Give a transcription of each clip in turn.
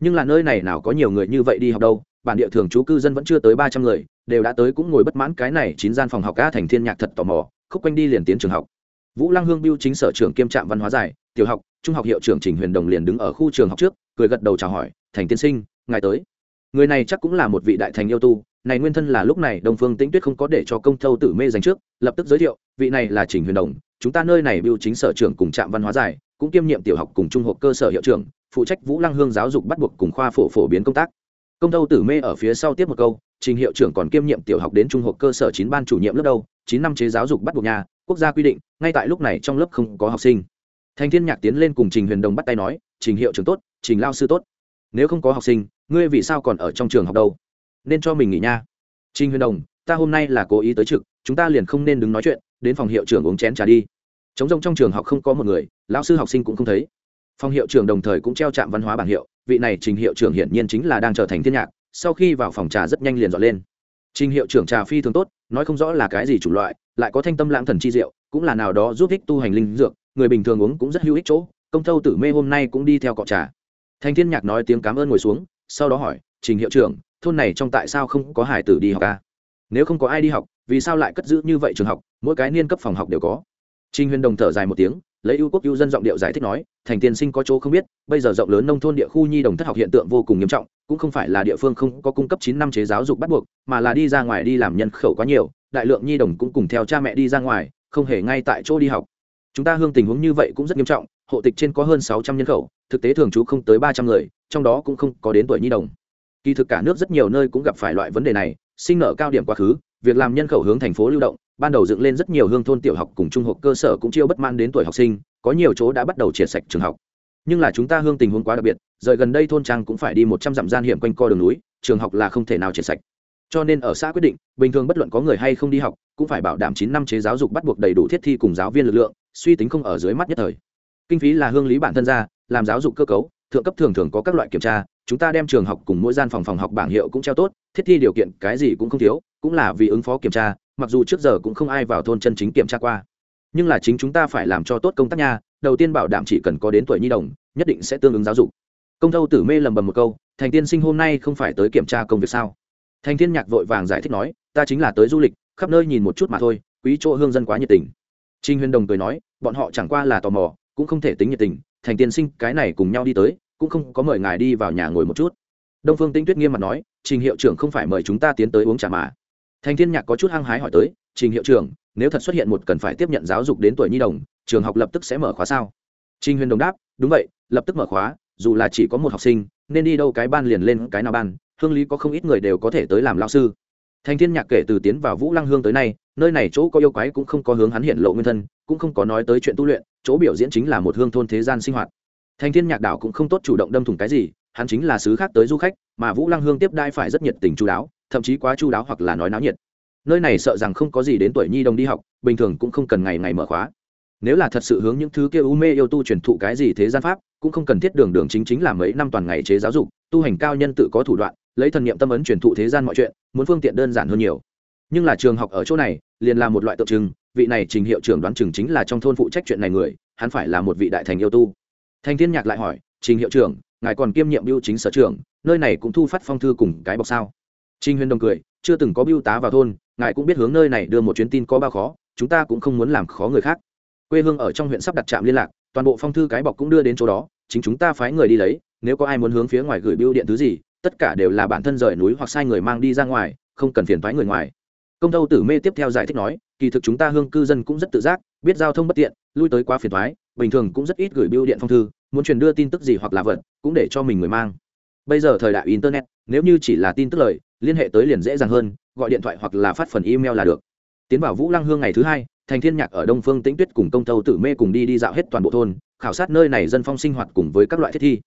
nhưng là nơi này nào có nhiều người như vậy đi học đâu, bản địa thường trú cư dân vẫn chưa tới ba trăm người, đều đã tới cũng ngồi bất mãn cái này chín gian phòng học ca thành thiên nhạc thật tò mò, khúc quanh đi liền tiến trường học. Vũ lăng hương biêu chính sở trưởng kiêm trạm văn hóa giải, tiểu học, trung học hiệu trưởng trình huyền đồng liền đứng ở khu trường học trước, cười gật đầu chào hỏi, thành tiên sinh, ngài tới. Người này chắc cũng là một vị đại thành yêu tu, này nguyên thân là lúc này đồng phương tĩnh tuyết không có để cho công thâu tử mê dành trước, lập tức giới thiệu, vị này là trình huyền đồng, chúng ta nơi này biêu chính sở trưởng cùng trạm văn hóa giải, cũng kiêm nhiệm tiểu học cùng trung học cơ sở hiệu trưởng phụ trách vũ lăng hương giáo dục bắt buộc cùng khoa phổ phổ biến công tác. Công tâu tử mê ở phía sau tiếp một câu, trình hiệu trưởng còn kiêm nhiệm tiểu học đến trung học cơ sở chín ban chủ nhiệm lớp đâu, chín năm chế giáo dục bắt buộc nhà, quốc gia quy định, ngay tại lúc này trong lớp không có học sinh. Thành thiên nhạc tiến lên cùng trình huyền đồng bắt tay nói, trình hiệu trưởng tốt, trình lao sư tốt. Nếu không có học sinh, ngươi vì sao còn ở trong trường học đâu? Nên cho mình nghỉ nha. Trình huyền đồng, ta hôm nay là cố ý tới trực, chúng ta liền không nên đứng nói chuyện, đến phòng hiệu trưởng uống chén trà đi. Chống rông trong trường học không có một người, lão sư học sinh cũng không thấy phòng hiệu trưởng đồng thời cũng treo trạm văn hóa bảng hiệu, vị này trình hiệu trưởng hiển nhiên chính là đang trở thành thiên nhạc, sau khi vào phòng trà rất nhanh liền dọn lên. Trình hiệu trưởng trà phi thường tốt, nói không rõ là cái gì chủ loại, lại có thanh tâm lãng thần chi diệu, cũng là nào đó giúp ích tu hành linh dược, người bình thường uống cũng rất hữu ích chỗ, công thâu tử mê hôm nay cũng đi theo cọ trà. Thành thiên nhạc nói tiếng cảm ơn ngồi xuống, sau đó hỏi, trình hiệu trưởng, thôn này trong tại sao không có hải tử đi học à? nếu không có ai đi học, vì sao lại cất giữ như vậy trường học, mỗi cái niên cấp phòng học đều có? Trình huyền đồng thở dài một tiếng lấy ưu quốc ưu dân giọng điệu giải thích nói, thành tiên sinh có chỗ không biết, bây giờ rộng lớn nông thôn địa khu nhi đồng thất học hiện tượng vô cùng nghiêm trọng, cũng không phải là địa phương không có cung cấp chín năm chế giáo dục bắt buộc, mà là đi ra ngoài đi làm nhân khẩu quá nhiều, đại lượng nhi đồng cũng cùng theo cha mẹ đi ra ngoài, không hề ngay tại chỗ đi học. Chúng ta hương tình huống như vậy cũng rất nghiêm trọng, hộ tịch trên có hơn sáu trăm nhân khẩu, thực tế thường trú không tới ba trăm người, trong đó cũng không có đến tuổi nhi đồng. Kỳ thực cả nước rất nhiều nơi cũng gặp phải loại vấn đề này, sinh nợ cao điểm quá khứ, việc làm nhân khẩu hướng thành phố lưu động ban đầu dựng lên rất nhiều hương thôn tiểu học cùng trung học cơ sở cũng chiêu bất man đến tuổi học sinh, có nhiều chỗ đã bắt đầu triệt sạch trường học. Nhưng là chúng ta hương tình huống quá đặc biệt, rời gần đây thôn trang cũng phải đi một trăm dặm gian hiểm quanh co đường núi, trường học là không thể nào triệt sạch. Cho nên ở xã quyết định, bình thường bất luận có người hay không đi học, cũng phải bảo đảm chín năm chế giáo dục bắt buộc đầy đủ thiết thi cùng giáo viên lực lượng, suy tính không ở dưới mắt nhất thời. Kinh phí là hương lý bản thân ra, làm giáo dục cơ cấu, thượng cấp thường thường có các loại kiểm tra, chúng ta đem trường học cùng mỗi gian phòng phòng học bảng hiệu cũng treo tốt, thiết thi điều kiện cái gì cũng không thiếu, cũng là vì ứng phó kiểm tra mặc dù trước giờ cũng không ai vào thôn chân chính kiểm tra qua, nhưng là chính chúng ta phải làm cho tốt công tác nha. Đầu tiên bảo đảm chỉ cần có đến tuổi nhi đồng, nhất định sẽ tương ứng giáo dục. Công thâu tử mê lầm bầm một câu, thành tiên sinh hôm nay không phải tới kiểm tra công việc sao? Thành thiên nhạc vội vàng giải thích nói, ta chính là tới du lịch, khắp nơi nhìn một chút mà thôi, quý chỗ hương dân quá nhiệt tình. Trinh huyền đồng cười nói, bọn họ chẳng qua là tò mò, cũng không thể tính nhiệt tình. Thành tiên sinh, cái này cùng nhau đi tới, cũng không có mời ngài đi vào nhà ngồi một chút. Đông phương tinh tuyết nghiêm mặt nói, trình hiệu trưởng không phải mời chúng ta tiến tới uống trà mà thành thiên nhạc có chút hăng hái hỏi tới, trình hiệu trưởng, nếu thật xuất hiện một cần phải tiếp nhận giáo dục đến tuổi nhi đồng, trường học lập tức sẽ mở khóa sao? Trình huyền đồng đáp, đúng vậy, lập tức mở khóa, dù là chỉ có một học sinh, nên đi đâu cái ban liền lên cái nào ban, hương lý có không ít người đều có thể tới làm lao sư. Thành thiên nhạc kể từ tiến vào vũ lăng hương tới nay, nơi này chỗ có yêu quái cũng không có hướng hắn hiện lộ nguyên thân, cũng không có nói tới chuyện tu luyện, chỗ biểu diễn chính là một hương thôn thế gian sinh hoạt. Thành thiên nhạc đảo cũng không tốt chủ động đâm thủng cái gì, hắn chính là sứ khác tới du khách, mà vũ lăng hương tiếp đai phải rất nhiệt tình chú đáo thậm chí quá chu đáo hoặc là nói náo nhiệt. Nơi này sợ rằng không có gì đến tuổi nhi đồng đi học, bình thường cũng không cần ngày ngày mở khóa. Nếu là thật sự hướng những thứ kia u mê yêu tu truyền thụ cái gì thế gian pháp, cũng không cần thiết đường đường chính chính là mấy năm toàn ngày chế giáo dục, tu hành cao nhân tự có thủ đoạn, lấy thần niệm tâm ấn truyền thụ thế gian mọi chuyện, muốn phương tiện đơn giản hơn nhiều. Nhưng là trường học ở chỗ này, liền là một loại tượng trưng, vị này trình hiệu trưởng đoán chừng chính là trong thôn phụ trách chuyện này người, hắn phải là một vị đại thành yêu tu. Thanh thiên nhạc lại hỏi, trình hiệu trưởng, ngài còn kiêm nhiệm biêu chính sở trưởng, nơi này cũng thu phát phong thư cùng cái bọc sao? Trình huyền đồng cười, chưa từng có biêu tá vào thôn, ngài cũng biết hướng nơi này đưa một chuyến tin có bao khó, chúng ta cũng không muốn làm khó người khác. Quê hương ở trong huyện sắp đặt trạm liên lạc, toàn bộ phong thư cái bọc cũng đưa đến chỗ đó, chính chúng ta phái người đi lấy, nếu có ai muốn hướng phía ngoài gửi biêu điện thứ gì, tất cả đều là bản thân rời núi hoặc sai người mang đi ra ngoài, không cần phiền thoái người ngoài. Công tâu tử mê tiếp theo giải thích nói, kỳ thực chúng ta hương cư dân cũng rất tự giác, biết giao thông bất tiện, lui tới quá phiền thoái bình thường cũng rất ít gửi biêu điện phong thư, muốn truyền đưa tin tức gì hoặc là vật, cũng để cho mình người mang. Bây giờ thời đại internet, nếu như chỉ là tin tức lời liên hệ tới liền dễ dàng hơn, gọi điện thoại hoặc là phát phần email là được. Tiến vào vũ lăng hương ngày thứ hai, thành thiên nhạc ở đông phương tĩnh tuyết cùng công tâu tử mê cùng đi đi dạo hết toàn bộ thôn, khảo sát nơi này dân phong sinh hoạt cùng với các loại thiết thi.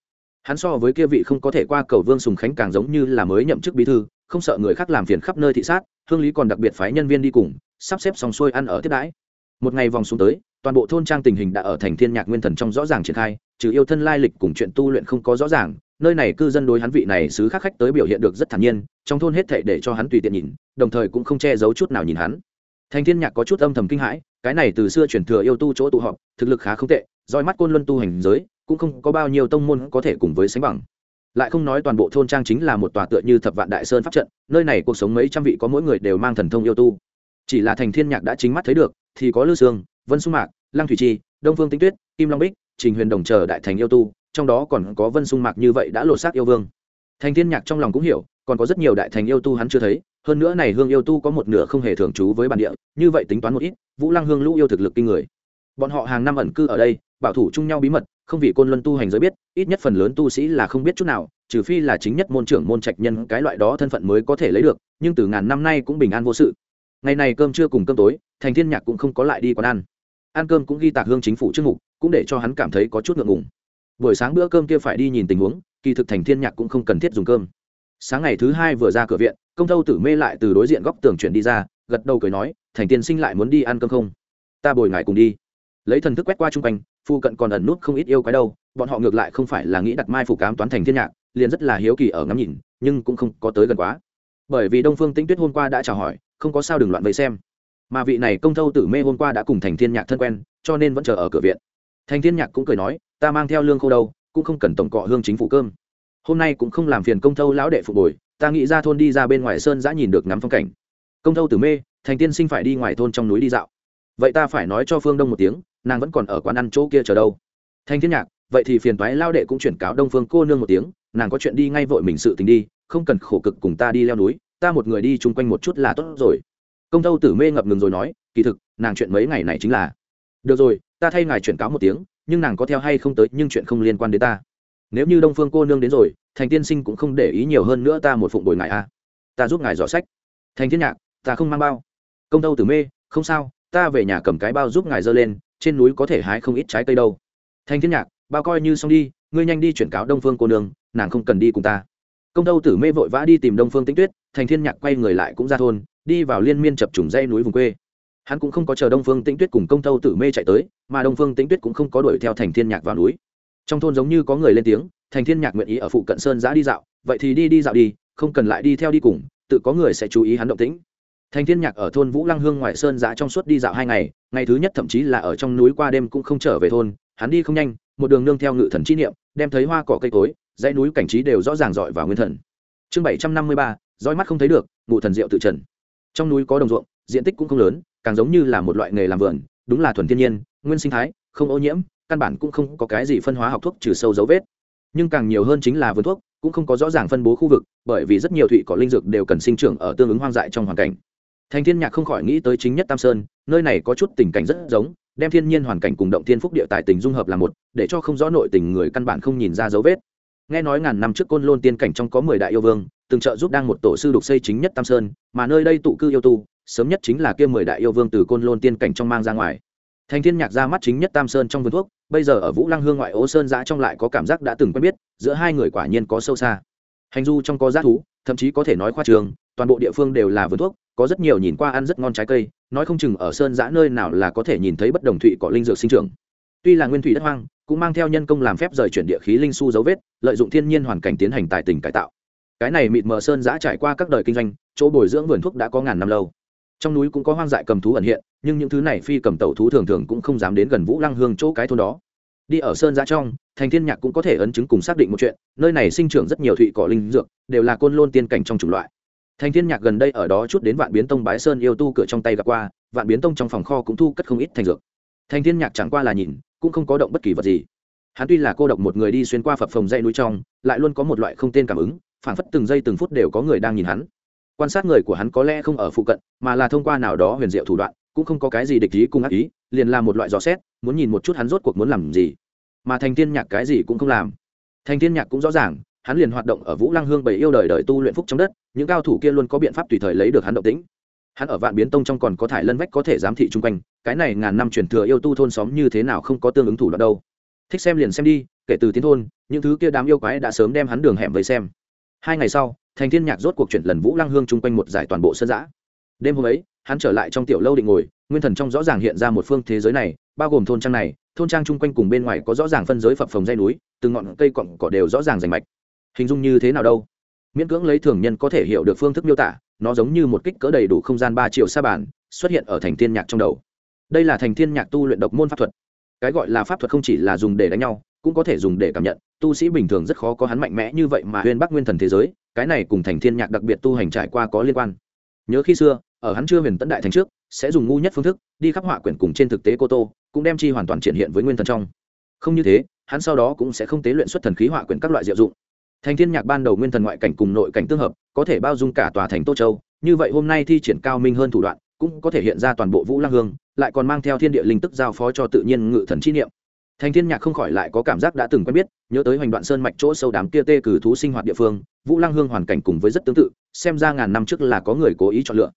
Hắn so với kia vị không có thể qua cầu vương sùng khánh càng giống như là mới nhậm chức bí thư, không sợ người khác làm phiền khắp nơi thị sát, hương lý còn đặc biệt phái nhân viên đi cùng, sắp xếp xong xuôi ăn ở tiếp đãi. Một ngày vòng xuống tới, toàn bộ thôn trang tình hình đã ở thành thiên nhạc nguyên thần trong rõ ràng triển khai, trừ yêu thân lai lịch cùng chuyện tu luyện không có rõ ràng nơi này cư dân đối hắn vị này xứ khác khách tới biểu hiện được rất thản nhiên, trong thôn hết thảy để cho hắn tùy tiện nhìn, đồng thời cũng không che giấu chút nào nhìn hắn. Thành thiên nhạc có chút âm thầm kinh hãi, cái này từ xưa chuyển thừa yêu tu chỗ tụ họp, thực lực khá không tệ, roi mắt côn luân tu hành giới, cũng không có bao nhiêu tông môn có thể cùng với sánh bằng. Lại không nói toàn bộ thôn trang chính là một tòa tựa như thập vạn đại sơn pháp trận, nơi này cuộc sống mấy trăm vị có mỗi người đều mang thần thông yêu tu. Chỉ là thành thiên nhạc đã chính mắt thấy được, thì có lư sương, vân sung mạc, lăng thủy chi đông phương tinh tuyết, kim long bích, trình huyền đồng chờ đại thành yêu tu trong đó còn có vân sung mạc như vậy đã lột xác yêu vương. Thành thiên nhạc trong lòng cũng hiểu, còn có rất nhiều đại thành yêu tu hắn chưa thấy, hơn nữa này hương yêu tu có một nửa không hề thường trú với bản địa, như vậy tính toán một ít, vũ lăng hương lũ yêu thực lực kinh người. Bọn họ hàng năm ẩn cư ở đây, bảo thủ chung nhau bí mật, không vì côn luân tu hành giới biết, ít nhất phần lớn tu sĩ là không biết chút nào, trừ phi là chính nhất môn trưởng môn trạch nhân cái loại đó thân phận mới có thể lấy được, nhưng từ ngàn năm nay cũng bình an vô sự. Ngày này cơm trưa cùng cơm tối, thành thiên nhạc cũng không có lại đi quán ăn. Ăn cơm cũng ghi tạc hương chính phủ trước mục, cũng để cho hắn cảm thấy có chút ngượng ngùng buổi sáng bữa cơm kia phải đi nhìn tình huống, kỳ thực thành thiên nhạc cũng không cần thiết dùng cơm. Sáng ngày thứ hai vừa ra cửa viện, công thâu tử mê lại từ đối diện góc tường chuyển đi ra, gật đầu cười nói, thành tiên sinh lại muốn đi ăn cơm không? Ta bồi ngài cùng đi. Lấy thần thức quét qua chung quanh, phu cận còn ẩn nút không ít yêu cái đâu, bọn họ ngược lại không phải là nghĩ đặt mai phủ cám toán thành thiên nhạc, liền rất là hiếu kỳ ở ngắm nhìn, nhưng cũng không có tới gần quá. Bởi vì đông phương tĩnh tuyết hôm qua đã chào hỏi, không có sao đừng loạn vậy xem. Mà vị này công thâu tử mê hôm qua đã cùng thành thiên nhạc thân quen, cho nên vẫn chờ ở cửa viện. Thành thiên nhạc cũng cười nói ta mang theo lương khô đâu, cũng không cần tổng cọ hương chính phủ cơm. Hôm nay cũng không làm phiền công thâu lão đệ phục bồi ta nghĩ ra thôn đi ra bên ngoài sơn giã nhìn được ngắm phong cảnh. Công thâu tử mê, thành tiên sinh phải đi ngoài thôn trong núi đi dạo. Vậy ta phải nói cho phương đông một tiếng, nàng vẫn còn ở quán ăn chỗ kia chờ đâu. Thanh thiên nhạc, vậy thì phiền toái lao đệ cũng chuyển cáo đông phương cô nương một tiếng, nàng có chuyện đi ngay vội mình sự tình đi, không cần khổ cực cùng ta đi leo núi, ta một người đi chung quanh một chút là tốt rồi. Công thâu tử mê ngập ngừng rồi nói, kỳ thực, nàng chuyện mấy ngày này chính là, được rồi, ta thay ngài chuyển cáo một tiếng nhưng nàng có theo hay không tới, nhưng chuyện không liên quan đến ta. Nếu như đông phương cô nương đến rồi, thành tiên sinh cũng không để ý nhiều hơn nữa ta một phụng bồi ngài a à. ta giúp ngài dò sách. Thành thiên nhạc, ta không mang bao. Công tâu tử mê, không sao, ta về nhà cầm cái bao giúp ngài dơ lên, trên núi có thể hái không ít trái cây đâu. Thành thiên nhạc, bao coi như xong đi, ngươi nhanh đi chuyển cáo đông phương cô nương, nàng không cần đi cùng ta. Công tâu tử mê vội vã đi tìm đông phương tĩnh tuyết, thành thiên nhạc quay người lại cũng ra thôn, đi vào liên miên chập trùng dây núi vùng quê hắn cũng không có chờ đông phương tĩnh tuyết cùng công thâu tử mê chạy tới, mà đông phương tĩnh tuyết cũng không có đuổi theo thành thiên nhạc vào núi. Trong thôn giống như có người lên tiếng, thành thiên nhạc nguyện ý ở phụ cận sơn giã đi dạo, vậy thì đi đi dạo đi, không cần lại đi theo đi cùng, tự có người sẽ chú ý hắn động tĩnh. Thành thiên nhạc ở thôn vũ lăng hương ngoại sơn giã trong suốt đi dạo hai ngày ngày thứ nhất thậm chí là ở trong núi qua đêm cũng không trở về thôn, hắn đi không nhanh, một đường nương theo ngự thần chi niệm, đem thấy hoa cỏ cây cối, dãy núi cảnh trí đều rõ ràng dọi vào nguyên thần. Chương bảy trăm năm mươi ba dõi mắt không thấy được ngụ thần diệu tự trần. Trong núi có đồng ruộng diện tích cũng không lớn, càng giống như là một loại nghề làm vườn, đúng là thuần thiên nhiên, nguyên sinh thái, không ô nhiễm, căn bản cũng không có cái gì phân hóa học thuốc trừ sâu dấu vết. Nhưng càng nhiều hơn chính là vườn thuốc, cũng không có rõ ràng phân bố khu vực, bởi vì rất nhiều thụy cỏ linh dược đều cần sinh trưởng ở tương ứng hoang dại trong hoàn cảnh. Thành thiên nhạc không khỏi nghĩ tới chính nhất tam sơn, nơi này có chút tình cảnh rất giống, đem thiên nhiên hoàn cảnh cùng động thiên phúc địa tài tình dung hợp là một, để cho không rõ nội tình người căn bản không nhìn ra dấu vết. Nghe nói ngàn năm trước côn lôn tiên cảnh trong có mười đại yêu vương, từng trợ giúp đang một tổ sư đục xây chính nhất tam sơn, mà nơi đây tụ cư yêu tu sớm nhất chính là kia mười đại yêu vương từ côn lôn tiên cảnh trong mang ra ngoài. Thành thiên nhạc ra mắt chính nhất tam sơn trong vườn thuốc, bây giờ ở vũ lăng hương ngoại ô sơn giã trong lại có cảm giác đã từng quen biết, giữa hai người quả nhiên có sâu xa. Hành du trong có g thú, thậm chí có thể nói khoa trường, toàn bộ địa phương đều là vườn thuốc, có rất nhiều nhìn qua ăn rất ngon trái cây, nói không chừng ở sơn giã nơi nào là có thể nhìn thấy bất đồng thụy cỏ linh dược sinh trưởng. Tuy là nguyên thủy đất hoang, cũng mang theo nhân công làm phép rời chuyển địa khí linh su dấu vết, lợi dụng thiên nhiên hoàn cảnh tiến hành tài tình cải tạo. Cái này mịt mờ sơn giã trải qua các đời kinh doanh, chỗ bồi dưỡng vườn thuốc đã có ngàn năm lâu trong núi cũng có hoang dại cầm thú ẩn hiện, nhưng những thứ này phi cầm tẩu thú thường thường cũng không dám đến gần vũ lăng hương chỗ cái thôn đó. Đi ở sơn giã trong, thành thiên nhạc cũng có thể ấn chứng cùng xác định một chuyện, nơi này sinh trưởng rất nhiều thụy cỏ linh dược, đều là côn lôn tiên cảnh trong chủng loại. Thành thiên nhạc gần đây ở đó chút đến vạn biến tông bái sơn yêu tu cửa trong tay gặp qua, vạn biến tông trong phòng kho cũng thu cất không ít thành dược. Thành thiên nhạc chẳng qua là nhìn, cũng không có động bất kỳ vật gì. Hắn tuy là cô độc một người đi xuyên qua phập phòng dãy núi trong, lại luôn có một loại không tên cảm ứng phản phất từng giây từng phút đều có người đang nhìn hắn quan sát người của hắn có lẽ không ở phụ cận, mà là thông qua nào đó huyền diệu thủ đoạn, cũng không có cái gì địch ý cung ác ý, liền là một loại dò xét, muốn nhìn một chút hắn rốt cuộc muốn làm gì. Mà thành thiên nhạc cái gì cũng không làm. Thành thiên nhạc cũng rõ ràng, hắn liền hoạt động ở vũ lăng hương bảy yêu đời đời tu luyện phúc trong đất, những cao thủ kia luôn có biện pháp tùy thời lấy được hắn động tĩnh. Hắn ở vạn biến tông trong còn có thải lân vách có thể giám thị chung quanh, cái này ngàn năm truyền thừa yêu tu thôn xóm như thế nào không có tương ứng thủ đoạn đâu. Thích xem liền xem đi, kể từ tiến thôn, những thứ kia đám yêu quái đã sớm đem hắn đường hẻm với xem hai ngày sau, thành thiên nhạc rốt cuộc chuyển lần vũ lăng hương chung quanh một giải toàn bộ sân giã đêm hôm ấy, hắn trở lại trong tiểu lâu định ngồi, nguyên thần trong rõ ràng hiện ra một phương thế giới này, bao gồm thôn trang này, thôn trang chung quanh cùng bên ngoài có rõ ràng phân giới phập phồng dây núi, từng ngọn cây cọng cỏ đều rõ ràng rành mạch. Hình dung như thế nào đâu? Miễn cưỡng lấy thường nhân có thể hiểu được phương thức miêu tả, nó giống như một kích cỡ đầy đủ không gian ba triệu sa bản xuất hiện ở thành thiên nhạc trong đầu. Đây là thành thiên nhạc tu luyện độc môn pháp thuật. Cái gọi là pháp thuật không chỉ là dùng để đánh nhau cũng có thể dùng để cảm nhận. Tu sĩ bình thường rất khó có hắn mạnh mẽ như vậy mà huyên bắc nguyên thần thế giới, cái này cùng thành thiên nhạc đặc biệt tu hành trải qua có liên quan. Nhớ khi xưa, ở hắn chưa huyền tấn đại thành trước, sẽ dùng ngu nhất phương thức đi khắp họa quyển cùng trên thực tế cô tô, cũng đem chi hoàn toàn triển hiện với nguyên thần trong. Không như thế, hắn sau đó cũng sẽ không tế luyện xuất thần khí họa quyển các loại diệu dụng. Thành thiên nhạc ban đầu nguyên thần ngoại cảnh cùng nội cảnh tương hợp, có thể bao dung cả tòa thành tô châu, như vậy hôm nay thi triển cao minh hơn thủ đoạn, cũng có thể hiện ra toàn bộ vũ lăng hương, lại còn mang theo thiên địa linh tức giao phó cho tự nhiên ngự thần chi niệm thành thiên nhạc không khỏi lại có cảm giác đã từng quen biết, nhớ tới hoành đoạn sơn mạch chỗ sâu đám kia tê cử thú sinh hoạt địa phương, vũ lăng hương hoàn cảnh cùng với rất tương tự, xem ra ngàn năm trước là có người cố ý chọn lựa.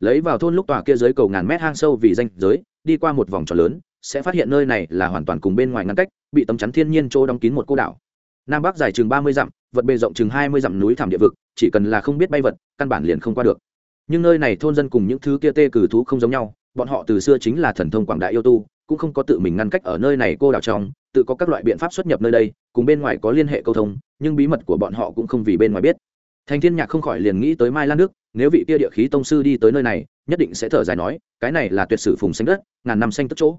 Lấy vào thôn lúc tòa kia dưới cầu ngàn mét hang sâu vì danh giới, đi qua một vòng tròn lớn, sẽ phát hiện nơi này là hoàn toàn cùng bên ngoài ngăn cách, bị tấm chắn thiên nhiên chỗ đóng kín một cô đảo. Nam bắc dài chừng ba mươi dặm, vật bề rộng chừng hai mươi dặm núi thảm địa vực, chỉ cần là không biết bay vật, căn bản liền không qua được. Nhưng nơi này thôn dân cùng những thứ kia tê cử thú không giống nhau, bọn họ từ xưa chính là thần thông quảng đại yêu tu cũng không có tự mình ngăn cách ở nơi này cô đảo trong, tự có các loại biện pháp xuất nhập nơi đây, cùng bên ngoài có liên hệ câu thông, nhưng bí mật của bọn họ cũng không vì bên ngoài biết. Thành thiên nhạc không khỏi liền nghĩ tới mai lan nước nếu vị kia địa khí tông sư đi tới nơi này, nhất định sẽ thở dài nói, cái này là tuyệt sử phùng xanh đất, ngàn năm xanh tức chỗ.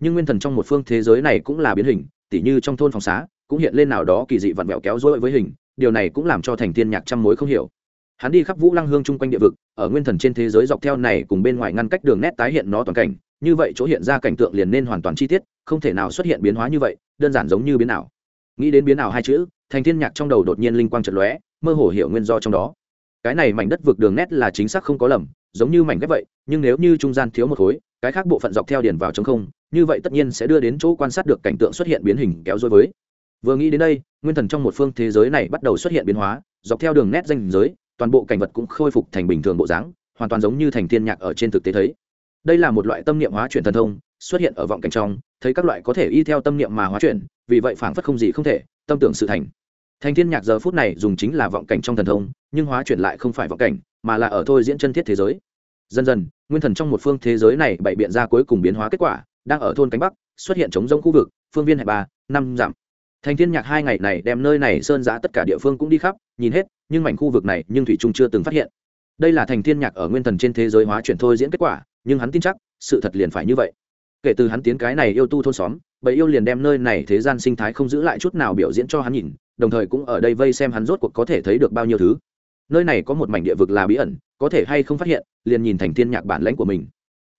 Nhưng nguyên thần trong một phương thế giới này cũng là biến hình, tỉ như trong thôn phòng xá, cũng hiện lên nào đó kỳ dị vặn vẹo kéo dối với hình, điều này cũng làm cho thành thiên nhạc trăm mối không hiểu. Hắn đi khắp vũ lăng hương chung quanh địa vực, ở nguyên thần trên thế giới dọc theo này cùng bên ngoài ngăn cách đường nét tái hiện nó toàn cảnh như vậy chỗ hiện ra cảnh tượng liền nên hoàn toàn chi tiết, không thể nào xuất hiện biến hóa như vậy, đơn giản giống như biến ảo. Nghĩ đến biến ảo hai chữ, thành thiên nhạc trong đầu đột nhiên linh quang chật lóe, mơ hồ hiểu nguyên do trong đó. Cái này mảnh đất vượt đường nét là chính xác không có lầm, giống như mảnh ghép vậy, nhưng nếu như trung gian thiếu một khối, cái khác bộ phận dọc theo điền vào trong không, như vậy tất nhiên sẽ đưa đến chỗ quan sát được cảnh tượng xuất hiện biến hình kéo dối với. Vừa nghĩ đến đây, nguyên thần trong một phương thế giới này bắt đầu xuất hiện biến hóa, dọc theo đường nét danh giới, toàn bộ cảnh vật cũng khôi phục thành bình thường bộ dáng, hoàn toàn giống như thành thiên nhạc ở trên thực tế thấy đây là một loại tâm niệm hóa chuyển thần thông, xuất hiện ở vọng cảnh trong, thấy các loại có thể y theo tâm niệm mà hóa chuyển, vì vậy phảng phất không gì không thể, tâm tưởng sự thành. Thành thiên nhạc giờ phút này dùng chính là vọng cảnh trong thần thông, nhưng hóa chuyển lại không phải vọng cảnh, mà là ở thôi diễn chân thiết thế giới. Dần dần, nguyên thần trong một phương thế giới này bày biện ra cuối cùng biến hóa kết quả, đang ở thôn cánh bắc, xuất hiện chống rông khu vực, phương viên hải ba, năm giảm thành thiên nhạc hai ngày này đem nơi này sơn giã tất cả địa phương cũng đi khắp, nhìn hết, nhưng mảnh khu vực này nhưng thủy trung chưa từng phát hiện. Đây là thành thiên nhạc ở nguyên thần trên thế giới hóa chuyển thôi diễn kết quả nhưng hắn tin chắc, sự thật liền phải như vậy. Kể từ hắn tiến cái này yêu tu thôn xóm, bầy yêu liền đem nơi này thế gian sinh thái không giữ lại chút nào biểu diễn cho hắn nhìn, đồng thời cũng ở đây vây xem hắn rốt cuộc có thể thấy được bao nhiêu thứ. Nơi này có một mảnh địa vực là bí ẩn, có thể hay không phát hiện, liền nhìn thành thiên nhạc bản lãnh của mình.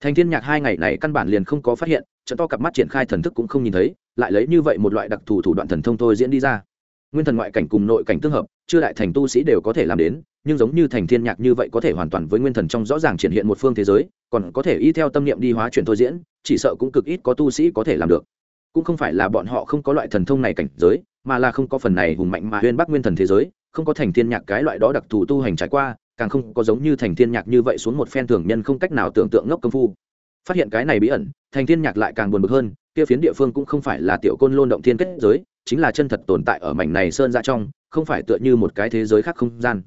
Thành thiên nhạc hai ngày này căn bản liền không có phát hiện, trận to cặp mắt triển khai thần thức cũng không nhìn thấy, lại lấy như vậy một loại đặc thù thủ đoạn thần thông thôi diễn đi ra. Nguyên thần ngoại cảnh cùng nội cảnh tương hợp, chưa đại thành tu sĩ đều có thể làm đến nhưng giống như thành thiên nhạc như vậy có thể hoàn toàn với nguyên thần trong rõ ràng triển hiện một phương thế giới, còn có thể y theo tâm niệm đi hóa chuyển thôi diễn, chỉ sợ cũng cực ít có tu sĩ có thể làm được. Cũng không phải là bọn họ không có loại thần thông này cảnh giới, mà là không có phần này hùng mạnh mà huyên bắc nguyên thần thế giới, không có thành thiên nhạc cái loại đó đặc thù tu hành trải qua, càng không có giống như thành thiên nhạc như vậy xuống một phen thường nhân không cách nào tưởng tượng ngốc công phu. Phát hiện cái này bí ẩn, thành thiên nhạc lại càng buồn bực hơn, kia phiến địa phương cũng không phải là tiểu côn lôn động thiên kết giới, chính là chân thật tồn tại ở mảnh này sơn ra trong, không phải tựa như một cái thế giới khác không gian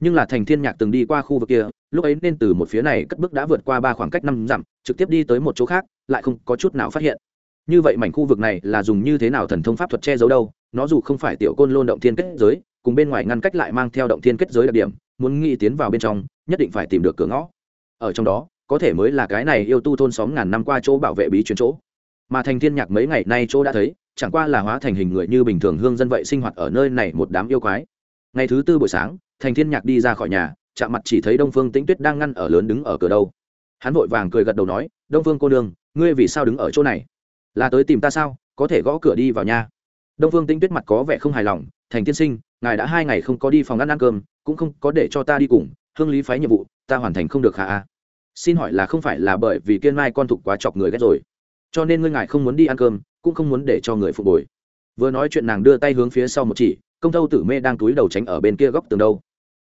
nhưng là thành thiên nhạc từng đi qua khu vực kia, lúc ấy nên từ một phía này cất bước đã vượt qua ba khoảng cách năm dặm, trực tiếp đi tới một chỗ khác, lại không có chút nào phát hiện. Như vậy mảnh khu vực này là dùng như thế nào thần thông pháp thuật che giấu đâu, nó dù không phải tiểu côn lôn động thiên kết giới, cùng bên ngoài ngăn cách lại mang theo động thiên kết giới đặc điểm, muốn nghĩ tiến vào bên trong, nhất định phải tìm được cửa ngõ. Ở trong đó, có thể mới là cái này yêu tu thôn xóm ngàn năm qua chỗ bảo vệ bí truyền chỗ. Mà thành thiên nhạc mấy ngày nay chỗ đã thấy, chẳng qua là hóa thành hình người như bình thường hương dân vậy sinh hoạt ở nơi này một đám yêu quái. Ngày thứ tư buổi sáng thành thiên nhạc đi ra khỏi nhà, chạm mặt chỉ thấy đông phương tĩnh tuyết đang ngăn ở lớn đứng ở cửa đâu. Hắn vội vàng cười gật đầu nói, đông phương cô nương, ngươi vì sao đứng ở chỗ này? Là tới tìm ta sao? Có thể gõ cửa đi vào nhà. đông phương tĩnh tuyết mặt có vẻ không hài lòng, thành tiên sinh, ngài đã hai ngày không có đi phòng ăn ăn cơm, cũng không có để cho ta đi cùng, hương lý phái nhiệm vụ, ta hoàn thành không được khả a? Xin hỏi là không phải là bởi vì kiên mai con thục quá chọc người ghét rồi? Cho nên ngươi ngài không muốn đi ăn cơm, cũng không muốn để cho người phục hồi. Vừa nói chuyện nàng đưa tay hướng phía sau một chỉ, công thâu tử mê đang túi đầu tránh ở bên kia góc tường đâu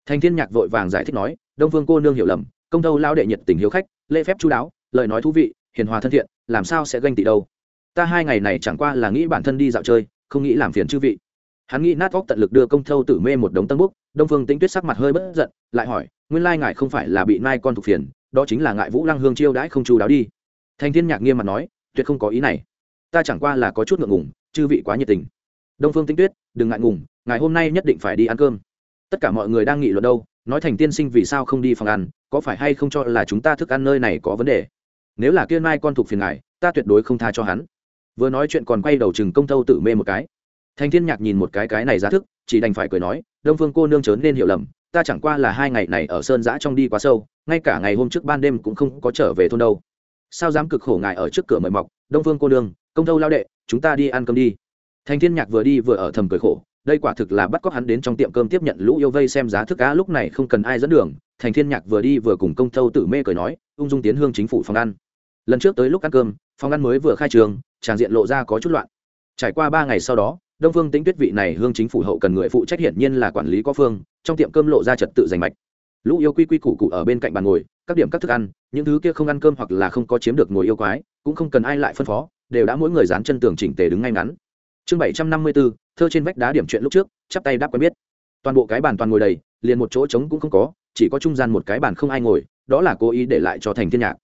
thành thiên nhạc vội vàng giải thích nói, đông phương cô nương hiểu lầm, công thâu lao đệ nhiệt tình hiếu khách, lễ phép chú đáo, lời nói thú vị, hiền hòa thân thiện, làm sao sẽ ganh tị đâu? Ta hai ngày này chẳng qua là nghĩ bản thân đi dạo chơi, không nghĩ làm phiền chư vị. Hắn nghĩ nát óc tận lực đưa công thâu tử mê một đống tân búc đông phương tĩnh tuyết sắc mặt hơi bất giận, lại hỏi, nguyên lai ngài không phải là bị nai con thuộc phiền, đó chính là ngại vũ lăng hương chiêu đãi không chú đáo đi. Thành thiên nhạc nghiêm mặt nói, tuyệt không có ý này. Ta chẳng qua là có chút ngượng ngùng, chư vị quá nhiệt tình. Đông phương tĩnh tuyết, đừng ngại ngùng, ngài hôm nay nhất định phải đi ăn cơm tất cả mọi người đang nghị luận đâu, nói thành tiên sinh vì sao không đi phòng ăn, có phải hay không cho là chúng ta thức ăn nơi này có vấn đề? Nếu là kia mai con thuộc phiền ngài, ta tuyệt đối không tha cho hắn. Vừa nói chuyện còn quay đầu chừng công thâu tự mê một cái. Thành thiên nhạc nhìn một cái cái này giá thức, chỉ đành phải cười nói, đông phương cô nương chớn nên hiểu lầm, ta chẳng qua là hai ngày này ở sơn giã trong đi quá sâu, ngay cả ngày hôm trước ban đêm cũng không có trở về thôn đâu. Sao dám cực khổ ngài ở trước cửa mời mọc? Đông phương cô nương, công thâu lao đệ, chúng ta đi ăn cơm đi. Thành thiên nhạc vừa đi vừa ở thầm cười khổ đây quả thực là bắt cóc hắn đến trong tiệm cơm tiếp nhận lũ yêu vây xem giá thức cá lúc này không cần ai dẫn đường. Thành thiên nhạc vừa đi vừa cùng công thâu tử mê cười nói, ung dung tiến hương chính phủ phòng ăn. Lần trước tới lúc ăn cơm, phòng ăn mới vừa khai trường tràng diện lộ ra có chút loạn. Trải qua ba ngày sau đó, đông phương tính tuyết vị này hương chính phủ hậu cần người phụ trách hiển nhiên là quản lý có phương, trong tiệm cơm lộ ra trật tự giành mạch. Lũ yêu quy quy củ cụ ở bên cạnh bàn ngồi, các điểm các thức ăn, những thứ kia không ăn cơm hoặc là không có chiếm được ngồi yêu quái, cũng không cần ai lại phân phó, đều đã mỗi người dán chân tường chỉnh tề đứng ngay ngắn. Chương bảy trăm năm mươi bốn thơ trên vách đá điểm chuyện lúc trước chắp tay đáp quen biết. Toàn bộ cái bàn toàn ngồi đầy liền một chỗ trống cũng không có chỉ có trung gian một cái bàn không ai ngồi đó là cố ý để lại cho thành thiên nhạc.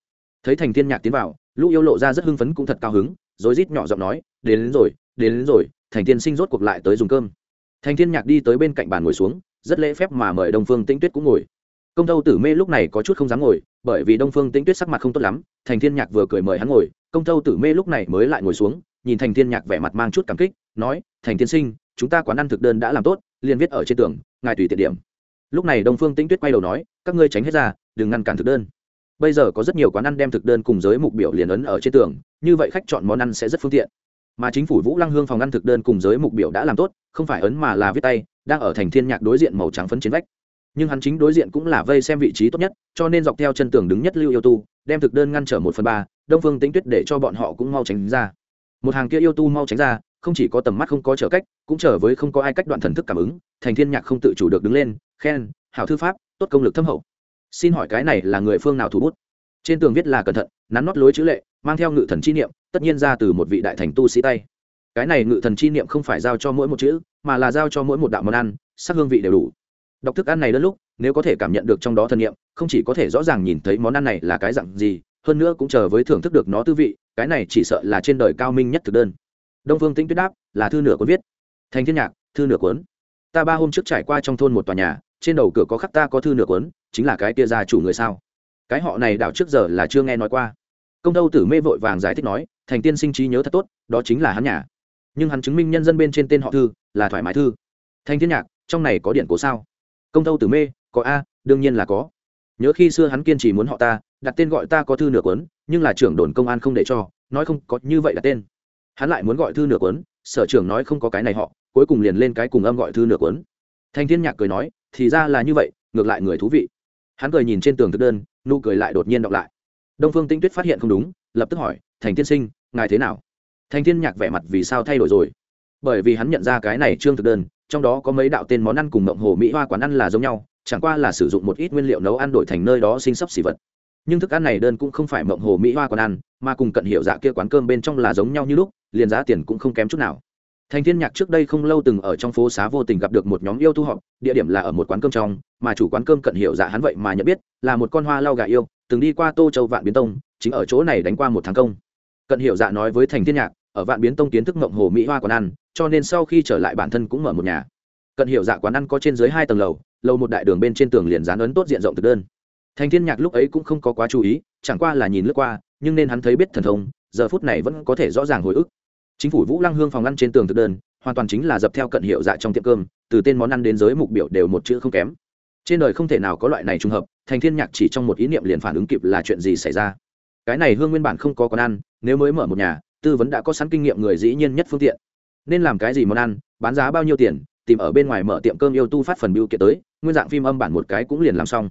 Thấy thành thiên nhạc tiến vào lũ yêu lộ ra rất hưng phấn cũng thật cao hứng rồi rít nhỏ giọng nói đến, đến rồi đến, đến rồi thành thiên sinh rốt cuộc lại tới dùng cơm. Thành thiên nhạc đi tới bên cạnh bàn ngồi xuống rất lễ phép mà mời đông phương tĩnh tuyết cũng ngồi. Công tâu tử mê lúc này có chút không dám ngồi bởi vì đông phương tĩnh tuyết sắc mặt không tốt lắm thành thiên nhạc vừa cười mời hắn ngồi công tâu tử mê lúc này mới lại ngồi xuống nhìn thành thiên nhạc vẻ mặt mang chút cảm kích nói, thành tiên sinh, chúng ta quán ăn thực đơn đã làm tốt, liền viết ở trên tường, ngài tùy tiện điểm. Lúc này đông phương tĩnh tuyết quay đầu nói, các ngươi tránh hết ra, đừng ngăn cản thực đơn. Bây giờ có rất nhiều quán ăn đem thực đơn cùng giới mục biểu liền ấn ở trên tường, như vậy khách chọn món ăn sẽ rất phương tiện. Mà chính phủ vũ lăng hương phòng ăn thực đơn cùng giới mục biểu đã làm tốt, không phải ấn mà là viết tay, đang ở thành thiên nhạc đối diện màu trắng phấn chiến vách. Nhưng hắn chính đối diện cũng là vây xem vị trí tốt nhất, cho nên dọc theo chân tường đứng nhất lưu yêu tu, đem thực đơn ngăn trở một phần ba, đông phương tính tuyết để cho bọn họ cũng mau tránh ra. Một hàng kia yêu tu mau tránh ra không chỉ có tầm mắt không có trở cách, cũng trở với không có ai cách đoạn thần thức cảm ứng, thành thiên nhạc không tự chủ được đứng lên, khen, hảo thư pháp, tốt công lực thâm hậu. Xin hỏi cái này là người phương nào thủ bút? Trên tường viết là cẩn thận, nắn nót lối chữ lệ, mang theo ngự thần chi niệm, tất nhiên ra từ một vị đại thành tu sĩ tay. Cái này ngự thần chi niệm không phải giao cho mỗi một chữ, mà là giao cho mỗi một đạo món ăn, sắc hương vị đều đủ. Đọc thức ăn này đến lúc, nếu có thể cảm nhận được trong đó thần niệm, không chỉ có thể rõ ràng nhìn thấy món ăn này là cái dặn gì, hơn nữa cũng chờ với thưởng thức được nó tư vị, cái này chỉ sợ là trên đời cao minh nhất thực đơn đông phương tĩnh tuyết đáp, là thư nửa cuốn viết. Thành thiên nhạc, thư nửa cuốn. Ta ba hôm trước trải qua trong thôn một tòa nhà, trên đầu cửa có khắc ta có thư nửa cuốn, chính là cái kia gia chủ người sao? Cái họ này đảo trước giờ là chưa nghe nói qua. Công tâu tử mê vội vàng giải thích nói, thành tiên sinh trí nhớ thật tốt, đó chính là hắn nhà. Nhưng hắn chứng minh nhân dân bên trên tên họ thư, là thoải mái thư. Thanh thiên nhạc, trong này có điện cố sao? Công tâu tử mê, có a, đương nhiên là có. Nhớ khi xưa hắn kiên trì muốn họ ta, đặt tên gọi ta có thư nửa cuốn, nhưng là trưởng đồn công an không để cho, nói không có như vậy là tên hắn lại muốn gọi thư nửa cuốn, sở trưởng nói không có cái này họ, cuối cùng liền lên cái cùng âm gọi thư nửa cuốn. Thanh thiên nhạc cười nói, thì ra là như vậy, ngược lại người thú vị. Hắn cười nhìn trên tường thực đơn, nụ cười lại đột nhiên đọc lại. Đông phương tinh tuyết phát hiện không đúng, lập tức hỏi, thành tiên sinh, ngài thế nào? Thành thiên nhạc vẻ mặt vì sao thay đổi rồi? Bởi vì hắn nhận ra cái này trương thực đơn, trong đó có mấy đạo tên món ăn cùng mộng hồ mỹ hoa quán ăn là giống nhau, chẳng qua là sử dụng một ít nguyên liệu nấu ăn đổi thành nơi đó sinh sắp xỉ vật. Nhưng thức ăn này đơn cũng không phải mộng hồ mỹ hoa quán ăn, mà cùng cận hiệu dạ kia quán cơm bên trong là giống nhau như lúc liền giá tiền cũng không kém chút nào. Thành thiên nhạc trước đây không lâu từng ở trong phố xá vô tình gặp được một nhóm yêu thu họp, địa điểm là ở một quán cơm trong, mà chủ quán cơm cận hiệu dạ hắn vậy mà nhận biết, là một con hoa lau gà yêu, từng đi qua tô châu vạn biến tông, chính ở chỗ này đánh qua một tháng công. Cận hiệu dạ nói với thành thiên nhạc, ở vạn biến tông kiến thức ngậm hồ mỹ hoa quán ăn, cho nên sau khi trở lại bản thân cũng mở một nhà. Cận hiệu dạ quán ăn có trên dưới hai tầng lầu lầu một đại đường bên trên tường liền dán ấn tốt diện rộng thực đơn. Thành thiên nhạc lúc ấy cũng không có quá chú ý, chẳng qua là nhìn lướt qua, nhưng nên hắn thấy biết thần thông, giờ phút này vẫn có thể rõ ràng hồi ức chính phủ vũ lăng hương phòng ăn trên tường thực đơn, hoàn toàn chính là dập theo cận hiệu dạ trong tiệm cơm, từ tên món ăn đến giới mục biểu đều một chữ không kém. Trên đời không thể nào có loại này trùng hợp, thành thiên nhạc chỉ trong một ý niệm liền phản ứng kịp là chuyện gì xảy ra. Cái này hương nguyên bản không có quán ăn, nếu mới mở một nhà, tư vấn đã có sẵn kinh nghiệm người dĩ nhiên nhất phương tiện. Nên làm cái gì món ăn, bán giá bao nhiêu tiền, tìm ở bên ngoài mở tiệm cơm yêu tu phát phần biêu kiện tới, nguyên dạng phim âm bản một cái cũng liền làm xong.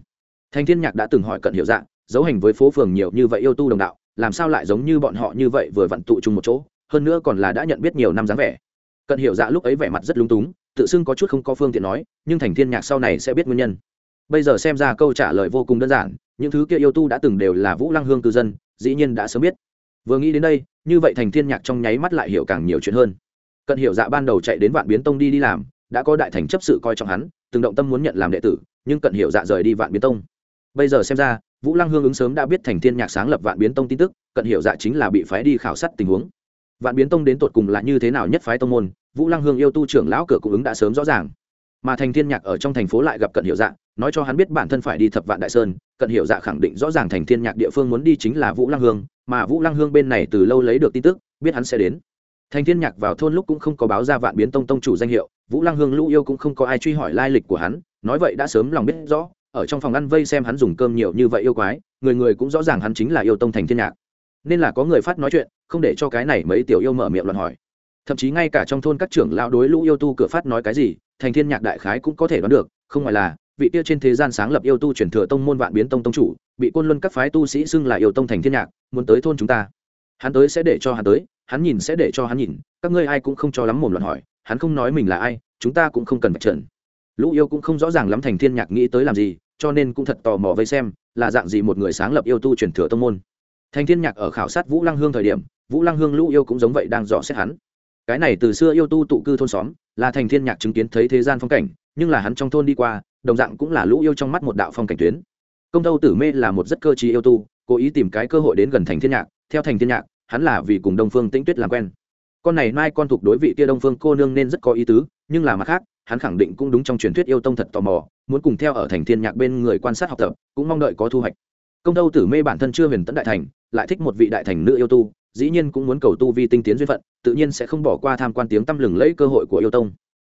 Thành thiên nhạc đã từng hỏi cận hiệu dạng dấu hành với phố phường nhiều như vậy yêu tu đồng đạo, làm sao lại giống như bọn họ như vậy vừa vặn tụ chung một chỗ? Hơn nữa còn là đã nhận biết nhiều năm dáng vẻ. Cận hiệu dạ lúc ấy vẻ mặt rất lung túng, tự xưng có chút không có phương tiện nói, nhưng thành thiên nhạc sau này sẽ biết nguyên nhân. Bây giờ xem ra câu trả lời vô cùng đơn giản, những thứ kia yêu tu đã từng đều là vũ lăng hương cư dân, dĩ nhiên đã sớm biết. Vừa nghĩ đến đây, như vậy thành thiên nhạc trong nháy mắt lại hiểu càng nhiều chuyện hơn. Cận hiểu dạ ban đầu chạy đến vạn biến tông đi đi làm, đã có đại thành chấp sự coi trọng hắn, từng động tâm muốn nhận làm đệ tử, nhưng cận hiểu dạ rời đi vạn biến tông. Bây giờ xem ra, vũ lăng hương ứng sớm đã biết thành thiên nhạc sáng lập vạn biến tông tin tức, cận hiểu dạ chính là bị phái đi khảo sát tình huống vạn biến tông đến tột cùng là như thế nào nhất phái tông môn, vũ lăng hương yêu tu trưởng lão cửa cung ứng đã sớm rõ ràng. Mà thành thiên nhạc ở trong thành phố lại gặp cận hiểu dạ nói cho hắn biết bản thân phải đi thập vạn đại sơn, cận hiểu dạ khẳng định rõ ràng thành thiên nhạc địa phương muốn đi chính là vũ lăng hương, mà vũ lăng hương bên này từ lâu lấy được tin tức, biết hắn sẽ đến. Thành thiên nhạc vào thôn lúc cũng không có báo ra vạn biến tông tông chủ danh hiệu, vũ lăng hương lũ yêu cũng không có ai truy hỏi lai lịch của hắn, nói vậy đã sớm lòng biết rõ, ở trong phòng ăn vây xem hắn dùng cơm nhiều như vậy yêu quái, người người cũng rõ ràng hắn chính là yêu tông thành thiên nhạc nên là có người phát nói chuyện, không để cho cái này mấy tiểu yêu mở miệng luận hỏi. Thậm chí ngay cả trong thôn các trưởng lão đối lũ yêu tu cửa phát nói cái gì, thành thiên nhạc đại khái cũng có thể đoán được, không ngoài là, vị kia trên thế gian sáng lập yêu tu chuyển thừa tông môn vạn biến tông tông chủ, bị côn luân các phái tu sĩ xưng là yêu tông thành thiên nhạc, muốn tới thôn chúng ta. Hắn tới sẽ để cho hắn tới, hắn nhìn sẽ để cho hắn nhìn, các ngươi ai cũng không cho lắm mồm luận hỏi, hắn không nói mình là ai, chúng ta cũng không cần vạch trần. Lũ yêu cũng không rõ ràng lắm thành thiên nhạc nghĩ tới làm gì, cho nên cũng thật tò mò vây xem, là dạng gì một người sáng lập yêu tu chuyển thừa tông môn thành thiên nhạc ở khảo sát vũ lăng hương thời điểm, vũ lăng hương lũ yêu cũng giống vậy đang dò xét hắn. Cái này từ xưa yêu tu tụ cư thôn xóm, là thành thiên nhạc chứng kiến thấy thế gian phong cảnh, nhưng là hắn trong thôn đi qua, đồng dạng cũng là lũ yêu trong mắt một đạo phong cảnh tuyến. Công tâu tử mê là một rất cơ trí yêu tu, cố ý tìm cái cơ hội đến gần thành thiên nhạc. Theo thành thiên nhạc, hắn là vì cùng đông phương tĩnh tuyết làm quen. Con này mai con thuộc đối vị kia đông phương cô nương nên rất có ý tứ, nhưng là mặt khác, hắn khẳng định cũng đúng trong truyền thuyết yêu tông thật tò mò, muốn cùng theo ở thành thiên nhạc bên người quan sát học tập, cũng mong đợi có thu hoạch công tâu tử mê bản thân chưa huyền tẫn đại thành, lại thích một vị đại thành nữ yêu tu, dĩ nhiên cũng muốn cầu tu vi tinh tiến duyên phận, tự nhiên sẽ không bỏ qua tham quan tiếng tăm lừng lẫy cơ hội của yêu tông.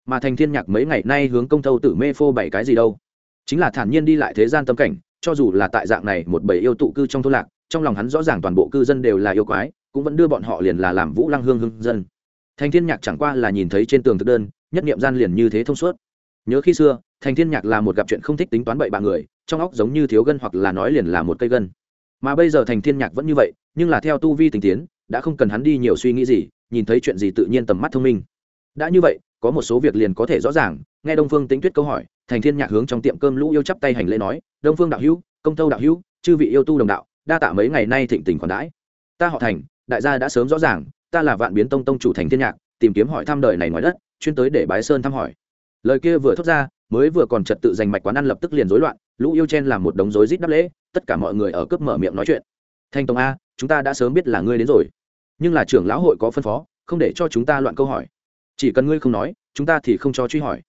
Mà thành thiên nhạc mấy ngày nay hướng công tâu tử mê phô bảy cái gì đâu? Chính là thản nhiên đi lại thế gian tâm cảnh, cho dù là tại dạng này một bầy yêu tụ cư trong thôn lạc, trong lòng hắn rõ ràng toàn bộ cư dân đều là yêu quái, cũng vẫn đưa bọn họ liền là làm vũ lăng hương hương dân. Thành thiên nhạc chẳng qua là nhìn thấy trên tường thực đơn, nhất niệm gian liền như thế thông suốt nhớ khi xưa, thành thiên nhạc là một gặp chuyện không thích tính toán bậy bạ người, trong óc giống như thiếu gân hoặc là nói liền là một cây gân. Mà bây giờ thành thiên nhạc vẫn như vậy, nhưng là theo tu vi tình tiến, đã không cần hắn đi nhiều suy nghĩ gì, nhìn thấy chuyện gì tự nhiên tầm mắt thông minh. Đã như vậy, có một số việc liền có thể rõ ràng, nghe đông phương tính tuyết câu hỏi, thành thiên nhạc hướng trong tiệm cơm lũ yêu chắp tay hành lễ nói, đông phương đạo hữu, công tâu đạo hữu, chư vị yêu tu đồng đạo, đa tạ mấy ngày nay thịnh tình khoản đãi. Ta họ thành, đại gia đã sớm rõ ràng, ta là vạn biến tông tông chủ thành thiên nhạc, tìm kiếm hỏi thăm đời này ngoài đất, chuyên tới để bái sơn thăm hỏi lời kia vừa thốt ra, mới vừa còn trật tự giành mạch quán ăn lập tức liền rối loạn, lũ yêu chen làm một đống rối rít đáp lễ, tất cả mọi người ở cướp mở miệng nói chuyện. Thanh tông a, chúng ta đã sớm biết là ngươi đến rồi. Nhưng là trưởng lão hội có phân phó, không để cho chúng ta loạn câu hỏi. Chỉ cần ngươi không nói, chúng ta thì không cho truy hỏi.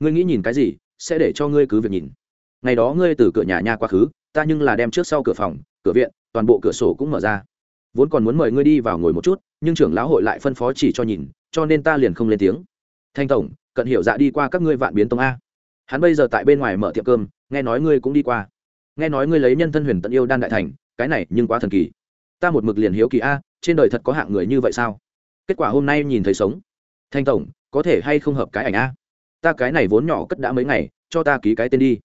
Ngươi nghĩ nhìn cái gì, sẽ để cho ngươi cứ việc nhìn. Ngày đó ngươi từ cửa nhà nhà quá khứ, ta nhưng là đem trước sau cửa phòng, cửa viện, toàn bộ cửa sổ cũng mở ra. Vốn còn muốn mời ngươi đi vào ngồi một chút, nhưng trưởng lão hội lại phân phó chỉ cho nhìn, cho nên ta liền không lên tiếng. Thanh tổng cận hiểu dạ đi qua các ngươi vạn biến tông a. Hắn bây giờ tại bên ngoài mở tiệm cơm, nghe nói ngươi cũng đi qua. Nghe nói ngươi lấy nhân thân huyền tận yêu đan đại thành, cái này nhưng quá thần kỳ. Ta một mực liền hiếu kỳ a, trên đời thật có hạng người như vậy sao? Kết quả hôm nay nhìn thấy sống. Thanh tổng, có thể hay không hợp cái ảnh a? Ta cái này vốn nhỏ cất đã mấy ngày, cho ta ký cái tên đi.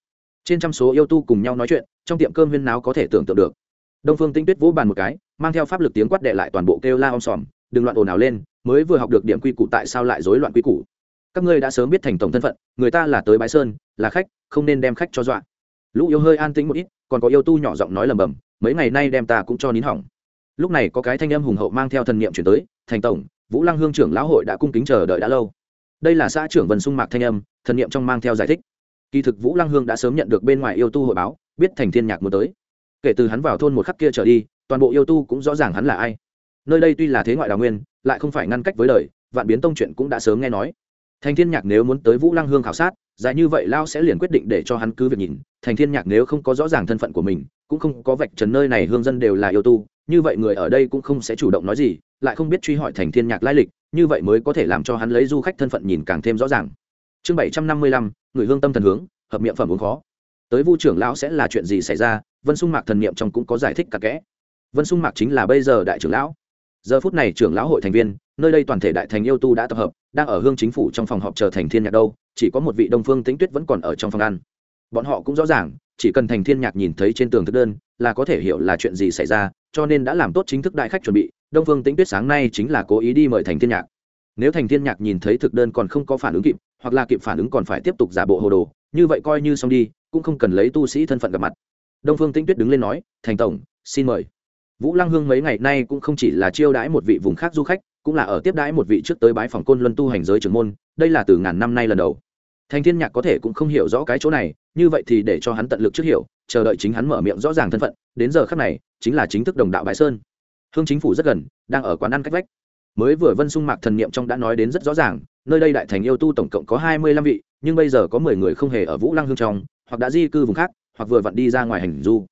Trên trăm số yêu tu cùng nhau nói chuyện, trong tiệm cơm huyên náo có thể tưởng tượng được. Đông phương tinh tuyết vỗ bàn một cái, mang theo pháp lực tiếng quát đệ lại toàn bộ kêu la om sòm, đừng loạn ồn ào lên, mới vừa học được điểm quy củ tại sao lại rối loạn quy củ các ngươi đã sớm biết thành tổng thân phận, người ta là tới bãi sơn, là khách, không nên đem khách cho dọa. Lũ yêu hơi an tĩnh một ít, còn có yêu tu nhỏ giọng nói lầm bầm mấy ngày nay đem ta cũng cho nín hỏng. Lúc này có cái thanh âm hùng hậu mang theo thần niệm chuyển tới, thành tổng, vũ lăng hương trưởng lão hội đã cung kính chờ đợi đã lâu. Đây là xã trưởng vân sung mạc thanh âm, thần niệm trong mang theo giải thích. Kỳ thực vũ lăng hương đã sớm nhận được bên ngoài yêu tu hội báo, biết thành thiên nhạc muốn tới. Kể từ hắn vào thôn một khắc kia trở đi, toàn bộ yêu tu cũng rõ ràng hắn là ai. Nơi đây tuy là thế ngoại đào nguyên, lại không phải ngăn cách với đời, vạn biến tông chuyện cũng đã sớm nghe nói thành thiên nhạc nếu muốn tới vũ lăng hương khảo sát, dài như vậy lao sẽ liền quyết định để cho hắn cứ việc nhìn. Thành thiên nhạc nếu không có rõ ràng thân phận của mình, cũng không có vạch trần nơi này hương dân đều là yêu tu, như vậy người ở đây cũng không sẽ chủ động nói gì, lại không biết truy hỏi thành thiên nhạc lai lịch, như vậy mới có thể làm cho hắn lấy du khách thân phận nhìn càng thêm rõ ràng. Chương bảy trăm năm mươi lăm, người hương tâm thần hướng, hợp miệng phẩm uống khó. Tới vu trưởng lão sẽ là chuyện gì xảy ra, vân sung mạc thần niệm trong cũng có giải thích cả kẽ. Vân sung mạc chính là bây giờ đại trưởng lão. Giờ phút này trưởng lão hội thành viên nơi đây toàn thể đại thành yêu tu đã tập hợp, đang ở hương chính phủ trong phòng họp chờ thành thiên nhạc đâu, chỉ có một vị đông phương tính tuyết vẫn còn ở trong phòng ăn. Bọn họ cũng rõ ràng, chỉ cần thành thiên nhạc nhìn thấy trên tường thực đơn, là có thể hiểu là chuyện gì xảy ra, cho nên đã làm tốt chính thức đại khách chuẩn bị, đông phương tính tuyết sáng nay chính là cố ý đi mời thành thiên nhạc. Nếu thành thiên nhạc nhìn thấy thực đơn còn không có phản ứng kịp, hoặc là kịp phản ứng còn phải tiếp tục giả bộ hồ đồ, như vậy coi như xong đi, cũng không cần lấy tu sĩ thân phận gặp mặt. Đông phương tĩnh tuyết đứng lên nói, thành tổng, xin mời. Vũ lăng hương mấy ngày nay cũng không chỉ là chiêu đãi một vị vùng khác du khách cũng là ở tiếp đãi một vị trước tới bái phòng côn luân tu hành giới trưởng môn, đây là từ ngàn năm nay lần đầu. Thành thiên nhạc có thể cũng không hiểu rõ cái chỗ này, như vậy thì để cho hắn tận lực trước hiểu, chờ đợi chính hắn mở miệng rõ ràng thân phận, đến giờ khắc này, chính là chính thức đồng đạo bái sơn. Hương chính phủ rất gần, đang ở quán ăn cách vách. Mới vừa vân sung mạc thần niệm trong đã nói đến rất rõ ràng, nơi đây đại thành yêu tu tổng cộng có hai mươi lăm vị, nhưng bây giờ có mười người không hề ở vũ lăng hương trong, hoặc đã di cư vùng khác, hoặc vừa vặn đi ra ngoài hành du.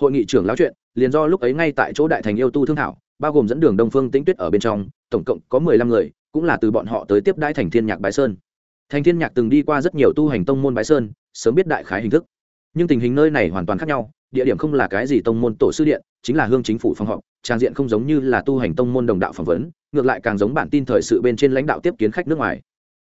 Hội nghị trưởng lão chuyện, liền do lúc ấy ngay tại chỗ đại thành yêu tu thương thảo, bao gồm dẫn đường đông phương tĩnh tuyết ở bên trong tổng cộng có mười lăm người, cũng là từ bọn họ tới tiếp đãi thành thiên nhạc bái sơn. Thành thiên nhạc từng đi qua rất nhiều tu hành tông môn bái sơn, sớm biết đại khái hình thức. Nhưng tình hình nơi này hoàn toàn khác nhau, địa điểm không là cái gì tông môn tổ sư điện, chính là hương chính phủ phòng họp, trang diện không giống như là tu hành tông môn đồng đạo phỏng vấn, ngược lại càng giống bản tin thời sự bên trên lãnh đạo tiếp kiến khách nước ngoài.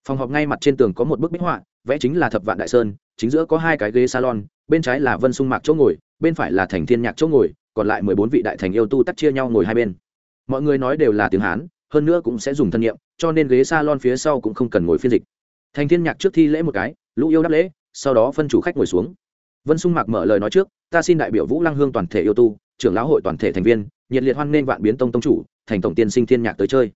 Phòng họp ngay mặt trên tường có một bức bích họa, vẽ chính là thập vạn đại sơn, chính giữa có hai cái ghế salon, bên trái là vân sung mạc chỗ ngồi, bên phải là thành thiên nhạc chỗ ngồi, còn lại mười bốn vị đại thành yêu tu tắt chia nhau ngồi hai bên. Mọi người nói đều là tiếng hán hơn nữa cũng sẽ dùng thân nhiệm, cho nên ghế salon phía sau cũng không cần ngồi phiên dịch. Thành thiên nhạc trước thi lễ một cái, lũ yêu đáp lễ, sau đó phân chủ khách ngồi xuống. Vân sung mạc mở lời nói trước, ta xin đại biểu vũ lăng hương toàn thể yêu tu, trưởng lão hội toàn thể thành viên, nhiệt liệt hoan nghênh vạn biến tông tông chủ, thành tổng tiên sinh thiên nhạc tới chơi.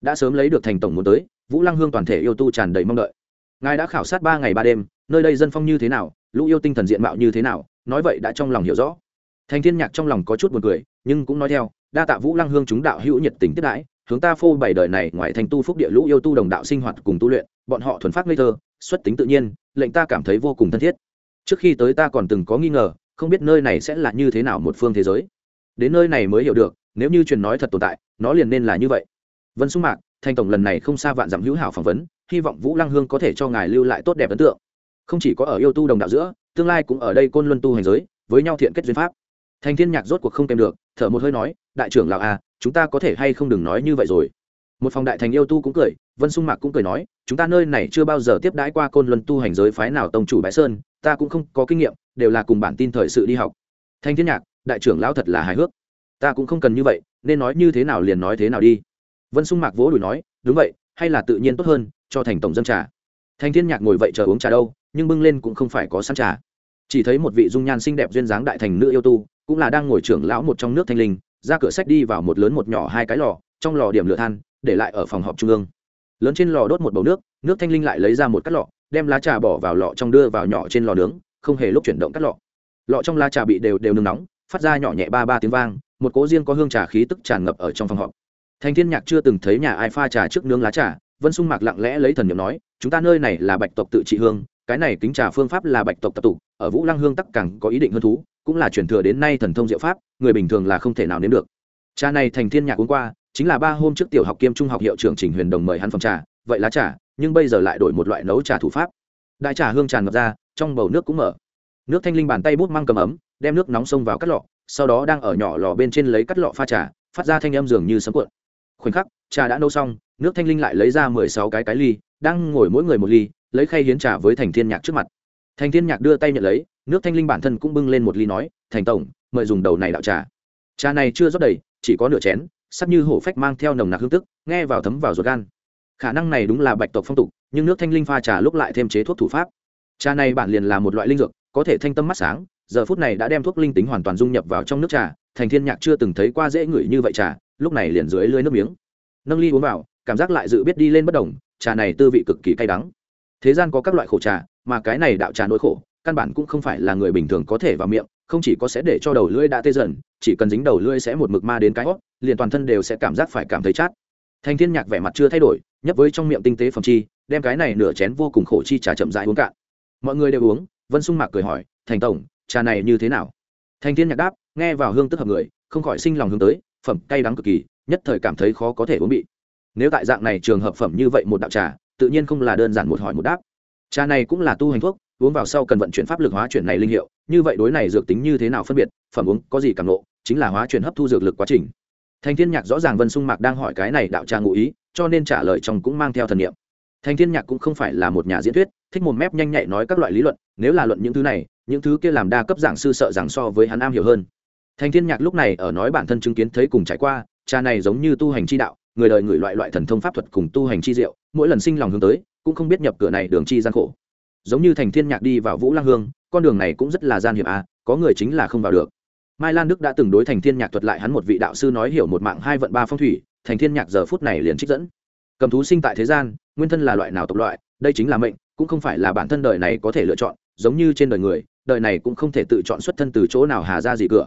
Đã sớm lấy được thành tổng muốn tới, vũ lăng hương toàn thể yêu tu tràn đầy mong đợi. Ngài đã khảo sát ba ngày ba đêm, nơi đây dân phong như thế nào, lũ yêu tinh thần diện mạo như thế nào, nói vậy đã trong lòng hiểu rõ. Thành thiên nhạc trong lòng có chút buồn cười, nhưng cũng nói theo, đa tạ vũ lăng hương chúng đạo hữu nhiệt tình tiếp đãi hướng ta phô bảy đời này ngoài thành tu phúc địa lũ yêu tu đồng đạo sinh hoạt cùng tu luyện, bọn họ thuần phát ngây thơ, xuất tính tự nhiên, lệnh ta cảm thấy vô cùng thân thiết. Trước khi tới ta còn từng có nghi ngờ, không biết nơi này sẽ là như thế nào một phương thế giới. Đến nơi này mới hiểu được, nếu như truyền nói thật tồn tại, nó liền nên là như vậy. Vân xung mạc thanh tổng lần này không xa vạn dặm hữu hảo phỏng vấn, hy vọng vũ lăng hương có thể cho ngài lưu lại tốt đẹp ấn tượng. Không chỉ có ở yêu tu đồng đạo giữa, tương lai cũng ở đây côn luân tu hành giới, với nhau thiện kết duyên pháp. Thành thiên nhạc rốt cuộc không kèm được, thở một hơi nói, đại trưởng lão à chúng ta có thể hay không đừng nói như vậy rồi. Một phòng đại thành yêu tu cũng cười, vân sung mạc cũng cười nói, chúng ta nơi này chưa bao giờ tiếp đãi qua côn luân tu hành giới phái nào tông chủ bãi sơn, ta cũng không có kinh nghiệm, đều là cùng bản tin thời sự đi học. Thanh thiên nhạc, đại trưởng lão thật là hài hước. Ta cũng không cần như vậy, nên nói như thế nào liền nói thế nào đi. Vân sung mạc vỗ đùi nói, đúng vậy, hay là tự nhiên tốt hơn, cho thành tổng dân trà. Thanh thiên nhạc ngồi vậy chờ uống trà đâu, nhưng bưng lên cũng không phải có sẵn trà. Chỉ thấy một vị dung nhan xinh đẹp duyên dáng đại thành nữ yêu tu, cũng là đang ngồi trưởng lão một trong nước thanh linh ra cửa sách đi vào một lớn một nhỏ hai cái lò, trong lò điểm lửa than, để lại ở phòng họp trung ương. Lớn trên lò đốt một bầu nước nước thanh linh lại lấy ra một cắt lọ, đem lá trà bỏ vào lọ trong đưa vào nhỏ trên lò nướng, không hề lúc chuyển động cắt lọ. Lọ trong lá trà bị đều đều nướng nóng, phát ra nhỏ nhẹ ba ba tiếng vang, một cố riêng có hương trà khí tức tràn ngập ở trong phòng họp. Thành thiên nhạc chưa từng thấy nhà ai pha trà trước nướng lá trà, vân sung mạc lặng lẽ lấy thần niệm nói, chúng ta nơi này là bạch tộc tự trị hương, cái này kính trà phương pháp là bạch tộc tập tụ, ở vũ lăng hương tắc càng có ý định hơn thú cũng là truyền thừa đến nay thần thông diệu pháp, người bình thường là không thể nào nếm được. Trà này thành thiên nhạc uống qua, chính là ba hôm trước tiểu học kiêm trung học hiệu trưởng trình huyền đồng mời hắn phòng trà, vậy lá trà, nhưng bây giờ lại đổi một loại nấu trà thủ pháp. Đại trà hương tràn ngập ra, trong bầu nước cũng mở. Nước thanh linh bàn tay bút mang cầm ấm, đem nước nóng xông vào cắt lọ, sau đó đang ở nhỏ lò bên trên lấy cắt lọ pha trà, phát ra thanh âm dường như sấm cuộn. Khoảnh khắc, trà đã nấu xong, nước thanh linh lại lấy ra mười sáu cái cái ly, đang ngồi mỗi người một ly, lấy khay hiến trà với thành thiên nhạc trước mặt. Thành thiên nhạc đưa tay nhận lấy nước thanh linh bản thân cũng bưng lên một ly nói, thành tổng, mời dùng đầu này đạo trà. Trà này chưa rót đầy, chỉ có nửa chén sắp như hổ phách mang theo nồng nặc hương tức, nghe vào thấm vào ruột gan. Khả năng này đúng là bạch tộc phong tục, nhưng nước thanh linh pha trà lúc lại thêm chế thuốc thủ pháp. Trà này bản liền là một loại linh dược, có thể thanh tâm mắt sáng, giờ phút này đã đem thuốc linh tính hoàn toàn dung nhập vào trong nước trà, thành thiên nhạc chưa từng thấy qua dễ ngửi như vậy trà, lúc này liền dưới lưới nước miếng. Nâng ly uống vào, cảm giác lại dự biết đi lên bất đồng, trà này tư vị cực kỳ cay đắng. Thế gian có các loại khổ trà, mà cái này đạo trà nỗi khổ căn bản cũng không phải là người bình thường có thể vào miệng, không chỉ có sẽ để cho đầu lưỡi đã tê dần, chỉ cần dính đầu lưỡi sẽ một mực ma đến cái hót, liền toàn thân đều sẽ cảm giác phải cảm thấy chát. Thành thiên nhạc vẻ mặt chưa thay đổi, nhấp với trong miệng tinh tế phẩm chi, đem cái này nửa chén vô cùng khổ chi trà chậm rãi uống cạn. Mọi người đều uống, vân sung mạc cười hỏi, thành tổng, trà này như thế nào? Thành thiên nhạc đáp, nghe vào hương tức hợp người, không khỏi sinh lòng hướng tới, phẩm cay đắng cực kỳ, nhất thời cảm thấy khó có thể uống bị. Nếu tại dạng này trường hợp phẩm như vậy một đạo trà, tự nhiên không là đơn giản một hỏi một đáp. Trà này cũng là tu hành thuốc uống vào sau cần vận chuyển pháp lực hóa chuyển này linh hiệu, như vậy đối này dược tính như thế nào phân biệt, phẩm uống có gì cảm nộ chính là hóa chuyển hấp thu dược lực quá trình. Thành thiên nhạc rõ ràng vân sung mạc đang hỏi cái này đạo trà ngụ ý, cho nên trả lời trong cũng mang theo thần niệm. Thành thiên nhạc cũng không phải là một nhà diễn thuyết, thích một mép nhanh nhạy nói các loại lý luận, nếu là luận những thứ này, những thứ kia làm đa cấp giảng sư sợ rằng so với hắn am hiểu hơn. Thành thiên nhạc lúc này ở nói bản thân chứng kiến thấy cùng trải qua, cha này giống như tu hành chi đạo, người đời người loại loại thần thông pháp thuật cùng tu hành chi diệu, mỗi lần sinh lòng hướng tới, cũng không biết nhập cửa này đường chi gian khổ giống như thành thiên nhạc đi vào vũ lang hương, con đường này cũng rất là gian hiểm à có người chính là không vào được. Mai lan đức đã từng đối thành thiên nhạc thuật lại hắn một vị đạo sư nói hiểu một mạng hai vận ba phong thủy, thành thiên nhạc giờ phút này liền trích dẫn. Cầm thú sinh tại thế gian, nguyên thân là loại nào tộc loại, đây chính là mệnh, cũng không phải là bản thân đời này có thể lựa chọn, giống như trên đời người, đời này cũng không thể tự chọn xuất thân từ chỗ nào hà ra gì cửa.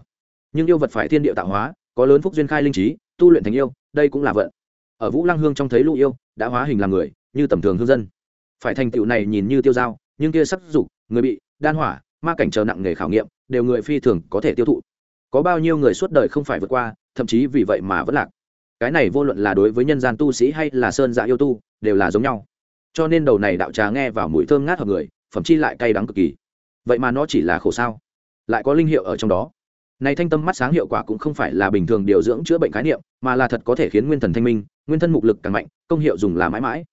Nhưng yêu vật phải thiên địa tạo hóa, có lớn phúc duyên khai linh trí, tu luyện thành yêu, đây cũng là vận. Ở vũ lăng hương trong thấy lũ yêu, đã hóa hình làm người, như tầm thường hương dân. Phải thành tựu này nhìn như tiêu dao nhưng kia sắc dục, người bị, đan hỏa, ma cảnh chờ nặng nghề khảo nghiệm, đều người phi thường có thể tiêu thụ. Có bao nhiêu người suốt đời không phải vượt qua, thậm chí vì vậy mà vẫn lạc. Cái này vô luận là đối với nhân gian tu sĩ hay là sơn dạ yêu tu, đều là giống nhau. Cho nên đầu này đạo trà nghe vào mùi thơm ngát hợp người, phẩm chi lại cay đắng cực kỳ. Vậy mà nó chỉ là khổ sao? Lại có linh hiệu ở trong đó. Này thanh tâm mắt sáng hiệu quả cũng không phải là bình thường điều dưỡng chữa bệnh khái niệm, mà là thật có thể khiến nguyên thần thanh minh, nguyên thân mục lực càng mạnh, công hiệu dùng là mãi mãi.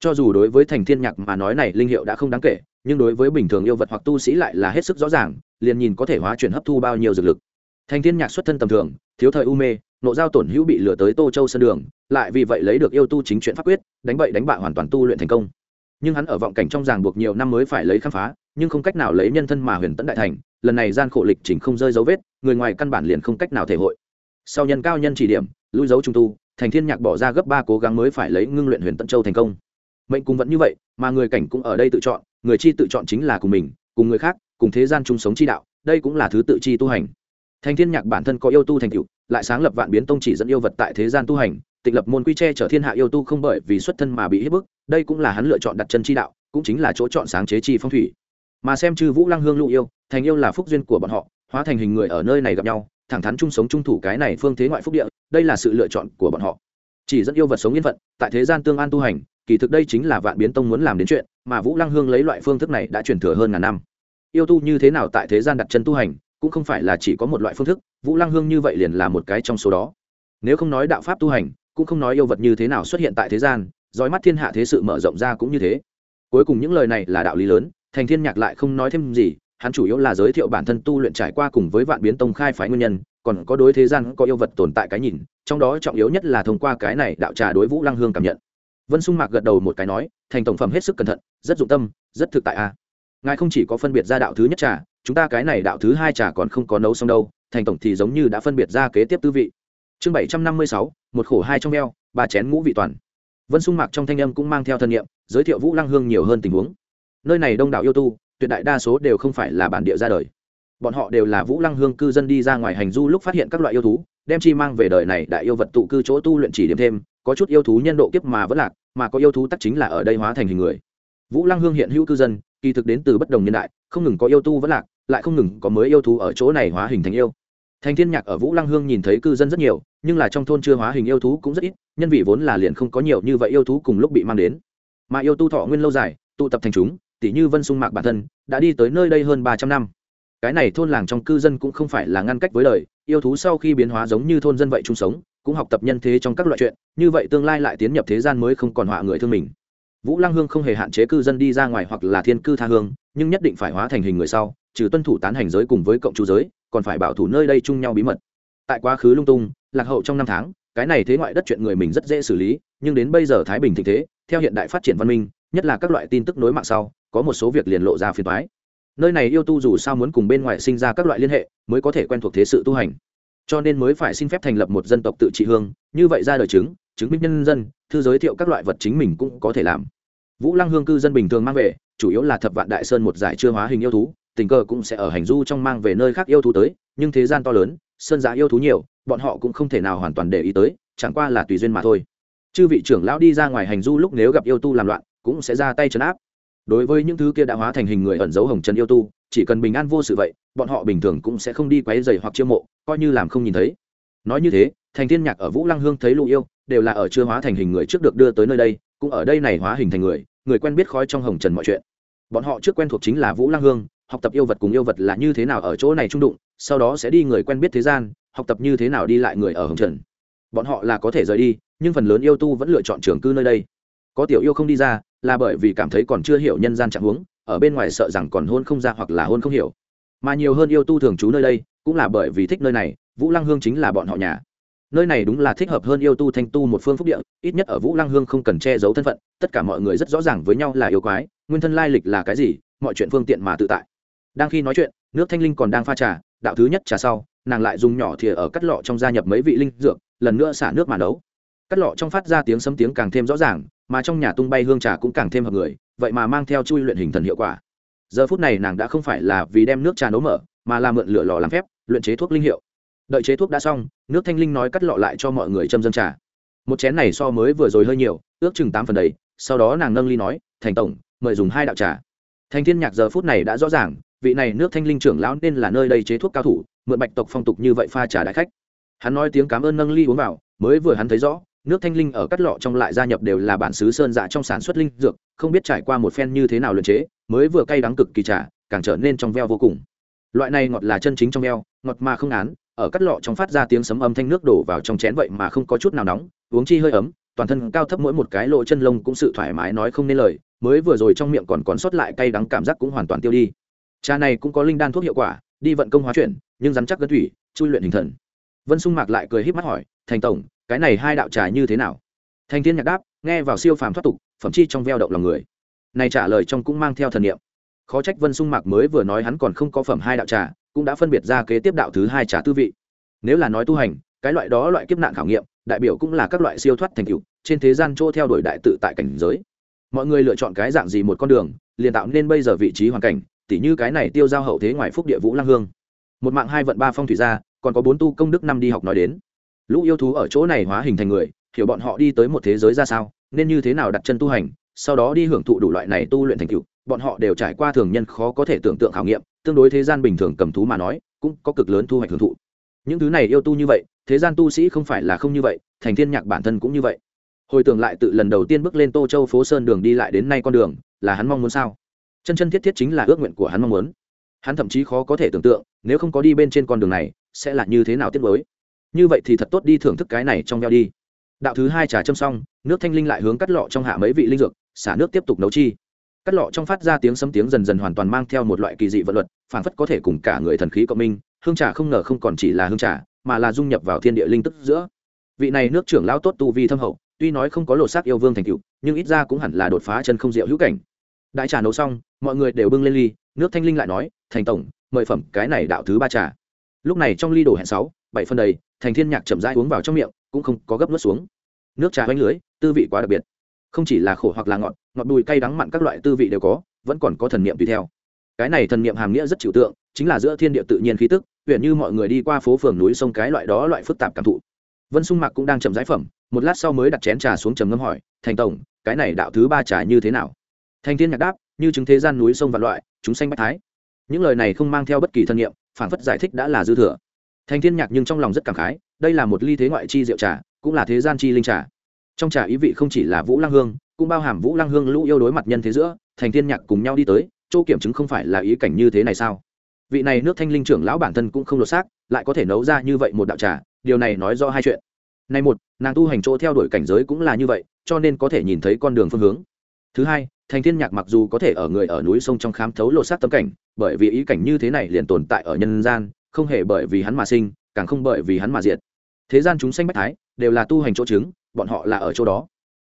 Cho dù đối với thành thiên nhạc mà nói này linh hiệu đã không đáng kể nhưng đối với bình thường yêu vật hoặc tu sĩ lại là hết sức rõ ràng, liền nhìn có thể hóa chuyển hấp thu bao nhiêu dược lực. Thành thiên nhạc xuất thân tầm thường, thiếu thời u mê, nộ giao tổn hữu bị lừa tới tô châu sân đường, lại vì vậy lấy được yêu tu chính chuyện pháp quyết, đánh bậy đánh bạ hoàn toàn tu luyện thành công. Nhưng hắn ở vọng cảnh trong ràng buộc nhiều năm mới phải lấy khám phá, nhưng không cách nào lấy nhân thân mà huyền tấn đại thành, lần này gian khổ lịch trình không rơi dấu vết, người ngoài căn bản liền không cách nào thể hội. Sau nhân cao nhân chỉ điểm, lui dấu trung tu, thành thiên nhạc bỏ ra gấp ba cố gắng mới phải lấy ngưng luyện huyền tận châu thành công mệnh cùng vẫn như vậy, mà người cảnh cũng ở đây tự chọn, người chi tự chọn chính là cùng mình, cùng người khác, cùng thế gian chung sống chi đạo, đây cũng là thứ tự chi tu hành. Thành thiên nhạc bản thân có yêu tu thành tựu, lại sáng lập vạn biến tông chỉ dẫn yêu vật tại thế gian tu hành tịch lập môn quy tre trở thiên hạ yêu tu không bởi vì xuất thân mà bị hiếp bức, đây cũng là hắn lựa chọn đặt chân chi đạo, cũng chính là chỗ chọn sáng chế chi phong thủy. Mà xem chư vũ lăng hương lụ yêu, thành yêu là phúc duyên của bọn họ, hóa thành hình người ở nơi này gặp nhau, thẳng thắn chung sống chung thủ cái này phương thế ngoại phúc địa, đây là sự lựa chọn của bọn họ. Chỉ dẫn yêu vật sống yên phận, tại thế gian tương an tu hành kỳ thực đây chính là vạn biến tông muốn làm đến chuyện, mà vũ lăng hương lấy loại phương thức này đã truyền thừa hơn ngàn năm. Yêu tu như thế nào tại thế gian đặt chân tu hành, cũng không phải là chỉ có một loại phương thức, vũ lăng hương như vậy liền là một cái trong số đó. Nếu không nói đạo pháp tu hành, cũng không nói yêu vật như thế nào xuất hiện tại thế gian, dõi mắt thiên hạ thế sự mở rộng ra cũng như thế. Cuối cùng những lời này là đạo lý lớn, thành thiên nhạc lại không nói thêm gì, hắn chủ yếu là giới thiệu bản thân tu luyện trải qua cùng với vạn biến tông khai phái nguyên nhân, còn có đối thế gian có yêu vật tồn tại cái nhìn, trong đó trọng yếu nhất là thông qua cái này đạo trà đối vũ lăng hương cảm nhận vân sung mạc gật đầu một cái nói, thành tổng phẩm hết sức cẩn thận, rất dụng tâm, rất thực tại a ngài không chỉ có phân biệt ra đạo thứ nhất trà, chúng ta cái này đạo thứ hai trà còn không có nấu xong đâu, thành tổng thì giống như đã phân biệt ra kế tiếp tư vị. Chương bảy trăm năm mươi sáu, một khổ hai trong eo, ba chén ngũ vị toàn. Vân sung mạc trong thanh âm cũng mang theo thân nhiệm, giới thiệu vũ lăng hương nhiều hơn tình huống. Nơi này đông đảo yêu tu, tuyệt đại đa số đều không phải là bản địa ra đời. Bọn họ đều là vũ lăng hương cư dân đi ra ngoài hành du lúc phát hiện các loại yêu thú, đem chi mang về đời này đại yêu vật tụ cư chỗ tu luyện chỉ điểm thêm, có chút yêu thú nhân độ kiếp mà vẫn lạc mà có yêu thú tắc chính là ở đây hóa thành hình người. Vũ lăng hương hiện hữu cư dân, kỳ thực đến từ bất đồng nhân đại, không ngừng có yêu tu vẫn lạc, lại không ngừng có mới yêu thú ở chỗ này hóa hình thành yêu. Thành thiên nhạc ở vũ lăng hương nhìn thấy cư dân rất nhiều, nhưng là trong thôn chưa hóa hình yêu thú cũng rất ít, nhân vị vốn là liền không có nhiều như vậy yêu thú cùng lúc bị mang đến. Mà yêu tu thọ nguyên lâu dài, tụ tập thành chúng, tỷ như vân sung mạc bản thân, đã đi tới nơi đây hơn ba trăm năm. Cái này thôn làng trong cư dân cũng không phải là ngăn cách với đời, yêu thú sau khi biến hóa giống như thôn dân vậy chung sống cũng học tập nhân thế trong các loại chuyện, như vậy tương lai lại tiến nhập thế gian mới không còn họa người thương mình. Vũ lăng hương không hề hạn chế cư dân đi ra ngoài hoặc là thiên cư tha hương, nhưng nhất định phải hóa thành hình người sau, trừ tuân thủ tán hành giới cùng với cộng chú giới, còn phải bảo thủ nơi đây chung nhau bí mật. Tại quá khứ lung tung, lạc hậu trong năm tháng, cái này thế ngoại đất chuyện người mình rất dễ xử lý, nhưng đến bây giờ thái bình thịnh thế, theo hiện đại phát triển văn minh, nhất là các loại tin tức nối mạng sau, có một số việc liền lộ ra phiền toái. Nơi này yêu tu dù sao muốn cùng bên ngoài sinh ra các loại liên hệ, mới có thể quen thuộc thế sự tu hành cho nên mới phải xin phép thành lập một dân tộc tự trị hương, như vậy ra đời chứng chứng minh nhân dân, thư giới thiệu các loại vật chính mình cũng có thể làm. Vũ lăng hương cư dân bình thường mang về, chủ yếu là thập vạn đại sơn một giải chưa hóa hình yêu thú, tình cờ cũng sẽ ở hành du trong mang về nơi khác yêu thú tới, nhưng thế gian to lớn, sơn giả yêu thú nhiều, bọn họ cũng không thể nào hoàn toàn để ý tới, chẳng qua là tùy duyên mà thôi. Chư vị trưởng lão đi ra ngoài hành du lúc nếu gặp yêu tu làm loạn, cũng sẽ ra tay trấn áp đối với những thứ kia đã hóa thành hình người ẩn giấu hồng trần yêu tu, chỉ cần bình an vô sự vậy, bọn họ bình thường cũng sẽ không đi quấy dày hoặc chiêu mộ, coi như làm không nhìn thấy. Nói như thế, thành thiên nhạc ở vũ lăng hương thấy lũ yêu, đều là ở chưa hóa thành hình người trước được đưa tới nơi đây, cũng ở đây này hóa hình thành người người quen biết khói trong hồng trần mọi chuyện. Bọn họ trước quen thuộc chính là vũ lăng hương, học tập yêu vật cùng yêu vật là như thế nào ở chỗ này trung đụng, sau đó sẽ đi người quen biết thế gian, học tập như thế nào đi lại người ở hồng trần. Bọn họ là có thể rời đi, nhưng phần lớn yêu tu vẫn lựa chọn trường cư nơi đây. Có tiểu yêu không đi ra là bởi vì cảm thấy còn chưa hiểu nhân gian trạng huống, ở bên ngoài sợ rằng còn hôn không ra hoặc là hôn không hiểu. Mà nhiều hơn yêu tu thường trú nơi đây, cũng là bởi vì thích nơi này, vũ lăng hương chính là bọn họ nhà. Nơi này đúng là thích hợp hơn yêu tu thanh tu một phương phúc địa, ít nhất ở vũ lăng hương không cần che giấu thân phận, tất cả mọi người rất rõ ràng với nhau là yêu quái, nguyên thân lai lịch là cái gì, mọi chuyện phương tiện mà tự tại. Đang khi nói chuyện, nước thanh linh còn đang pha trà, đạo thứ nhất trà sau, nàng lại dùng nhỏ thìa ở cắt lọ trong gia nhập mấy vị linh dược, lần nữa xả nước mà nấu. Cắt lọ trong phát ra tiếng sấm tiếng càng thêm rõ ràng mà trong nhà tung bay hương trà cũng càng thêm hợp người, vậy mà mang theo chui luyện hình thần hiệu quả. Giờ phút này nàng đã không phải là vì đem nước trà nấu mở, mà là mượn lửa lò làm phép, luyện chế thuốc linh hiệu. Đợi chế thuốc đã xong, nước thanh linh nói cắt lọ lại cho mọi người châm dân trà. Một chén này so mới vừa rồi hơi nhiều, ước chừng tám phần đầy, sau đó nàng nâng ly nói, thành tổng, mời dùng hai đạo trà. Thành thiên nhạc giờ phút này đã rõ ràng, vị này nước thanh linh trưởng lão nên là nơi đây chế thuốc cao thủ, mượn bạch tộc phong tục như vậy pha trà đại khách. Hắn nói tiếng cảm ơn nâng ly uống vào, mới vừa hắn thấy rõ nước thanh linh ở cắt lọ trong lại gia nhập đều là bản xứ sơn dạ trong sản xuất linh dược, không biết trải qua một phen như thế nào luyện chế, mới vừa cay đắng cực kỳ trả càng trở nên trong veo vô cùng. Loại này ngọt là chân chính trong veo, ngọt mà không án ở cắt lọ trong phát ra tiếng sấm âm thanh nước đổ vào trong chén vậy mà không có chút nào nóng, uống chi hơi ấm, toàn thân cao thấp mỗi một cái lỗ chân lông cũng sự thoải mái nói không nên lời, mới vừa rồi trong miệng còn còn sót lại cay đắng cảm giác cũng hoàn toàn tiêu đi. Trà này cũng có linh đan thuốc hiệu quả, đi vận công hóa chuyển, nhưng rắn chắc gân thủy, chui luyện hình thần. Vân sung mạc lại cười híp mắt hỏi, thành tổng cái này hai đạo trà như thế nào? Thành thiên nhạc đáp, nghe vào siêu phàm thoát tục, phẩm chi trong veo động lòng người. Này trả lời trong cũng mang theo thần niệm. Khó trách vân sung mạc mới vừa nói hắn còn không có phẩm hai đạo trà, cũng đã phân biệt ra kế tiếp đạo thứ hai trà tư vị. Nếu là nói tu hành, cái loại đó loại kiếp nạn khảo nghiệm, đại biểu cũng là các loại siêu thoát thành tựu, trên thế gian chỗ theo đuổi đại tự tại cảnh giới. Mọi người lựa chọn cái dạng gì một con đường, liền tạo nên bây giờ vị trí hoàn cảnh, tỉ như cái này tiêu giao hậu thế ngoài phúc địa vũ lang hương. Một mạng hai vận ba phong thủy gia còn có bốn tu công đức năm đi học nói đến lũ yêu thú ở chỗ này hóa hình thành người, hiểu bọn họ đi tới một thế giới ra sao, nên như thế nào đặt chân tu hành, sau đó đi hưởng thụ đủ loại này tu luyện thành tựu, bọn họ đều trải qua thường nhân khó có thể tưởng tượng khảo nghiệm, tương đối thế gian bình thường cầm thú mà nói, cũng có cực lớn thu hoạch hưởng thụ. Những thứ này yêu tu như vậy, thế gian tu sĩ không phải là không như vậy, thành thiên nhạc bản thân cũng như vậy. Hồi tưởng lại tự lần đầu tiên bước lên tô châu phố sơn đường đi lại đến nay con đường, là hắn mong muốn sao? Chân chân thiết thiết chính là ước nguyện của hắn mong muốn. Hắn thậm chí khó có thể tưởng tượng, nếu không có đi bên trên con đường này, sẽ là như thế nào tiếp với như vậy thì thật tốt đi thưởng thức cái này trong veo đi. Đạo thứ hai trà châm xong, nước thanh linh lại hướng cắt lọ trong hạ mấy vị linh dược, xả nước tiếp tục nấu chi. Cắt lọ trong phát ra tiếng sấm tiếng dần dần hoàn toàn mang theo một loại kỳ dị vận luật phản phất có thể cùng cả người thần khí cộng minh, hương trà không ngờ không còn chỉ là hương trà, mà là dung nhập vào thiên địa linh tức giữa. Vị này nước trưởng lao tốt tu vi thâm hậu, tuy nói không có lột xác yêu vương thành cựu nhưng ít ra cũng hẳn là đột phá chân không diệu hữu cảnh. Đại trà nấu xong, mọi người đều bưng lên ly, nước thanh linh lại nói, thành tổng, mời phẩm cái này đạo thứ ba trà. Lúc này trong ly đổ hẹn sáu, bảy phân đầy thành thiên nhạc chậm rãi uống vào trong miệng cũng không có gấp nuốt xuống. Nước trà bánh lưới tư vị quá đặc biệt. Không chỉ là khổ hoặc là ngọt ngọt bùi cay đắng mặn các loại tư vị đều có vẫn còn có thần niệm tùy theo. Cái này thần niệm hàm nghĩa rất trừu tượng chính là giữa thiên địa tự nhiên khí tức huyện như mọi người đi qua phố phường núi sông cái loại đó loại phức tạp cảm thụ. Vân sung mạc cũng đang chậm giải phẩm một lát sau mới đặt chén trà xuống trầm ngâm hỏi thành tổng cái này đạo thứ ba trà như thế nào? Thành thiên nhạc đáp như chứng thế gian núi sông và loại chúng sanh bách thái. Những lời này không mang theo bất kỳ thân niệm, phản phất giải thích đã là dư thừa thành thiên nhạc nhưng trong lòng rất cảm khái, đây là một ly thế ngoại chi rượu trà, cũng là thế gian chi linh trà. Trong trà ý vị không chỉ là vũ lăng hương, cũng bao hàm vũ lăng hương lũ yêu đối mặt nhân thế giữa, thành thiên nhạc cùng nhau đi tới, chỗ kiểm chứng không phải là ý cảnh như thế này sao? Vị này nước thanh linh trưởng lão bản thân cũng không lột xác, lại có thể nấu ra như vậy một đạo trà, điều này nói rõ hai chuyện. Này một, nàng tu hành chỗ theo đuổi cảnh giới cũng là như vậy, cho nên có thể nhìn thấy con đường phương hướng. Thứ hai, thành thiên nhạc mặc dù có thể ở người ở núi sông trong khám thấu lột xác tâm cảnh, bởi vì ý cảnh như thế này liền tồn tại ở nhân gian không hề bởi vì hắn mà sinh, càng không bởi vì hắn mà diệt. Thế gian chúng sanh bách thái, đều là tu hành chỗ chứng, bọn họ là ở chỗ đó.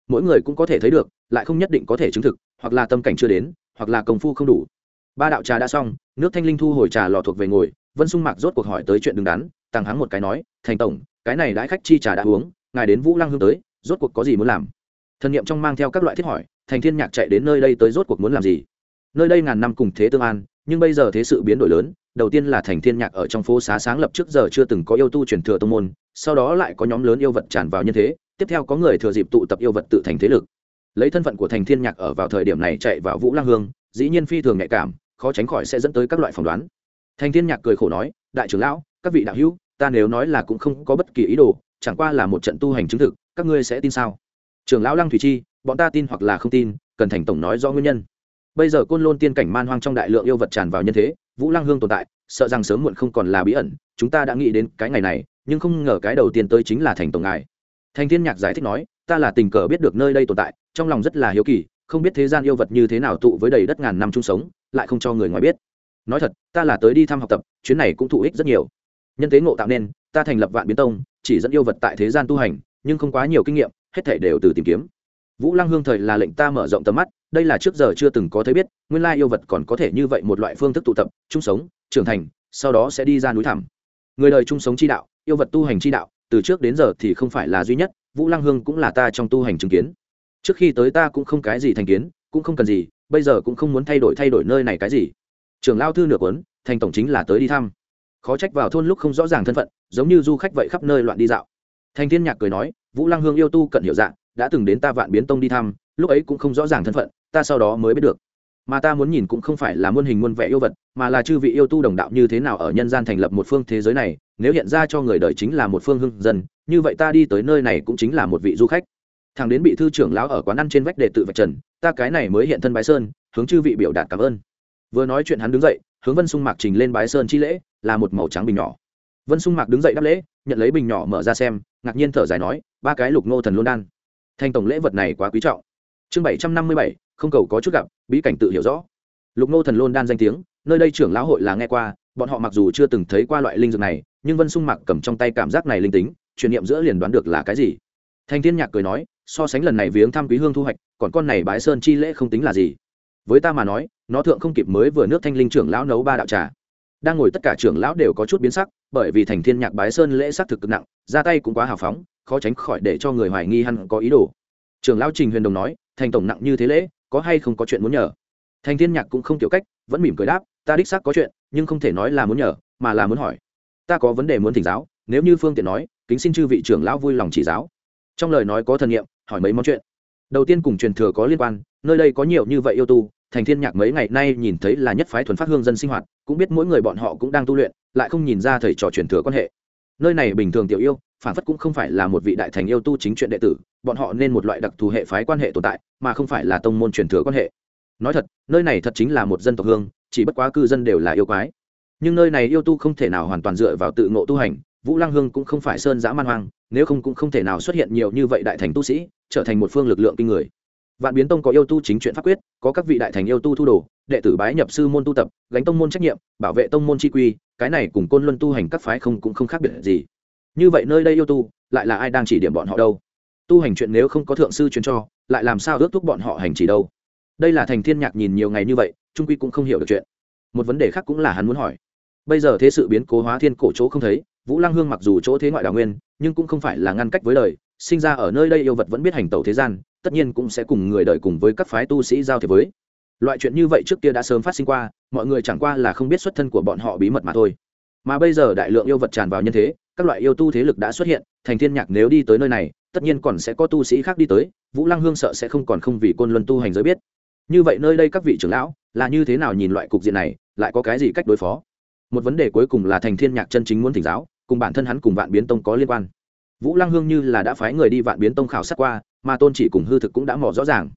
Mỗi người cũng có thể thấy được, lại không nhất định có thể chứng thực, hoặc là tâm cảnh chưa đến, hoặc là công phu không đủ. Ba đạo trà đã xong, nước thanh linh thu hồi trà lò thuộc về ngồi, vân sung mạc rốt cuộc hỏi tới chuyện đứng đắn tăng hắng một cái nói, thành tổng, cái này đãi khách chi trà đã uống, ngài đến vũ lăng hương tới, rốt cuộc có gì muốn làm? Thần niệm trong mang theo các loại thiết hỏi, thành thiên nhạc chạy đến nơi đây tới rốt cuộc muốn làm gì? Nơi đây ngàn năm cùng thế tương an nhưng bây giờ thế sự biến đổi lớn, đầu tiên là thành thiên nhạc ở trong phố xá sáng lập trước giờ chưa từng có yêu tu truyền thừa tông môn, sau đó lại có nhóm lớn yêu vật tràn vào nhân thế, tiếp theo có người thừa dịp tụ tập yêu vật tự thành thế lực. Lấy thân phận của thành thiên nhạc ở vào thời điểm này chạy vào vũ lang hương, dĩ nhiên phi thường nhạy cảm, khó tránh khỏi sẽ dẫn tới các loại phỏng đoán. Thành thiên nhạc cười khổ nói, đại trưởng lão, các vị đạo hữu, ta nếu nói là cũng không có bất kỳ ý đồ, chẳng qua là một trận tu hành chứng thực, các ngươi sẽ tin sao? Trưởng lão lăng thủy chi, bọn ta tin hoặc là không tin, cần thành tổng nói rõ nguyên nhân bây giờ côn lôn tiên cảnh man hoang trong đại lượng yêu vật tràn vào nhân thế, vũ lăng hương tồn tại, sợ rằng sớm muộn không còn là bí ẩn, chúng ta đã nghĩ đến cái ngày này, nhưng không ngờ cái đầu tiên tới chính là thành tổng ngài. Thành thiên nhạc giải thích nói, ta là tình cờ biết được nơi đây tồn tại, trong lòng rất là hiếu kỳ, không biết thế gian yêu vật như thế nào tụ với đầy đất ngàn năm chung sống, lại không cho người ngoài biết. Nói thật, ta là tới đi thăm học tập, chuyến này cũng thụ ích rất nhiều. Nhân tế ngộ tạo nên, ta thành lập vạn biến tông, chỉ dẫn yêu vật tại thế gian tu hành, nhưng không quá nhiều kinh nghiệm, hết thể đều từ tìm kiếm. Vũ lăng hương thời là lệnh ta mở rộng tầm mắt đây là trước giờ chưa từng có thấy biết, nguyên lai yêu vật còn có thể như vậy một loại phương thức tụ tập, chung sống, trưởng thành, sau đó sẽ đi ra núi thẳm. Người đời chung sống chi đạo, yêu vật tu hành chi đạo, từ trước đến giờ thì không phải là duy nhất, vũ lăng hương cũng là ta trong tu hành chứng kiến. Trước khi tới ta cũng không cái gì thành kiến, cũng không cần gì, bây giờ cũng không muốn thay đổi thay đổi nơi này cái gì. Trưởng lao thư nửa cuốn, thành tổng chính là tới đi thăm. Khó trách vào thôn lúc không rõ ràng thân phận, giống như du khách vậy khắp nơi loạn đi dạo. Thành thiên nhạc cười nói, vũ lăng hương yêu tu cận hiểu dạng đã từng đến ta vạn biến tông đi thăm, lúc ấy cũng không rõ ràng thân phận ta sau đó mới biết được. Mà ta muốn nhìn cũng không phải là muôn hình muôn vẻ yêu vật, mà là chư vị yêu tu đồng đạo như thế nào ở nhân gian thành lập một phương thế giới này, nếu hiện ra cho người đời chính là một phương hưng dân, như vậy ta đi tới nơi này cũng chính là một vị du khách. Thằng đến bị thư trưởng lão ở quán ăn trên vách để tự vạch trần, ta cái này mới hiện thân bái sơn, hướng chư vị biểu đạt cảm ơn. Vừa nói chuyện hắn đứng dậy, hướng vân sung mạc trình lên bái sơn chi lễ, là một màu trắng bình nhỏ. Vân sung mạc đứng dậy đáp lễ, nhận lấy bình nhỏ mở ra xem, ngạc nhiên thở dài nói, ba cái lục nô thần luôn đan. Thành tổng lễ vật này quá quý trọng. Chương bảy trăm năm mươi bảy không cầu có chút gặp, bí cảnh tự hiểu rõ. Lục nô thần lôn đan danh tiếng, nơi đây trưởng lão hội là nghe qua, bọn họ mặc dù chưa từng thấy qua loại linh dược này, nhưng vân sung mặc cầm trong tay cảm giác này linh tính, truyền niệm giữa liền đoán được là cái gì. Thanh thiên nhạc cười nói, so sánh lần này viếng thăm quý hương thu hoạch, còn con này bái sơn chi lễ không tính là gì. Với ta mà nói, nó thượng không kịp mới vừa nước thanh linh trưởng lão nấu ba đạo trà. Đang ngồi tất cả trưởng lão đều có chút biến sắc, bởi vì thành thiên nhạc bái sơn lễ sắc thực cực nặng, ra tay cũng quá hào phóng, khó tránh khỏi để cho người hoài nghi hắn có ý đồ. Trưởng lão trình huyền đồng nói, thành tổng nặng như thế lễ có hay không có chuyện muốn nhờ? Thành thiên nhạc cũng không kiểu cách, vẫn mỉm cười đáp, ta đích xác có chuyện, nhưng không thể nói là muốn nhờ, mà là muốn hỏi. Ta có vấn đề muốn thỉnh giáo, nếu như phương tiện nói, kính xin chư vị trưởng lão vui lòng chỉ giáo. Trong lời nói có thần nghiệm hỏi mấy món chuyện. Đầu tiên cùng truyền thừa có liên quan, nơi đây có nhiều như vậy yêu tu, thành thiên nhạc mấy ngày nay nhìn thấy là nhất phái thuần phát hương dân sinh hoạt, cũng biết mỗi người bọn họ cũng đang tu luyện, lại không nhìn ra thầy trò truyền thừa quan hệ. Nơi này bình thường tiểu yêu phản phất cũng không phải là một vị đại thành yêu tu chính chuyện đệ tử, bọn họ nên một loại đặc thù hệ phái quan hệ tồn tại, mà không phải là tông môn truyền thừa quan hệ. Nói thật, nơi này thật chính là một dân tộc hương, chỉ bất quá cư dân đều là yêu quái. Nhưng nơi này yêu tu không thể nào hoàn toàn dựa vào tự ngộ tu hành, vũ lăng hương cũng không phải sơn giã man hoang, nếu không cũng không thể nào xuất hiện nhiều như vậy đại thành tu sĩ, trở thành một phương lực lượng kinh người. Vạn biến tông có yêu tu chính chuyện pháp quyết, có các vị đại thành yêu tu thu đồ, đệ tử bái nhập sư môn tu tập, gánh tông môn trách nhiệm, bảo vệ tông môn chi quy, cái này cùng côn luân tu hành các phái không cũng không khác biệt gì như vậy nơi đây yêu tu, lại là ai đang chỉ điểm bọn họ đâu? Tu hành chuyện nếu không có thượng sư truyền cho, lại làm sao ước thúc bọn họ hành chỉ đâu? Đây là thành thiên nhạc nhìn nhiều ngày như vậy, trung quy cũng không hiểu được chuyện. Một vấn đề khác cũng là hắn muốn hỏi. Bây giờ thế sự biến cố hóa thiên cổ chỗ không thấy, vũ lăng hương mặc dù chỗ thế ngoại đào nguyên, nhưng cũng không phải là ngăn cách với đời, sinh ra ở nơi đây yêu vật vẫn biết hành tẩu thế gian, tất nhiên cũng sẽ cùng người đời cùng với các phái tu sĩ giao thế với. Loại chuyện như vậy trước kia đã sớm phát sinh qua, mọi người chẳng qua là không biết xuất thân của bọn họ bí mật mà thôi. Mà bây giờ đại lượng yêu vật tràn vào nhân thế các loại yêu tu thế lực đã xuất hiện, thành thiên nhạc nếu đi tới nơi này, tất nhiên còn sẽ có tu sĩ khác đi tới, vũ lăng hương sợ sẽ không còn không vì côn luân tu hành giới biết. Như vậy nơi đây các vị trưởng lão, là như thế nào nhìn loại cục diện này, lại có cái gì cách đối phó? Một vấn đề cuối cùng là thành thiên nhạc chân chính muốn thỉnh giáo, cùng bản thân hắn cùng vạn biến tông có liên quan. Vũ lăng hương như là đã phái người đi vạn biến tông khảo sát qua, mà tôn chỉ cùng hư thực cũng đã mỏ rõ ràng.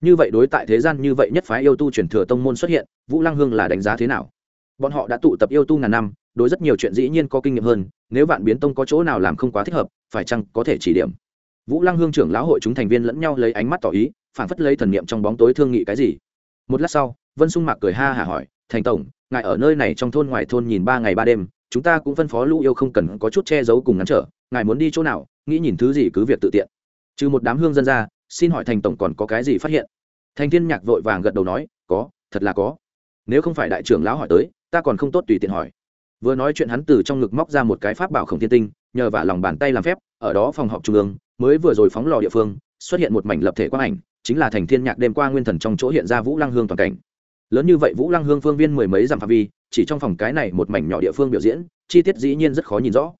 Như vậy đối tại thế gian như vậy nhất phái yêu tu truyền thừa tông môn xuất hiện, vũ lăng hương là đánh giá thế nào? Bọn họ đã tụ tập yêu tu ngàn năm đối rất nhiều chuyện dĩ nhiên có kinh nghiệm hơn, nếu vạn biến tông có chỗ nào làm không quá thích hợp, phải chăng có thể chỉ điểm? Vũ lăng hương trưởng lão hội chúng thành viên lẫn nhau lấy ánh mắt tỏ ý phản phất lấy thần niệm trong bóng tối thương nghị cái gì. Một lát sau, vân sung mạc cười ha hả hỏi, thành tổng, ngài ở nơi này trong thôn ngoài thôn nhìn ba ngày ba đêm, chúng ta cũng phân phó lũ yêu không cần có chút che giấu cùng ngắn trở, ngài muốn đi chỗ nào, nghĩ nhìn thứ gì cứ việc tự tiện. Trừ một đám hương dân ra, xin hỏi thành tổng còn có cái gì phát hiện? Thành thiên nhạc vội vàng gật đầu nói, có, thật là có. Nếu không phải đại trưởng lão hỏi tới, ta còn không tốt tùy tiện hỏi vừa nói chuyện hắn từ trong ngực móc ra một cái pháp bảo khổng thiên tinh, nhờ vả lòng bàn tay làm phép, ở đó phòng họp trung ương, mới vừa rồi phóng lò địa phương, xuất hiện một mảnh lập thể quang ảnh, chính là thành thiên nhạc đêm qua nguyên thần trong chỗ hiện ra vũ lăng hương toàn cảnh. Lớn như vậy vũ lăng hương phương viên mười mấy dặm phạm vi, chỉ trong phòng cái này một mảnh nhỏ địa phương biểu diễn, chi tiết dĩ nhiên rất khó nhìn rõ.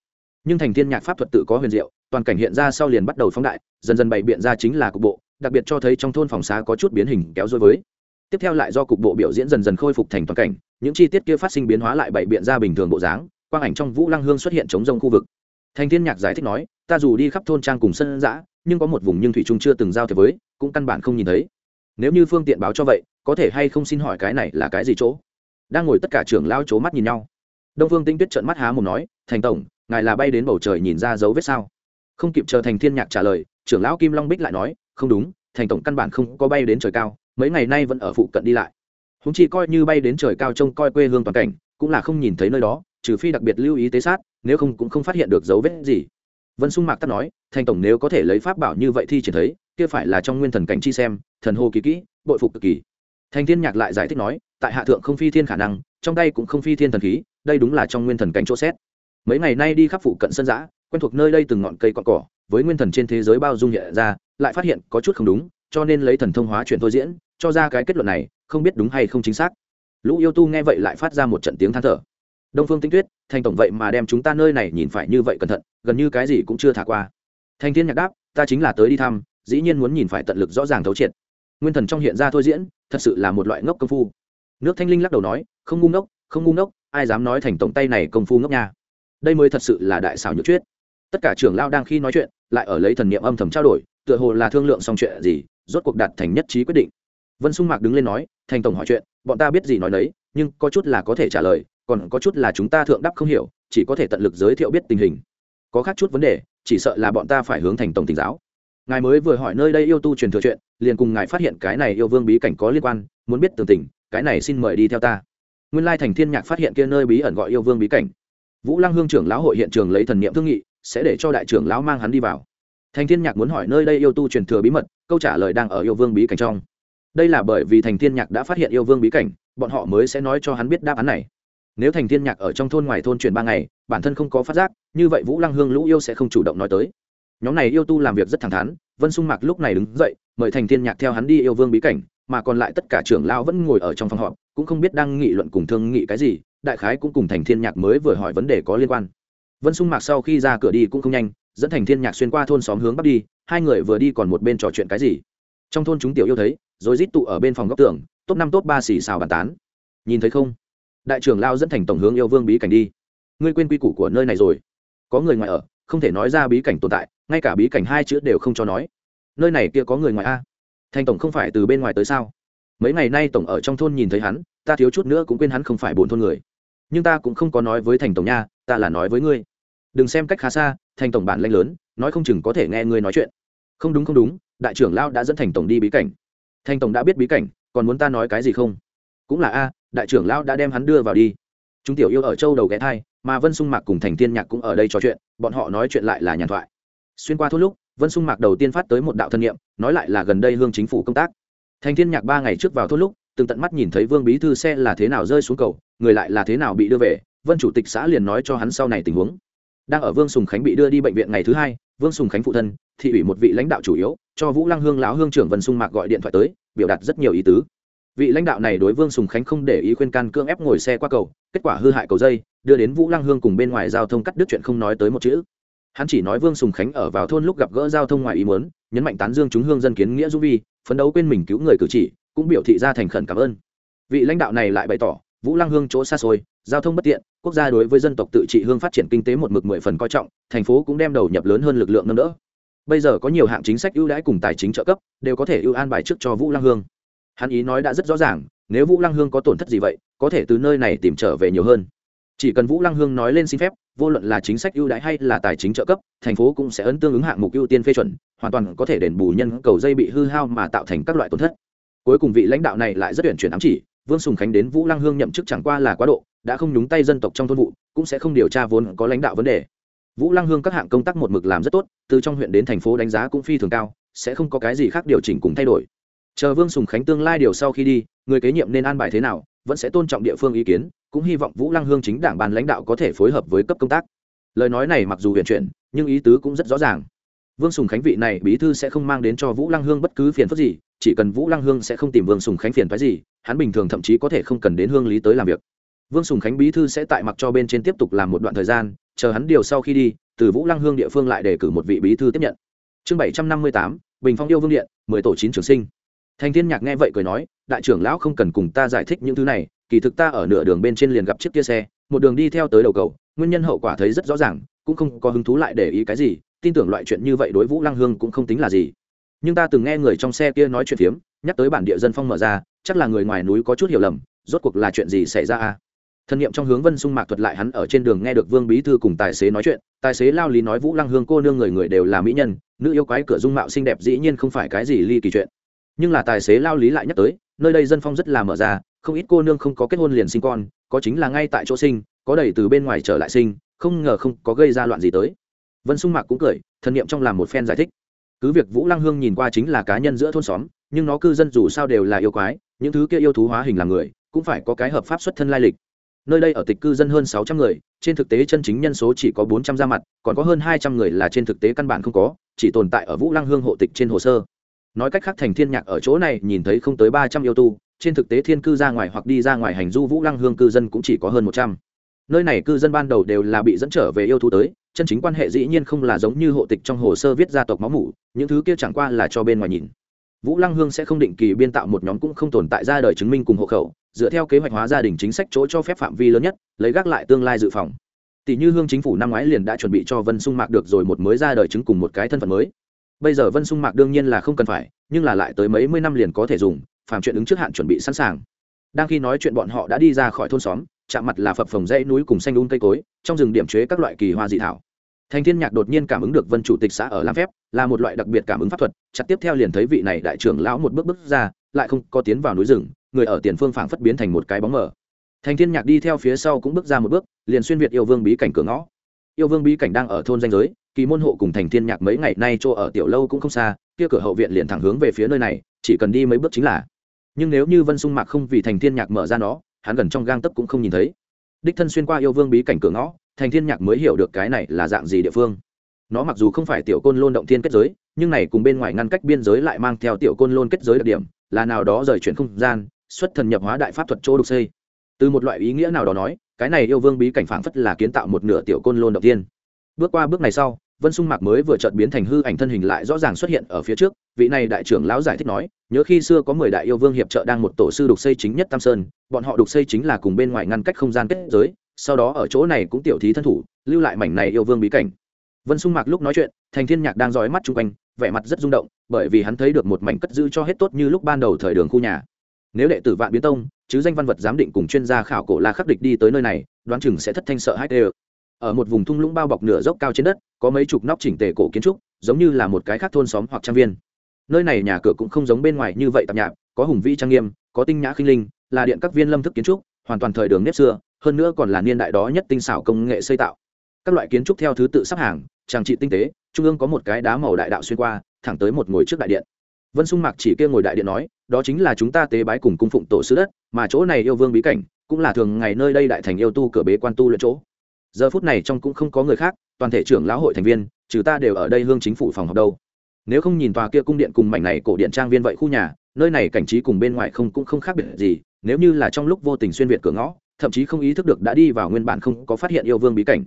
Nhưng thành thiên nhạc pháp thuật tự có huyền diệu, toàn cảnh hiện ra sau liền bắt đầu phóng đại, dần dần bày biện ra chính là cục bộ, đặc biệt cho thấy trong thôn phòng xá có chút biến hình kéo dối với. Tiếp theo lại do cục bộ biểu diễn dần dần khôi phục thành toàn cảnh những chi tiết kia phát sinh biến hóa lại bày biện ra bình thường bộ dáng, quang ảnh trong vũ lăng hương xuất hiện chống rông khu vực. Thành thiên nhạc giải thích nói, ta dù đi khắp thôn trang cùng sân giã nhưng có một vùng nhưng thủy trung chưa từng giao thế với, cũng căn bản không nhìn thấy. Nếu như phương tiện báo cho vậy, có thể hay không xin hỏi cái này là cái gì chỗ? Đang ngồi tất cả trưởng lao c mắt nhìn nhau. Đông phương tinh tuyết trợn mắt há mồm nói, thành tổng, ngài là bay đến bầu trời nhìn ra dấu vết sao? Không kịp chờ thành thiên nhạc trả lời, trưởng lão kim long bích lại nói, không đúng, thành tổng căn bản không có bay đến trời cao, mấy ngày nay vẫn ở phụ cận đi lại húng chi coi như bay đến trời cao trông coi quê hương toàn cảnh, cũng là không nhìn thấy nơi đó, trừ phi đặc biệt lưu ý tế sát, nếu không cũng không phát hiện được dấu vết gì. Vân sung mạc tắt nói, thành tổng nếu có thể lấy pháp bảo như vậy thì triển thấy, kia phải là trong nguyên thần cảnh chi xem, thần hồ kỳ kỹ, bội phục cực kỳ. Thành thiên nhạc lại giải thích nói, tại hạ thượng không phi thiên khả năng, trong tay cũng không phi thiên thần khí, đây đúng là trong nguyên thần cảnh chỗ xét. Mấy ngày nay đi khắp phụ cận sân giã, quen thuộc nơi đây từng ngọn cây cọn cỏ, với nguyên thần trên thế giới bao dung hiện ra, lại phát hiện có chút không đúng, cho nên lấy thần thông hóa chuyển thôi diễn, cho ra cái kết luận này không biết đúng hay không chính xác. Lũ yêu tu nghe vậy lại phát ra một trận tiếng than thở. Đông phương tinh tuyết, thành tổng vậy mà đem chúng ta nơi này nhìn phải như vậy cẩn thận, gần như cái gì cũng chưa thả qua. Thanh thiên nhạc đáp, ta chính là tới đi thăm, dĩ nhiên muốn nhìn phải tận lực rõ ràng thấu triệt. Nguyên thần trong hiện ra thôi diễn, thật sự là một loại ngốc công phu. Nước thanh linh lắc đầu nói, không ngu ngốc, không ngu ngốc, ai dám nói thành tổng tay này công phu ngốc nha. Đây mới thật sự là đại xảo nhược chuyết tất cả trưởng lao đang khi nói chuyện, lại ở lấy thần niệm âm thầm trao đổi, tựa hồ là thương lượng xong chuyện gì, rốt cuộc đạt thành nhất trí quyết định. Vân sung mạc đứng lên nói thành tổng hỏi chuyện, bọn ta biết gì nói đấy nhưng có chút là có thể trả lời, còn có chút là chúng ta thượng đắp không hiểu, chỉ có thể tận lực giới thiệu biết tình hình. Có khác chút vấn đề, chỉ sợ là bọn ta phải hướng thành tổng tỉnh giáo. Ngài mới vừa hỏi nơi đây yêu tu truyền thừa chuyện, liền cùng ngài phát hiện cái này yêu vương bí cảnh có liên quan, muốn biết tường tình, cái này xin mời đi theo ta. Nguyên lai thành thiên nhạc phát hiện kia nơi bí ẩn gọi yêu vương bí cảnh. Vũ lăng hương trưởng lão hội hiện trường lấy thần niệm thương nghị, sẽ để cho đại trưởng lão mang hắn đi vào. Thành thiên nhạc muốn hỏi nơi đây yêu tu truyền thừa bí mật, câu trả lời đang ở yêu vương bí cảnh trong đây là bởi vì thành thiên nhạc đã phát hiện yêu vương bí cảnh, bọn họ mới sẽ nói cho hắn biết đáp án này. Nếu thành thiên nhạc ở trong thôn ngoài thôn truyền ba ngày, bản thân không có phát giác, như vậy vũ lăng hương lũ yêu sẽ không chủ động nói tới. Nhóm này yêu tu làm việc rất thẳng thắn, vân sung mạc lúc này đứng dậy, mời thành thiên nhạc theo hắn đi yêu vương bí cảnh, mà còn lại tất cả trưởng lão vẫn ngồi ở trong phòng họp, cũng không biết đang nghị luận cùng thương nghị cái gì, đại khái cũng cùng thành thiên nhạc mới vừa hỏi vấn đề có liên quan. Vân sung mạc sau khi ra cửa đi cũng không nhanh, dẫn thành thiên nhạc xuyên qua thôn xóm hướng bắc đi, hai người vừa đi còn một bên trò chuyện cái gì. Trong thôn chúng tiểu yêu thấy rồi rít tụ ở bên phòng góc tường, top năm, top ba xì xào bàn tán. Nhìn thấy không? Đại trưởng lao dẫn thành tổng hướng yêu vương bí cảnh đi. Ngươi quên quy củ của nơi này rồi. Có người ngoài ở, không thể nói ra bí cảnh tồn tại, ngay cả bí cảnh hai chữ đều không cho nói. Nơi này kia có người ngoài a? Thành tổng không phải từ bên ngoài tới sao? Mấy ngày nay tổng ở trong thôn nhìn thấy hắn, ta thiếu chút nữa cũng quên hắn không phải bốn thôn người. Nhưng ta cũng không có nói với thành tổng nha, ta là nói với ngươi. Đừng xem cách khá xa, thành tổng bản lanh lớn, nói không chừng có thể nghe ngươi nói chuyện. Không đúng không đúng, đại trưởng lao đã dẫn thành tổng đi bí cảnh. Thanh tổng đã biết bí cảnh, còn muốn ta nói cái gì không? Cũng là a, đại trưởng lão đã đem hắn đưa vào đi. Chúng tiểu yêu ở châu đầu ghé thai, mà vân sung mạc cùng thành thiên nhạc cũng ở đây trò chuyện, bọn họ nói chuyện lại là nhàn thoại. Xuyên qua thốt lúc, vân sung mạc đầu tiên phát tới một đạo thân nhiệm nói lại là gần đây hương chính phủ công tác. Thành thiên nhạc ba ngày trước vào thốt lúc, từng tận mắt nhìn thấy vương bí thư xe là thế nào rơi xuống cầu, người lại là thế nào bị đưa về, vân chủ tịch xã liền nói cho hắn sau này tình huống. Đang ở vương sùng khánh bị đưa đi bệnh viện ngày thứ hai vương sùng khánh phụ thân, thị ủy một vị lãnh đạo chủ yếu, cho vũ lăng hương lão hương trưởng vân sung mạc gọi điện thoại tới, biểu đạt rất nhiều ý tứ. Vị lãnh đạo này đối vương sùng khánh không để ý khuyên can cưỡng ép ngồi xe qua cầu, kết quả hư hại cầu dây, đưa đến vũ lăng hương cùng bên ngoài giao thông cắt đứt chuyện không nói tới một chữ. Hắn chỉ nói vương sùng khánh ở vào thôn lúc gặp gỡ giao thông ngoài ý muốn, nhấn mạnh tán dương chúng hương dân kiến nghĩa du vi, phấn đấu quên mình cứu người cử chỉ, cũng biểu thị ra thành khẩn cảm ơn. Vị lãnh đạo này lại bày tỏ, vũ lăng hương chỗ xa xôi giao thông bất tiện, quốc gia đối với dân tộc tự trị hương phát triển kinh tế một mực mười phần coi trọng, thành phố cũng đem đầu nhập lớn hơn lực lượng nâng đỡ. Bây giờ có nhiều hạng chính sách ưu đãi cùng tài chính trợ cấp, đều có thể ưu an bài trước cho vũ lăng hương. Hắn ý nói đã rất rõ ràng, nếu vũ lăng hương có tổn thất gì vậy, có thể từ nơi này tìm trở về nhiều hơn. Chỉ cần vũ lăng hương nói lên xin phép, vô luận là chính sách ưu đãi hay là tài chính trợ cấp, thành phố cũng sẽ ấn tương ứng hạng mục ưu tiên phê chuẩn, hoàn toàn có thể đền bù nhân cầu dây bị hư hao mà tạo thành các loại tổn thất. Cuối cùng vị lãnh đạo này lại rất tuyển chuyển ám chỉ, vương sùng khánh đến vũ lăng hương nhậm chức chẳng qua là quá độ đã không nhúng tay dân tộc trong thôn vụ, cũng sẽ không điều tra vốn có lãnh đạo vấn đề. Vũ lăng hương các hạng công tác một mực làm rất tốt, từ trong huyện đến thành phố đánh giá cũng phi thường cao, sẽ không có cái gì khác điều chỉnh cùng thay đổi. Chờ vương sùng khánh tương lai điều sau khi đi, người kế nhiệm nên an bài thế nào, vẫn sẽ tôn trọng địa phương ý kiến, cũng hy vọng vũ lăng hương chính đảng ban lãnh đạo có thể phối hợp với cấp công tác. Lời nói này mặc dù huyền chuyển, nhưng ý tứ cũng rất rõ ràng. Vương sùng khánh vị này bí thư sẽ không mang đến cho vũ lăng hương bất cứ phiền phức gì, chỉ cần vũ lăng hương sẽ không tìm vương sùng khánh phiền phái gì, hắn bình thường thậm chí có thể không cần đến hương lý tới làm việc vương sùng khánh bí thư sẽ tại mặc cho bên trên tiếp tục làm một đoạn thời gian, chờ hắn điều sau khi đi, từ vũ lăng hương địa phương lại đề cử một vị bí thư tiếp nhận. Chương bảy trăm năm mươi tám, bình phong yêu vương điện, mười tổ chín trường sinh. Thành thiên nhạc nghe vậy cười nói, đại trưởng lão không cần cùng ta giải thích những thứ này, kỳ thực ta ở nửa đường bên trên liền gặp chiếc kia xe, một đường đi theo tới đầu cầu, nguyên nhân hậu quả thấy rất rõ ràng, cũng không có hứng thú lại để ý cái gì, tin tưởng loại chuyện như vậy đối vũ lăng hương cũng không tính là gì. Nhưng ta từng nghe người trong xe kia nói chuyện phiếm, nhắc tới bản địa dân phong mở ra, chắc là người ngoài núi có chút hiểu lầm, rốt cuộc là chuyện gì xảy ra à thân nhiệm trong hướng vân sung mạc thuật lại hắn ở trên đường nghe được vương bí thư cùng tài xế nói chuyện, tài xế lao lý nói vũ lăng hương cô nương người người đều là mỹ nhân, nữ yêu quái cửa dung mạo xinh đẹp dĩ nhiên không phải cái gì ly kỳ chuyện. Nhưng là tài xế lao lý lại nhắc tới, nơi đây dân phong rất là mở ra, không ít cô nương không có kết hôn liền sinh con, có chính là ngay tại chỗ sinh, có đầy từ bên ngoài trở lại sinh, không ngờ không có gây ra loạn gì tới. Vân sung mạc cũng cười, thân niệm trong làm một phen giải thích. Cứ việc vũ lăng hương nhìn qua chính là cá nhân giữa thôn xóm, nhưng nó cư dân dù sao đều là yêu quái, những thứ kia yêu thú hóa hình làm người, cũng phải có cái hợp pháp xuất thân lai lịch nơi đây ở tịch cư dân hơn sáu trăm người, trên thực tế chân chính nhân số chỉ có bốn trăm ra mặt, còn có hơn hai trăm người là trên thực tế căn bản không có, chỉ tồn tại ở vũ lăng hương hộ tịch trên hồ sơ. Nói cách khác thành thiên nhạc ở chỗ này nhìn thấy không tới ba trăm yêu tu, trên thực tế thiên cư ra ngoài hoặc đi ra ngoài hành du vũ lăng hương cư dân cũng chỉ có hơn một trăm. Nơi này cư dân ban đầu đều là bị dẫn trở về yêu thú tới, chân chính quan hệ dĩ nhiên không là giống như hộ tịch trong hồ sơ viết gia tộc máu mủ, những thứ kia chẳng qua là cho bên ngoài nhìn. Vũ lăng hương sẽ không định kỳ biên tạo một nhóm cũng không tồn tại ra đời chứng minh cùng hộ khẩu dựa theo kế hoạch hóa gia đình chính sách chỗ cho phép phạm vi lớn nhất, lấy gác lại tương lai dự phòng. Tỷ như hương chính phủ năm ngoái liền đã chuẩn bị cho vân sung mạc được rồi một mới ra đời chứng cùng một cái thân phận mới. Bây giờ vân sung mạc đương nhiên là không cần phải, nhưng là lại tới mấy mươi năm liền có thể dùng, phàm chuyện ứng trước hạn chuẩn bị sẵn sàng. Đang khi nói chuyện bọn họ đã đi ra khỏi thôn xóm, chạm mặt là phập phồng dãy núi cùng xanh đun cây cối, trong rừng điểm chế các loại kỳ hoa dị thảo. Thành thiên nhạc đột nhiên cảm ứng được vân chủ tịch xã ở làm phép, là một loại đặc biệt cảm ứng pháp thuật, chặt tiếp theo liền thấy vị này đại trưởng lão một bước bước ra, lại không có tiến vào núi rừng người ở tiền phương phảng phất biến thành một cái bóng mờ. Thành thiên nhạc đi theo phía sau cũng bước ra một bước, liền xuyên việt yêu vương bí cảnh cửa ngõ. Yêu vương bí cảnh đang ở thôn danh giới, kỳ môn hộ cùng thành thiên nhạc mấy ngày nay chỗ ở tiểu lâu cũng không xa, kia cửa hậu viện liền thẳng hướng về phía nơi này, chỉ cần đi mấy bước chính là. Nhưng nếu như vân sung mạc không vì thành thiên nhạc mở ra nó, hắn gần trong gang tấc cũng không nhìn thấy. Đích thân xuyên qua yêu vương bí cảnh cửa ngõ, thành thiên nhạc mới hiểu được cái này là dạng gì địa phương. Nó mặc dù không phải tiểu côn lôn động thiên kết giới, nhưng này cùng bên ngoài ngăn cách biên giới lại mang theo tiểu côn lôn kết giới đặc điểm, là nào đó rời chuyển không gian xuất thần nhập hóa đại pháp thuật chỗ đục xây. Từ một loại ý nghĩa nào đó nói, cái này yêu vương bí cảnh phảng phất là kiến tạo một nửa tiểu côn lôn đầu tiên. bước qua bước này sau, vân sung mạc mới vừa chợt biến thành hư ảnh thân hình lại rõ ràng xuất hiện ở phía trước, vị này đại trưởng lão giải thích nói, nhớ khi xưa có mười đại yêu vương hiệp trợ đang một tổ sư đục xây chính nhất tam sơn, bọn họ đục xây chính là cùng bên ngoài ngăn cách không gian kết giới, sau đó ở chỗ này cũng tiểu thí thân thủ, lưu lại mảnh này yêu vương bí cảnh. Vân sung mạc lúc nói chuyện, thành thiên nhạc đang dõi mắt chung quanh, vẻ mặt rất rung động, bởi vì hắn thấy được một mảnh cất giữ cho hết tốt như lúc ban đầu thời đường khu nhà nếu đệ tử vạn biến tông, chứ danh văn vật giám định cùng chuyên gia khảo cổ la khắc địch đi tới nơi này, đoán chừng sẽ thất thanh sợ hai đều ở một vùng thung lũng bao bọc nửa dốc cao trên đất, có mấy chục nóc chỉnh tề cổ kiến trúc, giống như là một cái khác thôn xóm hoặc trang viên. Nơi này nhà cửa cũng không giống bên ngoài như vậy tạp nhạp, có hùng vĩ trang nghiêm, có tinh nhã khinh linh, là điện các viên lâm thức kiến trúc, hoàn toàn thời đường nếp xưa, hơn nữa còn là niên đại đó nhất tinh xảo công nghệ xây tạo. Các loại kiến trúc theo thứ tự sắp hàng, trang trị tinh tế, trung ương có một cái đá màu đại đạo xuyên qua, thẳng tới một ngồi trước đại điện vân sung mạc chỉ kia ngồi đại điện nói, đó chính là chúng ta tế bái cùng cung phụng tổ sư đất, mà chỗ này yêu vương bí cảnh, cũng là thường ngày nơi đây đại thành yêu tu cửa bế quan tu luyện chỗ. Giờ phút này trong cũng không có người khác, toàn thể trưởng lão hội thành viên, trừ ta đều ở đây hương chính phủ phòng học đâu. Nếu không nhìn tòa kia cung điện cùng mảnh này cổ điện trang viên vậy khu nhà, nơi này cảnh trí cùng bên ngoài không cũng không khác biệt gì, nếu như là trong lúc vô tình xuyên việt cửa ngõ, thậm chí không ý thức được đã đi vào nguyên bản không có phát hiện yêu vương bí cảnh.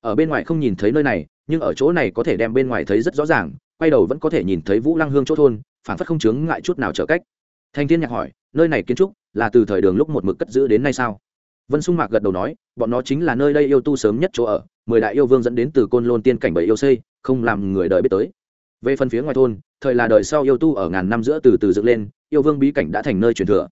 Ở bên ngoài không nhìn thấy nơi này, nhưng ở chỗ này có thể đem bên ngoài thấy rất rõ ràng, quay đầu vẫn có thể nhìn thấy vũ lăng hương chỗ thôn phản phất không chướng ngại chút nào trở cách. Thanh thiên nhạc hỏi, nơi này kiến trúc là từ thời đường lúc một mực cất giữ đến nay sao? Vân sung mạc gật đầu nói, bọn nó chính là nơi đây yêu tu sớm nhất chỗ ở, mười đại yêu vương dẫn đến từ côn lôn tiên cảnh bảy yêu xây, không làm người đời biết tới. Về phần phía ngoài thôn, thời là đời sau yêu tu ở ngàn năm giữa từ từ dựng lên, yêu vương bí cảnh đã thành nơi truyền thừa.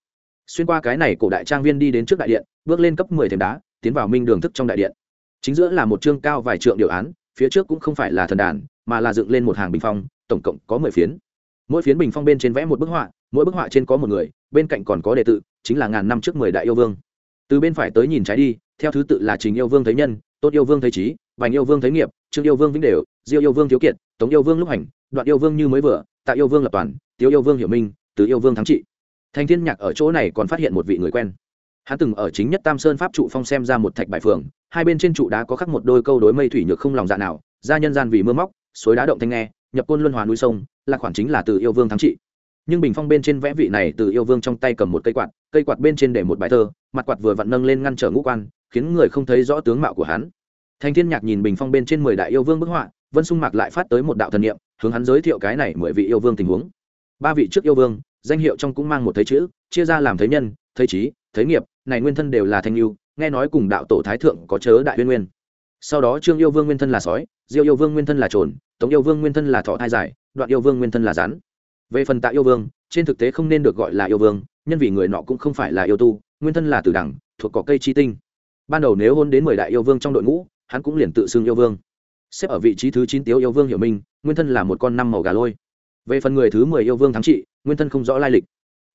Xuyên qua cái này cổ đại trang viên đi đến trước đại điện, bước lên cấp mười thềm đá, tiến vào minh đường thức trong đại điện. Chính giữa là một chương cao vài trượng điều án, phía trước cũng không phải là thần đàn, mà là dựng lên một hàng bình phong, tổng cộng có mười phiến mỗi phiến bình phong bên trên vẽ một bức họa mỗi bức họa trên có một người bên cạnh còn có đề tự chính là ngàn năm trước mười đại yêu vương từ bên phải tới nhìn trái đi theo thứ tự là trình yêu vương thấy nhân tốt yêu vương thấy trí vành yêu vương thấy nghiệp trương yêu vương vĩnh đều diêu yêu vương thiếu kiệt tống yêu vương lúc hành đoạn yêu vương như mới vừa tạ yêu vương lập toàn tiêu yêu vương hiểu minh tứ yêu vương thắng trị thành thiên nhạc ở chỗ này còn phát hiện một vị người quen hắn từng ở chính nhất tam sơn pháp trụ phong xem ra một thạch bài phường hai bên trên trụ đá có khắc một đôi câu đối mây thủy nhược không lòng dạ nào ra nhân gian vì mưa móc suối đá động thanh nghe nhập côn luân hòa núi sông, là khoản chính là từ yêu vương thắng trị. Nhưng bình phong bên trên vẽ vị này từ yêu vương trong tay cầm một cây quạt cây quạt bên trên để một bài thơ, mặt quạt vừa vặn nâng lên ngăn trở ngũ quan, khiến người không thấy rõ tướng mạo của hắn. Thành thiên nhạc nhìn bình phong bên trên mười đại yêu vương bức họa, vân sung mạc lại phát tới một đạo thần niệm, hướng hắn giới thiệu cái này mười vị yêu vương tình huống. Ba vị trước yêu vương, danh hiệu trong cũng mang một thấy chữ, chia ra làm thấy nhân, thấy trí, thấy nghiệp, này nguyên thân đều là thanh lưu, nghe nói cùng đạo tổ thái thượng có chớ đại uyên nguyên sau đó trương yêu vương nguyên thân là sói, diêu yêu vương nguyên thân là trồn, tống yêu vương nguyên thân là thọ thai giải đoạn yêu vương nguyên thân là rắn. Về phần tạ yêu vương, trên thực tế không nên được gọi là yêu vương, nhân vì người nọ cũng không phải là yêu tu, nguyên thân là tử đẳng, thuộc cỏ cây chi tinh. Ban đầu nếu hôn đến mười đại yêu vương trong đội ngũ, hắn cũng liền tự xưng yêu vương. Xếp ở vị trí thứ chín tiếu yêu vương hiểu minh, nguyên thân là một con năm màu gà lôi. Về phần người thứ mười yêu vương thắng trị, nguyên thân không rõ lai lịch.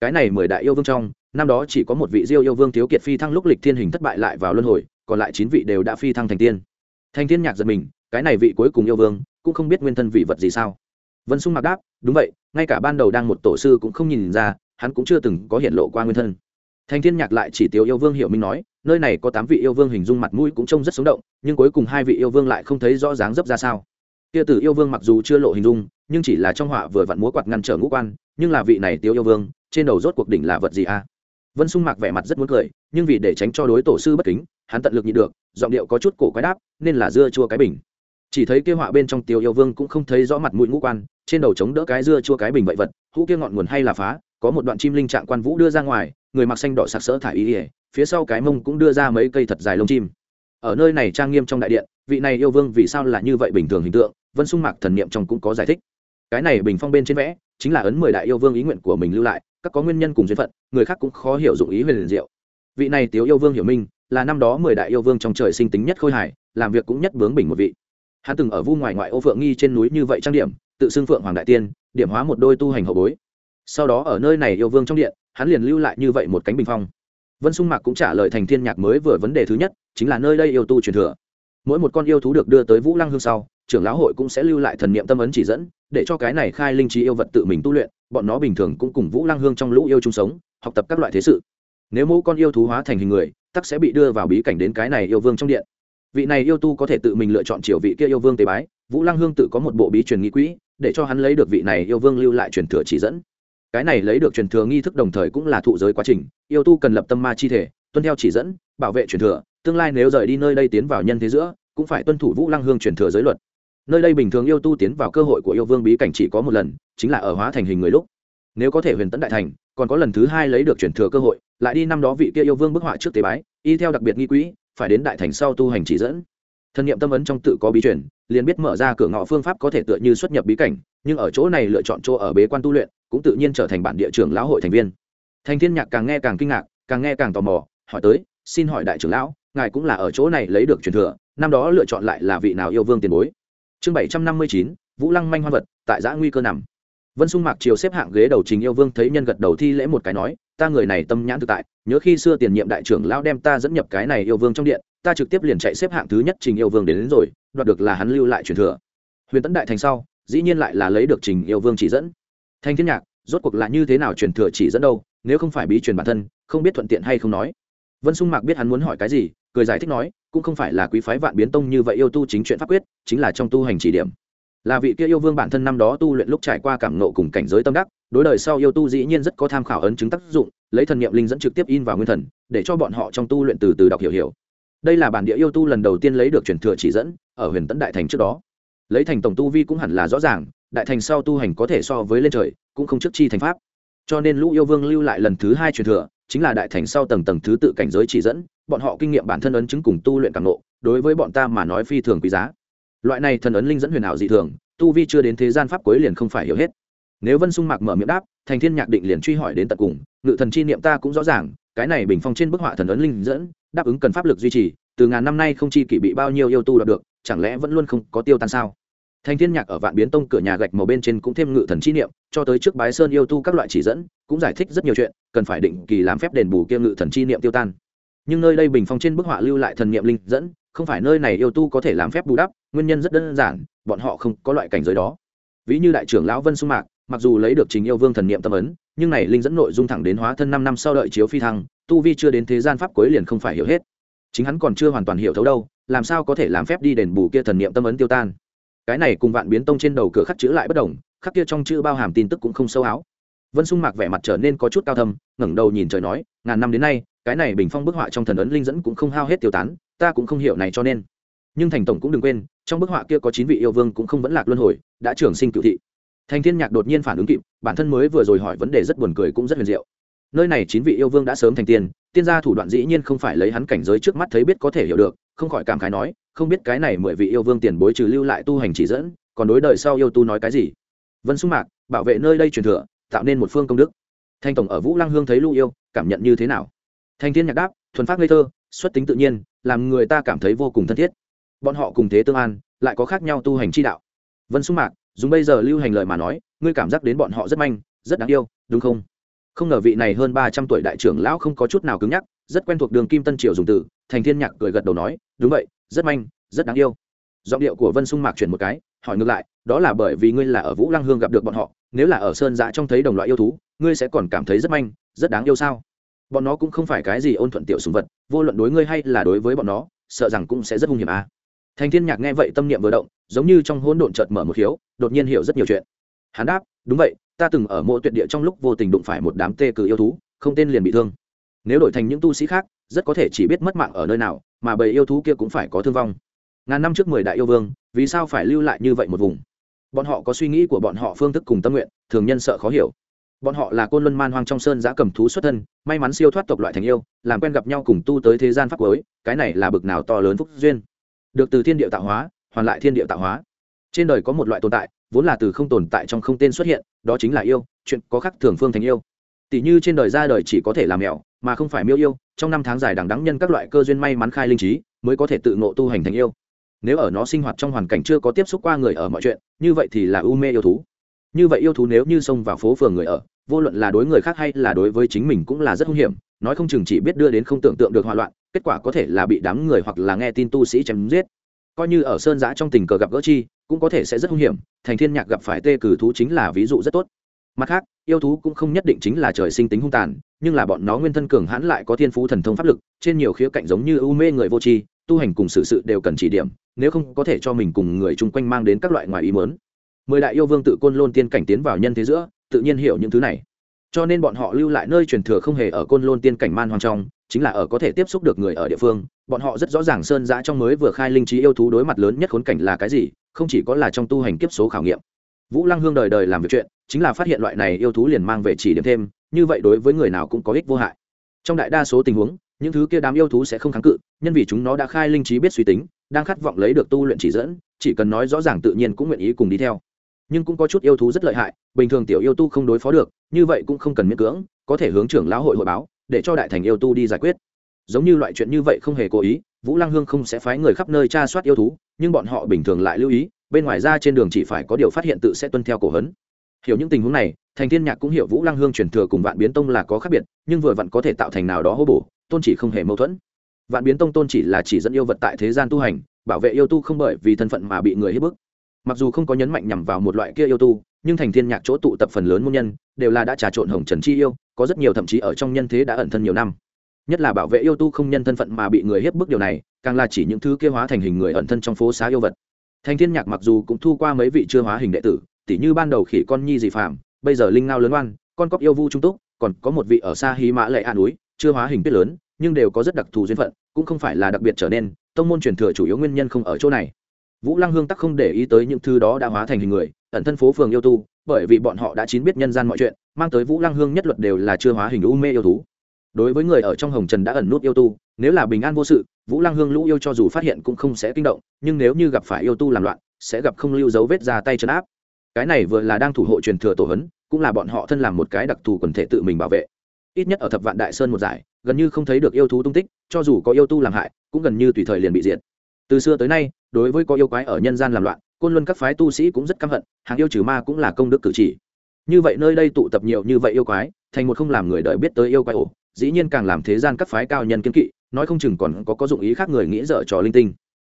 Cái này mười đại yêu vương trong, năm đó chỉ có một vị diêu yêu vương thiếu kiệt phi thăng lúc lịch thiên hình thất bại lại vào luân hồi, còn lại chín vị đều đã phi thăng thành tiên thành Thiên nhạc giật mình, cái này vị cuối cùng yêu vương, cũng không biết nguyên thân vị vật gì sao. Vân sung mặc đáp, đúng vậy, ngay cả ban đầu đang một tổ sư cũng không nhìn ra, hắn cũng chưa từng có hiện lộ qua nguyên thân. Thành thiên nhạc lại chỉ tiêu yêu vương hiểu minh nói, nơi này có tám vị yêu vương hình dung mặt mũi cũng trông rất sống động, nhưng cuối cùng hai vị yêu vương lại không thấy rõ dáng dấp ra sao. Kia tử yêu vương mặc dù chưa lộ hình dung, nhưng chỉ là trong họa vừa vặn múa quạt ngăn trở ngũ quan, nhưng là vị này tiêu yêu vương, trên đầu rốt cuộc đỉnh là vật gì a? à? Vân sung mạc vẻ mặt rất muốn cười, nhưng vì để tránh cho đối tổ sư bất kính, hắn tận lực nhịn được, giọng điệu có chút cổ quái đáp, nên là dưa chua cái bình. Chỉ thấy kia họa bên trong tiêu yêu vương cũng không thấy rõ mặt mũi ngũ quan, trên đầu chống đỡ cái dưa chua cái bình vậy vật, hũ kia ngọn nguồn hay là phá, có một đoạn chim linh trạng quan vũ đưa ra ngoài, người mặc xanh đỏ sặc sỡ thải y ỉa phía sau cái mông cũng đưa ra mấy cây thật dài lông chim. Ở nơi này trang nghiêm trong đại điện, vị này yêu vương vì sao là như vậy bình thường hình tượng, vân sung mạc thần niệm trong cũng có giải thích. Cái này bình phong bên trên vẽ, chính là ấn mười đại yêu vương ý nguyện của mình lưu lại các có nguyên nhân cùng duyên phận, người khác cũng khó hiểu dụng ý huyền liền diệu. Vị này tiếu yêu vương hiểu minh, là năm đó mười đại yêu vương trong trời sinh tính nhất khôi hài, làm việc cũng nhất bướng bình một vị. Hắn từng ở vu ngoài ngoại ô phượng nghi trên núi như vậy trang điểm, tự xưng phượng hoàng đại tiên, điểm hóa một đôi tu hành hậu bối. Sau đó ở nơi này yêu vương trong điện, hắn liền lưu lại như vậy một cánh bình phong. Vân sung mạc cũng trả lời thành thiên nhạc mới vừa vấn đề thứ nhất, chính là nơi đây yêu tu truyền thừa. Mỗi một con yêu thú được đưa tới vũ lăng hương sau, trưởng lão hội cũng sẽ lưu lại thần niệm tâm ấn chỉ dẫn để cho cái này khai linh trí yêu vật tự mình tu luyện, bọn nó bình thường cũng cùng vũ lăng hương trong lũ yêu chung sống, học tập các loại thế sự. Nếu mỗi con yêu thú hóa thành hình người, tắc sẽ bị đưa vào bí cảnh đến cái này yêu vương trong điện. Vị này yêu tu có thể tự mình lựa chọn triều vị kia yêu vương tế bái, vũ lăng hương tự có một bộ bí truyền nghi quỹ, để cho hắn lấy được vị này yêu vương lưu lại truyền thừa chỉ dẫn. Cái này lấy được truyền thừa nghi thức đồng thời cũng là thụ giới quá trình, yêu tu cần lập tâm ma chi thể, tuân theo chỉ dẫn, bảo vệ truyền thừa, tương lai nếu rời đi nơi đây tiến vào nhân thế giữa, cũng phải tuân thủ vũ lăng hương truyền thừa giới luật nơi đây bình thường yêu tu tiến vào cơ hội của yêu vương bí cảnh chỉ có một lần, chính là ở hóa thành hình người lúc. Nếu có thể huyền tấn đại thành, còn có lần thứ hai lấy được chuyển thừa cơ hội, lại đi năm đó vị kia yêu vương bức họa trước tế bái, y theo đặc biệt nghi quỹ, phải đến đại thành sau tu hành chỉ dẫn. Thân nhiệm tâm ấn trong tự có bí truyền, liền biết mở ra cửa ngõ phương pháp có thể tựa như xuất nhập bí cảnh, nhưng ở chỗ này lựa chọn chỗ ở bế quan tu luyện, cũng tự nhiên trở thành bản địa trưởng lão hội thành viên. Thành thiên nhạc càng nghe càng kinh ngạc, càng nghe càng tò mò, hỏi tới, xin hỏi đại trưởng lão, ngài cũng là ở chỗ này lấy được truyền thừa, năm đó lựa chọn lại là vị nào yêu vương tiền bối? Chương bảy trăm năm mươi chín vũ lăng manh Hoa vật tại giã nguy cơ nằm. Vân sung mạc chiều xếp hạng ghế đầu trình yêu vương thấy nhân gật đầu thi lễ một cái nói ta người này tâm nhãn thực tại nhớ khi xưa tiền nhiệm đại trưởng lão đem ta dẫn nhập cái này yêu vương trong điện ta trực tiếp liền chạy xếp hạng thứ nhất trình yêu vương đến, đến rồi đoạt được là hắn lưu lại truyền thừa. Huyền tấn đại thành sau dĩ nhiên lại là lấy được trình yêu vương chỉ dẫn. Thanh thiên nhạc rốt cuộc là như thế nào truyền thừa chỉ dẫn đâu nếu không phải bí truyền bản thân không biết thuận tiện hay không nói. Vân sung mạc biết hắn muốn hỏi cái gì cười giải thích nói, cũng không phải là quý phái vạn biến tông như vậy yêu tu chính chuyện pháp quyết, chính là trong tu hành chỉ điểm. Là vị kia yêu vương bản thân năm đó tu luyện lúc trải qua cảm nộ cùng cảnh giới tâm đắc, đối đời sau yêu tu dĩ nhiên rất có tham khảo ấn chứng tác dụng, lấy thần nghiệm linh dẫn trực tiếp in vào nguyên thần, để cho bọn họ trong tu luyện từ từ đọc hiểu hiểu. Đây là bản địa yêu tu lần đầu tiên lấy được truyền thừa chỉ dẫn, ở huyền tấn đại thành trước đó. Lấy thành tổng tu vi cũng hẳn là rõ ràng, đại thành sau tu hành có thể so với lên trời, cũng không trước chi thành pháp. Cho nên lũ yêu vương lưu lại lần thứ hai truyền thừa, chính là đại thành sau tầng tầng thứ tự cảnh giới chỉ dẫn bọn họ kinh nghiệm bản thân ấn chứng cùng tu luyện càng nộ, đối với bọn ta mà nói phi thường quý giá. Loại này thần ấn linh dẫn huyền ảo dị thường, tu vi chưa đến thế gian pháp cuối liền không phải hiểu hết. Nếu vân sung mạc mở miệng đáp, thành thiên nhạc định liền truy hỏi đến tận cùng, ngự thần chi niệm ta cũng rõ ràng, cái này bình phong trên bức họa thần ấn linh dẫn, đáp ứng cần pháp lực duy trì, từ ngàn năm nay không chi kỷ bị bao nhiêu yêu tu đạt được, chẳng lẽ vẫn luôn không có tiêu tan sao? Thành thiên nhạc ở vạn biến tông cửa nhà gạch màu bên trên cũng thêm ngự thần chi niệm, cho tới trước bái sơn yêu tu các loại chỉ dẫn, cũng giải thích rất nhiều chuyện, cần phải định kỳ làm phép đền bù kia ngự thần chi niệm tiêu tan nhưng nơi đây bình phong trên bức họa lưu lại thần niệm linh dẫn, không phải nơi này yêu tu có thể làm phép bù đắp, nguyên nhân rất đơn giản, bọn họ không có loại cảnh giới đó. Ví như đại trưởng lão vân sung mạc, mặc dù lấy được trình yêu vương thần niệm tâm ấn, nhưng này linh dẫn nội dung thẳng đến hóa thân năm năm sau đợi chiếu phi thăng, tu vi chưa đến thế gian pháp cuối liền không phải hiểu hết. Chính hắn còn chưa hoàn toàn hiểu thấu đâu, làm sao có thể làm phép đi đền bù kia thần niệm tâm ấn tiêu tan. Cái này cùng vạn biến tông trên đầu cửa khắc chữ lại bất đồng, khắc kia trong chữ bao hàm tin tức cũng không sâu áo. Vân sung mạc vẻ mặt trở nên có chút cao thâm, ngẩng đầu nhìn trời nói, ngàn năm đến nay cái này bình phong bức họa trong thần ấn linh dẫn cũng không hao hết tiêu tán, ta cũng không hiểu này cho nên. Nhưng thành tổng cũng đừng quên, trong bức họa kia có chín vị yêu vương cũng không vẫn lạc luân hồi, đã trưởng sinh cựu thị. Thành thiên nhạc đột nhiên phản ứng kịp, bản thân mới vừa rồi hỏi vấn đề rất buồn cười cũng rất huyền diệu. Nơi này chín vị yêu vương đã sớm thành tiên tiên gia thủ đoạn dĩ nhiên không phải lấy hắn cảnh giới trước mắt thấy biết có thể hiểu được, không khỏi cảm khái nói, không biết cái này mười vị yêu vương tiền bối trừ lưu lại tu hành chỉ dẫn, còn đối đời sau yêu tu nói cái gì? Vân sung mạc, bảo vệ nơi đây truyền thừa, tạo nên một phương công đức. Thanh tổng ở vũ lăng hương thấy lưu yêu, cảm nhận như thế nào? Thanh thiên nhạc đáp, thuần phát ngây thơ, xuất tính tự nhiên, làm người ta cảm thấy vô cùng thân thiết. Bọn họ cùng thế tương an, lại có khác nhau tu hành chi đạo. Vân sung mạc, dùng bây giờ lưu hành lời mà nói, ngươi cảm giác đến bọn họ rất manh, rất đáng yêu, đúng không? Không ngờ vị này hơn ba trăm tuổi đại trưởng lão không có chút nào cứng nhắc, rất quen thuộc đường kim tân triều dùng từ thành thiên nhạc cười gật đầu nói, đúng vậy, rất manh, rất đáng yêu. Giọng điệu của vân sung mạc chuyển một cái, hỏi ngược lại, đó là bởi vì ngươi là ở vũ lăng hương gặp được bọn họ, nếu là ở sơn dạ dã trong thấy đồng loại yêu thú, ngươi sẽ còn cảm thấy rất manh, rất đáng yêu sao? Bọn nó cũng không phải cái gì ôn thuận tiểu sùng vật vô luận đối ngươi hay là đối với bọn nó sợ rằng cũng sẽ rất hung hiểm à. thành thiên nhạc nghe vậy tâm niệm vừa động giống như trong hỗn độn chợt mở một hiếu, đột nhiên hiểu rất nhiều chuyện. Hắn đáp đúng vậy ta từng ở mộ tuyệt địa trong lúc vô tình đụng phải một đám tê cử yêu thú không tên liền bị thương. Nếu đổi thành những tu sĩ khác rất có thể chỉ biết mất mạng ở nơi nào mà bầy yêu thú kia cũng phải có thương vong. Ngàn năm trước mười đại yêu vương vì sao phải lưu lại như vậy một vùng? Bọn họ có suy nghĩ của bọn họ phương thức cùng tâm nguyện thường nhân sợ khó hiểu bọn họ là côn luân man hoang trong sơn giã cầm thú xuất thân, may mắn siêu thoát tộc loại thành yêu, làm quen gặp nhau cùng tu tới thế gian pháp cuối, cái này là bực nào to lớn phúc duyên. Được từ thiên địa tạo hóa, hoàn lại thiên địa tạo hóa. Trên đời có một loại tồn tại, vốn là từ không tồn tại trong không tên xuất hiện, đó chính là yêu, chuyện có khắc thường phương thành yêu. Tỷ như trên đời ra đời chỉ có thể làm mèo, mà không phải miêu yêu, trong năm tháng dài đằng đắng nhân các loại cơ duyên may mắn khai linh trí, mới có thể tự ngộ tu hành thành yêu. Nếu ở nó sinh hoạt trong hoàn cảnh chưa có tiếp xúc qua người ở mọi chuyện, như vậy thì là u mê yêu thú. Như vậy yêu thú nếu như xông vào phố phường người ở vô luận là đối người khác hay là đối với chính mình cũng là rất hung hiểm, nói không chừng chỉ biết đưa đến không tưởng tượng được hoạn loạn, kết quả có thể là bị đám người hoặc là nghe tin tu sĩ chém giết. Coi như ở sơn giã trong tình cờ gặp gỡ chi, cũng có thể sẽ rất hung hiểm, thành thiên nhạc gặp phải tê cử thú chính là ví dụ rất tốt. Mặt khác, yêu thú cũng không nhất định chính là trời sinh tính hung tàn, nhưng là bọn nó nguyên thân cường hãn lại có thiên phú thần thông pháp lực, trên nhiều khía cạnh giống như u mê người vô tri, tu hành cùng sự sự đều cần chỉ điểm, nếu không có thể cho mình cùng người chung quanh mang đến các loại ngoài ý mớn mười đại yêu vương tự côn lôn tiên cảnh tiến vào nhân thế giữa tự nhiên hiểu những thứ này. Cho nên bọn họ lưu lại nơi truyền thừa không hề ở côn lôn tiên cảnh man hoang trong, chính là ở có thể tiếp xúc được người ở địa phương. Bọn họ rất rõ ràng sơn giã trong mới vừa khai linh trí yêu thú đối mặt lớn nhất khốn cảnh là cái gì, không chỉ có là trong tu hành kiếp số khảo nghiệm. Vũ lăng hương đời đời làm việc chuyện, chính là phát hiện loại này yêu thú liền mang về chỉ điểm thêm, như vậy đối với người nào cũng có ích vô hại. Trong đại đa số tình huống, những thứ kia đám yêu thú sẽ không kháng cự, nhân vì chúng nó đã khai linh trí biết suy tính, đang khát vọng lấy được tu luyện chỉ dẫn, chỉ cần nói rõ ràng tự nhiên cũng nguyện ý cùng đi theo nhưng cũng có chút yêu thú rất lợi hại, bình thường tiểu yêu tu không đối phó được, như vậy cũng không cần miễn cưỡng, có thể hướng trưởng lão hội hội báo, để cho đại thành yêu tu đi giải quyết. Giống như loại chuyện như vậy không hề cố ý, vũ lăng hương không sẽ phái người khắp nơi tra soát yêu thú, nhưng bọn họ bình thường lại lưu ý, bên ngoài ra trên đường chỉ phải có điều phát hiện tự sẽ tuân theo cổ hấn hiểu những tình huống này, thành thiên nhạc cũng hiểu vũ lăng hương truyền thừa cùng vạn biến tông là có khác biệt, nhưng vừa vặn có thể tạo thành nào đó hô bổ, tôn chỉ không hề mâu thuẫn. Vạn biến tông tôn chỉ là chỉ dẫn yêu vật tại thế gian tu hành, bảo vệ yêu tu không bởi vì thân phận mà bị người hiếp bức mặc dù không có nhấn mạnh nhằm vào một loại kia yêu tu, nhưng thành thiên nhạc chỗ tụ tập phần lớn môn nhân, đều là đã trà trộn hồng trần chi yêu, có rất nhiều thậm chí ở trong nhân thế đã ẩn thân nhiều năm. Nhất là bảo vệ yêu tu không nhân thân phận mà bị người hiếp bức điều này, càng là chỉ những thứ kia hóa thành hình người ẩn thân trong phố xá yêu vật. Thành thiên nhạc mặc dù cũng thu qua mấy vị chưa hóa hình đệ tử, tỉ như ban đầu khỉ con nhi dị phạm bây giờ linh ngao lớn oan, con cóc yêu vu trung túc, còn có một vị ở xa hí mã lệ a núi, chưa hóa hình biết lớn, nhưng đều có rất đặc thù duyên phận, cũng không phải là đặc biệt trở nên, tông môn truyền thừa chủ yếu nguyên nhân không ở chỗ này vũ lăng hương tắc không để ý tới những thứ đó đã hóa thành hình người, ẩn thân phố phường yêu tu, bởi vì bọn họ đã chín biết nhân gian mọi chuyện, mang tới vũ lăng hương nhất luật đều là chưa hóa hình u mê yêu thú. Đối với người ở trong hồng trần đã ẩn nút yêu tu, nếu là bình an vô sự, vũ lăng hương lũ yêu cho dù phát hiện cũng không sẽ kinh động, nhưng nếu như gặp phải yêu tu làm loạn, sẽ gặp không lưu dấu vết ra tay chấn áp. Cái này vừa là đang thủ hộ truyền thừa tổ hấn cũng là bọn họ thân làm một cái đặc thù quần thể tự mình bảo vệ. Ít nhất ở thập vạn đại sơn một giải, gần như không thấy được yêu thú tung tích, cho dù có yêu tu làm hại, cũng gần như tùy thời liền bị diệt. Từ xưa tới nay đối với có yêu quái ở nhân gian làm loạn, côn luân các phái tu sĩ cũng rất căm hận, hàng yêu trừ ma cũng là công đức cử chỉ. Như vậy nơi đây tụ tập nhiều như vậy yêu quái, thành một không làm người đợi biết tới yêu quái ổ, dĩ nhiên càng làm thế gian các phái cao nhân kiên kỵ, nói không chừng còn có có dụng ý khác người nghĩ dở trò linh tinh.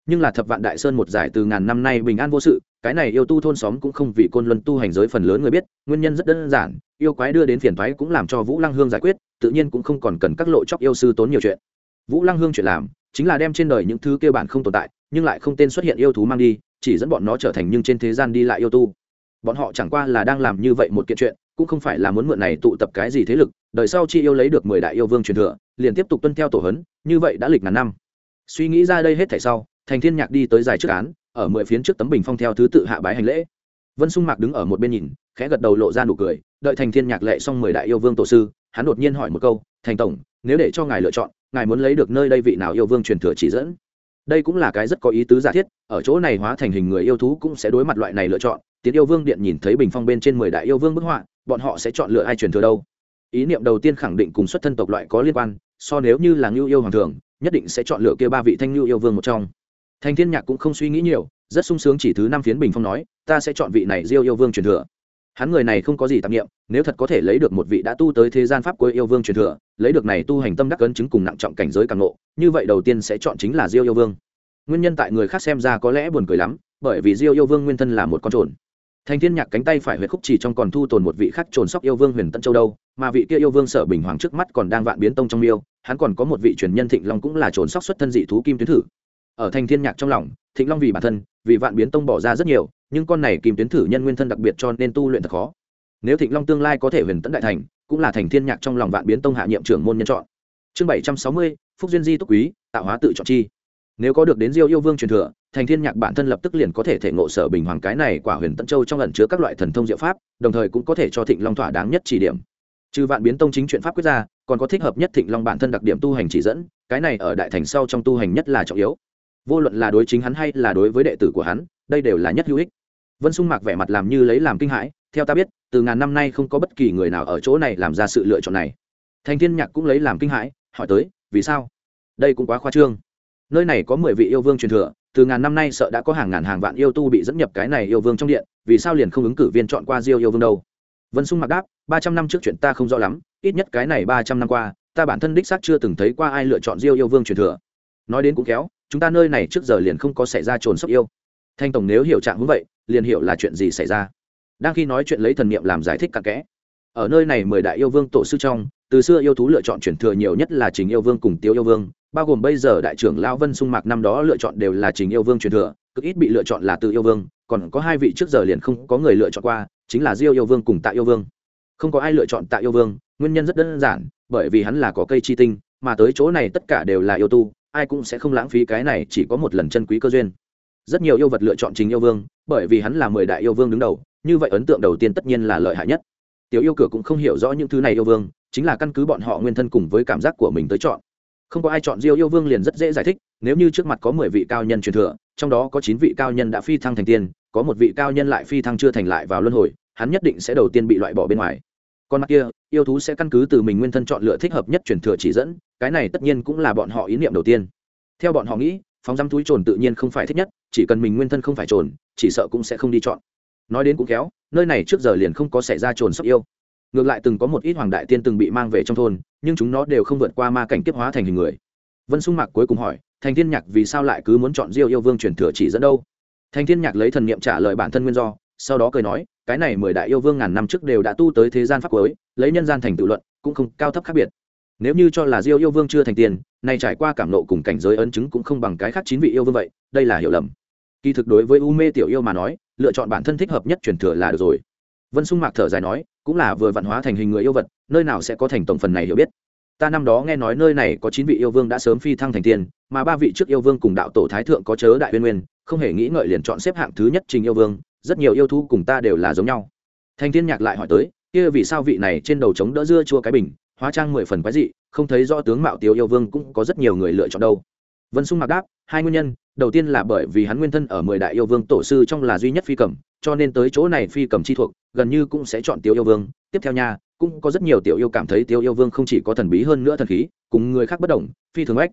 Nhưng là thập vạn đại sơn một giải từ ngàn năm nay bình an vô sự, cái này yêu tu thôn xóm cũng không vì côn luân tu hành giới phần lớn người biết, nguyên nhân rất đơn giản, yêu quái đưa đến phiền thoái cũng làm cho vũ lăng hương giải quyết, tự nhiên cũng không còn cần các lộ chóc yêu sư tốn nhiều chuyện. Vũ lăng hương chuyện làm, chính là đem trên đời những thứ kêu bản không tồn tại nhưng lại không tên xuất hiện yêu thú mang đi, chỉ dẫn bọn nó trở thành nhưng trên thế gian đi lại yêu tu. Bọn họ chẳng qua là đang làm như vậy một kiện chuyện, cũng không phải là muốn mượn này tụ tập cái gì thế lực, đời sau chi yêu lấy được mười đại yêu vương truyền thừa, liền tiếp tục tuân theo tổ hấn, như vậy đã lịch ngàn năm. Suy nghĩ ra đây hết thảy sau, thành thiên nhạc đi tới giải trước án, ở mười phiến trước tấm bình phong theo thứ tự hạ bái hành lễ. Vân sung mạc đứng ở một bên nhìn, khẽ gật đầu lộ ra nụ cười, đợi thành thiên nhạc lệ xong mười đại yêu vương tổ sư, hắn đột nhiên hỏi một câu, thành tổng, nếu để cho ngài lựa chọn, ngài muốn lấy được nơi đây vị nào yêu vương truyền thừa chỉ dẫn? Đây cũng là cái rất có ý tứ giả thiết, ở chỗ này hóa thành hình người yêu thú cũng sẽ đối mặt loại này lựa chọn. Tiến yêu vương điện nhìn thấy bình phong bên trên mười đại yêu vương bức họa, bọn họ sẽ chọn lựa ai truyền thừa đâu? Ý niệm đầu tiên khẳng định cùng xuất thân tộc loại có liên quan, so nếu như là ngưu yêu hoàng thường nhất định sẽ chọn lựa kia ba vị thanh ngưu yêu vương một trong. Thanh thiên nhạc cũng không suy nghĩ nhiều, rất sung sướng chỉ thứ năm phiến bình phong nói, ta sẽ chọn vị này diêu yêu vương truyền thừa hắn người này không có gì tạp nghiệm nếu thật có thể lấy được một vị đã tu tới thế gian pháp cuối yêu vương truyền thừa, lấy được này tu hành tâm đắc ấn chứng cùng nặng trọng cảnh giới càng ngộ, như vậy đầu tiên sẽ chọn chính là diêu yêu vương. Nguyên nhân tại người khác xem ra có lẽ buồn cười lắm, bởi vì diêu yêu vương nguyên thân là một con trồn. Thành thiên nhạc cánh tay phải huyệt khúc chỉ trong còn thu tồn một vị khác trồn sóc yêu vương huyền tân châu đâu, mà vị kia yêu vương sở bình hoàng trước mắt còn đang vạn biến tông trong miêu, hắn còn có một vị truyền nhân thịnh long cũng là trồn sóc xuất thân dị thú kim tuyến thử. Ở thành thiên nhạc trong lòng, thịnh long vì bản thân, vì vạn biến tông bỏ ra rất nhiều nhưng con này kim tuyến thử nhân nguyên thân đặc biệt cho nên tu luyện thật khó. Nếu thịnh long tương lai có thể huyền tẫn đại thành, cũng là thành thiên nhạc trong lòng vạn biến tông hạ nhiệm trưởng môn nhân chọn. Chương bảy trăm sáu mươi, phúc duyên di túc quý, tạo hóa tự chọn chi. Nếu có được đến diêu yêu vương truyền thừa, thành thiên nhạc bản thân lập tức liền có thể thể ngộ sở bình hoàng cái này quả huyền tận châu trong ẩn chứa các loại thần thông diệu pháp, đồng thời cũng có thể cho thịnh long thỏa đáng nhất chỉ điểm. Trừ vạn biến tông chính chuyện pháp quyết ra, còn có thích hợp nhất thịnh long bản thân đặc điểm tu hành chỉ dẫn, cái này ở đại thành sau trong tu hành nhất là trọng yếu. Vô luận là đối chính hắn hay là đối với đệ tử của hắn, đây đều là nhất hữu ích vân sung mạc vẻ mặt làm như lấy làm kinh hãi, theo ta biết, từ ngàn năm nay không có bất kỳ người nào ở chỗ này làm ra sự lựa chọn này. Thành thiên nhạc cũng lấy làm kinh hãi, hỏi tới, vì sao? Đây cũng quá khoa trương. Nơi này có mười vị yêu vương truyền thừa, từ ngàn năm nay sợ đã có hàng ngàn hàng vạn yêu tu bị dẫn nhập cái này yêu vương trong điện, vì sao liền không ứng cử viên chọn qua diêu yêu vương đâu? Vân sung mặc đáp, ba trăm năm trước chuyện ta không rõ lắm, ít nhất cái này ba trăm năm qua, ta bản thân đích xác chưa từng thấy qua ai lựa chọn diêu yêu vương truyền thừa. Nói đến cũng kéo chúng ta nơi này trước giờ liền không có xảy ra trồn sốc yêu. Thanh tổng nếu hiểu trạng như vậy liền hiểu là chuyện gì xảy ra. Đang khi nói chuyện lấy thần niệm làm giải thích cặn kẽ. Ở nơi này mười đại yêu vương tổ sư trong, từ xưa yêu thú lựa chọn truyền thừa nhiều nhất là trình yêu vương cùng tiêu yêu vương, bao gồm bây giờ đại trưởng lão vân sung mạc năm đó lựa chọn đều là trình yêu vương truyền thừa, cực ít bị lựa chọn là từ yêu vương, còn có hai vị trước giờ liền không có người lựa chọn qua, chính là diêu yêu vương cùng tạ yêu vương. Không có ai lựa chọn tạ yêu vương, nguyên nhân rất đơn giản, bởi vì hắn là có cây chi tinh, mà tới chỗ này tất cả đều là yêu tu, ai cũng sẽ không lãng phí cái này, chỉ có một lần chân quý cơ duyên rất nhiều yêu vật lựa chọn trình yêu vương, bởi vì hắn là mười đại yêu vương đứng đầu, như vậy ấn tượng đầu tiên tất nhiên là lợi hại nhất. Tiểu yêu cửa cũng không hiểu rõ những thứ này yêu vương, chính là căn cứ bọn họ nguyên thân cùng với cảm giác của mình tới chọn. Không có ai chọn diêu yêu vương liền rất dễ giải thích, nếu như trước mặt có mười vị cao nhân truyền thừa, trong đó có chín vị cao nhân đã phi thăng thành tiên, có một vị cao nhân lại phi thăng chưa thành lại vào luân hồi, hắn nhất định sẽ đầu tiên bị loại bỏ bên ngoài. Còn mặt kia, yêu thú sẽ căn cứ từ mình nguyên thân chọn lựa thích hợp nhất truyền thừa chỉ dẫn, cái này tất nhiên cũng là bọn họ ý niệm đầu tiên. Theo bọn họ nghĩ phóng răm túi trồn tự nhiên không phải thích nhất, chỉ cần mình nguyên thân không phải trồn, chỉ sợ cũng sẽ không đi chọn. Nói đến cũng kéo nơi này trước giờ liền không có xảy ra trồn sốc yêu. Ngược lại từng có một ít hoàng đại tiên từng bị mang về trong thôn, nhưng chúng nó đều không vượt qua ma cảnh kiếp hóa thành hình người. Vân sung mạc cuối cùng hỏi, thành thiên nhạc vì sao lại cứ muốn chọn diêu yêu vương truyền thừa chỉ dẫn đâu? Thành thiên nhạc lấy thần niệm trả lời bản thân nguyên do, sau đó cười nói, cái này mười đại yêu vương ngàn năm trước đều đã tu tới thế gian pháp cuối, lấy nhân gian thành tự luận, cũng không cao thấp khác biệt nếu như cho là diêu yêu vương chưa thành tiền, nay trải qua cảm nộ cùng cảnh giới ấn chứng cũng không bằng cái khác chín vị yêu vương vậy, đây là hiểu lầm. Kỳ thực đối với u mê tiểu yêu mà nói, lựa chọn bản thân thích hợp nhất truyền thừa là được rồi. Vân sung mạc thở dài nói, cũng là vừa vạn hóa thành hình người yêu vật, nơi nào sẽ có thành tổng phần này hiểu biết. Ta năm đó nghe nói nơi này có chín vị yêu vương đã sớm phi thăng thành tiên mà ba vị trước yêu vương cùng đạo tổ thái thượng có chớ đại uyên nguyên, không hề nghĩ ngợi liền chọn xếp hạng thứ nhất trình yêu vương, rất nhiều yêu thú cùng ta đều là giống nhau. Thành thiên nhạc lại hỏi tới, kia vì sao vị này trên đầu trống đỡ dưa chua cái bình hóa trang mười phần quái dị, không thấy rõ tướng mạo tiêu yêu vương cũng có rất nhiều người lựa chọn đâu. Vân sung mặc đáp, hai nguyên nhân, đầu tiên là bởi vì hắn nguyên thân ở mười đại yêu vương tổ sư trong là duy nhất phi cầm, cho nên tới chỗ này phi cầm chi thuộc, gần như cũng sẽ chọn tiêu yêu vương. Tiếp theo nha, cũng có rất nhiều tiểu yêu cảm thấy tiêu yêu vương không chỉ có thần bí hơn nữa thần khí, cùng người khác bất đồng, phi thường ách.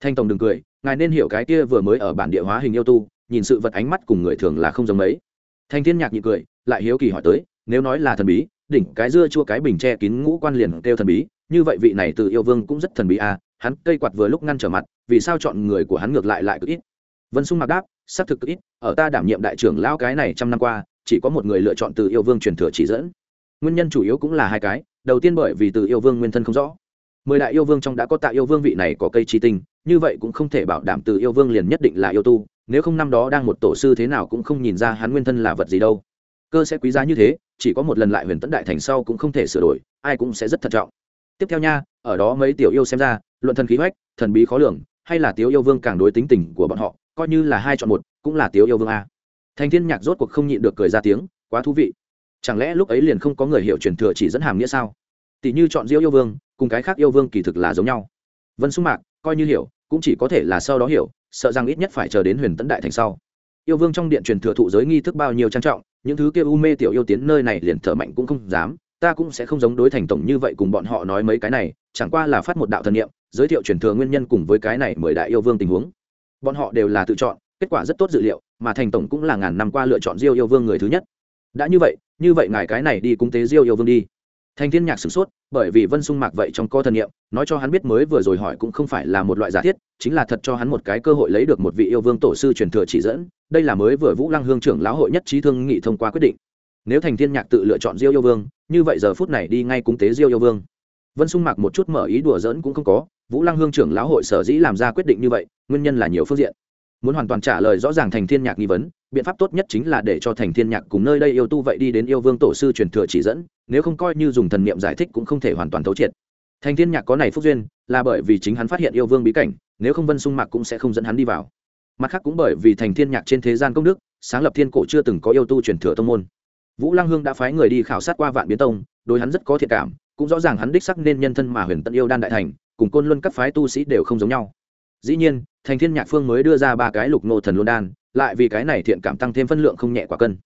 Thanh tổng đừng cười, ngài nên hiểu cái kia vừa mới ở bản địa hóa hình yêu tu, nhìn sự vật ánh mắt cùng người thường là không giống mấy. Thanh thiên nhạc nhị cười, lại hiếu kỳ hỏi tới, nếu nói là thần bí đỉnh cái dưa chua cái bình che kín ngũ quan liền kêu thần bí, như vậy vị này từ yêu vương cũng rất thần bí à hắn cây quạt vừa lúc ngăn trở mặt, vì sao chọn người của hắn ngược lại lại cực ít? Vân sung mặc đáp, xác thực cực ít, ở ta đảm nhiệm đại trưởng lão cái này trăm năm qua, chỉ có một người lựa chọn từ yêu vương truyền thừa chỉ dẫn. Nguyên nhân chủ yếu cũng là hai cái, đầu tiên bởi vì từ yêu vương nguyên thân không rõ. Mười đại yêu vương trong đã có tạ yêu vương vị này có cây chi tinh, như vậy cũng không thể bảo đảm từ yêu vương liền nhất định là yêu tu, nếu không năm đó đang một tổ sư thế nào cũng không nhìn ra hắn nguyên thân là vật gì đâu. Cơ sẽ quý giá như thế chỉ có một lần lại huyền tấn đại thành sau cũng không thể sửa đổi, ai cũng sẽ rất thận trọng. Tiếp theo nha, ở đó mấy tiểu yêu xem ra, luận thần khí hoách, thần bí khó lường, hay là tiểu yêu vương càng đối tính tình của bọn họ, coi như là hai chọn một, cũng là tiểu yêu vương a. Thành thiên nhạc rốt cuộc không nhịn được cười ra tiếng, quá thú vị. Chẳng lẽ lúc ấy liền không có người hiểu truyền thừa chỉ dẫn hàm nghĩa sao? Tỷ như chọn diêu yêu vương, cùng cái khác yêu vương kỳ thực là giống nhau. Vân sung mạc, coi như hiểu, cũng chỉ có thể là sau đó hiểu, sợ rằng ít nhất phải chờ đến huyền tấn đại thành sau. Yêu vương trong điện truyền thừa thụ giới nghi thức bao nhiêu trang trọng những thứ kia u mê tiểu yêu tiến nơi này liền thở mạnh cũng không dám, ta cũng sẽ không giống đối thành tổng như vậy cùng bọn họ nói mấy cái này, chẳng qua là phát một đạo thần niệm, giới thiệu truyền thừa nguyên nhân cùng với cái này mời đại yêu vương tình huống. Bọn họ đều là tự chọn, kết quả rất tốt dự liệu, mà thành tổng cũng là ngàn năm qua lựa chọn diêu yêu vương người thứ nhất. Đã như vậy như vậy ngài cái này đi cung tế diêu yêu vương đi thành thiên nhạc sửng sốt, bởi vì vân sung mạc vậy trong co thần niệm, nói cho hắn biết mới vừa rồi hỏi cũng không phải là một loại giả thiết, chính là thật cho hắn một cái cơ hội lấy được một vị yêu vương tổ sư truyền thừa chỉ dẫn, đây là mới vừa vũ lăng hương trưởng lão hội nhất trí thương nghị thông qua quyết định. Nếu thành thiên nhạc tự lựa chọn diêu yêu vương, như vậy giờ phút này đi ngay cúng tế diêu yêu vương. Vân sung mạc một chút mở ý đùa giỡn cũng không có, vũ lăng hương trưởng lão hội sở dĩ làm ra quyết định như vậy, nguyên nhân là nhiều phương diện. Muốn hoàn toàn trả lời rõ ràng thành thiên nhạc nghi vấn, biện pháp tốt nhất chính là để cho thành thiên nhạc cùng nơi đây yêu tu vậy đi đến yêu vương tổ sư truyền thừa chỉ dẫn nếu không coi như dùng thần niệm giải thích cũng không thể hoàn toàn thấu triệt. Thành thiên nhạc có này phúc duyên, là bởi vì chính hắn phát hiện yêu vương bí cảnh, nếu không vân sung mạc cũng sẽ không dẫn hắn đi vào. Mặt khác cũng bởi vì thành thiên nhạc trên thế gian công đức, sáng lập thiên cổ chưa từng có yêu tu truyền thừa tông môn. Vũ lăng hương đã phái người đi khảo sát qua vạn biến tông, đối hắn rất có thiện cảm, cũng rõ ràng hắn đích sắc nên nhân thân mà huyền tận yêu đan đại thành, cùng côn luân các phái tu sĩ đều không giống nhau. Dĩ nhiên, thành thiên nhạc phương mới đưa ra ba cái lục nô thần luân đan, lại vì cái này thiện cảm tăng thêm phân lượng không nhẹ quả cân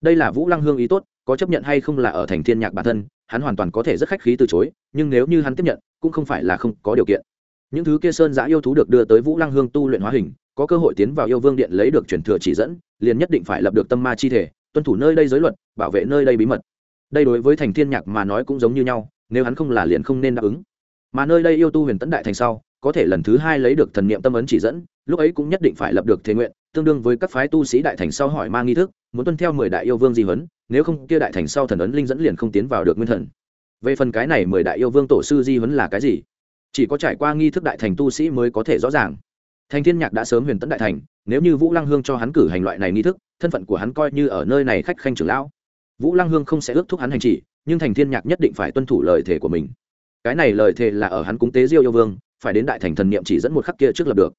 đây là vũ lăng hương ý tốt, có chấp nhận hay không là ở thành thiên nhạc bản thân, hắn hoàn toàn có thể rất khách khí từ chối, nhưng nếu như hắn tiếp nhận, cũng không phải là không có điều kiện. Những thứ kia sơn giã yêu thú được đưa tới vũ lăng hương tu luyện hóa hình, có cơ hội tiến vào yêu vương điện lấy được truyền thừa chỉ dẫn, liền nhất định phải lập được tâm ma chi thể, tuân thủ nơi đây giới luật, bảo vệ nơi đây bí mật. Đây đối với thành thiên nhạc mà nói cũng giống như nhau, nếu hắn không là liền không nên đáp ứng. Mà nơi đây yêu tu huyền tấn đại thành sau, có thể lần thứ hai lấy được thần niệm tâm ấn chỉ dẫn, lúc ấy cũng nhất định phải lập được thế nguyện tương đương với các phái tu sĩ đại thành sau hỏi ma nghi thức, muốn tuân theo mười đại yêu vương di huấn, nếu không kia đại thành sau thần ấn linh dẫn liền không tiến vào được nguyên thần. Về phần cái này mười đại yêu vương tổ sư di huấn là cái gì? Chỉ có trải qua nghi thức đại thành tu sĩ mới có thể rõ ràng. Thành thiên nhạc đã sớm huyền tấn đại thành, nếu như vũ lăng hương cho hắn cử hành loại này nghi thức, thân phận của hắn coi như ở nơi này khách khanh trưởng lão. Vũ lăng hương không sẽ ước thúc hắn hành chỉ, nhưng thành thiên nhạc nhất định phải tuân thủ lời thề của mình. Cái này lời thề là ở hắn cúng tế diêu yêu vương, phải đến đại thành thần niệm chỉ dẫn một khắc kia trước lập được.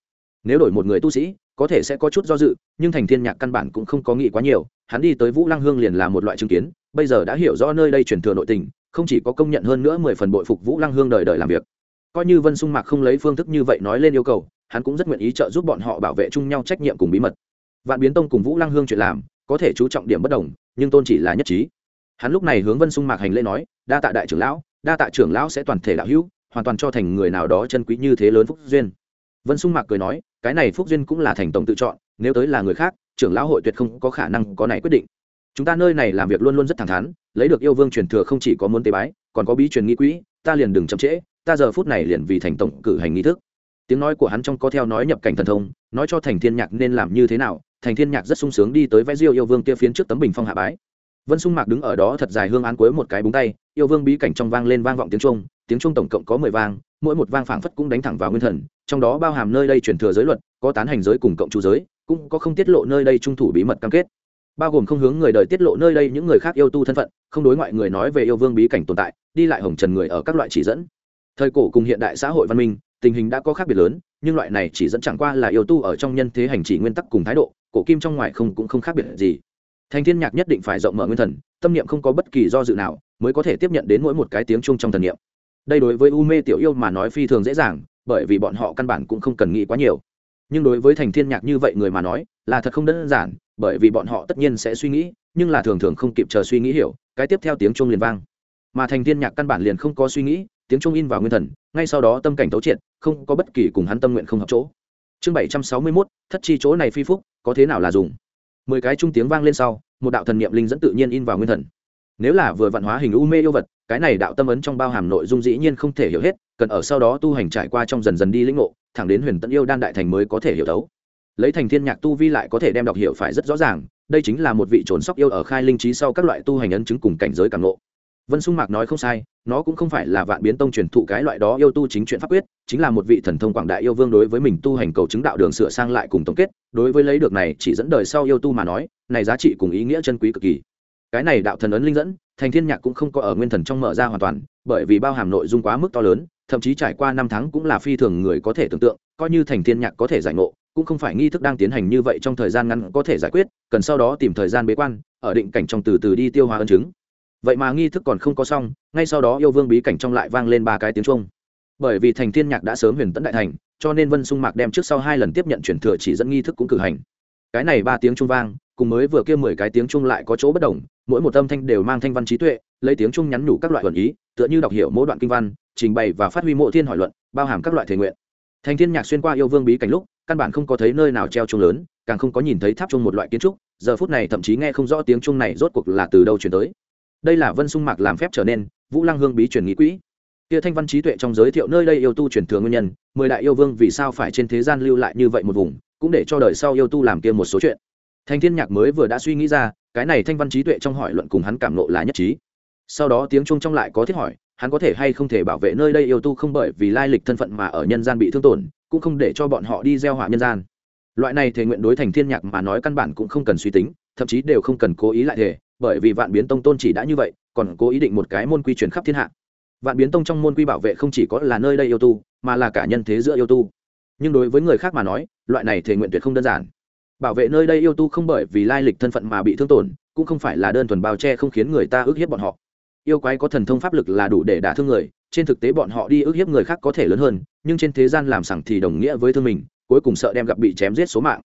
Nếu đổi một người tu sĩ có thể sẽ có chút do dự, nhưng thành thiên nhạc căn bản cũng không có nghĩ quá nhiều, hắn đi tới vũ lăng hương liền là một loại chứng kiến, bây giờ đã hiểu rõ nơi đây truyền thừa nội tình, không chỉ có công nhận hơn nữa mười phần bội phục vũ lăng hương đời đời làm việc. Coi như vân sung mạc không lấy phương thức như vậy nói lên yêu cầu, hắn cũng rất nguyện ý trợ giúp bọn họ bảo vệ chung nhau trách nhiệm cùng bí mật. Vạn biến tông cùng vũ lăng hương chuyện làm, có thể chú trọng điểm bất đồng, nhưng tôn chỉ là nhất trí. Hắn lúc này hướng vân sung mạc hành lễ nói, đa tạ đại trưởng lão, đa tạ trưởng lão sẽ toàn thể đạo hữu, hoàn toàn cho thành người nào đó chân quý như thế lớn phúc duyên. Vân sung mạc cười nói cái này phúc duyên cũng là thành tổng tự chọn, nếu tới là người khác, trưởng lão hội tuyệt không có khả năng có này quyết định. Chúng ta nơi này làm việc luôn luôn rất thẳng thắn, lấy được yêu vương truyền thừa không chỉ có muốn tế bái, còn có bí truyền nghi quỹ, ta liền đừng chậm trễ, ta giờ phút này liền vì thành tổng cử hành nghi thức. Tiếng nói của hắn trong có theo nói nhập cảnh thần thông, nói cho thành thiên nhạc nên làm như thế nào, thành thiên nhạc rất sung sướng đi tới vẽ diêu yêu vương kia phiến trước tấm bình phong hạ bái. Vân sung mạc đứng ở đó thật dài hương án cuối một cái búng tay, yêu vương bí cảnh trong vang lên vang vọng tiếng trung tiếng trung tổng cộng có mười vang mỗi một vang phảng phất cũng đánh thẳng vào nguyên thần, trong đó bao hàm nơi đây truyền thừa giới luật, có tán hành giới cùng cộng chủ giới, cũng có không tiết lộ nơi đây trung thủ bí mật cam kết. Bao gồm không hướng người đời tiết lộ nơi đây những người khác yêu tu thân phận, không đối ngoại người nói về yêu vương bí cảnh tồn tại, đi lại hồng trần người ở các loại chỉ dẫn. Thời cổ cùng hiện đại xã hội văn minh, tình hình đã có khác biệt lớn, nhưng loại này chỉ dẫn chẳng qua là yêu tu ở trong nhân thế hành chỉ nguyên tắc cùng thái độ, cổ kim trong ngoài không cũng không khác biệt gì. Thành thiên nhạc nhất định phải rộng mở nguyên thần, tâm niệm không có bất kỳ do dự nào, mới có thể tiếp nhận đến mỗi một cái tiếng chung trong thần niệm đây đối với u mê tiểu yêu mà nói phi thường dễ dàng bởi vì bọn họ căn bản cũng không cần nghĩ quá nhiều. Nhưng đối với thành thiên nhạc như vậy người mà nói là thật không đơn giản bởi vì bọn họ tất nhiên sẽ suy nghĩ nhưng là thường thường không kịp chờ suy nghĩ hiểu cái tiếp theo tiếng chuông liền vang. Mà thành thiên nhạc căn bản liền không có suy nghĩ tiếng chuông in vào nguyên thần ngay sau đó tâm cảnh tấu triệt không có bất kỳ cùng hắn tâm nguyện không hợp chỗ. Chương bảy trăm sáu mươi 761, thất chi chỗ này phi phúc có thế nào là dùng? Mười cái trung tiếng vang lên sau một đạo thần niệm linh dẫn tự nhiên in vào nguyên thần nếu là vừa vạn hóa hình u mê yêu vật, cái này đạo tâm ấn trong bao hàm nội dung dĩ nhiên không thể hiểu hết, cần ở sau đó tu hành trải qua trong dần dần đi lĩnh ngộ, thẳng đến huyền tận yêu đan đại thành mới có thể hiểu đấu lấy thành thiên nhạc tu vi lại có thể đem đọc hiểu phải rất rõ ràng, đây chính là một vị trốn sóc yêu ở khai linh trí sau các loại tu hành ấn chứng cùng cảnh giới càng ngộ. Vân sung mạc nói không sai, nó cũng không phải là vạn biến tông truyền thụ cái loại đó yêu tu chính chuyện pháp quyết, chính là một vị thần thông quảng đại yêu vương đối với mình tu hành cầu chứng đạo đường sửa sang lại cùng tổng kết, đối với lấy được này chỉ dẫn đời sau yêu tu mà nói, này giá trị cùng ý nghĩa chân quý cực kỳ cái này đạo thần ấn linh dẫn thành thiên nhạc cũng không có ở nguyên thần trong mở ra hoàn toàn bởi vì bao hàm nội dung quá mức to lớn thậm chí trải qua năm tháng cũng là phi thường người có thể tưởng tượng coi như thành thiên nhạc có thể giải ngộ cũng không phải nghi thức đang tiến hành như vậy trong thời gian ngắn có thể giải quyết cần sau đó tìm thời gian bế quan ở định cảnh trong từ từ đi tiêu hóa ân chứng. Vậy mà nghi thức còn không có xong ngay sau đó yêu vương bí cảnh trong lại vang lên ba cái tiếng chuông, bởi vì thành thiên nhạc đã sớm huyền tấn đại thành cho nên vân sung mạc đem trước sau hai lần tiếp nhận chuyển thừa chỉ dẫn nghi thức cũng cử hành. Cái này ba tiếng trung vang cùng mới vừa kia mười cái tiếng trung lại có chỗ bất đồng, mỗi một âm thanh đều mang thanh văn trí tuệ, lấy tiếng trung nhắn nhủ các loại luận ý, tựa như đọc hiểu mỗi đoạn kinh văn, trình bày và phát huy mộ thiên hỏi luận, bao hàm các loại thể nguyện. Thành thiên nhạc xuyên qua yêu vương bí cảnh lúc, căn bản không có thấy nơi nào treo trung lớn, càng không có nhìn thấy tháp trung một loại kiến trúc, giờ phút này thậm chí nghe không rõ tiếng trung này rốt cuộc là từ đâu chuyển tới. Đây là vân sung mạc làm phép trở nên, vũ lăng hương bí truyền nghĩ quỹ. Kia thanh văn trí tuệ trong giới thiệu nơi đây yêu tu truyền thừa nguyên nhân, mười đại yêu vương vì sao phải trên thế gian lưu lại như vậy một vùng, cũng để cho đời sau yêu tu làm kia một số chuyện thanh thiên nhạc mới vừa đã suy nghĩ ra, cái này thanh văn trí tuệ trong hỏi luận cùng hắn cảm nộ là nhất trí. Sau đó tiếng trung trong lại có thiết hỏi, hắn có thể hay không thể bảo vệ nơi đây yêu tu không bởi vì lai lịch thân phận mà ở nhân gian bị thương tổn, cũng không để cho bọn họ đi gieo họa nhân gian. Loại này thể nguyện đối thành thiên nhạc mà nói căn bản cũng không cần suy tính, thậm chí đều không cần cố ý lại thể, bởi vì vạn biến tông tôn chỉ đã như vậy, còn cố ý định một cái môn quy truyền khắp thiên hạ. Vạn biến tông trong môn quy bảo vệ không chỉ có là nơi đây yêu tu, mà là cả nhân thế giữa yêu tu. Nhưng đối với người khác mà nói, loại này thể nguyện tuyệt không đơn giản bảo vệ nơi đây yêu tu không bởi vì lai lịch thân phận mà bị thương tổn, cũng không phải là đơn thuần bao che không khiến người ta ức hiếp bọn họ. Yêu quái có thần thông pháp lực là đủ để đả thương người, trên thực tế bọn họ đi ức hiếp người khác có thể lớn hơn, nhưng trên thế gian làm sẳng thì đồng nghĩa với thương mình, cuối cùng sợ đem gặp bị chém giết số mạng.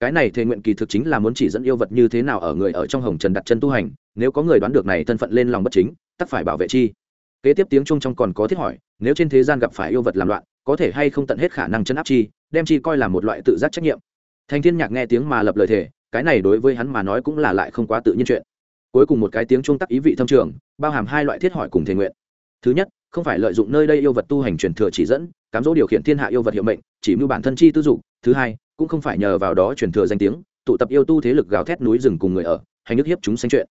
Cái này thề nguyện kỳ thực chính là muốn chỉ dẫn yêu vật như thế nào ở người ở trong hồng trần đặt chân tu hành, nếu có người đoán được này thân phận lên lòng bất chính, tắc phải bảo vệ chi. Kế tiếp tiếng trung trong còn có thiết hỏi, nếu trên thế gian gặp phải yêu vật làm loạn, có thể hay không tận hết khả năng chấn áp chi, đem chi coi là một loại tự giác trách nhiệm thành thiên nhạc nghe tiếng mà lập lời thề, cái này đối với hắn mà nói cũng là lại không quá tự nhiên chuyện. Cuối cùng một cái tiếng trung tắc ý vị thâm trường, bao hàm hai loại thiết hỏi cùng thể nguyện. Thứ nhất, không phải lợi dụng nơi đây yêu vật tu hành truyền thừa chỉ dẫn, cám dỗ điều khiển thiên hạ yêu vật hiệu mệnh, chỉ mưu bản thân chi tư dục. Thứ hai, cũng không phải nhờ vào đó truyền thừa danh tiếng, tụ tập yêu tu thế lực gào thét núi rừng cùng người ở, hành ức hiếp chúng sanh chuyện.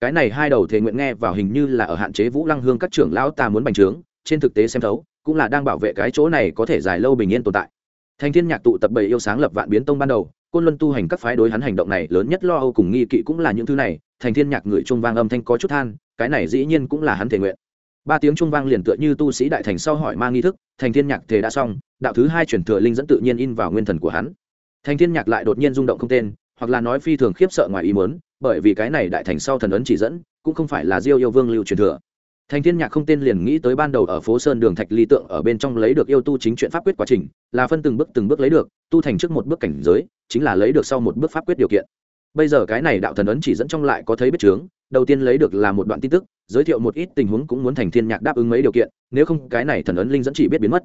Cái này hai đầu thể nguyện nghe vào hình như là ở hạn chế vũ lăng hương các trưởng lão ta muốn bành trướng, trên thực tế xem thấu, cũng là đang bảo vệ cái chỗ này có thể dài lâu bình yên tồn tại thành thiên nhạc tụ tập bảy yêu sáng lập vạn biến tông ban đầu, côn luân tu hành các phái đối hắn hành động này lớn nhất lo âu cùng nghi kỵ cũng là những thứ này, thành thiên nhạc người trung vang âm thanh có chút than, cái này dĩ nhiên cũng là hắn thể nguyện. Ba tiếng trung vang liền tựa như tu sĩ đại thành sau hỏi ma nghi thức, thành thiên nhạc thể đã xong, đạo thứ hai chuyển thừa linh dẫn tự nhiên in vào nguyên thần của hắn. Thành thiên nhạc lại đột nhiên rung động không tên, hoặc là nói phi thường khiếp sợ ngoài ý muốn, bởi vì cái này đại thành sau thần ấn chỉ dẫn, cũng không phải là diêu yêu vương lưu truyền thừa thành thiên nhạc không tên liền nghĩ tới ban đầu ở phố sơn đường thạch ly tượng ở bên trong lấy được yêu tu chính chuyện pháp quyết quá trình, là phân từng bước từng bước lấy được, tu thành trước một bước cảnh giới, chính là lấy được sau một bước pháp quyết điều kiện. Bây giờ cái này đạo thần ấn chỉ dẫn trong lại có thấy biết chướng, đầu tiên lấy được là một đoạn tin tức, giới thiệu một ít tình huống cũng muốn thành thiên nhạc đáp ứng mấy điều kiện, nếu không cái này thần ấn linh dẫn chỉ biết biến mất.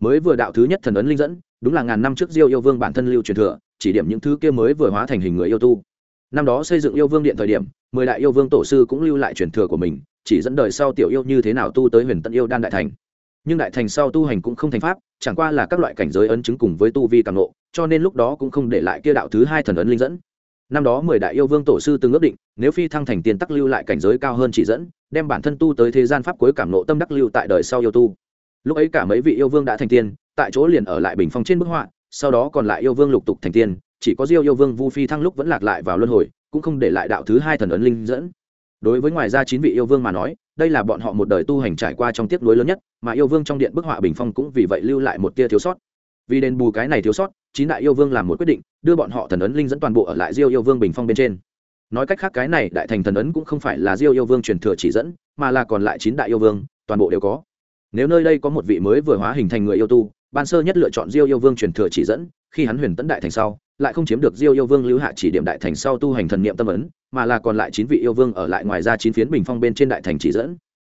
Mới vừa đạo thứ nhất thần ấn linh dẫn, đúng là ngàn năm trước diêu yêu vương bản thân lưu truyền thừa, chỉ điểm những thứ kia mới vừa hóa thành hình người yêu tu. Năm đó xây dựng yêu vương điện thời điểm, mười đại yêu vương tổ sư cũng lưu lại truyền thừa của mình chỉ dẫn đời sau tiểu yêu như thế nào tu tới huyền tận yêu đan đại thành. Nhưng đại thành sau tu hành cũng không thành pháp, chẳng qua là các loại cảnh giới ấn chứng cùng với tu vi càng nộ cho nên lúc đó cũng không để lại kia đạo thứ hai thần ấn linh dẫn. Năm đó mười đại yêu vương tổ sư từng ước định, nếu phi thăng thành tiền tắc lưu lại cảnh giới cao hơn chỉ dẫn, đem bản thân tu tới thế gian pháp cuối cảm nộ tâm đắc lưu tại đời sau yêu tu. Lúc ấy cả mấy vị yêu vương đã thành tiên, tại chỗ liền ở lại bình phong trên bức họa, sau đó còn lại yêu vương lục tục thành tiên, chỉ có diêu yêu vương vu phi thăng lúc vẫn lạc lại vào luân hồi, cũng không để lại đạo thứ hai thần ấn linh dẫn đối với ngoài ra chín vị yêu vương mà nói, đây là bọn họ một đời tu hành trải qua trong tiếc nuối lớn nhất, mà yêu vương trong điện bức họa bình phong cũng vì vậy lưu lại một tia thiếu sót. Vì đền bù cái này thiếu sót, chín đại yêu vương làm một quyết định, đưa bọn họ thần ấn linh dẫn toàn bộ ở lại diêu yêu vương bình phong bên trên. Nói cách khác cái này đại thành thần ấn cũng không phải là diêu yêu vương truyền thừa chỉ dẫn, mà là còn lại chín đại yêu vương, toàn bộ đều có. Nếu nơi đây có một vị mới vừa hóa hình thành người yêu tu, ban sơ nhất lựa chọn diêu yêu vương truyền thừa chỉ dẫn, khi hắn huyền tấn đại thành sau lại không chiếm được diêu yêu vương lưu hạ chỉ điểm đại thành sau tu hành thần niệm tâm ấn, mà là còn lại chín vị yêu vương ở lại ngoài ra chín phiến bình phong bên trên đại thành chỉ dẫn.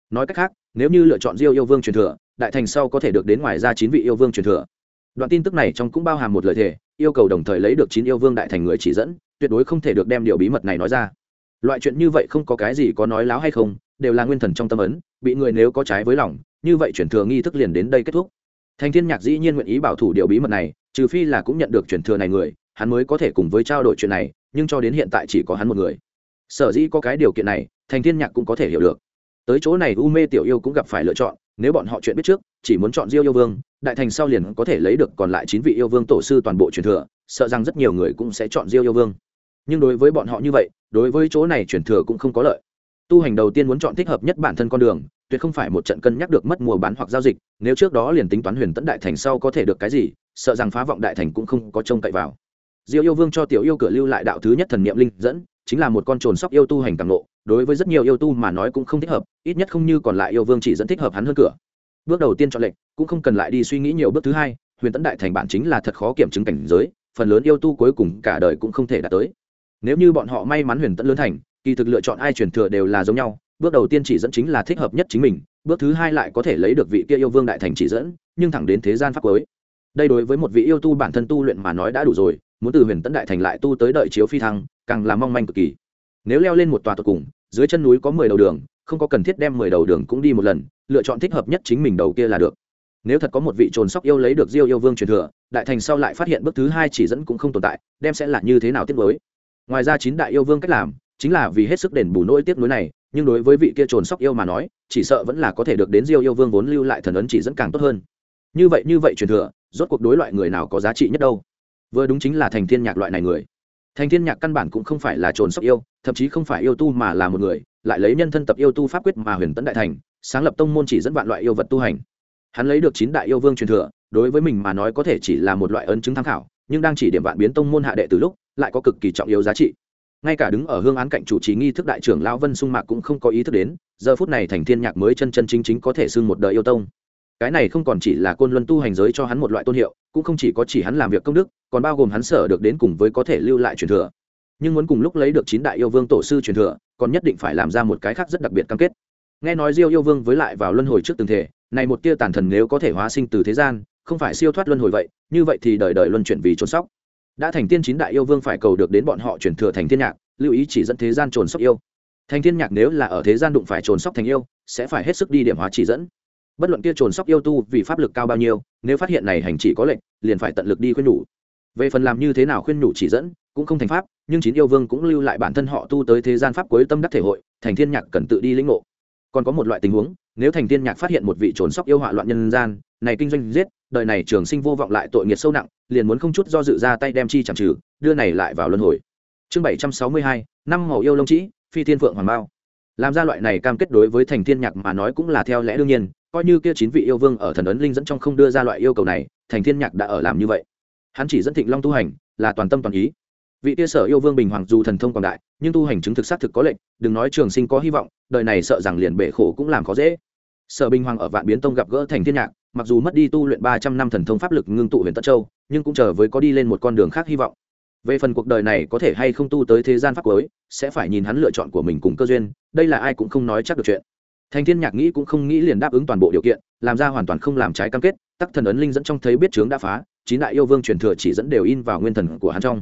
Nói cách khác, nếu như lựa chọn diêu yêu vương truyền thừa, đại thành sau có thể được đến ngoài ra chín vị yêu vương truyền thừa. Đoạn tin tức này trong cũng bao hàm một lời thề, yêu cầu đồng thời lấy được chín yêu vương đại thành người chỉ dẫn, tuyệt đối không thể được đem điều bí mật này nói ra. Loại chuyện như vậy không có cái gì có nói láo hay không, đều là nguyên thần trong tâm ấn, bị người nếu có trái với lòng, như vậy chuyển thừa nghi thức liền đến đây kết thúc. Thành thiên nhạc dĩ nhiên nguyện ý bảo thủ điều bí mật này, trừ phi là cũng nhận được chuyển thừa này người hắn mới có thể cùng với trao đổi chuyện này, nhưng cho đến hiện tại chỉ có hắn một người. Sở dĩ có cái điều kiện này, thành thiên nhạc cũng có thể hiểu được. Tới chỗ này u mê tiểu yêu cũng gặp phải lựa chọn, nếu bọn họ chuyện biết trước, chỉ muốn chọn diêu yêu vương, đại thành sau liền có thể lấy được còn lại chín vị yêu vương tổ sư toàn bộ truyền thừa, sợ rằng rất nhiều người cũng sẽ chọn diêu yêu vương. Nhưng đối với bọn họ như vậy, đối với chỗ này truyền thừa cũng không có lợi. Tu hành đầu tiên muốn chọn thích hợp nhất bản thân con đường, tuyệt không phải một trận cân nhắc được mất mùa bán hoặc giao dịch, nếu trước đó liền tính toán huyền tẫn đại thành sau có thể được cái gì, sợ rằng phá vọng đại thành cũng không có trông cậy vào diêu yêu vương cho tiểu yêu cửa lưu lại đạo thứ nhất thần niệm linh dẫn, chính là một con trồn sóc yêu tu hành càng lộ, đối với rất nhiều yêu tu mà nói cũng không thích hợp, ít nhất không như còn lại yêu vương chỉ dẫn thích hợp hắn hơn cửa. Bước đầu tiên chọn lệnh, cũng không cần lại đi suy nghĩ nhiều bước thứ hai, huyền tấn đại thành bản chính là thật khó kiểm chứng cảnh giới, phần lớn yêu tu cuối cùng cả đời cũng không thể đạt tới. Nếu như bọn họ may mắn huyền tấn lớn thành, kỳ thực lựa chọn ai truyền thừa đều là giống nhau, bước đầu tiên chỉ dẫn chính là thích hợp nhất chính mình, bước thứ hai lại có thể lấy được vị kia yêu vương đại thành chỉ dẫn, nhưng thẳng đến thế gian pháp cuối. Đây đối với một vị yêu tu bản thân tu luyện mà nói đã đủ rồi muốn từ huyền tấn đại thành lại tu tới đợi chiếu phi thăng, càng là mong manh cực kỳ. Nếu leo lên một tòa tột cùng, dưới chân núi có mười đầu đường, không có cần thiết đem mười đầu đường cũng đi một lần, lựa chọn thích hợp nhất chính mình đầu kia là được. Nếu thật có một vị trồn sóc yêu lấy được diêu yêu vương truyền thừa, đại thành sau lại phát hiện bước thứ hai chỉ dẫn cũng không tồn tại, đem sẽ là như thế nào tiếp nối? Ngoài ra chín đại yêu vương cách làm, chính là vì hết sức đền bù nỗi tiếp nối này, nhưng đối với vị kia trồn sóc yêu mà nói, chỉ sợ vẫn là có thể được đến diêu yêu vương vốn lưu lại thần ấn chỉ dẫn càng tốt hơn. Như vậy như vậy truyền thừa, rốt cuộc đối loại người nào có giá trị nhất đâu? Vừa đúng chính là thành thiên nhạc loại này người. Thành thiên nhạc căn bản cũng không phải là trồn sóc yêu, thậm chí không phải yêu tu mà là một người, lại lấy nhân thân tập yêu tu pháp quyết mà huyền tấn đại thành, sáng lập tông môn chỉ dẫn vạn loại yêu vật tu hành. Hắn lấy được chín đại yêu vương truyền thừa, đối với mình mà nói có thể chỉ là một loại ấn chứng tham khảo, nhưng đang chỉ điểm vạn biến tông môn hạ đệ từ lúc, lại có cực kỳ trọng yếu giá trị. Ngay cả đứng ở hương án cạnh chủ trì nghi thức đại trưởng lão vân sung mạc cũng không có ý thức đến, giờ phút này thành thiên nhạc mới chân chân chính chính có thể xưng một đời yêu tông cái này không còn chỉ là côn luân tu hành giới cho hắn một loại tôn hiệu, cũng không chỉ có chỉ hắn làm việc công đức, còn bao gồm hắn sở được đến cùng với có thể lưu lại truyền thừa. Nhưng muốn cùng lúc lấy được chín đại yêu vương tổ sư truyền thừa, còn nhất định phải làm ra một cái khác rất đặc biệt cam kết. Nghe nói diêu yêu vương với lại vào luân hồi trước từng thể, này một tia tàn thần nếu có thể hóa sinh từ thế gian, không phải siêu thoát luân hồi vậy, như vậy thì đời đời luân chuyển vì trốn sóc. Đã thành tiên chín đại yêu vương phải cầu được đến bọn họ chuyển thừa thành thiên nhạc, lưu ý chỉ dẫn thế gian trồn sóc yêu. Thành thiên nhạc nếu là ở thế gian đụng phải trồn sóc thành yêu, sẽ phải hết sức đi điểm hóa chỉ dẫn bất luận kia trồn sóc yêu tu vì pháp lực cao bao nhiêu, nếu phát hiện này hành chỉ có lệnh, liền phải tận lực đi khuyên nhủ. Về phần làm như thế nào khuyên nhủ chỉ dẫn, cũng không thành pháp, nhưng chín yêu vương cũng lưu lại bản thân họ tu tới thế gian pháp cuối tâm đắc thể hội, thành thiên nhạc cần tự đi lĩnh ngộ. Còn có một loại tình huống, nếu thành thiên nhạc phát hiện một vị trồn sóc yêu họa loạn nhân gian, này kinh doanh giết, đời này trường sinh vô vọng lại tội nghiệt sâu nặng, liền muốn không chút do dự ra tay đem chi chẳng trừ, đưa này lại vào luân hồi. Chương bảy trăm sáu mươi hai, năm màu yêu lông trĩ phi thiên phượng hoàng bao. Làm ra loại này cam kết đối với thành thiên nhạc mà nói cũng là theo lẽ đương nhiên coi như kia chín vị yêu vương ở thần ấn linh dẫn trong không đưa ra loại yêu cầu này, thành thiên nhạc đã ở làm như vậy. Hắn chỉ dẫn thịnh long tu hành, là toàn tâm toàn ý. Vị tia sở yêu vương bình hoàng dù thần thông quảng đại, nhưng tu hành chứng thực xác thực có lệnh, đừng nói trường sinh có hy vọng, đời này sợ rằng liền bể khổ cũng làm khó dễ. Sở bình hoàng ở vạn biến tông gặp gỡ thành thiên nhạc, mặc dù mất đi tu luyện ba trăm năm thần thông pháp lực ngưng tụ huyền tất châu, nhưng cũng chờ với có đi lên một con đường khác hy vọng. Về phần cuộc đời này có thể hay không tu tới thế gian pháp cuối, sẽ phải nhìn hắn lựa chọn của mình cùng cơ duyên, đây là ai cũng không nói chắc được chuyện thành thiên nhạc nghĩ cũng không nghĩ liền đáp ứng toàn bộ điều kiện, làm ra hoàn toàn không làm trái cam kết, tắc thần ấn linh dẫn trong thấy biết chướng đã phá, chín đại yêu vương truyền thừa chỉ dẫn đều in vào nguyên thần của hắn trong.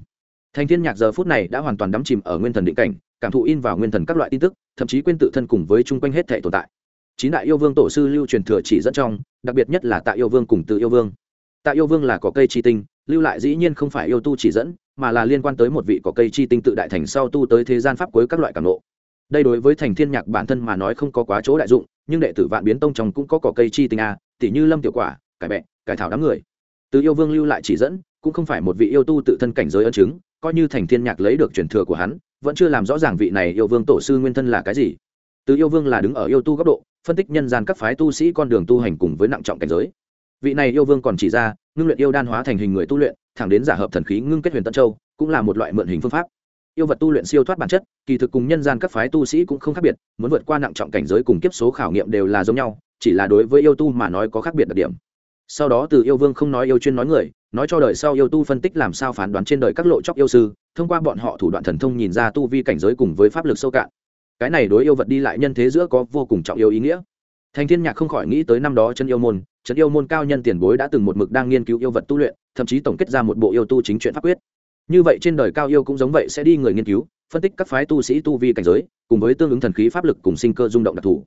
Thành thiên nhạc giờ phút này đã hoàn toàn đắm chìm ở nguyên thần định cảnh, cảm thụ in vào nguyên thần các loại tin tức, thậm chí quên tự thân cùng với chung quanh hết thể tồn tại. Chín đại yêu vương tổ sư lưu truyền thừa chỉ dẫn trong, đặc biệt nhất là tạ yêu vương cùng tự yêu vương. Tạ yêu vương là có cây chi tinh, lưu lại dĩ nhiên không phải yêu tu chỉ dẫn, mà là liên quan tới một vị có cây chi tinh tự đại thành sau tu tới thế gian pháp cuối các loại cảm nộ đây đối với thành thiên nhạc bản thân mà nói không có quá chỗ đại dụng, nhưng đệ tử vạn biến tông trong cũng có cỏ cây chi tình a tỷ như lâm tiểu quả, cải bẹ, cải thảo đám người. Từ yêu vương lưu lại chỉ dẫn, cũng không phải một vị yêu tu tự thân cảnh giới ân chứng, coi như thành thiên nhạc lấy được truyền thừa của hắn, vẫn chưa làm rõ ràng vị này yêu vương tổ sư nguyên thân là cái gì. Từ yêu vương là đứng ở yêu tu góc độ, phân tích nhân gian các phái tu sĩ con đường tu hành cùng với nặng trọng cảnh giới. Vị này yêu vương còn chỉ ra, ngưng luyện yêu đan hóa thành hình người tu luyện, thẳng đến giả hợp thần khí ngưng kết huyền tân châu, cũng là một loại mượn hình phương pháp yêu vật tu luyện siêu thoát bản chất, kỳ thực cùng nhân gian các phái tu sĩ cũng không khác biệt, muốn vượt qua nặng trọng cảnh giới cùng kiếp số khảo nghiệm đều là giống nhau, chỉ là đối với yêu tu mà nói có khác biệt đặc điểm. Sau đó từ yêu vương không nói yêu chuyên nói người, nói cho đời sau yêu tu phân tích làm sao phán đoán trên đời các lộ chóc yêu sư, thông qua bọn họ thủ đoạn thần thông nhìn ra tu vi cảnh giới cùng với pháp lực sâu cạn. Cái này đối yêu vật đi lại nhân thế giữa có vô cùng trọng yêu ý nghĩa. Thành thiên nhạc không khỏi nghĩ tới năm đó chân yêu môn chân yêu môn cao nhân tiền bối đã từng một mực đang nghiên cứu yêu vật tu luyện, thậm chí tổng kết ra một bộ yêu tu chính chuyện pháp quyết như vậy trên đời cao yêu cũng giống vậy sẽ đi người nghiên cứu, phân tích các phái tu sĩ tu vi cảnh giới, cùng với tương ứng thần khí pháp lực cùng sinh cơ rung động đặc thù.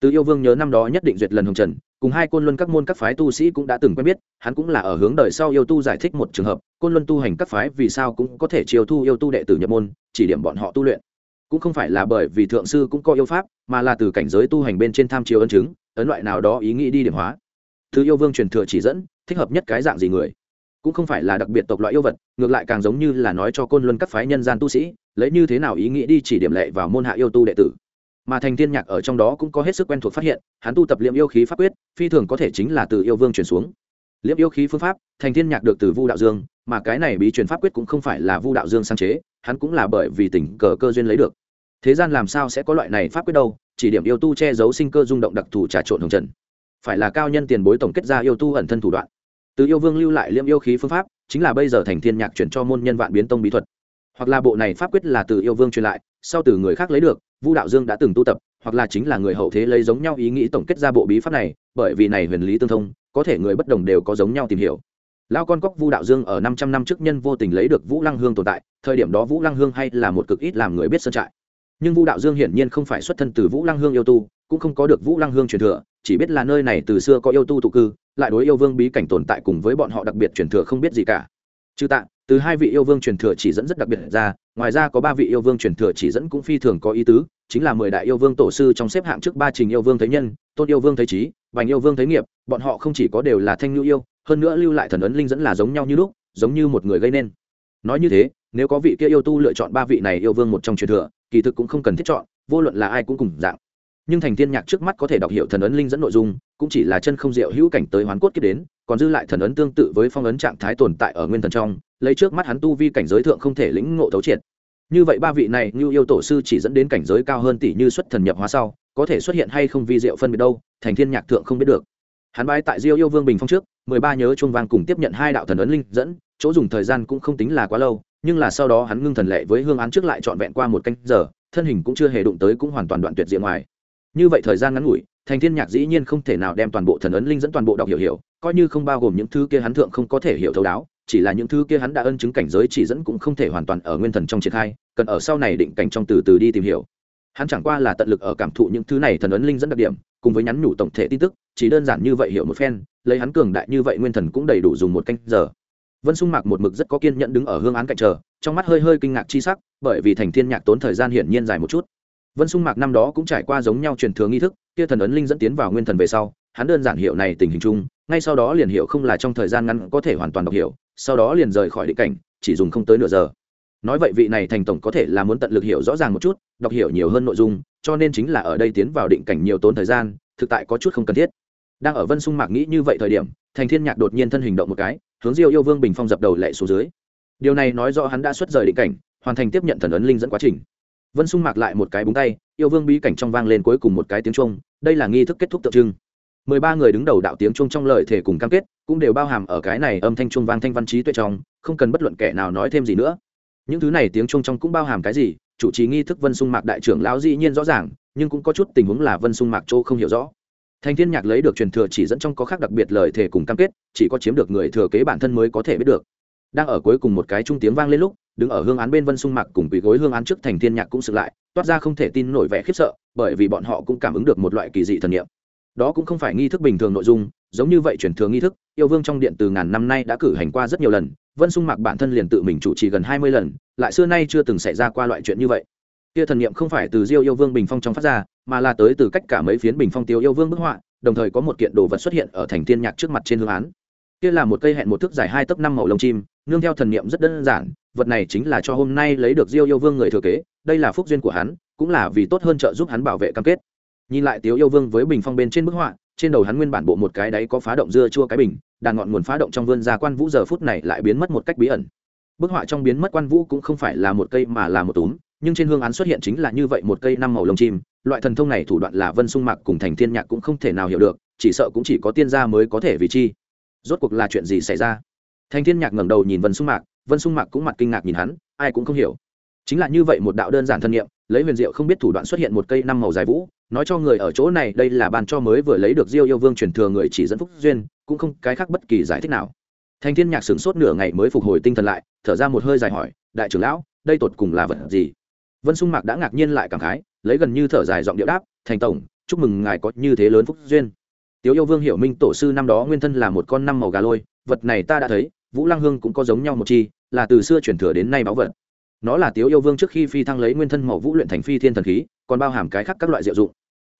Từ yêu vương nhớ năm đó nhất định duyệt lần hồng trần, cùng hai côn luân các môn các phái tu sĩ cũng đã từng quen biết, hắn cũng là ở hướng đời sau yêu tu giải thích một trường hợp, côn luân tu hành các phái vì sao cũng có thể chiều thu yêu tu đệ tử nhập môn, chỉ điểm bọn họ tu luyện. Cũng không phải là bởi vì thượng sư cũng có yêu pháp, mà là từ cảnh giới tu hành bên trên tham chiếu ân chứng, ấn loại nào đó ý nghĩ đi điểm hóa. Thứ yêu vương truyền thừa chỉ dẫn, thích hợp nhất cái dạng gì người? Cũng không phải là đặc biệt tộc loại yêu vật, ngược lại càng giống như là nói cho côn luân các phái nhân gian tu sĩ, lấy như thế nào ý nghĩ đi chỉ điểm lệ vào môn hạ yêu tu đệ tử. Mà thành thiên nhạc ở trong đó cũng có hết sức quen thuộc phát hiện, hắn tu tập liệm yêu khí pháp quyết, phi thường có thể chính là từ yêu vương chuyển xuống. Liệm yêu khí phương pháp, thành thiên nhạc được từ vu đạo dương, mà cái này bí truyền pháp quyết cũng không phải là vu đạo dương sáng chế, hắn cũng là bởi vì tình cờ cơ duyên lấy được. Thế gian làm sao sẽ có loại này pháp quyết đâu, chỉ điểm yêu tu che giấu sinh cơ rung động đặc thù trà trộn hồng trần. Phải là cao nhân tiền bối tổng kết ra yêu tu ẩn thân thủ đoạn từ yêu vương lưu lại liêm yêu khí phương pháp, chính là bây giờ thành thiên nhạc chuyển cho môn nhân vạn biến tông bí thuật. Hoặc là bộ này pháp quyết là từ yêu vương truyền lại, sau từ người khác lấy được, vu đạo dương đã từng tu tập, hoặc là chính là người hậu thế lấy giống nhau ý nghĩ tổng kết ra bộ bí pháp này, bởi vì này huyền lý tương thông, có thể người bất đồng đều có giống nhau tìm hiểu. Lao con cóc vu đạo dương ở năm trăm năm trước nhân vô tình lấy được vũ lăng hương tồn tại, thời điểm đó vũ lăng hương hay là một cực ít làm người biết sơn trại. Nhưng vu đạo dương hiển nhiên không phải xuất thân từ vũ lăng hương yêu tu, cũng không có được vũ lăng hương truyền thừa chỉ biết là nơi này từ xưa có yêu tu tụ cư, lại đối yêu vương bí cảnh tồn tại cùng với bọn họ đặc biệt truyền thừa không biết gì cả. Trừ tạ, từ hai vị yêu vương truyền thừa chỉ dẫn rất đặc biệt ra, ngoài ra có ba vị yêu vương truyền thừa chỉ dẫn cũng phi thường có ý tứ, chính là mười đại yêu vương tổ sư trong xếp hạng trước ba trình yêu vương thấy nhân, tôn yêu vương thấy trí, vành yêu vương thấy nghiệp, bọn họ không chỉ có đều là thanh nhu yêu, hơn nữa lưu lại thần ấn linh dẫn là giống nhau như lúc, giống như một người gây nên. Nói như thế, nếu có vị kia yêu tu lựa chọn ba vị này yêu vương một trong truyền thừa, kỳ thực cũng không cần thiết chọn, vô luận là ai cũng cùng dạng nhưng thành thiên nhạc trước mắt có thể đọc hiểu thần ấn linh dẫn nội dung, cũng chỉ là chân không diệu hữu cảnh tới hoán cốt kiếp đến, còn dư lại thần ấn tương tự với phong ấn trạng thái tồn tại ở nguyên thần trong, lấy trước mắt hắn tu vi cảnh giới thượng không thể lĩnh ngộ thấu triệt. Như vậy ba vị này như yêu tổ sư chỉ dẫn đến cảnh giới cao hơn tỷ như xuất thần nhập hóa sau, có thể xuất hiện hay không vi diệu phân biệt đâu, thành thiên nhạc thượng không biết được. Hắn bái tại diêu yêu vương bình phong trước, mười ba nhớ chuông vang cùng tiếp nhận hai đạo thần ấn linh dẫn, chỗ dùng thời gian cũng không tính là quá lâu, nhưng là sau đó hắn ngưng thần lệ với hương án trước lại trọn vẹn qua một canh giờ, thân hình cũng chưa hề đụng tới cũng hoàn toàn đoạn tuyệt diện ngoài như vậy thời gian ngắn ngủi, thành thiên nhạc dĩ nhiên không thể nào đem toàn bộ thần ấn linh dẫn toàn bộ đọc hiểu hiểu, coi như không bao gồm những thứ kia hắn thượng không có thể hiểu thấu đáo, chỉ là những thứ kia hắn đã ân chứng cảnh giới chỉ dẫn cũng không thể hoàn toàn ở nguyên thần trong triển khai, cần ở sau này định cảnh trong từ từ đi tìm hiểu. Hắn chẳng qua là tận lực ở cảm thụ những thứ này thần ấn linh dẫn đặc điểm, cùng với nhắn nhủ tổng thể tin tức, chỉ đơn giản như vậy hiểu một phen, lấy hắn cường đại như vậy nguyên thần cũng đầy đủ dùng một canh giờ. Vân sung mạc một mực rất có kiên nhẫn đứng ở hương án cạnh chờ, trong mắt hơi hơi kinh ngạc chi sắc, bởi vì thành thiên nhạc tốn thời gian hiển nhiên dài một chút vân sung mạc năm đó cũng trải qua giống nhau truyền thừa nghi thức, kia thần ấn linh dẫn tiến vào nguyên thần về sau, hắn đơn giản hiểu này tình hình chung, ngay sau đó liền hiểu không là trong thời gian ngắn có thể hoàn toàn đọc hiểu, sau đó liền rời khỏi định cảnh, chỉ dùng không tới nửa giờ. Nói vậy vị này thành tổng có thể là muốn tận lực hiểu rõ ràng một chút, đọc hiểu nhiều hơn nội dung, cho nên chính là ở đây tiến vào định cảnh nhiều tốn thời gian, thực tại có chút không cần thiết. Đang ở vân sung mạc nghĩ như vậy thời điểm, thành thiên nhạc đột nhiên thân hình động một cái, hướng diêu yêu vương bình phong dập đầu lệ xuống dưới. Điều này nói rõ hắn đã xuất rời định cảnh, hoàn thành tiếp nhận thần ấn linh dẫn quá trình vân sung mạc lại một cái búng tay, yêu vương bí cảnh trong vang lên cuối cùng một cái tiếng trung đây là nghi thức kết thúc tượng trưng. Mười ba người đứng đầu đạo tiếng trung trong lời thể cùng cam kết, cũng đều bao hàm ở cái này âm thanh trung vang thanh văn trí tuệ trong, không cần bất luận kẻ nào nói thêm gì nữa. Những thứ này tiếng trung trong cũng bao hàm cái gì, chủ trì nghi thức vân sung mạc đại trưởng lão dĩ nhiên rõ ràng, nhưng cũng có chút tình huống là vân sung mạc châu không hiểu rõ. Thành thiên nhạc lấy được truyền thừa chỉ dẫn trong có khác đặc biệt lời thể cùng cam kết, chỉ có chiếm được người thừa kế bản thân mới có thể biết được đang ở cuối cùng một cái trung tiếng vang lên lúc, đứng ở hương án bên vân sung mạc cùng quỳ gối hương án trước thành thiên nhạc cũng sực lại, toát ra không thể tin nổi vẻ khiếp sợ, bởi vì bọn họ cũng cảm ứng được một loại kỳ dị thần niệm. Đó cũng không phải nghi thức bình thường nội dung, giống như vậy truyền thường nghi thức, yêu vương trong điện từ ngàn năm nay đã cử hành qua rất nhiều lần, vân sung mạc bản thân liền tự mình chủ trì gần hai mươi lần, lại xưa nay chưa từng xảy ra qua loại chuyện như vậy. Kia thần niệm không phải từ diêu yêu vương bình phong trong phát ra, mà là tới từ cách cả mấy phiến bình phong tiêu yêu vương bức họa, đồng thời có một kiện đồ vật xuất hiện ở thành thiên nhạc trước mặt trên hương án kia là một cây hẹn một thước dài hai tấc năm màu lông chim, nương theo thần niệm rất đơn giản, vật này chính là cho hôm nay lấy được diêu yêu vương người thừa kế, đây là phúc duyên của hắn, cũng là vì tốt hơn trợ giúp hắn bảo vệ cam kết. Nhìn lại tiếu yêu vương với bình phong bên trên bức họa, trên đầu hắn nguyên bản bộ một cái đáy có phá động dưa chua cái bình, đàn ngọn nguồn phá động trong vươn ra quan vũ giờ phút này lại biến mất một cách bí ẩn. Bức họa trong biến mất quan vũ cũng không phải là một cây mà là một túm, nhưng trên hương án xuất hiện chính là như vậy một cây năm màu lông chim, loại thần thông này thủ đoạn là vân sung mạc cùng thành thiên nhạc cũng không thể nào hiểu được, chỉ sợ cũng chỉ có tiên gia mới có thể vì chi rốt cuộc là chuyện gì xảy ra? Thành thiên nhạc ngẩng đầu nhìn vân sung mạc, vân sung mạc cũng mặt kinh ngạc nhìn hắn, ai cũng không hiểu. Chính là như vậy một đạo đơn giản thân nhiệm lấy huyền diệu không biết thủ đoạn xuất hiện một cây năm màu dài vũ, nói cho người ở chỗ này đây là ban cho mới vừa lấy được diêu yêu vương truyền thừa người chỉ dẫn phúc duyên, cũng không cái khác bất kỳ giải thích nào. Thành thiên nhạc sửng sốt nửa ngày mới phục hồi tinh thần lại, thở ra một hơi dài hỏi, đại trưởng lão, đây tột cùng là vật gì? Vân sung mạc đã ngạc nhiên lại cảm khái, lấy gần như thở dài giọng điệu đáp, thành tổng, chúc mừng ngài có như thế lớn phúc duyên tiếu yêu vương hiểu minh tổ sư năm đó nguyên thân là một con năm màu gà lôi, vật này ta đã thấy, vũ lăng hương cũng có giống nhau một chi, là từ xưa truyền thừa đến nay báu vật. Nó là tiếu yêu vương trước khi phi thăng lấy nguyên thân màu vũ luyện thành phi thiên thần khí, còn bao hàm cái khác các loại diệu dụng.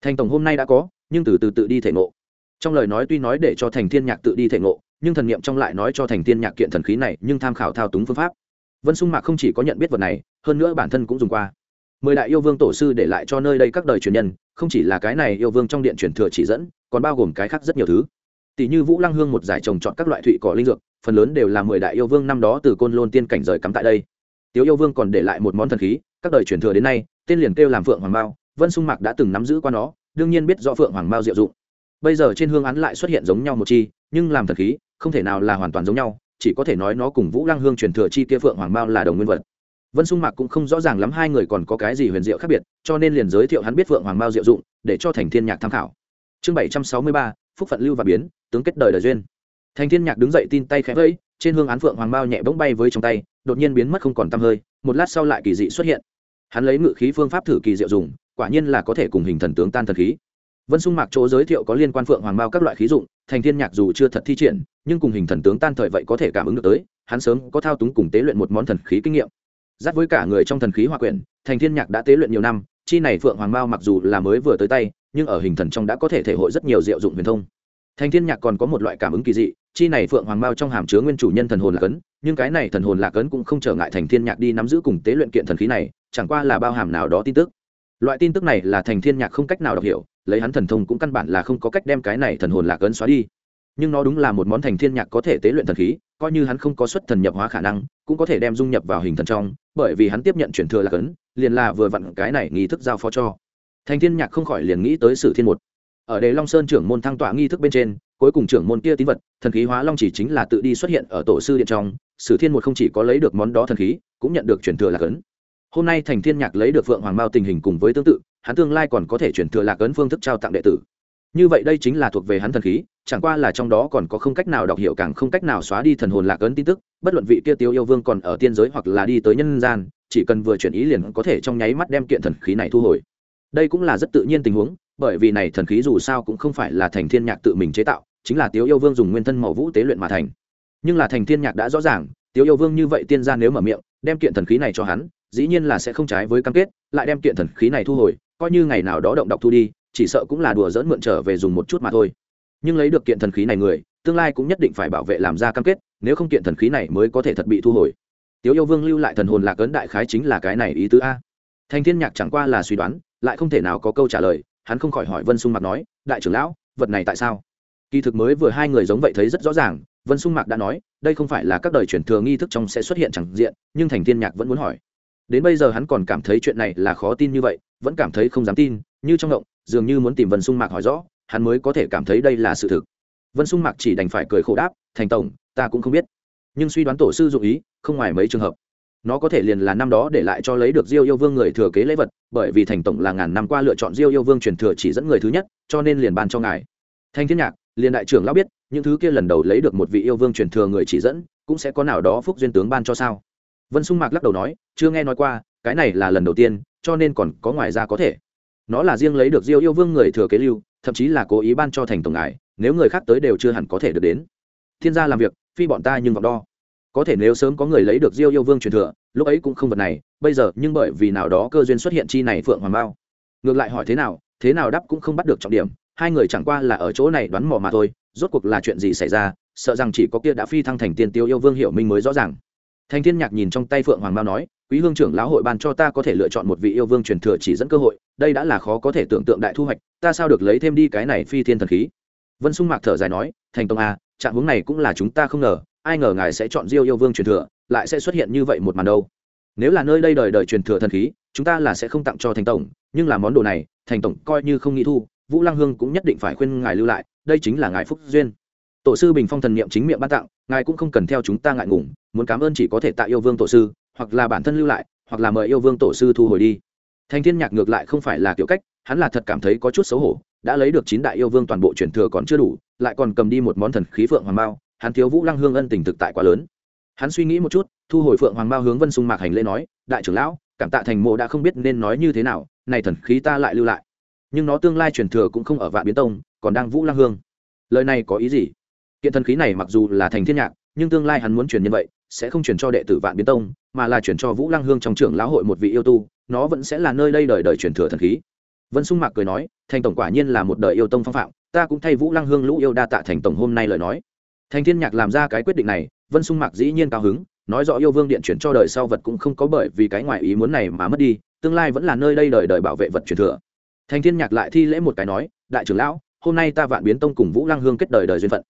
Thành tổng hôm nay đã có, nhưng từ từ tự đi thể ngộ. Trong lời nói tuy nói để cho thành thiên nhạc tự đi thể ngộ, nhưng thần niệm trong lại nói cho thành thiên nhạc kiện thần khí này, nhưng tham khảo thao túng phương pháp. Vân sung mạc không chỉ có nhận biết vật này, hơn nữa bản thân cũng dùng qua. Mười đại yêu vương tổ sư để lại cho nơi đây các đời truyền nhân, không chỉ là cái này yêu vương trong điện truyền thừa chỉ dẫn còn bao gồm cái khác rất nhiều thứ. Tỷ như vũ lăng hương một giải trồng chọn các loại thụy cỏ linh dược, phần lớn đều là mười đại yêu vương năm đó từ côn lôn tiên cảnh rời cắm tại đây. Tiếu yêu vương còn để lại một món thần khí, các đời truyền thừa đến nay, tên liền kêu làm phượng hoàng bao vân sung mạc đã từng nắm giữ qua nó, đương nhiên biết rõ phượng hoàng bao diệu dụng. Bây giờ trên hương án lại xuất hiện giống nhau một chi, nhưng làm thần khí, không thể nào là hoàn toàn giống nhau, chỉ có thể nói nó cùng vũ lăng hương truyền thừa chi kia phượng hoàng bao là đồng nguyên vật. Vân sung mạc cũng không rõ ràng lắm hai người còn có cái gì huyền diệu khác biệt, cho nên liền giới thiệu hắn biết phượng hoàng bao diệu dụng, để cho thành thiên nhạc tham khảo chương bảy trăm sáu mươi ba, phúc phận lưu và biến, tướng kết đời đời duyên. Thành thiên nhạc đứng dậy tin tay khẽ vẫy, trên hương án phượng hoàng bao nhẹ bỗng bay với trong tay, đột nhiên biến mất không còn tăm hơi, một lát sau lại kỳ dị xuất hiện. Hắn lấy ngự khí phương pháp thử kỳ diệu dùng, quả nhiên là có thể cùng hình thần tướng tan thần khí. Vân sung mạc chỗ giới thiệu có liên quan phượng hoàng bao các loại khí dụng, thành thiên nhạc dù chưa thật thi triển, nhưng cùng hình thần tướng tan thời vậy có thể cảm ứng được tới, hắn sớm có thao túng cùng tế luyện một món thần khí kinh nghiệm. Dắt với cả người trong thần khí hòa quyển, thành thiên nhạc đã tế luyện nhiều năm, chi này phượng hoàng bao mặc dù là mới vừa tới tay nhưng ở hình thần trong đã có thể thể hội rất nhiều diệu dụng huyền thông. Thành thiên nhạc còn có một loại cảm ứng kỳ dị, chi này phượng hoàng mao trong hàm chứa nguyên chủ nhân thần hồn lạc ấn nhưng cái này thần hồn lạc ấn cũng không trở ngại thành thiên nhạc đi nắm giữ cùng tế luyện kiện thần khí này, chẳng qua là bao hàm nào đó tin tức. Loại tin tức này là thành thiên nhạc không cách nào đọc hiểu, lấy hắn thần thông cũng căn bản là không có cách đem cái này thần hồn lạc ấn xóa đi. Nhưng nó đúng là một món thành thiên nhạc có thể tế luyện thần khí, coi như hắn không có xuất thần nhập hóa khả năng, cũng có thể đem dung nhập vào hình thần trong, bởi vì hắn tiếp nhận chuyển thừa lạc ấn liền là vừa vặn cái này nghi thức giao phó cho thành thiên nhạc không khỏi liền nghĩ tới sử thiên một. Ở đề long sơn trưởng môn thăng tọa nghi thức bên trên, cuối cùng trưởng môn kia tín vật, thần khí hóa long chỉ chính là tự đi xuất hiện ở tổ sư điện trong, sử thiên một không chỉ có lấy được món đó thần khí, cũng nhận được truyền thừa lạc ấn. Hôm nay thành thiên nhạc lấy được phượng hoàng mao tình hình cùng với tương tự, hắn tương lai còn có thể truyền thừa lạc ấn phương thức trao tặng đệ tử. Như vậy đây chính là thuộc về hắn thần khí, chẳng qua là trong đó còn có không cách nào đọc hiểu càng không cách nào xóa đi thần hồn lạc ấn tin tức, bất luận vị kia tiêu yêu vương còn ở tiên giới hoặc là đi tới nhân gian, chỉ cần vừa chuyển ý liền có thể trong nháy mắt đem kiện thần khí này thu hồi đây cũng là rất tự nhiên tình huống, bởi vì này thần khí dù sao cũng không phải là thành thiên nhạc tự mình chế tạo, chính là tiếu yêu vương dùng nguyên thân màu vũ tế luyện mà thành. Nhưng là thành thiên nhạc đã rõ ràng, tiếu yêu vương như vậy tiên gia nếu mở miệng, đem kiện thần khí này cho hắn, dĩ nhiên là sẽ không trái với cam kết, lại đem kiện thần khí này thu hồi, coi như ngày nào đó động đọc thu đi, chỉ sợ cũng là đùa dỡn mượn trở về dùng một chút mà thôi. Nhưng lấy được kiện thần khí này người, tương lai cũng nhất định phải bảo vệ làm ra cam kết, nếu không kiện thần khí này mới có thể thật bị thu hồi. Tiếu yêu vương lưu lại thần hồn lạc ấn đại khái chính là cái này ý tứ a thành thiên nhạc chẳng qua là suy đoán, lại không thể nào có câu trả lời, hắn không khỏi hỏi vân sung mạc nói, đại trưởng lão, vật này tại sao? Kỳ thực mới vừa hai người giống vậy thấy rất rõ ràng, vân sung mạc đã nói, đây không phải là các đời truyền thừa nghi thức trong sẽ xuất hiện chẳng diện, nhưng thành thiên nhạc vẫn muốn hỏi. Đến bây giờ hắn còn cảm thấy chuyện này là khó tin như vậy, vẫn cảm thấy không dám tin, như trong động, dường như muốn tìm vân sung mạc hỏi rõ, hắn mới có thể cảm thấy đây là sự thực. Vân sung mạc chỉ đành phải cười khổ đáp, thành tổng, ta cũng không biết. Nhưng suy đoán tổ sư dụng ý, không ngoài mấy trường hợp nó có thể liền là năm đó để lại cho lấy được diêu yêu vương người thừa kế lễ vật, bởi vì thành tổng là ngàn năm qua lựa chọn diêu yêu vương truyền thừa chỉ dẫn người thứ nhất, cho nên liền ban cho ngài. Thanh thiên nhạc, liền đại trưởng lão biết, những thứ kia lần đầu lấy được một vị yêu vương truyền thừa người chỉ dẫn, cũng sẽ có nào đó phúc duyên tướng ban cho sao? Vân sung mạc lắc đầu nói, chưa nghe nói qua, cái này là lần đầu tiên, cho nên còn có ngoài ra có thể. Nó là riêng lấy được diêu yêu vương người thừa kế lưu, thậm chí là cố ý ban cho thành tổng ngài, nếu người khác tới đều chưa hẳn có thể được đến. Thiên gia làm việc, phi bọn ta nhưng vọng đo có thể nếu sớm có người lấy được diêu yêu vương truyền thừa, lúc ấy cũng không vật này, bây giờ, nhưng bởi vì nào đó cơ duyên xuất hiện chi này phượng hoàng bao ngược lại hỏi thế nào thế nào đáp cũng không bắt được trọng điểm, hai người chẳng qua là ở chỗ này đoán mò mà thôi, rốt cuộc là chuyện gì xảy ra, sợ rằng chỉ có kia đã phi thăng thành tiên tiêu yêu vương hiểu minh mới rõ ràng. Thành thiên nhạc nhìn trong tay phượng hoàng bao nói, quý hương trưởng lão hội ban cho ta có thể lựa chọn một vị yêu vương truyền thừa chỉ dẫn cơ hội, đây đã là khó có thể tưởng tượng đại thu hoạch, ta sao được lấy thêm đi cái này phi thiên thần khí? Vân sung mạc thở dài nói, thành tông a trạng hướng này cũng là chúng ta không ngờ ai ngờ ngài sẽ chọn diêu yêu vương truyền thừa, lại sẽ xuất hiện như vậy một màn đâu. Nếu là nơi đây đời đời truyền thừa thần khí, chúng ta là sẽ không tặng cho thành tổng, nhưng là món đồ này, thành tổng coi như không nghĩ thu, vũ lăng hương cũng nhất định phải khuyên ngài lưu lại, đây chính là ngài phúc duyên. Tổ sư bình phong thần niệm chính miệng ban tặng, ngài cũng không cần theo chúng ta ngại ngùng, muốn cảm ơn chỉ có thể tạ yêu vương tổ sư, hoặc là bản thân lưu lại, hoặc là mời yêu vương tổ sư thu hồi đi. Thanh thiên nhạc ngược lại không phải là kiểu cách, hắn là thật cảm thấy có chút xấu hổ, đã lấy được chín đại yêu vương toàn bộ truyền thừa còn chưa đủ, lại còn cầm đi một món thần khí phượng hoàng mao hắn thiếu vũ lăng hương ân tình thực tại quá lớn. Hắn suy nghĩ một chút, thu hồi phượng hoàng bao hướng vân sung mạc hành lễ nói, đại trưởng lão, cảm tạ thành mộ đã không biết nên nói như thế nào này thần khí ta lại lưu lại. Nhưng nó tương lai truyền thừa cũng không ở vạn biến tông, còn đang vũ lăng hương. Lời này có ý gì? Kiện thần khí này mặc dù là thành thiên nhạc, nhưng tương lai hắn muốn truyền như vậy, sẽ không truyền cho đệ tử vạn biến tông, mà là truyền cho vũ lăng hương trong trưởng lão hội một vị yêu tu, nó vẫn sẽ là nơi đây đời đời truyền thừa thần khí. Vân sung mạc cười nói, thành tổng quả nhiên là một đời yêu tông phong phạm, ta cũng thay vũ lăng hương lũ yêu đa tạ thành tổng hôm nay lời nói thành thiên nhạc làm ra cái quyết định này, vân sung mạc dĩ nhiên cao hứng, nói rõ yêu vương điện chuyển cho đời sau vật cũng không có bởi vì cái ngoại ý muốn này mà mất đi, tương lai vẫn là nơi đây đời đời bảo vệ vật truyền thừa. Thành thiên nhạc lại thi lễ một cái nói, đại trưởng lão, hôm nay ta vạn biến tông cùng vũ lăng hương kết đời đời duyên phận.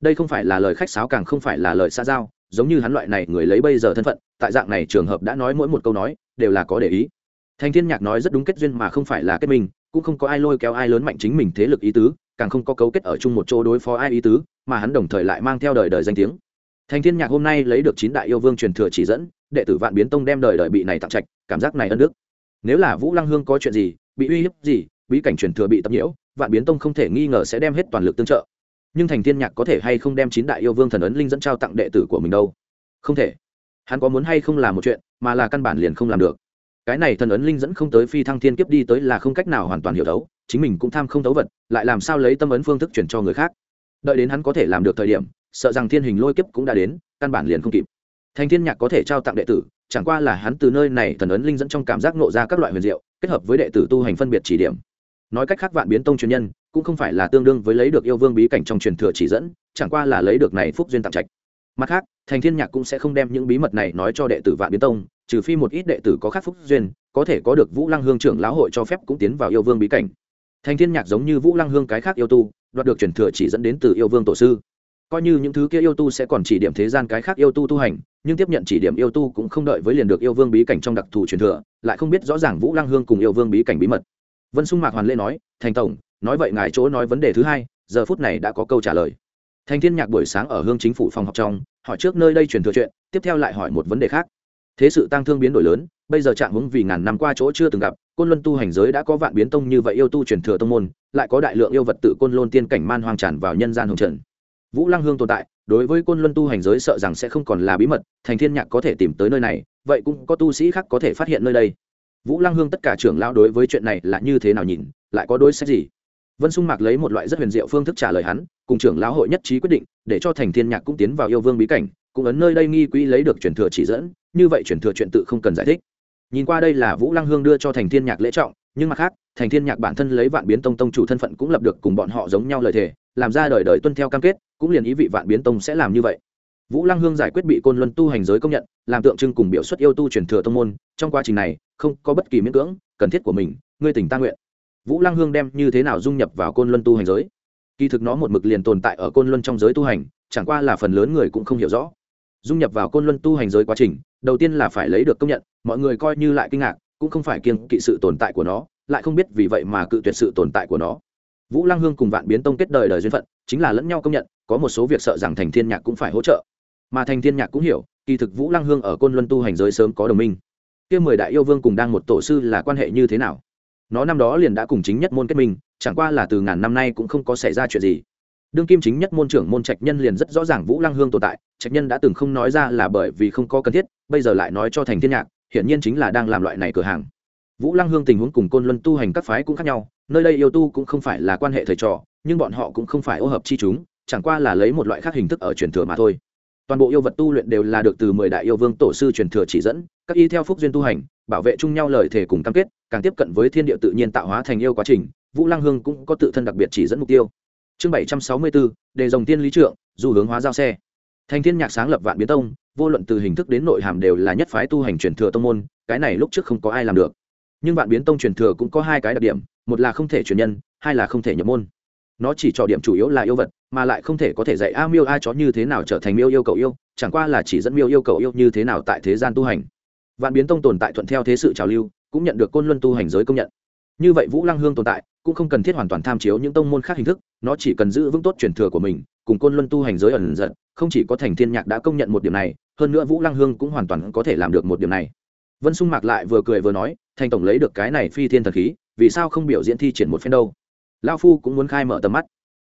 Đây không phải là lời khách sáo càng không phải là lời xa giao, giống như hắn loại này người lấy bây giờ thân phận, tại dạng này trường hợp đã nói mỗi một câu nói, đều là có để ý. Thành thiên nhạc nói rất đúng kết duyên mà không phải là kết minh, cũng không có ai lôi kéo ai lớn mạnh chính mình thế lực ý tứ càng không có cấu kết ở chung một chỗ đối phó ai ý tứ, mà hắn đồng thời lại mang theo đời đời danh tiếng. Thành thiên nhạc hôm nay lấy được chín đại yêu vương truyền thừa chỉ dẫn, đệ tử vạn biến tông đem đời đời bị này tặng trạch, cảm giác này ân đức. Nếu là vũ lăng hương có chuyện gì, bị uy hiếp gì, bí cảnh truyền thừa bị tập nhiễu, vạn biến tông không thể nghi ngờ sẽ đem hết toàn lực tương trợ. Nhưng thành thiên nhạc có thể hay không đem chín đại yêu vương thần ấn linh dẫn trao tặng đệ tử của mình đâu? Không thể. Hắn có muốn hay không làm một chuyện, mà là căn bản liền không làm được. Cái này thần ấn linh dẫn không tới phi thăng thiên kiếp đi tới là không cách nào hoàn toàn hiểu thấu chính mình cũng tham không thấu vật, lại làm sao lấy tâm ấn phương thức chuyển cho người khác. Đợi đến hắn có thể làm được thời điểm, sợ rằng thiên hình lôi kiếp cũng đã đến, căn bản liền không kịp. Thành thiên nhạc có thể trao tặng đệ tử, chẳng qua là hắn từ nơi này thần ấn linh dẫn trong cảm giác nộ ra các loại huyền diệu, kết hợp với đệ tử tu hành phân biệt chỉ điểm. Nói cách khác vạn biến tông truyền nhân, cũng không phải là tương đương với lấy được yêu vương bí cảnh trong truyền thừa chỉ dẫn, chẳng qua là lấy được này phúc duyên tặng trạch. Mặt khác, thành thiên nhạc cũng sẽ không đem những bí mật này nói cho đệ tử vạn biến tông, trừ phi một ít đệ tử có khắc phúc duyên, có thể có được vũ lăng hương trưởng lão hội cho phép cũng tiến vào yêu vương bí cảnh thành thiên nhạc giống như vũ lăng hương cái khác yêu tu, đoạt được truyền thừa chỉ dẫn đến từ yêu vương tổ sư. Coi như những thứ kia yêu tu sẽ còn chỉ điểm thế gian cái khác yêu tu tu hành, nhưng tiếp nhận chỉ điểm yêu tu cũng không đợi với liền được yêu vương bí cảnh trong đặc thù truyền thừa, lại không biết rõ ràng vũ lăng hương cùng yêu vương bí cảnh bí mật. Vân sung mạc hoàn lê nói, thành tổng, nói vậy ngài chỗ nói vấn đề thứ hai, giờ phút này đã có câu trả lời. Thành thiên nhạc buổi sáng ở hương chính phủ phòng học trong, hỏi trước nơi đây truyền thừa chuyện, tiếp theo lại hỏi một vấn đề khác. Thế sự tăng thương biến đổi lớn, bây giờ trạng hướng vì ngàn năm qua chỗ chưa từng gặp côn luân tu hành giới đã có vạn biến tông như vậy yêu tu truyền thừa tông môn, lại có đại lượng yêu vật tự côn lôn tiên cảnh man hoang tràn vào nhân gian hồng trần. Vũ lăng hương tồn tại, đối với côn luân tu hành giới sợ rằng sẽ không còn là bí mật, thành thiên nhạc có thể tìm tới nơi này, vậy cũng có tu sĩ khác có thể phát hiện nơi đây. Vũ lăng hương tất cả trưởng lao đối với chuyện này là như thế nào nhìn, lại có đối sách gì? Vân sung mạc lấy một loại rất huyền diệu phương thức trả lời hắn, cùng trưởng lão hội nhất trí quyết định, để cho thành thiên nhạc cũng tiến vào yêu vương bí cảnh, cũng ấn nơi đây nghi quỹ lấy được truyền thừa chỉ dẫn, như vậy truyền thừa chuyện tự không cần giải thích nhìn qua đây là vũ lăng hương đưa cho thành thiên nhạc lễ trọng, nhưng mặt khác, thành thiên nhạc bản thân lấy vạn biến tông tông chủ thân phận cũng lập được cùng bọn họ giống nhau lời thề, làm ra đời đời tuân theo cam kết, cũng liền ý vị vạn biến tông sẽ làm như vậy. Vũ lăng hương giải quyết bị côn luân tu hành giới công nhận, làm tượng trưng cùng biểu xuất yêu tu truyền thừa tông môn, trong quá trình này, không có bất kỳ miễn cưỡng, cần thiết của mình, ngươi tỉnh ta nguyện. Vũ lăng hương đem như thế nào dung nhập vào côn luân tu hành giới? Kỳ thực nó một mực liền tồn tại ở côn luân trong giới tu hành, chẳng qua là phần lớn người cũng không hiểu rõ. Dung nhập vào côn luân tu hành giới quá trình, đầu tiên là phải lấy được công nhận mọi người coi như lại kinh ngạc, cũng không phải kiêng kỵ sự tồn tại của nó, lại không biết vì vậy mà cự tuyệt sự tồn tại của nó. Vũ lăng hương cùng vạn biến tông kết đời đời duyên phận, chính là lẫn nhau công nhận, có một số việc sợ rằng thành thiên nhạc cũng phải hỗ trợ. Mà thành thiên nhạc cũng hiểu, kỳ thực vũ lăng hương ở côn luân tu hành giới sớm có đồng minh. Kia mười đại yêu vương cùng đang một tổ sư là quan hệ như thế nào? Nó năm đó liền đã cùng chính nhất môn kết minh, chẳng qua là từ ngàn năm nay cũng không có xảy ra chuyện gì. Đương kim chính nhất môn trưởng môn trạch nhân liền rất rõ ràng vũ lăng hương tồn tại, trạch nhân đã từng không nói ra là bởi vì không có cần thiết, bây giờ lại nói cho thành thiên nhạc hiển nhiên chính là đang làm loại này cửa hàng. Vũ lăng hương tình huống cùng côn luân tu hành các phái cũng khác nhau, nơi đây yêu tu cũng không phải là quan hệ thầy trò, nhưng bọn họ cũng không phải ô hợp chi chúng, chẳng qua là lấy một loại khác hình thức ở truyền thừa mà thôi. Toàn bộ yêu vật tu luyện đều là được từ mười đại yêu vương tổ sư truyền thừa chỉ dẫn, các y theo phúc duyên tu hành, bảo vệ chung nhau lời thể cùng cam kết, càng tiếp cận với thiên địa tự nhiên tạo hóa thành yêu quá trình, vũ lăng hương cũng có tự thân đặc biệt chỉ dẫn mục tiêu. Chương bảy trăm sáu mươi bốn, đề dòng tiên lý trượng, du hướng hóa giao xe. Thành thiên nhạc sáng lập vạn biến tông vô luận từ hình thức đến nội hàm đều là nhất phái tu hành truyền thừa tông môn, cái này lúc trước không có ai làm được. Nhưng vạn biến tông truyền thừa cũng có hai cái đặc điểm, một là không thể truyền nhân, hai là không thể nhập môn. Nó chỉ trò điểm chủ yếu là yêu vật, mà lại không thể có thể dạy a miêu a chó như thế nào trở thành miêu yêu cầu yêu, chẳng qua là chỉ dẫn miêu yêu cầu yêu như thế nào tại thế gian tu hành. Vạn biến tông tồn tại thuận theo thế sự trào lưu, cũng nhận được côn luân tu hành giới công nhận. Như vậy vũ lăng hương tồn tại, cũng không cần thiết hoàn toàn tham chiếu những tông môn khác hình thức, nó chỉ cần giữ vững tốt truyền thừa của mình, cùng côn luân tu hành giới ẩn giận không chỉ có thành thiên nhạc đã công nhận một điểm này hơn nữa vũ lăng hương cũng hoàn toàn có thể làm được một điểm này vân sung mạc lại vừa cười vừa nói thành tổng lấy được cái này phi thiên thần khí vì sao không biểu diễn thi triển một phen đâu lao phu cũng muốn khai mở tầm mắt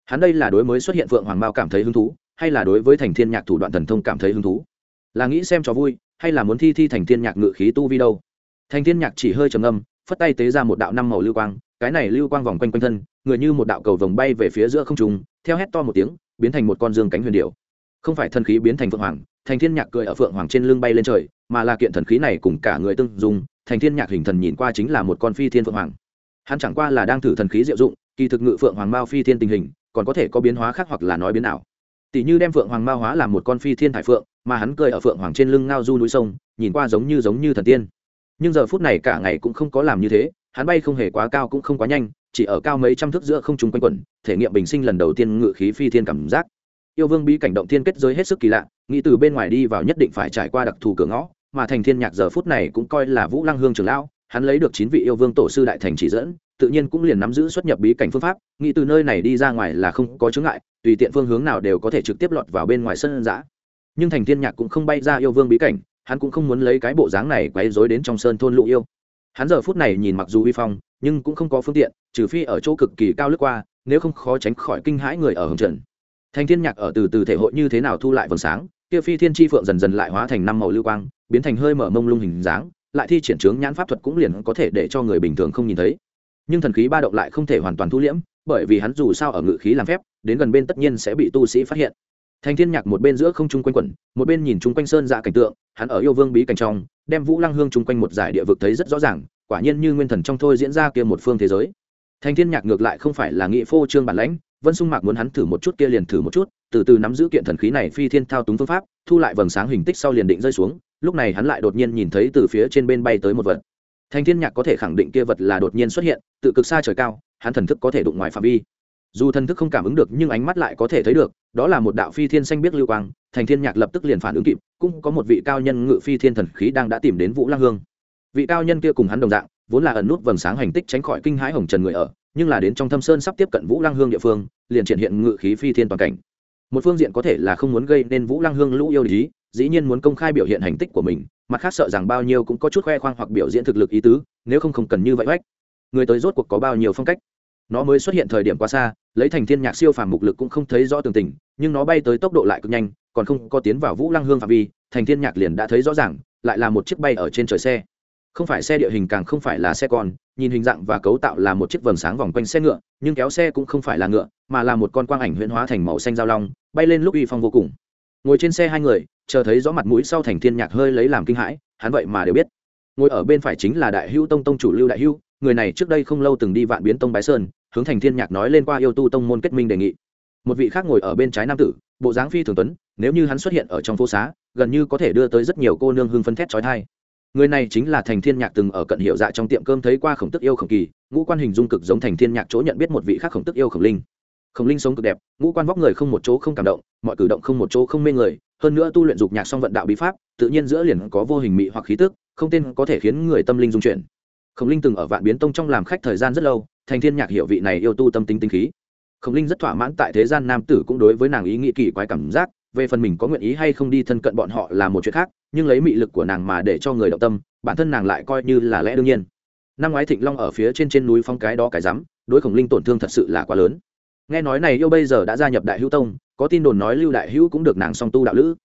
hắn đây là đối mới xuất hiện phượng hoàng mao cảm thấy hứng thú hay là đối với thành thiên nhạc thủ đoạn thần thông cảm thấy hứng thú là nghĩ xem cho vui hay là muốn thi thi thành thiên nhạc ngự khí tu vi đâu thành thiên nhạc chỉ hơi trầm âm phất tay tế ra một đạo năm màu lưu quang cái này lưu quang vòng quanh quanh thân người như một đạo cầu vòng bay về phía giữa không trung theo hét to một tiếng biến thành một con dương cánh huyền điệu không phải thần khí biến thành phượng hoàng thành thiên nhạc cười ở phượng hoàng trên lưng bay lên trời, mà là kiện thần khí này cùng cả người tương dùng thành thiên nhạc hình thần nhìn qua chính là một con phi thiên phượng hoàng. Hắn chẳng qua là đang thử thần khí diệu dụng, kỳ thực ngự phượng hoàng mao phi thiên tình hình, còn có thể có biến hóa khác hoặc là nói biến ảo. Tỷ như đem phượng hoàng mao hóa làm một con phi thiên thải phượng, mà hắn cười ở phượng hoàng trên lưng ngao du núi sông, nhìn qua giống như giống như thần tiên. Nhưng giờ phút này cả ngày cũng không có làm như thế, hắn bay không hề quá cao cũng không quá nhanh, chỉ ở cao mấy trăm thước giữa không trung quanh quẩn, thể nghiệm bình sinh lần đầu tiên ngự khí phi thiên cảm giác yêu vương bí cảnh động thiên kết giới hết sức kỳ lạ, nghĩ từ bên ngoài đi vào nhất định phải trải qua đặc thù cửa ngõ, mà thành thiên nhạc giờ phút này cũng coi là vũ lăng hương trường lão, hắn lấy được chín vị yêu vương tổ sư đại thành chỉ dẫn, tự nhiên cũng liền nắm giữ xuất nhập bí cảnh phương pháp, nghĩ từ nơi này đi ra ngoài là không có chướng ngại, tùy tiện phương hướng nào đều có thể trực tiếp lọt vào bên ngoài sân giã nhưng thành thiên nhạc cũng không bay ra yêu vương bí cảnh, hắn cũng không muốn lấy cái bộ dáng này quấy rối đến trong sơn thôn lũ yêu. Hắn giờ phút này nhìn mặc dù uy phong, nhưng cũng không có phương tiện, trừ phi ở chỗ cực kỳ cao lướt qua, nếu không khó tránh khỏi kinh hãi người ở hồng trần thành thiên nhạc ở từ từ thể hội như thế nào thu lại vầng sáng, kia phi thiên chi phượng dần dần lại hóa thành năm màu lưu quang, biến thành hơi mở mông lung hình dáng, lại thi triển trướng nhãn pháp thuật cũng liền có thể để cho người bình thường không nhìn thấy. Nhưng thần khí ba động lại không thể hoàn toàn thu liễm, bởi vì hắn dù sao ở ngự khí làm phép, đến gần bên tất nhiên sẽ bị tu sĩ phát hiện. Thành thiên nhạc một bên giữa không trung quanh quẩn, một bên nhìn chung quanh sơn dạ cảnh tượng, hắn ở yêu vương bí cảnh trong, đem vũ lăng hương chung quanh một giải địa vực thấy rất rõ ràng, quả nhiên như nguyên thần trong thôi diễn ra kia một phương thế giới. Thành thiên nhạc ngược lại không phải là nghị phô trương bản lãnh vân sung mạc muốn hắn thử một chút kia liền thử một chút, từ từ nắm giữ kiện thần khí này phi thiên thao túng phương pháp, thu lại vầng sáng hình tích sau liền định rơi xuống, lúc này hắn lại đột nhiên nhìn thấy từ phía trên bên bay tới một vật. Thành thiên nhạc có thể khẳng định kia vật là đột nhiên xuất hiện, tự cực xa trời cao, hắn thần thức có thể đụng ngoài phạm vi. Dù thần thức không cảm ứng được nhưng ánh mắt lại có thể thấy được, đó là một đạo phi thiên xanh biết lưu quang thành thiên nhạc lập tức liền phản ứng kịp, cũng có một vị cao nhân ngự phi thiên thần khí đang đã tìm đến vũ lang hương. Vị cao nhân kia cùng hắn đồng dạng vốn là ẩn nút vầng sáng hành tích tránh khỏi kinh hãi hồng trần người ở, nhưng là đến trong thâm sơn sắp tiếp cận vũ lăng hương địa phương, liền triển hiện ngự khí phi thiên toàn cảnh. Một phương diện có thể là không muốn gây nên vũ lăng hương lũ yêu lý dĩ nhiên muốn công khai biểu hiện hành tích của mình, mặt khác sợ rằng bao nhiêu cũng có chút khoe khoang hoặc biểu diễn thực lực ý tứ, nếu không không cần như vậy vách người tới rốt cuộc có bao nhiêu phong cách? Nó mới xuất hiện thời điểm quá xa, lấy thành thiên nhạc siêu phàm mục lực cũng không thấy rõ tường tình, nhưng nó bay tới tốc độ lại cực nhanh, còn không có tiến vào vũ lăng hương phạm vi, thành thiên nhạc liền đã thấy rõ ràng, lại là một chiếc bay ở trên trời xe không phải xe địa hình càng không phải là xe con, nhìn hình dạng và cấu tạo là một chiếc vầng sáng vòng quanh xe ngựa, nhưng kéo xe cũng không phải là ngựa, mà là một con quang ảnh huyễn hóa thành màu xanh giao long, bay lên lúc uy phong vô cùng. Ngồi trên xe hai người, chờ thấy rõ mặt mũi sau thành thiên nhạc hơi lấy làm kinh hãi, hắn vậy mà đều biết. Ngồi ở bên phải chính là đại hưu tông tông chủ lưu đại hưu người này trước đây không lâu từng đi vạn biến tông bái sơn, hướng thành thiên nhạc nói lên qua yêu tu tông môn kết minh đề nghị. Một vị khác ngồi ở bên trái nam tử, bộ dáng phi thường tuấn, nếu như hắn xuất hiện ở trong phố xá, gần như có thể đưa tới rất nhiều cô nương hưng phân thét trói thai người này chính là thành thiên nhạc từng ở cận hiệu dạ trong tiệm cơm thấy qua khổng tức yêu khổng kỳ, ngũ quan hình dung cực giống thành thiên nhạc chỗ nhận biết một vị khác khổng tức yêu khổng linh. Khổng linh sống cực đẹp, ngũ quan vóc người không một chỗ không cảm động, mọi cử động không một chỗ không mê người, hơn nữa tu luyện dục nhạc song vận đạo bí pháp, tự nhiên giữa liền có vô hình mị hoặc khí tức, không tên có thể khiến người tâm linh dung chuyển. Khổng linh từng ở vạn biến tông trong làm khách thời gian rất lâu, thành thiên nhạc hiệu vị này yêu tu tâm tính tinh khí. Khổng linh rất thỏa mãn tại thế gian nam tử cũng đối với nàng ý nghĩ kỳ quái cảm giác về phần mình có nguyện ý hay không đi thân cận bọn họ là một chuyện khác, nhưng lấy mị lực của nàng mà để cho người động tâm, bản thân nàng lại coi như là lẽ đương nhiên. Năm ngoái thịnh long ở phía trên trên núi phong cái đó cái rắm, đối khổng linh tổn thương thật sự là quá lớn. Nghe nói này yêu bây giờ đã gia nhập đại hữu tông, có tin đồn nói lưu đại hữu cũng được nàng song tu đạo lữ.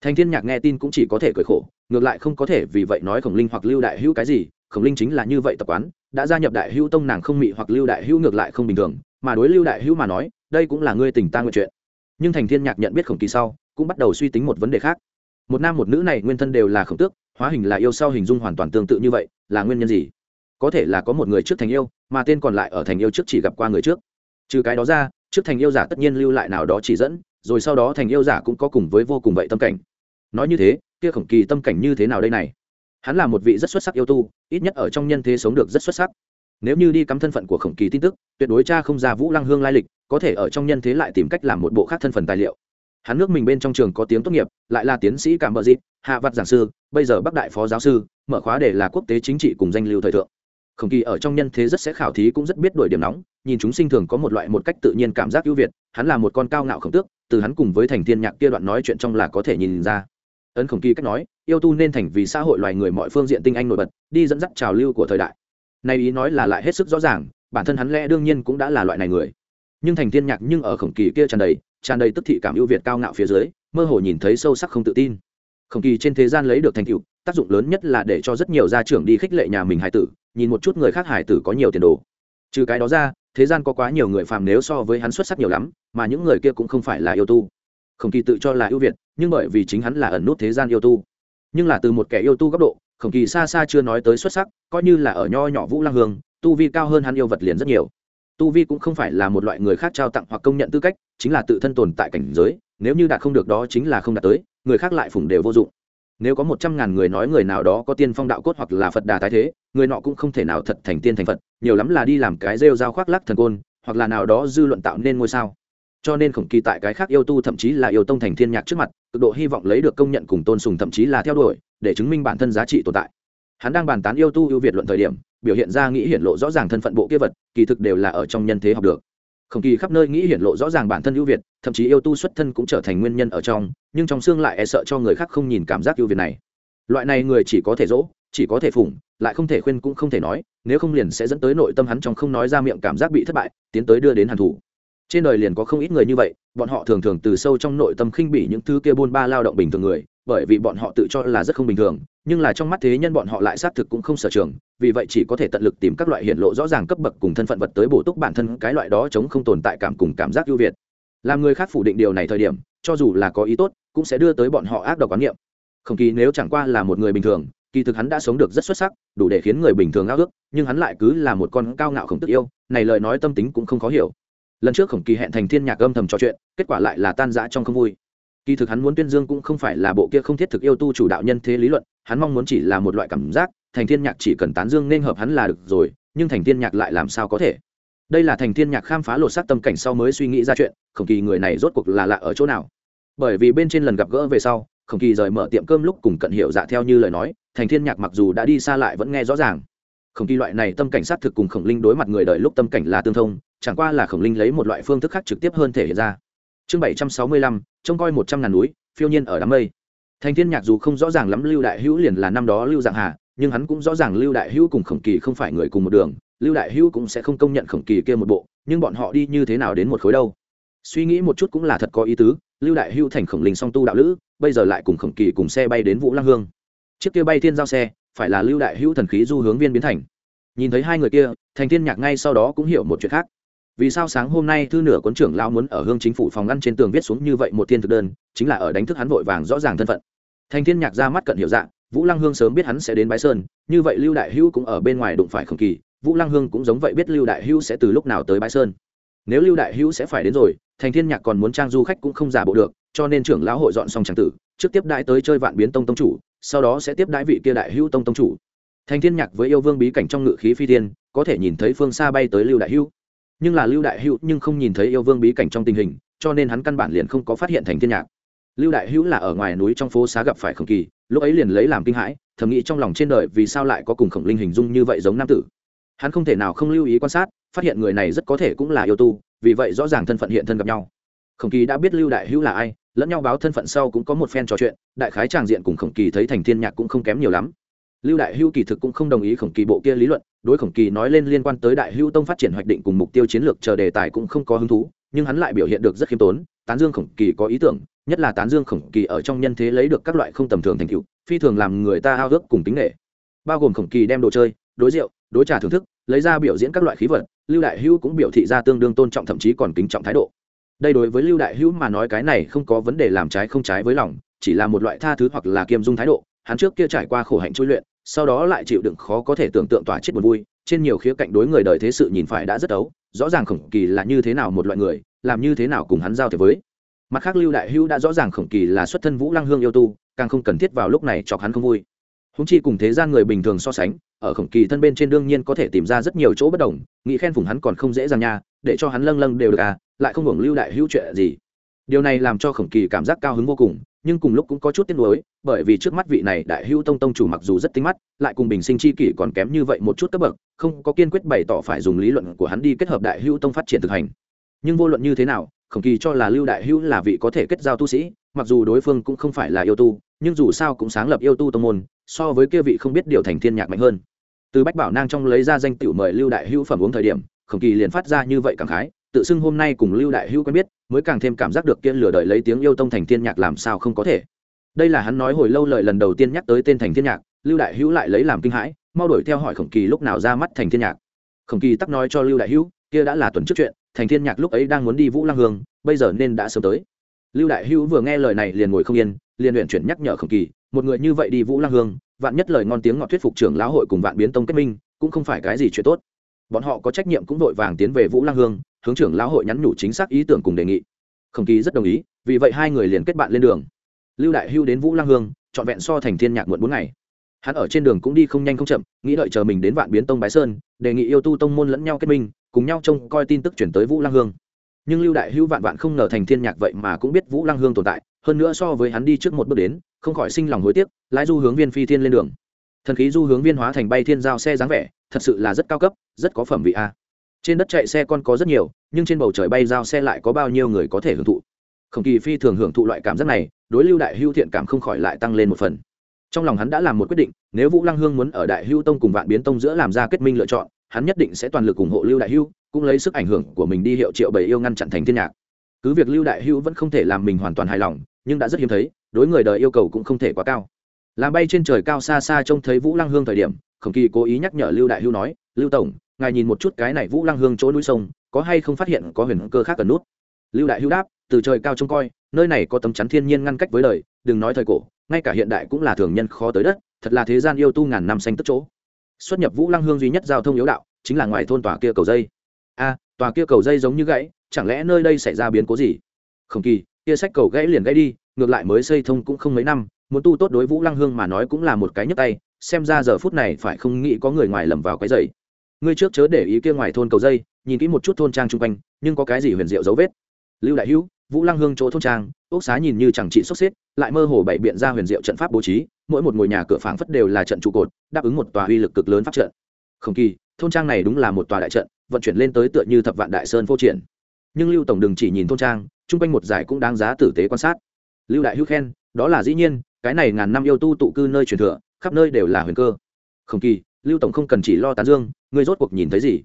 Thành thiên nhạc nghe tin cũng chỉ có thể cười khổ, ngược lại không có thể vì vậy nói khổng linh hoặc lưu đại hữu cái gì, khổng linh chính là như vậy tập quán, đã gia nhập đại hữu tông nàng không mị hoặc lưu đại hữu ngược lại không bình thường, mà đối lưu đại hữu mà nói, đây cũng là ngươi tình ta nguyện chuyện nhưng thành thiên nhạc nhận biết khổng kỳ sau, cũng bắt đầu suy tính một vấn đề khác. Một nam một nữ này nguyên thân đều là khổng tước, hóa hình là yêu sau hình dung hoàn toàn tương tự như vậy, là nguyên nhân gì? Có thể là có một người trước thành yêu, mà tên còn lại ở thành yêu trước chỉ gặp qua người trước. Trừ cái đó ra, trước thành yêu giả tất nhiên lưu lại nào đó chỉ dẫn, rồi sau đó thành yêu giả cũng có cùng với vô cùng vậy tâm cảnh. Nói như thế, kia khổng kỳ tâm cảnh như thế nào đây này? Hắn là một vị rất xuất sắc yêu tu, ít nhất ở trong nhân thế sống được rất xuất sắc nếu như đi cắm thân phận của khổng kỳ tin tức, tuyệt đối cha không ra vũ lăng hương lai lịch, có thể ở trong nhân thế lại tìm cách làm một bộ khác thân phận tài liệu. Hắn nước mình bên trong trường có tiếng tốt nghiệp, lại là tiến sĩ cảm bợ dịp, hạ vặt giảng sư, bây giờ bắc đại phó giáo sư, mở khóa để là quốc tế chính trị cùng danh lưu thời thượng. Khổng kỳ ở trong nhân thế rất sẽ khảo thí cũng rất biết đổi điểm nóng, nhìn chúng sinh thường có một loại một cách tự nhiên cảm giác ưu việt, hắn là một con cao ngạo khổng tước, từ hắn cùng với thành thiên nhạc kia đoạn nói chuyện trong là có thể nhìn ra. Ấn khổng kỳ cách nói, yêu tu nên thành vì xã hội loài người mọi phương diện tinh anh nổi bật, đi dẫn dắt trào lưu của thời đại nay ý nói là lại hết sức rõ ràng, bản thân hắn lẽ đương nhiên cũng đã là loại này người. Nhưng thành thiên nhạc nhưng ở khổng kỳ kia tràn đầy tràn đầy tức thị cảm ưu việt cao ngạo phía dưới, mơ hồ nhìn thấy sâu sắc không tự tin. Khổng kỳ trên thế gian lấy được thành tựu, tác dụng lớn nhất là để cho rất nhiều gia trưởng đi khích lệ nhà mình hải tử, nhìn một chút người khác hải tử có nhiều tiền đồ. Trừ cái đó ra, thế gian có quá nhiều người phàm nếu so với hắn xuất sắc nhiều lắm, mà những người kia cũng không phải là yêu tu. Khổng kỳ tự cho là ưu việt, nhưng bởi vì chính hắn là ẩn nút thế gian yêu tu. Nhưng là từ một kẻ yêu tu góc độ khổng kỳ xa xa chưa nói tới xuất sắc, coi như là ở nho nhỏ vũ lang hương, tu vi cao hơn hắn yêu vật liền rất nhiều. Tu vi cũng không phải là một loại người khác trao tặng hoặc công nhận tư cách, chính là tự thân tồn tại cảnh giới, nếu như đạt không được đó chính là không đạt tới, người khác lại phủng đều vô dụng. Nếu có một trăm ngàn người nói người nào đó có tiên phong đạo cốt hoặc là phật đà tái thế, người nọ cũng không thể nào thật thành tiên thành phật, nhiều lắm là đi làm cái rêu dao khoác lắc thần côn, hoặc là nào đó dư luận tạo nên ngôi sao cho nên khổng kỳ tại cái khác yêu tu thậm chí là yêu tông thành thiên nhạc trước mặt, cực độ hy vọng lấy được công nhận cùng tôn sùng thậm chí là theo đuổi, để chứng minh bản thân giá trị tồn tại. Hắn đang bàn tán yêu tu ưu việt luận thời điểm, biểu hiện ra nghĩ hiển lộ rõ ràng thân phận bộ kia vật, kỳ thực đều là ở trong nhân thế học được. Khổng kỳ khắp nơi nghĩ hiển lộ rõ ràng bản thân ưu việt, thậm chí yêu tu xuất thân cũng trở thành nguyên nhân ở trong, nhưng trong xương lại e sợ cho người khác không nhìn cảm giác ưu việt này. Loại này người chỉ có thể dỗ, chỉ có thể phủng lại không thể khuyên cũng không thể nói, nếu không liền sẽ dẫn tới nội tâm hắn trong không nói ra miệng cảm giác bị thất bại, tiến tới đưa đến hàn thủ trên đời liền có không ít người như vậy, bọn họ thường thường từ sâu trong nội tâm khinh bỉ những thứ kia buôn ba lao động bình thường người, bởi vì bọn họ tự cho là rất không bình thường, nhưng là trong mắt thế nhân bọn họ lại xác thực cũng không sở trường, vì vậy chỉ có thể tận lực tìm các loại hiện lộ rõ ràng cấp bậc cùng thân phận vật tới bổ túc bản thân cái loại đó chống không tồn tại cảm cùng cảm giác ưu việt. Làm người khác phủ định điều này thời điểm, cho dù là có ý tốt, cũng sẽ đưa tới bọn họ ác độc quán niệm. Không kỳ nếu chẳng qua là một người bình thường, kỳ thực hắn đã sống được rất xuất sắc, đủ để khiến người bình thường ao ước, nhưng hắn lại cứ là một con cao ngạo không tức yêu, này lời nói tâm tính cũng không khó hiểu lần trước khổng kỳ hẹn thành thiên nhạc âm thầm trò chuyện, kết quả lại là tan rã trong không vui. Kỳ thực hắn muốn tuyên dương cũng không phải là bộ kia không thiết thực yêu tu chủ đạo nhân thế lý luận, hắn mong muốn chỉ là một loại cảm giác, thành thiên nhạc chỉ cần tán dương nên hợp hắn là được rồi, nhưng thành thiên nhạc lại làm sao có thể? Đây là thành thiên nhạc khám phá lột xác tâm cảnh sau mới suy nghĩ ra chuyện, khổng kỳ người này rốt cuộc là lạ ở chỗ nào? Bởi vì bên trên lần gặp gỡ về sau, khổng kỳ rời mở tiệm cơm lúc cùng cận hiệu dạ theo như lời nói, thành thiên nhạc mặc dù đã đi xa lại vẫn nghe rõ ràng khổng kỳ loại này tâm cảnh sát thực cùng khổng linh đối mặt người đời lúc tâm cảnh là tương thông, chẳng qua là khổng linh lấy một loại phương thức khác trực tiếp hơn thể hiện ra. Chương bảy trăm sáu mươi lăm, trông coi một trăm ngàn núi, phiêu nhiên ở đám mây. Thành thiên nhạc dù không rõ ràng lắm lưu đại hữu liền là năm đó lưu dạng hà, nhưng hắn cũng rõ ràng lưu đại hữu cùng khổng kỳ không phải người cùng một đường, lưu đại hữu cũng sẽ không công nhận khổng kỳ kia một bộ, nhưng bọn họ đi như thế nào đến một khối đâu? Suy nghĩ một chút cũng là thật có ý tứ, lưu đại hữu thành khổng linh song tu đạo lữ, bây giờ lại cùng khổng kỳ cùng xe bay đến vũ lăng hương. Chiếc kia bay thiên giao xe phải là lưu đại hữu thần khí du hướng viên biến thành. Nhìn thấy hai người kia, thành thiên nhạc ngay sau đó cũng hiểu một chuyện khác. Vì sao sáng hôm nay thư nửa cuốn trưởng lao muốn ở hương chính phủ phòng ngăn trên tường viết xuống như vậy một thiên thực đơn, chính là ở đánh thức hắn vội vàng rõ ràng thân phận. Thành thiên nhạc ra mắt cận hiểu dạng vũ lăng hương sớm biết hắn sẽ đến bái sơn, như vậy lưu đại hữu cũng ở bên ngoài đụng phải khổng kỳ, vũ lăng hương cũng giống vậy biết lưu đại hữu sẽ từ lúc nào tới bái sơn. Nếu lưu đại hữu sẽ phải đến rồi, thành thiên nhạc còn muốn trang du khách cũng không giả bộ được, cho nên trưởng lão hội dọn xong tràng tử, trước tiếp đãi tới chơi vạn biến tông tông chủ sau đó sẽ tiếp đãi vị kia đại hữu tông tông chủ. Thành thiên nhạc với yêu vương bí cảnh trong ngự khí phi tiên có thể nhìn thấy phương xa bay tới lưu đại hữu. Nhưng là lưu đại hữu nhưng không nhìn thấy yêu vương bí cảnh trong tình hình, cho nên hắn căn bản liền không có phát hiện thành thiên nhạc. Lưu đại hữu là ở ngoài núi trong phố xá gặp phải khổng kỳ, lúc ấy liền lấy làm kinh hãi, thầm nghĩ trong lòng trên đời vì sao lại có cùng khổng linh hình dung như vậy giống nam tử. Hắn không thể nào không lưu ý quan sát, phát hiện người này rất có thể cũng là yêu tu, vì vậy rõ ràng thân phận hiện thân gặp nhau. Khổng kỳ đã biết lưu đại hữu là ai lẫn nhau báo thân phận sau cũng có một phen trò chuyện, đại khái tràng diện cùng khổng kỳ thấy thành thiên nhạc cũng không kém nhiều lắm. Lưu đại hưu kỳ thực cũng không đồng ý khổng kỳ bộ kia lý luận, đối khổng kỳ nói lên liên quan tới đại hưu tông phát triển hoạch định cùng mục tiêu chiến lược chờ đề tài cũng không có hứng thú, nhưng hắn lại biểu hiện được rất khiêm tốn, tán dương khổng kỳ có ý tưởng, nhất là tán dương khổng kỳ ở trong nhân thế lấy được các loại không tầm thường thành tựu, phi thường làm người ta ao ước cùng tính nghệ bao gồm khổng kỳ đem đồ chơi, đối rượu, đối trà thưởng thức, lấy ra biểu diễn các loại khí vật, lưu đại hưu cũng biểu thị ra tương đương tôn trọng thậm chí còn kính trọng thái độ đây đối với lưu đại hữu mà nói cái này không có vấn đề làm trái không trái với lòng, chỉ là một loại tha thứ hoặc là kiêm dung thái độ, hắn trước kia trải qua khổ hạnh chui luyện, sau đó lại chịu đựng khó có thể tưởng tượng tỏa chết buồn vui, trên nhiều khía cạnh đối người đời thế sự nhìn phải đã rất ấu, rõ ràng khổng kỳ là như thế nào một loại người, làm như thế nào cùng hắn giao thế với. Mặt khác lưu đại hữu đã rõ ràng khổng kỳ là xuất thân vũ lăng hương yêu tu, càng không cần thiết vào lúc này chọc hắn không vui. Húng chi cùng thế gian người bình thường so sánh, ở khổng kỳ thân bên trên đương nhiên có thể tìm ra rất nhiều chỗ bất đồng, nghĩ khen phủng hắn còn không dễ dàng nha, để cho hắn lâng lâng đều được à lại không hưởng lưu đại hữu chuyện gì. Điều này làm cho khổng kỳ cảm giác cao hứng vô cùng, nhưng cùng lúc cũng có chút tiếc nuối, bởi vì trước mắt vị này đại hữu tông tông chủ mặc dù rất tinh mắt, lại cùng bình sinh chi kỷ còn kém như vậy một chút cấp bậc, không có kiên quyết bày tỏ phải dùng lý luận của hắn đi kết hợp đại hữu tông phát triển thực hành. Nhưng vô luận như thế nào, khổng kỳ cho là lưu đại hữu là vị có thể kết giao tu sĩ, mặc dù đối phương cũng không phải là yêu tu, nhưng dù sao cũng sáng lập yêu tu tông môn, so với kia vị không biết điều thành thiên nhạc mạnh hơn. Từ bách bảo nang trong lấy ra danh tiểu mời lưu đại hữu phẩm uống thời điểm, khổng kỳ liền phát ra như vậy cảm khái tự xưng hôm nay cùng lưu đại hữu quen biết, mới càng thêm cảm giác được kiên lửa đợi lấy tiếng yêu tông thành thiên nhạc làm sao không có thể. Đây là hắn nói hồi lâu lời lần đầu tiên nhắc tới tên thành thiên nhạc, lưu đại hữu lại lấy làm kinh hãi, mau đuổi theo hỏi khổng kỳ lúc nào ra mắt thành thiên nhạc. Khổng kỳ tắc nói cho lưu đại hữu, kia đã là tuần trước chuyện, thành thiên nhạc lúc ấy đang muốn đi vũ lang hương, bây giờ nên đã sớm tới. Lưu đại hữu vừa nghe lời này liền ngồi không yên, liền luyện chuyển nhắc nhở khổng kỳ, một người như vậy đi vũ lang hương, vạn nhất lời ngon tiếng ngọt thuyết phục trưởng lão hội cùng vạn biến tông kết minh, cũng không phải cái gì chuyện tốt. Bọn họ có trách nhiệm cũng vội vàng tiến về vũ lang hương hướng trưởng lão hội nhắn nhủ chính xác ý tưởng cùng đề nghị. Khổng kỳ rất đồng ý, vì vậy hai người liền kết bạn lên đường. Lưu đại hưu đến vũ Lang hương, trọn vẹn so thành thiên nhạc muộn bốn ngày. Hắn ở trên đường cũng đi không nhanh không chậm, nghĩ đợi chờ mình đến vạn biến tông bái sơn, đề nghị yêu tu tông môn lẫn nhau kết minh, cùng nhau trông coi tin tức chuyển tới vũ Lang hương. Nhưng lưu đại hưu vạn vạn không ngờ thành thiên nhạc vậy mà cũng biết vũ Lang hương tồn tại, hơn nữa so với hắn đi trước một bước đến, không khỏi sinh lòng hối tiếc, lái du hướng viên phi thiên lên đường. Thần khí du hướng viên hóa thành bay thiên giao xe dáng vẻ, thật sự là rất cao cấp, rất có phẩm vị a trên đất chạy xe con có rất nhiều, nhưng trên bầu trời bay giao xe lại có bao nhiêu người có thể hưởng thụ. Khổng kỳ phi thường hưởng thụ loại cảm giác này, đối lưu đại hưu thiện cảm không khỏi lại tăng lên một phần. Trong lòng hắn đã làm một quyết định, nếu vũ lăng hương muốn ở đại hưu tông cùng vạn biến tông giữa làm ra kết minh lựa chọn, hắn nhất định sẽ toàn lực ủng hộ lưu đại hưu, cũng lấy sức ảnh hưởng của mình đi hiệu triệu bầy yêu ngăn chặn thành thiên nhạc. Cứ việc lưu đại hưu vẫn không thể làm mình hoàn toàn hài lòng, nhưng đã rất hiếm thấy, đối người đời yêu cầu cũng không thể quá cao. Làm bay trên trời cao xa xa trông thấy vũ lăng hương thời điểm, khổng kỳ cố ý nhắc nhở lưu đại hưu nói, lưu tổng ngài nhìn một chút cái này vũ lăng hương chỗ núi sông, có hay không phát hiện có huyền cơ khác cần nút? Lưu đại hưu đáp, từ trời cao trông coi, nơi này có tấm chắn thiên nhiên ngăn cách với đời, đừng nói thời cổ, ngay cả hiện đại cũng là thường nhân khó tới đất, thật là thế gian yêu tu ngàn năm xanh tức chỗ. Xuất nhập vũ lăng hương duy nhất giao thông yếu đạo, chính là ngoài thôn tòa kia cầu dây. A, tòa kia cầu dây giống như gãy, chẳng lẽ nơi đây xảy ra biến cố gì? Không kỳ, kia sách cầu gãy liền gãy đi, ngược lại mới xây thông cũng không mấy năm, muốn tu tốt đối vũ lăng hương mà nói cũng là một cái nhấp tay, xem ra giờ phút này phải không nghĩ có người ngoài lầm vào cái dày ngươi trước chớ để ý kia ngoài thôn cầu dây, nhìn kỹ một chút thôn trang chung quanh, nhưng có cái gì huyền diệu dấu vết? Lưu đại hữu, vũ lăng hương chỗ thôn trang ốc xá nhìn như chẳng trị sốc xếp, lại mơ hồ bày biện ra huyền diệu trận pháp bố trí, mỗi một ngôi nhà cửa phảng phất đều là trận trụ cột, đáp ứng một tòa uy lực cực lớn pháp trận. Không kỳ, thôn trang này đúng là một tòa đại trận, vận chuyển lên tới tựa như thập vạn đại sơn vô triển. Nhưng lưu tổng đừng chỉ nhìn thôn trang, chung quanh một giải cũng đáng giá tử tế quan sát. Lưu đại hữu khen, đó là dĩ nhiên, cái này ngàn năm yêu tu tụ cư nơi truyền thừa, khắp nơi đều là huyền cơ. Không kỳ lưu tổng không cần chỉ lo tán dương, ngươi rốt cuộc nhìn thấy gì?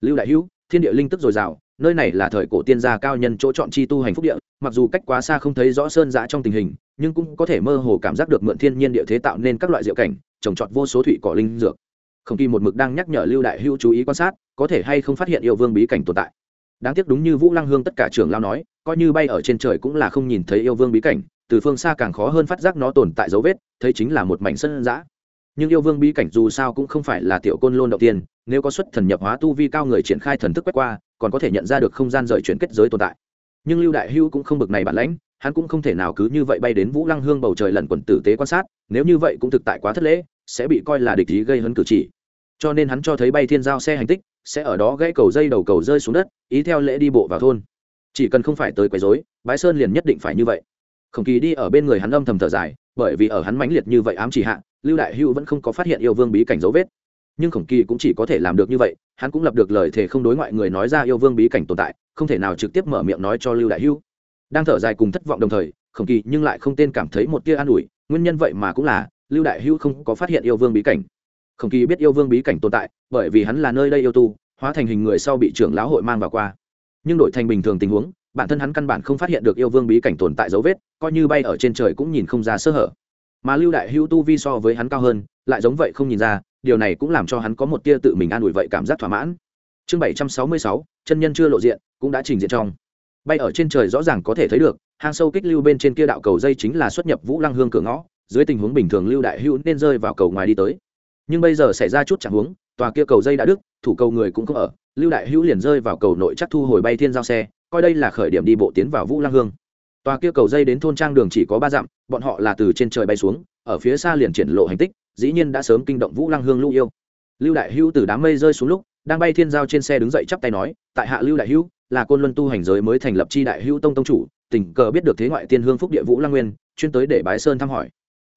Lưu đại hữu, thiên địa linh tức dồi dào, nơi này là thời cổ tiên gia cao nhân chỗ chọn chi tu hành phúc địa, mặc dù cách quá xa không thấy rõ sơn giã trong tình hình, nhưng cũng có thể mơ hồ cảm giác được mượn thiên nhiên địa thế tạo nên các loại diệu cảnh, trồng trọt vô số thủy cỏ linh dược. Không kỳ một mực đang nhắc nhở lưu đại hữu chú ý quan sát, có thể hay không phát hiện yêu vương bí cảnh tồn tại. Đáng tiếc đúng như vũ lăng hương tất cả trưởng lao nói, coi như bay ở trên trời cũng là không nhìn thấy yêu vương bí cảnh, từ phương xa càng khó hơn phát giác nó tồn tại dấu vết, thấy chính là một mảnh sân giã nhưng yêu vương bí cảnh dù sao cũng không phải là tiểu côn lôn đầu tiên, nếu có xuất thần nhập hóa tu vi cao người triển khai thần thức quét qua, còn có thể nhận ra được không gian rời chuyển kết giới tồn tại. Nhưng lưu đại hưu cũng không bực này bản lãnh, hắn cũng không thể nào cứ như vậy bay đến vũ lăng hương bầu trời lần quần tử tế quan sát, nếu như vậy cũng thực tại quá thất lễ, sẽ bị coi là địch ý gây hấn cử chỉ. Cho nên hắn cho thấy bay thiên giao xe hành tích, sẽ ở đó gãy cầu dây đầu cầu rơi xuống đất, ý theo lễ đi bộ vào thôn. Chỉ cần không phải tới quấy rối, bái sơn liền nhất định phải như vậy. Khổng kỳ đi ở bên người hắn âm thầm thở dài, bởi vì ở hắn mãnh liệt như vậy ám chỉ hạ lưu đại hữu vẫn không có phát hiện yêu vương bí cảnh dấu vết. Nhưng khổng kỳ cũng chỉ có thể làm được như vậy, hắn cũng lập được lời thề không đối ngoại người nói ra yêu vương bí cảnh tồn tại, không thể nào trực tiếp mở miệng nói cho lưu đại hữu đang thở dài cùng thất vọng đồng thời, khổng kỳ nhưng lại không tên cảm thấy một tia an ủi, nguyên nhân vậy mà cũng là, lưu đại hữu không có phát hiện yêu vương bí cảnh. Khổng kỳ biết yêu vương bí cảnh tồn tại, bởi vì hắn là nơi đây yêu tu, hóa thành hình người sau bị trưởng lão hội mang vào qua. Nhưng đổi thành bình thường tình huống, bản thân hắn căn bản không phát hiện được yêu vương bí cảnh tồn tại dấu vết, coi như bay ở trên trời cũng nhìn không ra sơ hở mà lưu đại hữu tu vi so với hắn cao hơn, lại giống vậy không nhìn ra, điều này cũng làm cho hắn có một tia tự mình an ủi vậy cảm giác thỏa mãn. Chương bảy trăm sáu mươi sáu, chân nhân chưa lộ diện, cũng đã trình diện trong. Bay ở trên trời rõ ràng có thể thấy được, hang sâu kích lưu bên trên kia đạo cầu dây chính là xuất nhập vũ lăng hương cửa ngõ, dưới tình huống bình thường lưu đại hữu nên rơi vào cầu ngoài đi tới. Nhưng bây giờ xảy ra chút chẳng huống, tòa kia cầu dây đã đứt, thủ cầu người cũng không ở, lưu đại hữu liền rơi vào cầu nội chắc thu hồi bay thiên giao xe, coi đây là khởi điểm đi bộ tiến vào vũ lăng hương tòa kia cầu dây đến thôn trang đường chỉ có ba dặm, bọn họ là từ trên trời bay xuống, ở phía xa liền triển lộ hành tích, dĩ nhiên đã sớm kinh động vũ lăng hương lưu yêu. Lưu đại hữu từ đám mây rơi xuống lúc, đang bay thiên giao trên xe đứng dậy chắp tay nói, tại hạ lưu đại hữu, là côn luân tu hành giới mới thành lập chi đại hữu tông tông chủ, tình cờ biết được thế ngoại tiên hương phúc địa vũ lăng nguyên, chuyên tới để bái sơn thăm hỏi.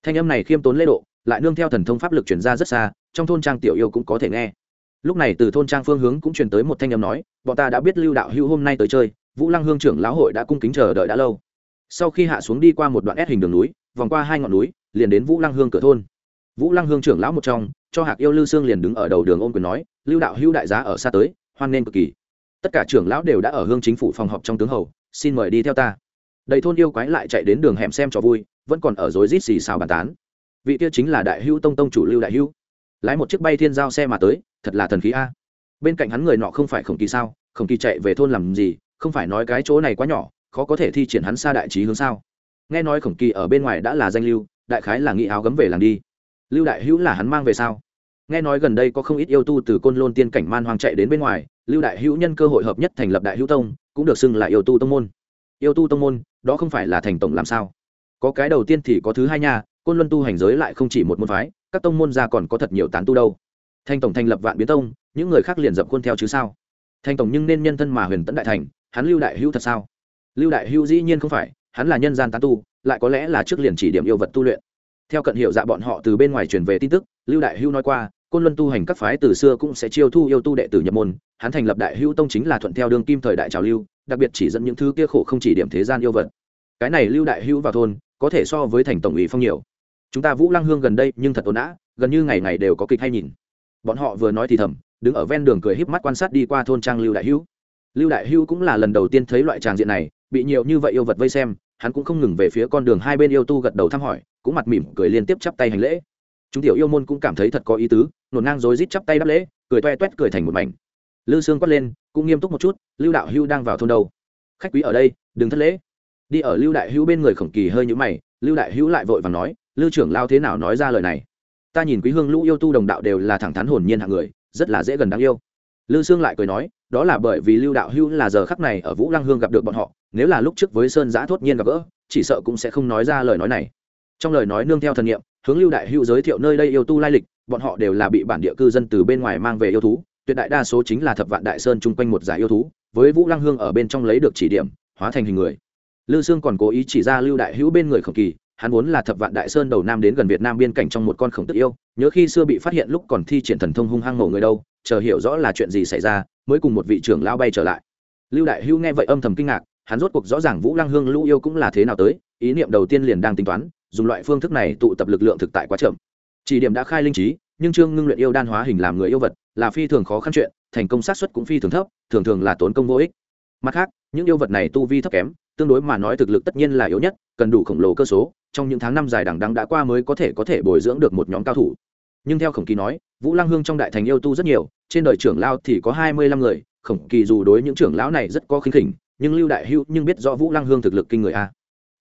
Thanh âm này khiêm tốn lễ độ, lại nương theo thần thông pháp lực chuyển ra rất xa, trong thôn trang tiểu yêu cũng có thể nghe. Lúc này từ thôn trang phương hướng cũng truyền tới một thanh âm nói, bọn ta đã biết lưu đạo hữu hôm nay tới chơi, vũ lăng hương trưởng lão hội đã cung kính chờ đợi đã lâu sau khi hạ xuống đi qua một đoạn ép hình đường núi, vòng qua hai ngọn núi, liền đến vũ lăng hương cửa thôn. Vũ lăng hương trưởng lão một trong, cho hạc yêu lưu sương liền đứng ở đầu đường ôm quyền nói, lưu đạo hữu đại giá ở xa tới, hoan nên cực kỳ. Tất cả trưởng lão đều đã ở hương chính phủ phòng họp trong tướng hầu, xin mời đi theo ta. Đầy thôn yêu quái lại chạy đến đường hẻm xem cho vui, vẫn còn ở rối rít xì xào bàn tán. Vị kia chính là đại hữu tông tông chủ lưu đại hữu. Lái một chiếc bay thiên giao xe mà tới, thật là thần khí a. Bên cạnh hắn người nọ không phải khổng kỳ sao? Khổng kỳ chạy về thôn làm gì? Không phải nói cái chỗ này quá nhỏ khó có thể thi triển hắn xa đại trí hướng sao? Nghe nói khổng kỳ ở bên ngoài đã là danh lưu, đại khái là nghĩ áo gấm về làng đi. Lưu đại hữu là hắn mang về sao? Nghe nói gần đây có không ít yêu tu từ côn lôn tiên cảnh man hoang chạy đến bên ngoài, lưu đại hữu nhân cơ hội hợp nhất thành lập đại hữu tông, cũng được xưng là yêu tu tông môn. Yêu tu tông môn, đó không phải là thành tổng làm sao? Có cái đầu tiên thì có thứ hai nha, côn luân tu hành giới lại không chỉ một môn phái, các tông môn ra còn có thật nhiều tán tu đâu. Thanh tổng thành lập vạn biến tông, những người khác liền dập khuôn theo chứ sao? Thanh tổng nhưng nên nhân thân mà huyền tấn đại thành, hắn lưu đại hữu thật sao? Lưu đại Hưu dĩ nhiên không phải, hắn là nhân gian tán tu, lại có lẽ là trước liền chỉ điểm yêu vật tu luyện. Theo cận hiệu dạ bọn họ từ bên ngoài truyền về tin tức, lưu đại Hưu nói qua, côn luân tu hành các phái từ xưa cũng sẽ chiêu thu yêu tu đệ tử nhập môn, hắn thành lập đại Hưu tông chính là thuận theo đương kim thời đại trào lưu, đặc biệt chỉ dẫn những thứ kia khổ không chỉ điểm thế gian yêu vật. Cái này lưu đại Hưu vào thôn, có thể so với thành tổng ủy phong nhiều. Chúng ta vũ lăng hương gần đây nhưng thật ồn ào, gần như ngày ngày đều có kịch hay nhìn. Bọn họ vừa nói thì thầm, đứng ở ven đường cười híp mắt quan sát đi qua thôn trang lưu đại Hưu. lưu đại Hưu cũng là lần đầu tiên thấy loại tràng diện này bị nhiều như vậy yêu vật vây xem, hắn cũng không ngừng về phía con đường hai bên yêu tu gật đầu thăm hỏi, cũng mặt mỉm cười liên tiếp chắp tay hành lễ. Chúng tiểu yêu môn cũng cảm thấy thật có ý tứ, nổn ngang rối rít chắp tay đáp lễ, cười toe toét cười thành một mảnh. Lư sương quát lên, cũng nghiêm túc một chút, lưu đạo hưu đang vào thôn đâu? Khách quý ở đây, đừng thất lễ. Đi ở lưu đại hưu bên người khổng kỳ hơi nhũ mày, lưu đại hưu lại vội và nói lưu trưởng lao thế nào nói ra lời này? Ta nhìn quý hương lũ yêu tu đồng đạo đều là thẳng thắn hồn nhiên hạng người, rất là dễ gần đáng yêu. Lư sương lại cười nói đó là bởi vì lưu đạo hưu là giờ khắc này ở vũ lăng hương gặp được bọn họ, nếu là lúc trước với sơn giã thốt nhiên gặp gỡ, chỉ sợ cũng sẽ không nói ra lời nói này. Trong lời nói nương theo thần nghiệm hướng lưu đại hữu giới thiệu nơi đây yêu tu lai lịch, bọn họ đều là bị bản địa cư dân từ bên ngoài mang về yêu thú, tuyệt đại đa số chính là thập vạn đại sơn chung quanh một giải yêu thú, với vũ lăng hương ở bên trong lấy được chỉ điểm, hóa thành hình người. Lư sương còn cố ý chỉ ra lưu đại hữu bên người khổng kỳ, hắn vốn là thập vạn đại sơn đầu nam đến gần việt nam biên cảnh trong một con khổng tức yêu, nhớ khi xưa bị phát hiện lúc còn thi triển thần thông hung hăng ngổ người đâu chờ hiểu rõ là chuyện gì xảy ra, mới cùng một vị trưởng lao bay trở lại. Lưu đại hữu nghe vậy âm thầm kinh ngạc, hắn rốt cuộc rõ ràng vũ lăng hương lũ yêu cũng là thế nào tới, ý niệm đầu tiên liền đang tính toán, dùng loại phương thức này tụ tập lực lượng thực tại quá chậm. Chỉ điểm đã khai linh trí, nhưng trương ngưng luyện yêu đan hóa hình làm người yêu vật, là phi thường khó khăn chuyện, thành công sát xuất cũng phi thường thấp, thường thường là tốn công vô ích. Mặt khác, những yêu vật này tu vi thấp kém, tương đối mà nói thực lực tất nhiên là yếu nhất, cần đủ khổng lồ cơ số, trong những tháng năm dài đằng đắng đã qua mới có thể có thể bồi dưỡng được một nhóm cao thủ nhưng theo khổng kỳ nói, vũ lăng hương trong đại thành yêu tu rất nhiều, trên đời trưởng lao thì có hai mươi lăm người, khổng kỳ dù đối những trưởng lão này rất có khinh khỉnh, nhưng lưu đại hữu nhưng biết rõ vũ lăng hương thực lực kinh người a.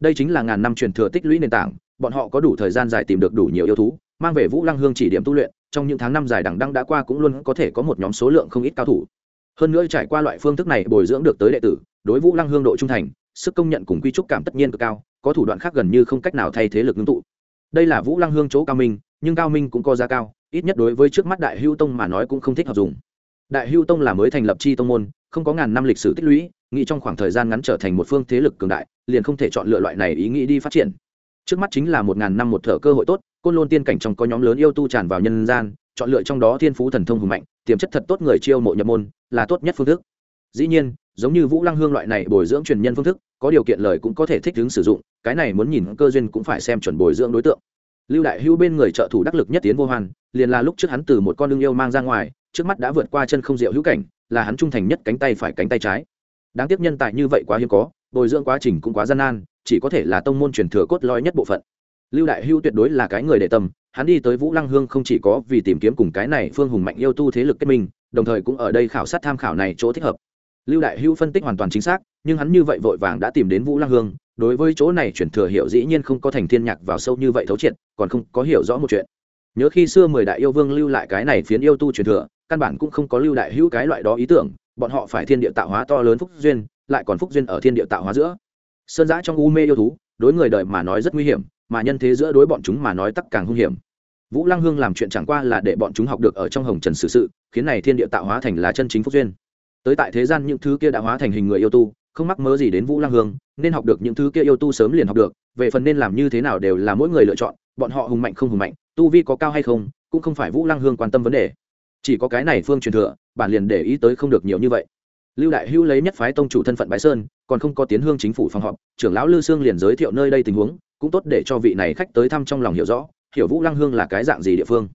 Đây chính là ngàn năm truyền thừa tích lũy nền tảng, bọn họ có đủ thời gian dài tìm được đủ nhiều yêu thú, mang về vũ lăng hương chỉ điểm tu luyện, trong những tháng năm dài đằng đăng đã qua cũng luôn có thể có một nhóm số lượng không ít cao thủ. Hơn nữa trải qua loại phương thức này bồi dưỡng được tới đệ tử, đối vũ lăng hương độ trung thành, sức công nhận cùng quy trúc cảm tất nhiên cực cao, có thủ đoạn khác gần như không cách nào thay thế lực ngưng tụ đây là vũ lăng hương chỗ cao minh, nhưng cao minh cũng có giá cao, ít nhất đối với trước mắt đại hưu tông mà nói cũng không thích hợp dùng. Đại hưu tông là mới thành lập chi tông môn, không có ngàn năm lịch sử tích lũy, nghĩ trong khoảng thời gian ngắn trở thành một phương thế lực cường đại, liền không thể chọn lựa loại này ý nghĩ đi phát triển. Trước mắt chính là một ngàn năm một thở cơ hội tốt, côn lôn tiên cảnh trong có nhóm lớn yêu tu tràn vào nhân gian, chọn lựa trong đó thiên phú thần thông hùng mạnh, tiềm chất thật tốt người chiêu mộ nhập môn, là tốt nhất phương thức. Dĩ nhiên giống như vũ lăng hương loại này bồi dưỡng truyền nhân phương thức, có điều kiện lời cũng có thể thích ứng sử dụng, cái này muốn nhìn cơ duyên cũng phải xem chuẩn bồi dưỡng đối tượng. Lưu đại hữu bên người trợ thủ đắc lực nhất tiến vô hoàn liền là lúc trước hắn từ một con lương yêu mang ra ngoài, trước mắt đã vượt qua chân không diệu hữu cảnh, là hắn trung thành nhất cánh tay phải cánh tay trái. Đáng tiếc nhân tài như vậy quá hiếm có, bồi dưỡng quá trình cũng quá gian nan, chỉ có thể là tông môn truyền thừa cốt lõi nhất bộ phận. Lưu đại hưu tuyệt đối là cái người để tâm, hắn đi tới vũ lăng hương không chỉ có vì tìm kiếm cùng cái này phương hùng mạnh yêu tu thế lực kết minh, đồng thời cũng ở đây khảo sát tham khảo này chỗ thích hợp lưu đại hưu phân tích hoàn toàn chính xác, nhưng hắn như vậy vội vàng đã tìm đến vũ lăng hương, đối với chỗ này chuyển thừa hiểu dĩ nhiên không có thành thiên nhạc vào sâu như vậy thấu triệt, còn không có hiểu rõ một chuyện. Nhớ khi xưa mười đại yêu vương lưu lại cái này phiến yêu tu truyền thừa, căn bản cũng không có lưu đại hữu cái loại đó ý tưởng, bọn họ phải thiên địa tạo hóa to lớn phúc duyên, lại còn phúc duyên ở thiên địa tạo hóa giữa. Sơn giã trong u mê yêu thú, đối người đời mà nói rất nguy hiểm, mà nhân thế giữa đối bọn chúng mà nói tắc càng hung hiểm. Vũ lăng hương làm chuyện chẳng qua là để bọn chúng học được ở trong hồng trần xử sự, khiến này thiên địa tạo hóa thành là chân chính phúc duyên tới tại thế gian những thứ kia đã hóa thành hình người yêu tu, không mắc mớ gì đến vũ lang hương, nên học được những thứ kia yêu tu sớm liền học được, về phần nên làm như thế nào đều là mỗi người lựa chọn, bọn họ hùng mạnh không hùng mạnh, tu vi có cao hay không, cũng không phải vũ lang hương quan tâm vấn đề. Chỉ có cái này phương truyền thừa, bản liền để ý tới không được nhiều như vậy. Lưu đại hữu lấy nhất phái tông chủ thân phận bái sơn, còn không có tiến hương chính phủ phòng họp, trưởng lão lư sương liền giới thiệu nơi đây tình huống, cũng tốt để cho vị này khách tới thăm trong lòng hiểu rõ, hiểu vũ lăng hương là cái dạng gì địa phương.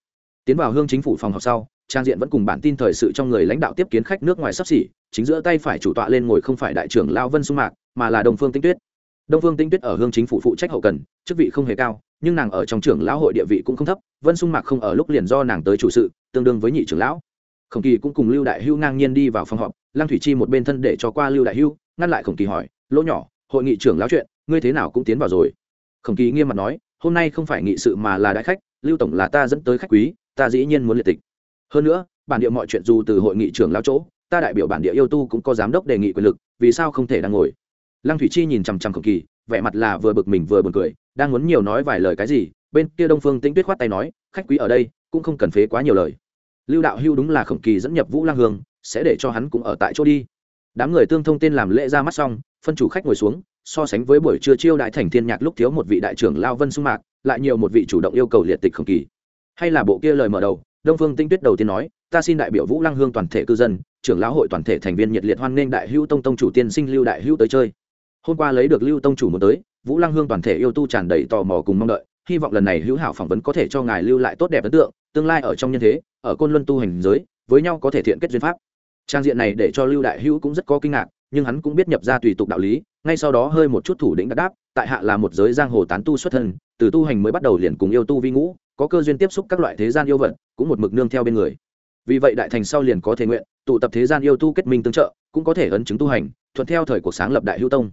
Tiến vào hương chính phủ phòng họp sau trang diện vẫn cùng bản tin thời sự trong người lãnh đạo tiếp kiến khách nước ngoài sắp xỉ, chính giữa tay phải chủ tọa lên ngồi không phải đại trưởng lao vân sung mạc, mà là đồng phương tinh tuyết. Đông phương tinh tuyết ở hương chính phủ phụ trách hậu cần, chức vị không hề cao, nhưng nàng ở trong trưởng lão hội địa vị cũng không thấp, vân sung mạc không ở lúc liền do nàng tới chủ sự, tương đương với nhị trưởng lão. Khổng kỳ cũng cùng lưu đại hưu ngang nhiên đi vào phòng họp, lăng thủy chi một bên thân để cho qua lưu đại hưu, ngăn lại khổng kỳ hỏi, lỗ nhỏ, hội nghị trưởng lão chuyện, ngươi thế nào cũng tiến vào rồi? Khổng kỳ nghiêm mặt nói, hôm nay không phải nghị sự mà là đại khách, lưu tổng là ta dẫn tới khách quý, ta dĩ nhiên muốn liệt tịch hơn nữa, bản địa mọi chuyện dù từ hội nghị trưởng lao chỗ, ta đại biểu bản địa yêu tu cũng có giám đốc đề nghị quyền lực, vì sao không thể đang ngồi? Lăng thủy chi nhìn chằm chằm khổng kỳ, vẻ mặt là vừa bực mình vừa buồn cười, đang muốn nhiều nói vài lời cái gì, bên kia đông phương tĩnh tuyết khoát tay nói, khách quý ở đây, cũng không cần phế quá nhiều lời. Lưu đạo hưu đúng là khổng kỳ dẫn nhập vũ lang hương, sẽ để cho hắn cũng ở tại chỗ đi. Đám người tương thông tên làm lễ ra mắt xong, phân chủ khách ngồi xuống, so sánh với buổi trưa chiêu đại thành thiên nhạc lúc thiếu một vị đại trưởng lao vân sung mạc, lại nhiều một vị chủ động yêu cầu liệt tịch khổng kỳ. Hay là bộ kia lời mở đầu đông phương tinh tuyết đầu tiên nói, ta xin đại biểu vũ lăng hương toàn thể cư dân, trưởng lão hội toàn thể thành viên nhiệt liệt hoan nghênh đại hữu tông tông chủ tiên sinh lưu đại hữu tới chơi. Hôm qua lấy được lưu tông chủ muốn tới, vũ lăng hương toàn thể yêu tu tràn đầy tò mò cùng mong đợi, hy vọng lần này hữu hảo phỏng vấn có thể cho ngài lưu lại tốt đẹp ấn tượng, tương lai ở trong nhân thế, ở côn luân tu hành giới, với nhau có thể thiện kết duyên pháp. Trang diện này để cho lưu đại hữu cũng rất có kinh ngạc, nhưng hắn cũng biết nhập ra tùy tục đạo lý, ngay sau đó hơi một chút thủ lĩnh đáp đáp, tại hạ là một giới giang hồ tán tu xuất thân, từ tu hành mới bắt đầu liền cùng yêu tu vi ngũ có cơ duyên tiếp xúc các loại thế gian yêu vật, cũng một mực nương theo bên người. Vì vậy đại thành sau liền có thể nguyện, tụ tập thế gian yêu tu kết minh tương trợ, cũng có thể ấn chứng tu hành, thuận theo thời cuộc sáng lập đại hữu tông.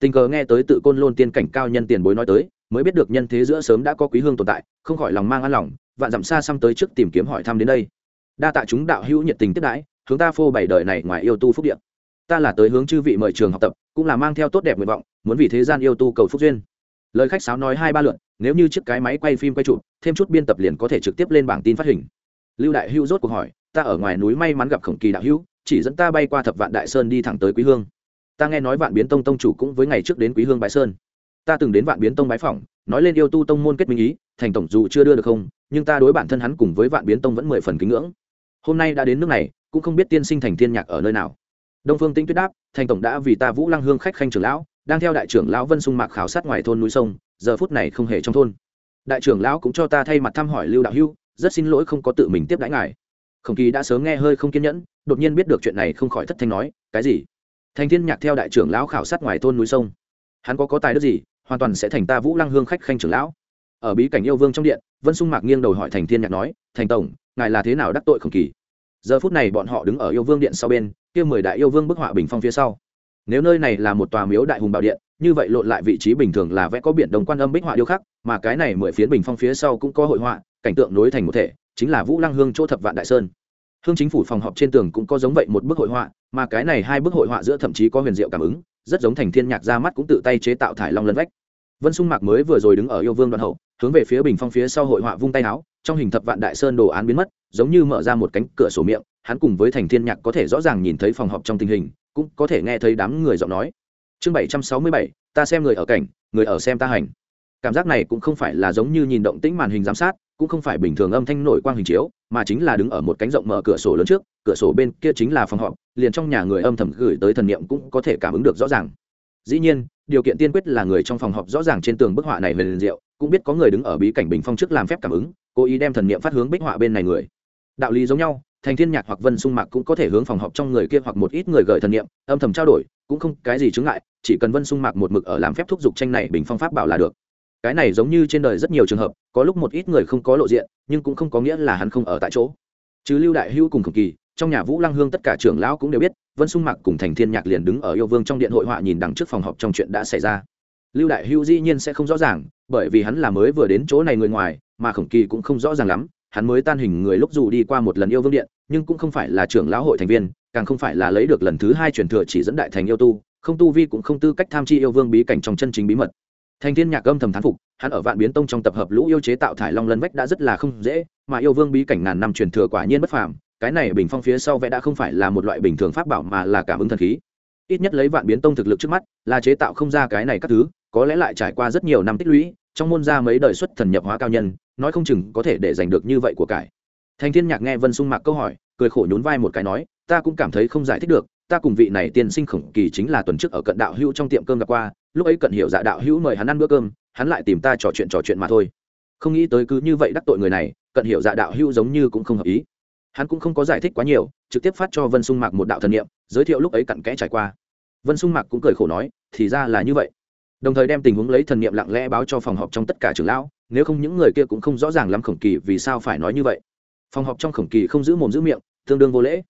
Tình cờ nghe tới tự côn lôn tiên cảnh cao nhân tiền bối nói tới, mới biết được nhân thế giữa sớm đã có quý hương tồn tại, không khỏi lòng mang an lòng, vạn dặm xa xăm tới trước tìm kiếm hỏi thăm đến đây. Đa tạ chúng đạo hữu nhiệt tình tiếp đãi, hướng ta phô bày đời này ngoài yêu tu phúc điện ta là tới hướng chư vị mời trường học tập, cũng là mang theo tốt đẹp nguyện vọng, muốn vì thế gian yêu tu cầu phúc duyên lời khách sáo nói hai ba lượn nếu như chiếc cái máy quay phim quay chụp, thêm chút biên tập liền có thể trực tiếp lên bảng tin phát hình. Lưu đại hữu rốt cuộc hỏi, ta ở ngoài núi may mắn gặp khổng kỳ đạo hữu, chỉ dẫn ta bay qua thập vạn đại sơn đi thẳng tới quý hương. Ta nghe nói vạn biến tông tông chủ cũng với ngày trước đến quý hương bái sơn. Ta từng đến vạn biến tông bái phỏng, nói lên yêu tu tông môn kết minh ý, thành tổng dù chưa đưa được không, nhưng ta đối bản thân hắn cùng với vạn biến tông vẫn mười phần kính ngưỡng. Hôm nay đã đến nước này, cũng không biết tiên sinh thành thiên nhạc ở nơi nào. Đông phương tĩnh tuyết đáp, thành tổng đã vì ta vũ lăng hương khách khanh trưởng lão đang theo đại trưởng lão vân sung mạc khảo sát ngoài thôn núi sông, giờ phút này không hề trong thôn. Đại trưởng lão cũng cho ta thay mặt thăm hỏi lưu đạo hưu, rất xin lỗi không có tự mình tiếp đãi ngài. Khổng kỳ đã sớm nghe hơi không kiên nhẫn, đột nhiên biết được chuyện này không khỏi thất thanh nói, cái gì? Thành thiên nhạc theo đại trưởng lão khảo sát ngoài thôn núi sông. Hắn có có tài đức gì, hoàn toàn sẽ thành ta vũ lăng hương khách khanh trưởng lão. Ở bí cảnh yêu vương trong điện, vân sung mạc nghiêng đầu hỏi thành thiên nhạc nói, thành tổng, ngài là thế nào đắc tội khổng kỳ? Giờ phút này bọn họ đứng ở yêu vương điện sau bên, kia mười đại yêu vương bức họa bình phong phía sau nếu nơi này là một tòa miếu đại hùng bảo điện, như vậy lộn lại vị trí bình thường là vẽ có biển đồng quan âm bích họa điêu khắc, mà cái này mười phiến bình phong phía sau cũng có hội họa, cảnh tượng nối thành một thể, chính là vũ lăng hương chỗ thập vạn đại sơn. Hương chính phủ phòng họp trên tường cũng có giống vậy một bức hội họa, mà cái này hai bức hội họa giữa thậm chí có huyền diệu cảm ứng, rất giống thành thiên nhạc ra mắt cũng tự tay chế tạo thải long lân vách. Vân sung mạc mới vừa rồi đứng ở yêu vương đoạn hậu, hướng về phía bình phong phía sau hội họa vung tay áo, trong hình thập vạn đại sơn đồ án biến mất, giống như mở ra một cánh cửa sổ miệng, hắn cùng với thành thiên nhạc có thể rõ ràng nhìn thấy phòng họp trong tình hình cũng có thể nghe thấy đám người giọng nói. Chương bảy trăm sáu mươi bảy, ta xem người ở cảnh, người ở xem ta hành. Cảm giác này cũng không phải là giống như nhìn động tĩnh màn hình giám sát, cũng không phải bình thường âm thanh nổi quang hình chiếu, mà chính là đứng ở một cánh rộng mở cửa sổ lớn trước, cửa sổ bên kia chính là phòng họp, liền trong nhà người âm thầm gửi tới thần niệm cũng có thể cảm ứng được rõ ràng. Dĩ nhiên, điều kiện tiên quyết là người trong phòng họp rõ ràng trên tường bức họa này về liền diệu, cũng biết có người đứng ở bí cảnh bình phong trước làm phép cảm ứng, cố ý đem thần niệm phát hướng bích họa bên này người. Đạo lý giống nhau thành thiên nhạc hoặc vân sung mạc cũng có thể hướng phòng họp trong người kia hoặc một ít người gợi thần niệm, âm thầm trao đổi, cũng không cái gì chứng ngại, chỉ cần vân sung mạc một mực ở làm phép thúc giục tranh này bình phong pháp bảo là được. Cái này giống như trên đời rất nhiều trường hợp, có lúc một ít người không có lộ diện, nhưng cũng không có nghĩa là hắn không ở tại chỗ. Chứ lưu đại hữu cùng cực kỳ, trong nhà vũ lăng hương tất cả trưởng lão cũng đều biết, vân sung mạc cùng thành thiên nhạc liền đứng ở yêu vương trong điện hội họa nhìn đằng trước phòng họp trong chuyện đã xảy ra. Lưu đại hữu dĩ nhiên sẽ không rõ ràng, bởi vì hắn là mới vừa đến chỗ này người ngoài, mà khổng kỳ cũng không rõ ràng lắm hắn mới tan hình người lúc dù đi qua một lần yêu vương điện, nhưng cũng không phải là trưởng lão hội thành viên, càng không phải là lấy được lần thứ hai truyền thừa chỉ dẫn đại thành yêu tu, không tu vi cũng không tư cách tham chi yêu vương bí cảnh trong chân chính bí mật. Thành thiên nhạc âm thầm thán phục, hắn ở vạn biến tông trong tập hợp lũ yêu chế tạo thải long lân vách đã rất là không dễ, mà yêu vương bí cảnh ngàn năm truyền thừa quả nhiên bất phàm, cái này bình phong phía sau vẽ đã không phải là một loại bình thường pháp bảo mà là cảm ứng thần khí. Ít nhất lấy vạn biến tông thực lực trước mắt, là chế tạo không ra cái này các thứ, có lẽ lại trải qua rất nhiều năm tích lũy, trong môn ra mấy đời xuất thần nhập hóa cao nhân nói không chừng có thể để giành được như vậy của cải. Thành thiên nhạc nghe vân sung mạc câu hỏi, cười khổ nhún vai một cái nói, ta cũng cảm thấy không giải thích được, ta cùng vị này tiên sinh khổng kỳ chính là tuần trước ở cận đạo hữu trong tiệm cơm gặp qua, lúc ấy cận hiểu dạ đạo hữu mời hắn ăn bữa cơm, hắn lại tìm ta trò chuyện trò chuyện mà thôi. Không nghĩ tới cứ như vậy đắc tội người này, cận hiểu dạ đạo hữu giống như cũng không hợp ý. Hắn cũng không có giải thích quá nhiều, trực tiếp phát cho vân sung mạc một đạo thần niệm, giới thiệu lúc ấy cặn kẽ trải qua. Vân sung mạc cũng cười khổ nói, thì ra là như vậy. Đồng thời đem tình huống lấy thần niệm lặng lẽ báo cho phòng họp trong tất cả trưởng lão nếu không những người kia cũng không rõ ràng lắm khổng kỳ vì sao phải nói như vậy. Phòng họp trong khổng kỳ không giữ mồm giữ miệng, tương đương vô lễ.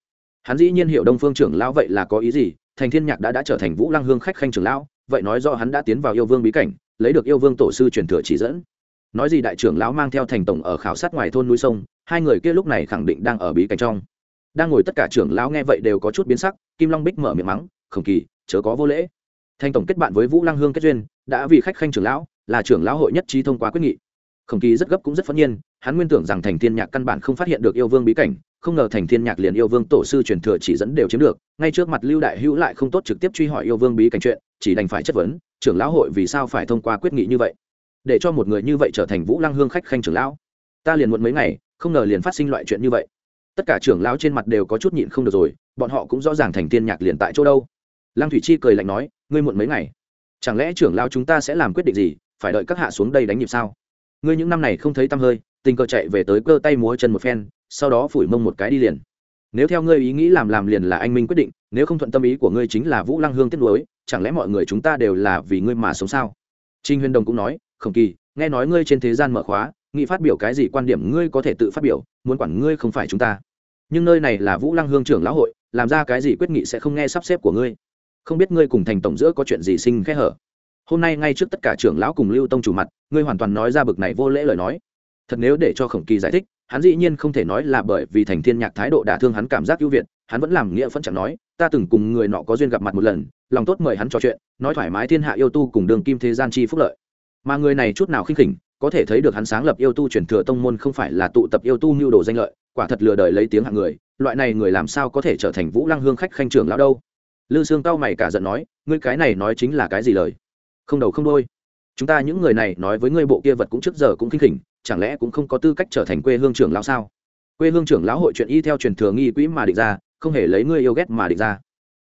Hắn dĩ nhiên hiểu đông phương trưởng lão vậy là có ý gì, thành thiên nhạc đã đã trở thành vũ lăng hương khách khanh trưởng lão, vậy nói do hắn đã tiến vào yêu vương bí cảnh, lấy được yêu vương tổ sư truyền thừa chỉ dẫn. Nói gì đại trưởng lão mang theo thành tổng ở khảo sát ngoài thôn núi sông, hai người kia lúc này khẳng định đang ở bí cảnh trong. Đang ngồi tất cả trưởng lão nghe vậy đều có chút biến sắc, kim long bích mở miệng mắng, khổng kỳ, chớ có vô lễ. Thành tổng kết bạn với vũ lăng hương kết duyên, đã vì khách khanh trưởng lão, là trưởng lão hội nhất trí thông qua quyết nghị khổng kỳ rất gấp cũng rất phẫn nhiên, hắn nguyên tưởng rằng thành thiên nhạc căn bản không phát hiện được yêu vương bí cảnh, không ngờ thành thiên nhạc liền yêu vương tổ sư truyền thừa chỉ dẫn đều chiếm được, ngay trước mặt lưu đại hữu lại không tốt trực tiếp truy hỏi yêu vương bí cảnh chuyện, chỉ đành phải chất vấn, trưởng lão hội vì sao phải thông qua quyết nghị như vậy? Để cho một người như vậy trở thành vũ lăng hương khách khanh trưởng lão? Ta liền muộn mấy ngày, không ngờ liền phát sinh loại chuyện như vậy. Tất cả trưởng lão trên mặt đều có chút nhịn không được rồi, bọn họ cũng rõ ràng thành thiên nhạc liền tại chỗ đâu. Lăng thủy chi cười lạnh nói, ngươi muộn mấy ngày? Chẳng lẽ trưởng lão chúng ta sẽ làm quyết định gì, phải đợi các hạ xuống đây đánh nhịp sao? Ngươi những năm này không thấy tăm hơi, tình cờ chạy về tới cơ tay múa chân một phen, sau đó phủi mông một cái đi liền. Nếu theo ngươi ý nghĩ làm làm liền là anh minh quyết định, nếu không thuận tâm ý của ngươi chính là vũ lăng hương tiết lối chẳng lẽ mọi người chúng ta đều là vì ngươi mà sống sao? Trinh huyền đồng cũng nói, khổng kỳ, nghe nói ngươi trên thế gian mở khóa, nghị phát biểu cái gì quan điểm ngươi có thể tự phát biểu, muốn quản ngươi không phải chúng ta. Nhưng nơi này là vũ lăng hương trưởng lão hội, làm ra cái gì quyết nghị sẽ không nghe sắp xếp của ngươi. Không biết ngươi cùng thành tổng giữa có chuyện gì sinh khẽ hở hôm nay ngay trước tất cả trưởng lão cùng lưu tông chủ mặt, ngươi hoàn toàn nói ra bực này vô lễ lời nói. Thật nếu để cho khổng kỳ giải thích, hắn dĩ nhiên không thể nói là bởi vì thành thiên nhạc thái độ đả thương hắn cảm giác ưu việt, hắn vẫn làm nghĩa phẫn chẳng nói, ta từng cùng người nọ có duyên gặp mặt một lần, lòng tốt mời hắn trò chuyện, nói thoải mái thiên hạ yêu tu cùng đường kim thế gian chi phúc lợi. Mà người này chút nào khinh khỉnh, có thể thấy được hắn sáng lập yêu tu truyền thừa tông môn không phải là tụ tập yêu tu mưu đồ danh lợi, quả thật lừa đời lấy tiếng hạng người, loại này người làm sao có thể trở thành vũ lăng hương khách khanh trưởng lão đâu? Lư xương tao mày cả giận nói, ngươi cái này nói chính là cái gì lời? Không đầu không đôi chúng ta những người này nói với ngươi bộ kia vật cũng trước giờ cũng khinh khỉnh, chẳng lẽ cũng không có tư cách trở thành quê hương trưởng lão sao? Quê hương trưởng lão hội chuyện y theo truyền thừa nghi quỹ mà định ra, không hề lấy ngươi yêu ghét mà định ra.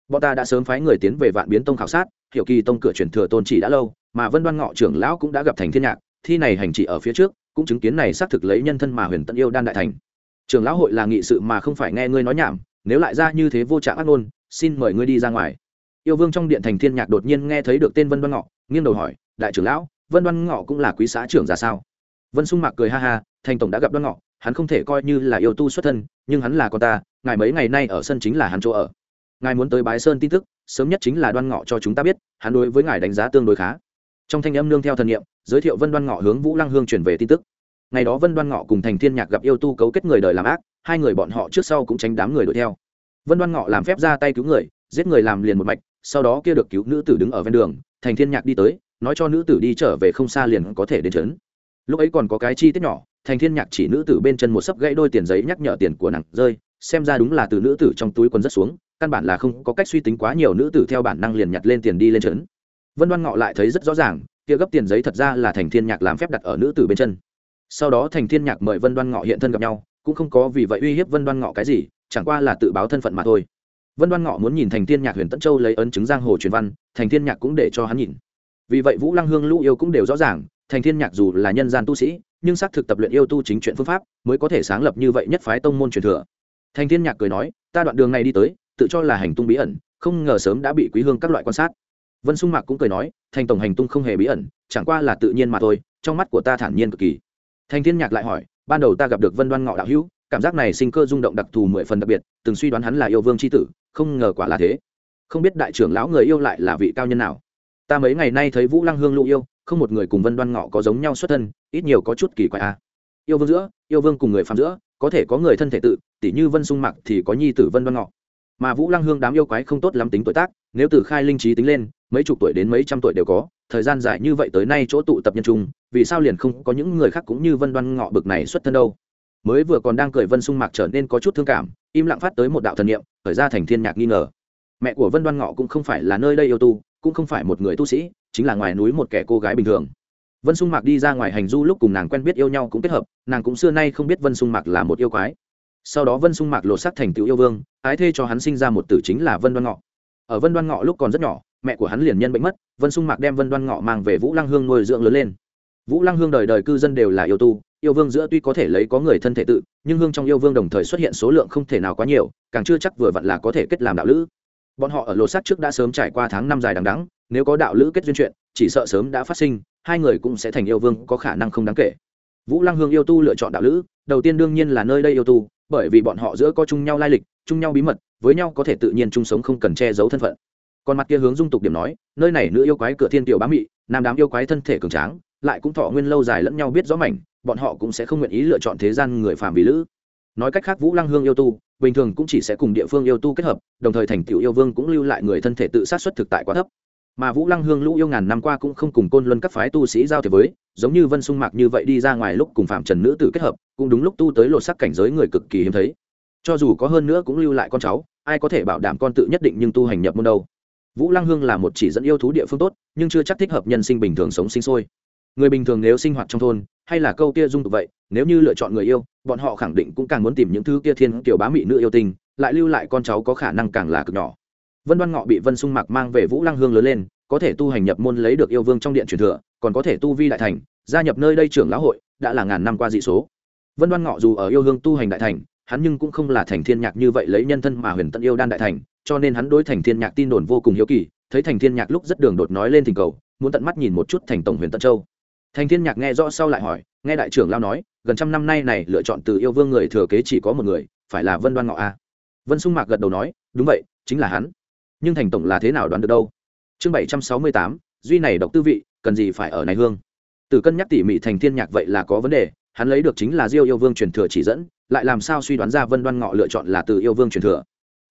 Bọn ta đã sớm phái người tiến về vạn biến tông khảo sát, hiểu kỳ tông cửa truyền thừa tôn chỉ đã lâu, mà vân đoan ngọ trưởng lão cũng đã gặp thành thiên nhạc, thi này hành chỉ ở phía trước, cũng chứng kiến này xác thực lấy nhân thân mà huyền tận yêu đan đại thành. Trưởng lão hội là nghị sự mà không phải nghe ngươi nói nhảm, nếu lại ra như thế vô trạng ác ngôn, xin mời ngươi đi ra ngoài. Yêu vương trong điện thành thiên nhạc đột nhiên nghe thấy được tên vân đoan ngọ nghiêng đầu hỏi, đại trưởng lão, vân đoan ngọ cũng là quý xã trưởng ra sao? Vân sung mạc cười ha ha, thành tổng đã gặp đoan ngọ, hắn không thể coi như là yêu tu xuất thân, nhưng hắn là con ta, ngài mấy ngày nay ở sân chính là hắn chỗ ở. Ngài muốn tới bái sơn tin tức, sớm nhất chính là đoan ngọ cho chúng ta biết, hắn đối với ngài đánh giá tương đối khá. Trong thanh âm nương theo thần nghiệm giới thiệu vân đoan ngọ hướng vũ lăng hương chuyển về tin tức. Ngày đó vân đoan ngọ cùng thành thiên nhạc gặp yêu tu cấu kết người đời làm ác, hai người bọn họ trước sau cũng tránh đám người đuổi theo. Vân đoan ngọ làm phép ra tay cứu người, giết người làm liền một mạch, sau đó kia được cứu nữ tử đứng ở ven đường thành thiên nhạc đi tới, nói cho nữ tử đi trở về không xa liền có thể đến trấn. Lúc ấy còn có cái chi tiết nhỏ, thành thiên nhạc chỉ nữ tử bên chân một sấp gãy đôi tiền giấy nhắc nhở tiền của nàng rơi, xem ra đúng là từ nữ tử trong túi quần rất xuống, căn bản là không có cách suy tính quá nhiều nữ tử theo bản năng liền nhặt lên tiền đi lên trấn. Vân đoan ngọ lại thấy rất rõ ràng, kia gấp tiền giấy thật ra là thành thiên nhạc làm phép đặt ở nữ tử bên chân. Sau đó thành thiên nhạc mời vân đoan ngọ hiện thân gặp nhau, cũng không có vì vậy uy hiếp vân đoan ngọ cái gì, chẳng qua là tự báo thân phận mà thôi vân đoan ngọ muốn nhìn thành thiên nhạc huyền tẫn châu lấy ấn chứng giang hồ truyền văn, thành thiên nhạc cũng để cho hắn nhìn. Vì vậy vũ lăng hương, lũ yêu cũng đều rõ ràng, thành thiên nhạc dù là nhân gian tu sĩ, nhưng xác thực tập luyện yêu tu chính chuyện phương pháp mới có thể sáng lập như vậy nhất phái tông môn truyền thừa. Thành thiên nhạc cười nói, ta đoạn đường này đi tới, tự cho là hành tung bí ẩn, không ngờ sớm đã bị quý hương các loại quan sát. Vân sung mạc cũng cười nói, thành tổng hành tung không hề bí ẩn, chẳng qua là tự nhiên mà thôi, trong mắt của ta thản nhiên cực kỳ. Thành thiên nhạc lại hỏi, ban đầu ta gặp được vân đoan ngọ đạo hữu, cảm giác này sinh cơ rung động đặc thù mười phần đặc biệt, từng suy đoán hắn là yêu vương c h i tử không ngờ quả là thế. Không biết đại trưởng lão người yêu lại là vị cao nhân nào. Ta mấy ngày nay thấy vũ lăng hương lũ yêu, không một người cùng vân đoan ngọ có giống nhau xuất thân, ít nhiều có chút kỳ quái a à. yêu vương giữa, yêu vương cùng người phạm giữa, có thể có người thân thể tự tỷ như vân sung mặc thì có nhi tử vân đoan ngọ. Mà vũ lăng hương đám yêu quái không tốt lắm tính tuổi tác, nếu từ khai linh trí tính lên, mấy chục tuổi đến mấy trăm tuổi đều có, thời gian dài như vậy tới nay chỗ tụ tập nhân trung vì sao liền không có những người khác cũng như vân đoan ngọ bực này xuất thân đâu? Mới vừa còn đang cười vân sung mạc trở nên có chút thương cảm, im lặng phát tới một đạo thần niệm, khởi ra thành thiên nhạc nghi ngờ. Mẹ của vân đoan ngọ cũng không phải là nơi đây yêu tu, cũng không phải một người tu sĩ, chính là ngoài núi một kẻ cô gái bình thường. Vân sung mạc đi ra ngoài hành du lúc cùng nàng quen biết yêu nhau cũng kết hợp, nàng cũng xưa nay không biết vân sung mạc là một yêu quái. Sau đó vân sung mạc lột sắc thành tựu yêu vương, ái thê cho hắn sinh ra một tử chính là vân đoan ngọ. Ở vân đoan ngọ lúc còn rất nhỏ, mẹ của hắn liền nhân bệnh mất, vân sung mạc đem vân đoan ngọ mang về vũ lăng hương nuôi dưỡng lớn lên. Vũ lăng hương đời đời cư dân đều là yêu tu yêu vương giữa tuy có thể lấy có người thân thể tự, nhưng hương trong yêu vương đồng thời xuất hiện số lượng không thể nào quá nhiều, càng chưa chắc vừa vặn là có thể kết làm đạo lữ. Bọn họ ở lột xác trước đã sớm trải qua tháng năm dài đằng đắng nếu có đạo lữ kết duyên chuyện, chỉ sợ sớm đã phát sinh, hai người cũng sẽ thành yêu vương, có khả năng không đáng kể. Vũ lăng hương yêu tu lựa chọn đạo lữ, đầu tiên đương nhiên là nơi đây yêu tu, bởi vì bọn họ giữa có chung nhau lai lịch, chung nhau bí mật, với nhau có thể tự nhiên chung sống không cần che giấu thân phận. Còn mặt kia hướng dung tục điểm nói, nơi này nữ yêu quái cửa thiên tiểu bá mị, nam đám yêu quái thân thể cường tráng, lại cũng thọ nguyên lâu dài lẫn nhau biết rõ mảnh bọn họ cũng sẽ không nguyện ý lựa chọn thế gian người phàm vì lữ. Nói cách khác, vũ lăng hương yêu tu, bình thường cũng chỉ sẽ cùng địa phương yêu tu kết hợp, đồng thời thành tựu yêu vương cũng lưu lại người thân thể tự sát xuất thực tại quá thấp. Mà vũ lăng hương lũ yêu ngàn năm qua cũng không cùng côn luân các phái tu sĩ giao thiệp với, giống như vân sung mạc như vậy đi ra ngoài lúc cùng phạm trần nữ tử kết hợp, cũng đúng lúc tu tới lột sắc cảnh giới người cực kỳ hiếm thấy. Cho dù có hơn nữa cũng lưu lại con cháu, ai có thể bảo đảm con tự nhất định nhưng tu hành nhập môn đâu. Vũ lăng hương là một chỉ dẫn yêu thú địa phương tốt, nhưng chưa chắc thích hợp nhân sinh bình thường sống sinh sôi người bình thường nếu sinh hoạt trong thôn, hay là câu kia dung tục vậy, nếu như lựa chọn người yêu, bọn họ khẳng định cũng càng muốn tìm những thứ kia thiên kiểu bá mị nữ yêu tình lại lưu lại con cháu có khả năng càng là cực nhỏ. Vân đoan ngọ bị vân sung mạc mang về vũ lăng hương lớn lên, có thể tu hành nhập môn lấy được yêu vương trong điện truyền thừa, còn có thể tu vi đại thành, gia nhập nơi đây trưởng lão hội, đã là ngàn năm qua dị số. Vân đoan ngọ dù ở yêu hương tu hành đại thành, hắn nhưng cũng không là thành thiên nhạc như vậy lấy nhân thân mà huyền tận yêu đan đại thành, cho nên hắn đối thành thiên nhạc tin đồn vô cùng hiếu kỳ, thấy thành thiên nhạc lúc rất đường đột nói lên thỉnh cầu, muốn tận mắt nhìn một chút thành tổng huyền tận châu thành thiên nhạc nghe rõ sau lại hỏi, nghe đại trưởng lao nói, gần trăm năm nay này lựa chọn từ yêu vương người thừa kế chỉ có một người, phải là vân đoan ngọ a. Vân sung mạc gật đầu nói, đúng vậy, chính là hắn. Nhưng thành tổng là thế nào đoán được đâu? Chương bảy trăm sáu mươi tám, duy này độc tư vị, cần gì phải ở này hương? Từ cân nhắc tỉ mỉ thành thiên nhạc vậy là có vấn đề, hắn lấy được chính là diêu yêu vương truyền thừa chỉ dẫn, lại làm sao suy đoán ra vân đoan ngọ lựa chọn là từ yêu vương truyền thừa?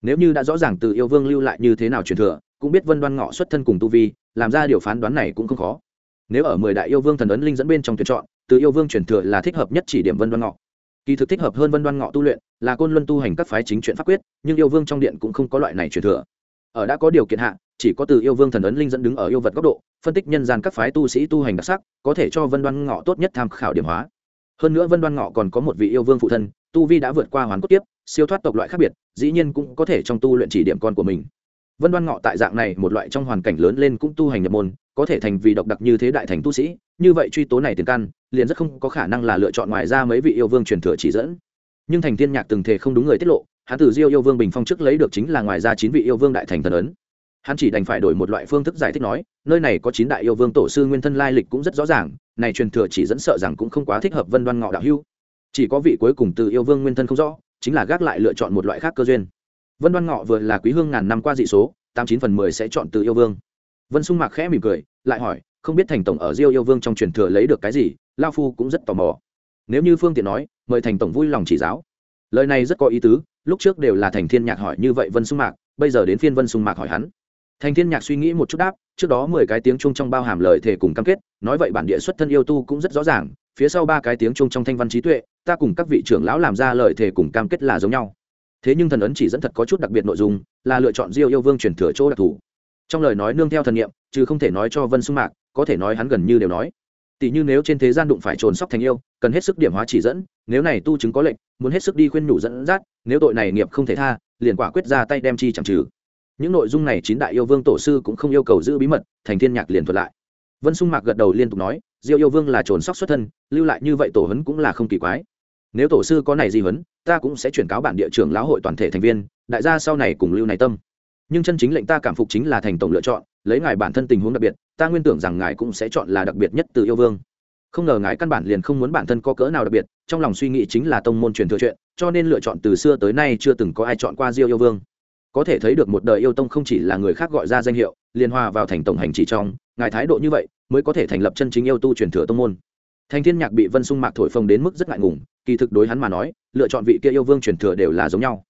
Nếu như đã rõ ràng từ yêu vương lưu lại như thế nào truyền thừa, cũng biết vân đoan ngọ xuất thân cùng tu vi, làm ra điều phán đoán này cũng không khó nếu ở mười đại yêu vương thần ấn linh dẫn bên trong tuyển chọn, từ yêu vương truyền thừa là thích hợp nhất chỉ điểm vân đoan ngọ. Kỳ thực thích hợp hơn vân đoan ngọ tu luyện là côn luân tu hành các phái chính chuyện pháp quyết, nhưng yêu vương trong điện cũng không có loại này truyền thừa. Ở đã có điều kiện hạ, chỉ có từ yêu vương thần ấn linh dẫn đứng ở yêu vật góc độ, phân tích nhân gian các phái tu sĩ tu hành đặc sắc, có thể cho vân đoan ngọ tốt nhất tham khảo điểm hóa. Hơn nữa vân đoan ngọ còn có một vị yêu vương phụ thân, tu vi đã vượt qua hoàn cốt tiếp siêu thoát tộc loại khác biệt, dĩ nhiên cũng có thể trong tu luyện chỉ điểm con của mình. Vân đoan ngọ tại dạng này một loại trong hoàn cảnh lớn lên cũng tu hành nhập môn có thể thành vì độc đặc như thế đại thành tu sĩ, như vậy truy tố này tiền căn, liền rất không có khả năng là lựa chọn ngoài ra mấy vị yêu vương truyền thừa chỉ dẫn. Nhưng thành thiên nhạc từng thể không đúng người tiết lộ, hắn từ diêu yêu vương bình phong trước lấy được chính là ngoài ra chín vị yêu vương đại thành thần ấn. Hắn chỉ đành phải đổi một loại phương thức giải thích nói, nơi này có chín đại yêu vương tổ sư nguyên thân lai lịch cũng rất rõ ràng, này truyền thừa chỉ dẫn sợ rằng cũng không quá thích hợp vân đoan ngọ đạo hưu chỉ có vị cuối cùng từ yêu vương nguyên thân không rõ, chính là gác lại lựa chọn một loại khác cơ duyên. Vân đoan ngọ vừa là quý hương ngàn năm qua dị số, tám chín phần mười sẽ chọn từ yêu vương vân sung mạc khẽ mỉm cười, lại hỏi, không biết thành tổng ở diêu yêu vương trong truyền thừa lấy được cái gì? Lao phu cũng rất tò mò. Nếu như phương tiện nói, mời thành tổng vui lòng chỉ giáo. Lời này rất có ý tứ, lúc trước đều là thành thiên nhạc hỏi như vậy vân sung mạc, bây giờ đến phiên vân sung mạc hỏi hắn. Thành thiên nhạc suy nghĩ một chút đáp, trước đó mười cái tiếng chung trong bao hàm lời thề cùng cam kết, nói vậy bản địa xuất thân yêu tu cũng rất rõ ràng, phía sau ba cái tiếng chung trong thanh văn trí tuệ, ta cùng các vị trưởng lão làm ra lời thề cùng cam kết là giống nhau. Thế nhưng thần ấn chỉ dẫn thật có chút đặc biệt nội dung, là lựa chọn diêu yêu vương truyền thừa chỗ đặc thù trong lời nói nương theo thần nghiệm chứ không thể nói cho vân sung mạc, có thể nói hắn gần như đều nói. Tỷ như nếu trên thế gian đụng phải trồn sóc thành yêu, cần hết sức điểm hóa chỉ dẫn, nếu này tu chứng có lệnh, muốn hết sức đi khuyên nhủ dẫn dắt, nếu tội này nghiệp không thể tha, liền quả quyết ra tay đem chi chẳng trừ. Những nội dung này chín đại yêu vương tổ sư cũng không yêu cầu giữ bí mật, thành thiên nhạc liền thuật lại. Vân sung mạc gật đầu liên tục nói, diêu yêu vương là trồn sóc xuất thân, lưu lại như vậy tổ hấn cũng là không kỳ quái. Nếu tổ sư có này gì hấn ta cũng sẽ chuyển cáo bản địa trưởng lão hội toàn thể thành viên, đại gia sau này cùng lưu này tâm nhưng chân chính lệnh ta cảm phục chính là thành tổng lựa chọn, lấy ngài bản thân tình huống đặc biệt, ta nguyên tưởng rằng ngài cũng sẽ chọn là đặc biệt nhất từ yêu vương. Không ngờ ngài căn bản liền không muốn bản thân có cỡ nào đặc biệt, trong lòng suy nghĩ chính là tông môn truyền thừa chuyện, cho nên lựa chọn từ xưa tới nay chưa từng có ai chọn qua diêu yêu vương. Có thể thấy được một đời yêu tông không chỉ là người khác gọi ra danh hiệu, liên hòa vào thành tổng hành chỉ trong, ngài thái độ như vậy, mới có thể thành lập chân chính yêu tu truyền thừa tông môn. Thành thiên nhạc bị vân sung mạc thổi phồng đến mức rất ngại ngùng, kỳ thực đối hắn mà nói, lựa chọn vị kia yêu vương truyền thừa đều là giống nhau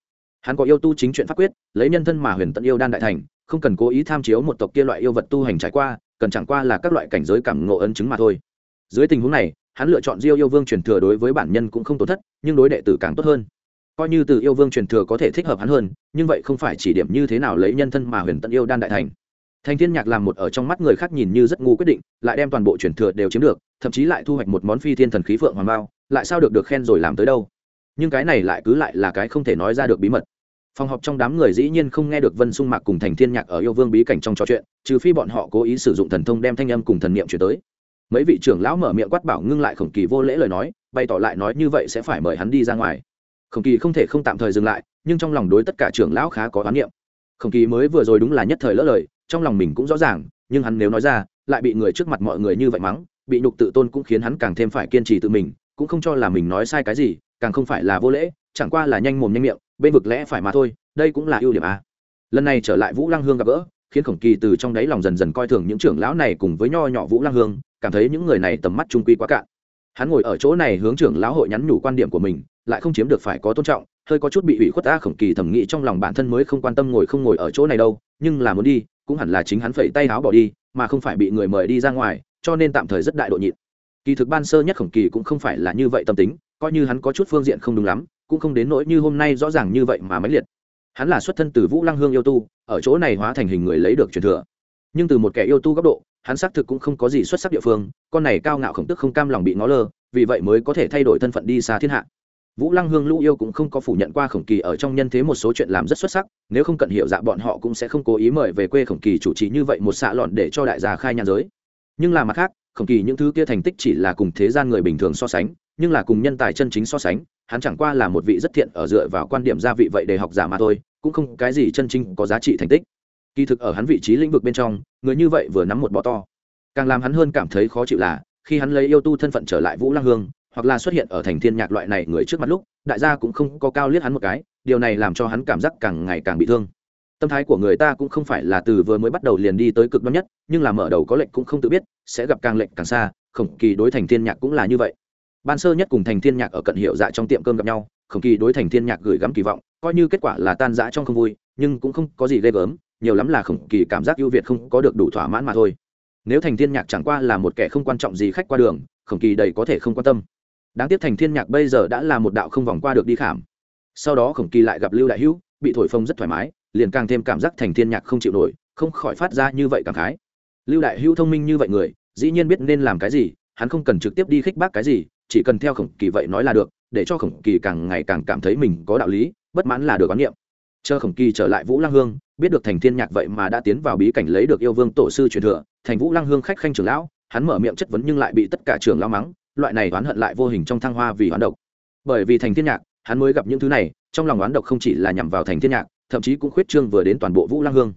hắn có yêu tu chính chuyện pháp quyết, lấy nhân thân mà huyền tận yêu đan đại thành, không cần cố ý tham chiếu một tộc kia loại yêu vật tu hành trải qua, cần chẳng qua là các loại cảnh giới cảm ngộ ấn chứng mà thôi. Dưới tình huống này, hắn lựa chọn diêu yêu vương truyền thừa đối với bản nhân cũng không tổn thất, nhưng đối đệ tử càng tốt hơn. Coi như từ yêu vương truyền thừa có thể thích hợp hắn hơn, nhưng vậy không phải chỉ điểm như thế nào lấy nhân thân mà huyền tận yêu đan đại thành. Thành thiên nhạc làm một ở trong mắt người khác nhìn như rất ngu quyết định, lại đem toàn bộ truyền thừa đều chiếm được, thậm chí lại thu hoạch một món phi thiên thần khí phượng hoàng bao, lại sao được được khen rồi làm tới đâu? Nhưng cái này lại cứ lại là cái không thể nói ra được bí mật phòng họp trong đám người dĩ nhiên không nghe được vân sung mạc cùng thành thiên nhạc ở yêu vương bí cảnh trong trò chuyện, trừ phi bọn họ cố ý sử dụng thần thông đem thanh âm cùng thần niệm chuyển tới. Mấy vị trưởng lão mở miệng quát bảo ngưng lại khổng kỳ vô lễ lời nói, bày tỏ lại nói như vậy sẽ phải mời hắn đi ra ngoài. Khổng kỳ không thể không tạm thời dừng lại, nhưng trong lòng đối tất cả trưởng lão khá có oán niệm. Khổng kỳ mới vừa rồi đúng là nhất thời lỡ lời, trong lòng mình cũng rõ ràng, nhưng hắn nếu nói ra, lại bị người trước mặt mọi người như vậy mắng, bị nhục tự tôn cũng khiến hắn càng thêm phải kiên trì tự mình, cũng không cho là mình nói sai cái gì, càng không phải là vô lễ, chẳng qua là nhanh mồm nhanh miệng bên vực lẽ phải mà thôi, đây cũng là ưu điểm à. lần này trở lại vũ lăng hương gặp gỡ, khiến khổng kỳ từ trong đáy lòng dần dần coi thường những trưởng lão này cùng với nho nhỏ vũ lăng hương, cảm thấy những người này tầm mắt trung quy quá cạn hắn ngồi ở chỗ này hướng trưởng lão hội nhắn nhủ quan điểm của mình, lại không chiếm được phải có tôn trọng, hơi có chút bị ủy khuất ta khổng kỳ thẩm nghĩ trong lòng bản thân mới không quan tâm ngồi không ngồi ở chỗ này đâu, nhưng là muốn đi, cũng hẳn là chính hắn phẩy tay áo bỏ đi, mà không phải bị người mời đi ra ngoài, cho nên tạm thời rất đại độ nhịn kỳ thực ban sơ nhất khổng kỳ cũng không phải là như vậy tâm tính, coi như hắn có chút phương diện không đúng lắm cũng không đến nỗi như hôm nay rõ ràng như vậy mà mãnh liệt. Hắn là xuất thân từ vũ lăng hương yêu tu, ở chỗ này hóa thành hình người lấy được truyền thừa. Nhưng từ một kẻ yêu tu góc độ, hắn xác thực cũng không có gì xuất sắc địa phương, con này cao ngạo khổng tức không cam lòng bị ngó lơ, vì vậy mới có thể thay đổi thân phận đi xa thiên hạ. Vũ lăng hương lũ yêu cũng không có phủ nhận qua khổng kỳ ở trong nhân thế một số chuyện làm rất xuất sắc, nếu không cận hiệu dạ bọn họ cũng sẽ không cố ý mời về quê khổng kỳ chủ trì như vậy một xạ lọn để cho đại gia khai nhà giới. Nhưng là mặt khác, khổng kỳ những thứ kia thành tích chỉ là cùng thế gian người bình thường so sánh nhưng là cùng nhân tài chân chính so sánh, hắn chẳng qua là một vị rất thiện ở dựa vào quan điểm gia vị vậy để học giả mà thôi, cũng không cái gì chân chính có giá trị thành tích. Kỳ thực ở hắn vị trí lĩnh vực bên trong, người như vậy vừa nắm một bọ to. Càng làm hắn hơn cảm thấy khó chịu là, khi hắn lấy yêu tu thân phận trở lại vũ lăng hương, hoặc là xuất hiện ở thành thiên nhạc loại này người trước mặt lúc, đại gia cũng không có cao liếc hắn một cái, điều này làm cho hắn cảm giác càng ngày càng bị thương. Tâm thái của người ta cũng không phải là từ vừa mới bắt đầu liền đi tới cực đoan nhất, nhưng là mở đầu có lệnh cũng không tự biết, sẽ gặp càng lệnh càng xa, khổng kỳ đối thành thiên nhạc cũng là như vậy ban sơ nhất cùng thành thiên nhạc ở cận hiệu dạ trong tiệm cơm gặp nhau khổng kỳ đối thành thiên nhạc gửi gắm kỳ vọng, coi như kết quả là tan rã trong không vui, nhưng cũng không có gì ghê gớm, nhiều lắm là khổng kỳ cảm giác ưu việt không có được đủ thỏa mãn mà thôi. Nếu thành thiên nhạc chẳng qua là một kẻ không quan trọng gì khách qua đường khổng kỳ đầy có thể không quan tâm. Đáng tiếc thành thiên nhạc bây giờ đã là một đạo không vòng qua được đi khảm. Sau đó khổng kỳ lại gặp lưu đại hữu, bị thổi phồng rất thoải mái, liền càng thêm cảm giác thành thiên nhạc không chịu nổi, không khỏi phát ra như vậy cảm khái. Lưu đại hữu thông minh như vậy người, dĩ nhiên biết nên làm cái gì, hắn không cần trực tiếp đi khích bác cái gì chỉ cần theo khổng kỳ vậy nói là được, để cho khổng kỳ càng ngày càng cảm thấy mình có đạo lý, bất mãn là được quán niệm. Chờ khổng kỳ trở lại vũ lăng hương, biết được thành thiên nhạc vậy mà đã tiến vào bí cảnh lấy được yêu vương tổ sư truyền thừa, thành vũ lăng hương khách khanh trưởng lão, hắn mở miệng chất vấn nhưng lại bị tất cả trưởng lão mắng, loại này oán hận lại vô hình trong thăng hoa vì oán độc. Bởi vì thành thiên nhạc, hắn mới gặp những thứ này, trong lòng oán độc không chỉ là nhằm vào thành thiên nhạc, thậm chí cũng khuyết trương vừa đến toàn bộ vũ lăng hương.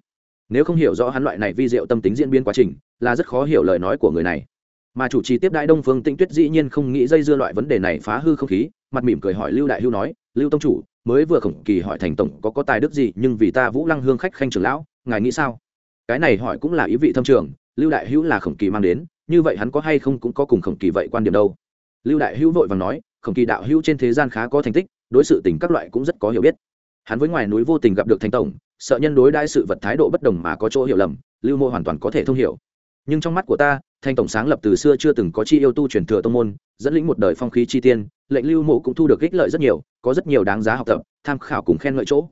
Nếu không hiểu rõ hắn loại này vi diệu tâm tính diễn biến quá trình, là rất khó hiểu lời nói của người này mà chủ trì tiếp đại đông phương tĩnh tuyết dĩ nhiên không nghĩ dây dưa loại vấn đề này phá hư không khí, mặt mỉm cười hỏi lưu đại hưu nói, lưu tông chủ, mới vừa khổng kỳ hỏi thành tổng có có tài đức gì, nhưng vì ta vũ lăng hương khách khanh trưởng lão, ngài nghĩ sao? Cái này hỏi cũng là ý vị thâm trường, lưu đại hữu là khổng kỳ mang đến, như vậy hắn có hay không cũng có cùng khổng kỳ vậy quan điểm đâu. Lưu đại hữu vội vàng nói, khổng kỳ đạo hữu trên thế gian khá có thành tích, đối sự tình các loại cũng rất có hiểu biết. Hắn với ngoài núi vô tình gặp được thành tổng, sợ nhân đối đãi sự vật thái độ bất đồng mà có chỗ hiểu lầm, lưu mô hoàn toàn có thể thông hiểu. Nhưng trong mắt của ta thanh tổng sáng lập từ xưa chưa từng có chi yêu tu truyền thừa tông môn, dẫn lĩnh một đời phong khí chi tiên, lệnh lưu mộ cũng thu được ích lợi rất nhiều, có rất nhiều đáng giá học tập, tham khảo cùng khen ngợi chỗ.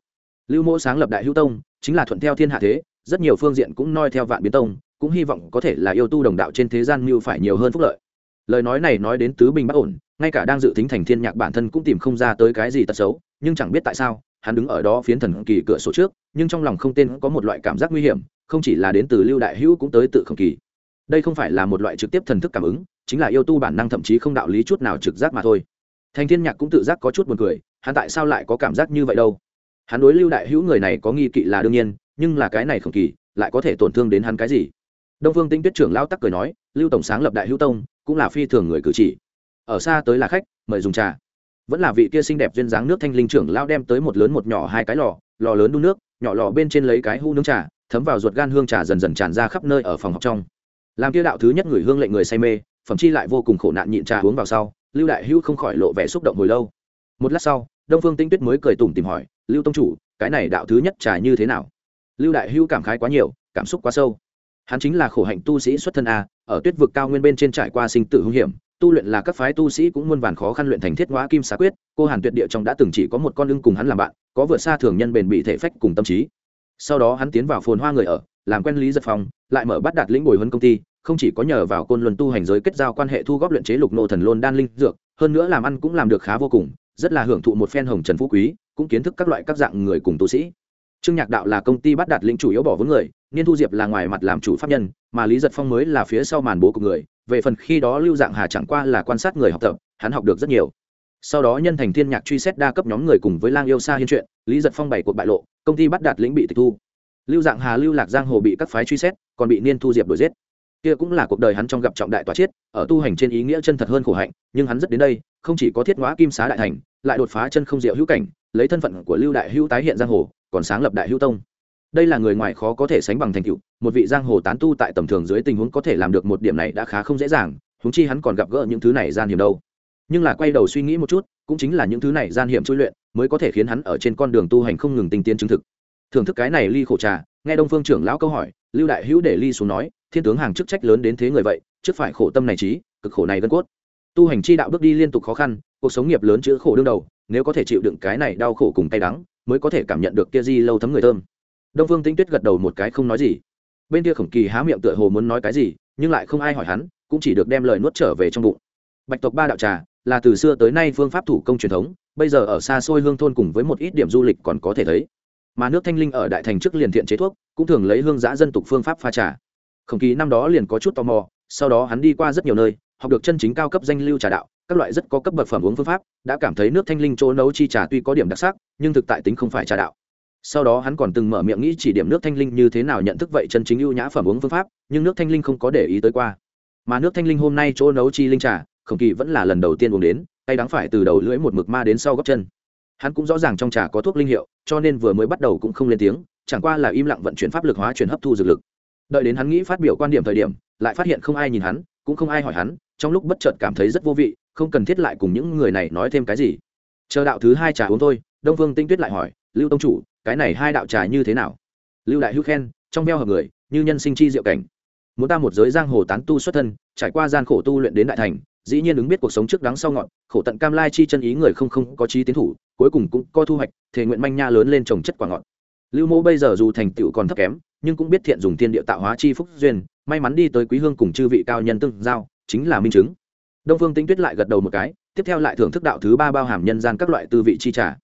Lưu mộ sáng lập đại hữu tông, chính là thuận theo thiên hạ thế, rất nhiều phương diện cũng noi theo vạn biến tông, cũng hy vọng có thể là yêu tu đồng đạo trên thế gian mưu phải nhiều hơn phúc lợi. Lời nói này nói đến tứ bình bất ổn, ngay cả đang dự tính thành thiên nhạc bản thân cũng tìm không ra tới cái gì tật xấu, nhưng chẳng biết tại sao, hắn đứng ở đó phiến thần kỳ cửa sổ trước, nhưng trong lòng không tên có một loại cảm giác nguy hiểm, không chỉ là đến từ lưu đại hữu cũng tới tự không kỳ đây không phải là một loại trực tiếp thần thức cảm ứng, chính là yêu tu bản năng thậm chí không đạo lý chút nào trực giác mà thôi. Thành thiên nhạc cũng tự giác có chút buồn cười, hắn tại sao lại có cảm giác như vậy đâu? Hắn đối lưu đại hữu người này có nghi kỵ là đương nhiên, nhưng là cái này không kỳ, lại có thể tổn thương đến hắn cái gì? Đông phương tinh tuyết trưởng lao tắc cười nói, lưu tổng sáng lập đại hữu tông, cũng là phi thường người cử chỉ. Ở xa tới là khách, mời dùng trà. Vẫn là vị kia xinh đẹp duyên dáng nước thanh linh trưởng lao đem tới một lớn một nhỏ hai cái lò lò lớn đun nước, nhỏ lò bên trên lấy cái hũ nướng trà, thấm vào ruột gan hương trà dần dần tràn ra khắp nơi ở phòng học trong làm kia đạo thứ nhất người hương lệnh người say mê, phẩm chi lại vô cùng khổ nạn nhịn trà uống vào sau, lưu đại hữu không khỏi lộ vẻ xúc động hồi lâu. Một lát sau, đông phương tinh tuyết mới cười tủm tìm hỏi, lưu tông chủ, cái này đạo thứ nhất trà như thế nào? Lưu đại hữu cảm khái quá nhiều, cảm xúc quá sâu. Hắn chính là khổ hạnh tu sĩ xuất thân a, ở tuyết vực cao nguyên bên trên trải qua sinh tử hung hiểm, tu luyện là các phái tu sĩ cũng muôn vàn khó khăn luyện thành thiết hóa kim xá quyết, cô hàn tuyệt địa trong đã từng chỉ có một con lưng cùng hắn làm bạn, có vượt xa thường nhân bền bị thể phách cùng tâm trí. Sau đó hắn tiến vào phồn hoa người ở, làm quen lý giật phong, lại mở bắt đạt lĩnh bồi huấn công ty không chỉ có nhờ vào côn luân tu hành giới kết giao quan hệ thu góp luyện chế lục nô thần lôn đan linh dược, hơn nữa làm ăn cũng làm được khá vô cùng, rất là hưởng thụ một phen hồng trần phú quý, cũng kiến thức các loại các dạng người cùng tu sĩ. Trương nhạc đạo là công ty bắt đạt lĩnh chủ yếu bỏ vốn người, niên thu diệp là ngoài mặt làm chủ pháp nhân, mà lý giật phong mới là phía sau màn bố của người, về phần khi đó lưu dạng hà chẳng qua là quan sát người học tập, hắn học được rất nhiều. Sau đó nhân thành thiên nhạc truy xét đa cấp nhóm người cùng với lang yêu xa hiên chuyện, lý giật phong bảy cuộc bại lộ, công ty bắt đạt lĩnh bị tịch thu. Lưu dạng hà, lưu lạc giang hồ bị các phái truy xét, còn bị niên thu diệp đuổi giết kia cũng là cuộc đời hắn trong gặp trọng đại tòa chiết, ở tu hành trên ý nghĩa chân thật hơn khổ hạnh, nhưng hắn rất đến đây, không chỉ có thiết ngõa kim xá đại thành, lại đột phá chân không diệu hữu cảnh, lấy thân phận của lưu đại hữu tái hiện giang hồ, còn sáng lập đại hữu tông. Đây là người ngoài khó có thể sánh bằng thành tựu, một vị giang hồ tán tu tại tầm thường dưới tình huống có thể làm được một điểm này đã khá không dễ dàng húng chi hắn còn gặp gỡ những thứ này gian hiểm đâu. Nhưng là quay đầu suy nghĩ một chút, cũng chính là những thứ này gian hiểm chui luyện, mới có thể khiến hắn ở trên con đường tu hành không ngừng tinh tiến chứng thực. Thưởng thức cái này ly khổ trà, nghe đông phương trưởng lão câu hỏi, lưu đại hữu để ly xuống nói thiên tướng hàng chức trách lớn đến thế người vậy, trước phải khổ tâm này trí cực khổ này gân cốt. Tu hành chi đạo bước đi liên tục khó khăn, cuộc sống nghiệp lớn chữa khổ đương đầu, nếu có thể chịu đựng cái này đau khổ cùng tay đắng, mới có thể cảm nhận được kia di lâu thấm người thơm. Đông phương tinh tuyết gật đầu một cái không nói gì. Bên kia khổng kỳ há miệng tựa hồ muốn nói cái gì, nhưng lại không ai hỏi hắn, cũng chỉ được đem lời nuốt trở về trong bụng. Bạch tộc ba đạo trà, là từ xưa tới nay phương pháp thủ công truyền thống, bây giờ ở xa xôi hương thôn cùng với một ít điểm du lịch còn có thể thấy. Mà nước thanh linh ở đại thành trước liền thiện chế thuốc, cũng thường lấy hương giã dân tục phương pháp pha trà khổng kỳ năm đó liền có chút tò mò, sau đó hắn đi qua rất nhiều nơi, học được chân chính cao cấp danh lưu trà đạo, các loại rất có cấp bậc phẩm uống phương pháp, đã cảm thấy nước thanh linh chỗ nấu chi trà tuy có điểm đặc sắc, nhưng thực tại tính không phải trà đạo. Sau đó hắn còn từng mở miệng nghĩ chỉ điểm nước thanh linh như thế nào nhận thức vậy chân chính ưu nhã phẩm uống phương pháp, nhưng nước thanh linh không có để ý tới qua. Mà nước thanh linh hôm nay chỗ nấu chi linh trà, khổng kỳ vẫn là lần đầu tiên uống đến, tay đáng phải từ đầu lưỡi một mực ma đến sau góc chân. Hắn cũng rõ ràng trong trà có thuốc linh hiệu, cho nên vừa mới bắt đầu cũng không lên tiếng, chẳng qua là im lặng vận chuyển pháp lực hóa chuyển hấp thu dược lực đợi đến hắn nghĩ phát biểu quan điểm thời điểm, lại phát hiện không ai nhìn hắn, cũng không ai hỏi hắn, trong lúc bất chợt cảm thấy rất vô vị, không cần thiết lại cùng những người này nói thêm cái gì. Chờ đạo thứ hai trà uống thôi, đông phương tinh tuyết lại hỏi, lưu tông chủ, cái này hai đạo trà như thế nào? Lưu đại hữu khen, trong veo hợp người, như nhân sinh chi diệu cảnh. Muốn ta một giới giang hồ tán tu xuất thân, trải qua gian khổ tu luyện đến đại thành, dĩ nhiên ứng biết cuộc sống trước đắng sau ngọn, khổ tận cam lai chi chân ý người không không có trí tiến thủ, cuối cùng cũng có thu hoạch thể nguyện manh nha lớn lên trồng chất quả ngọt lưu mô bây giờ dù thành tựu còn thấp kém, nhưng cũng biết thiện dùng thiên địa tạo hóa chi phúc duyên, may mắn đi tới quý hương cùng chư vị cao nhân tương giao, chính là minh chứng. Đông phương tinh tuyết lại gật đầu một cái, tiếp theo lại thưởng thức đạo thứ ba bao hàm nhân gian các loại tư vị chi trả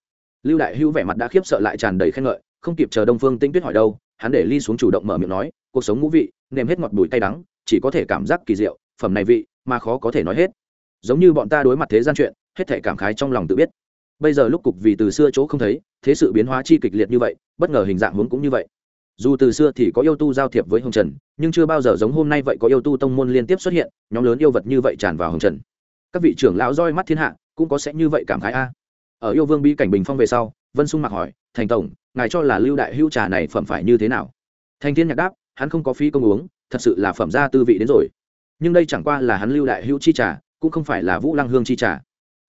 lưu đại hữu vẻ mặt đã khiếp sợ lại tràn đầy khen ngợi, không kịp chờ đông phương tinh tuyết hỏi đâu, hắn để ly xuống chủ động mở miệng nói, cuộc sống ngũ vị, nếm hết ngọt bùi cay đắng, chỉ có thể cảm giác kỳ diệu, phẩm này vị, mà khó có thể nói hết. Giống như bọn ta đối mặt thế gian chuyện, hết thể cảm khái trong lòng tự biết bây giờ lúc cục vì từ xưa chỗ không thấy, thế sự biến hóa chi kịch liệt như vậy, bất ngờ hình dạng hướng cũng như vậy. Dù từ xưa thì có yêu tu giao thiệp với hồng trần, nhưng chưa bao giờ giống hôm nay vậy có yêu tu tông môn liên tiếp xuất hiện, nhóm lớn yêu vật như vậy tràn vào hồng trần. Các vị trưởng lão roi mắt thiên hạ, cũng có sẽ như vậy cảm khái a. Ở yêu vương bi cảnh bình phong về sau, vân sung mặc hỏi, thành tổng, ngài cho là lưu đại hữu trà này phẩm phải như thế nào? Thành thiên nhạc đáp, hắn không có phí công uống, thật sự là phẩm ra tư vị đến rồi. Nhưng đây chẳng qua là hắn lưu đại hữu chi trà, cũng không phải là vũ lăng hương chi trà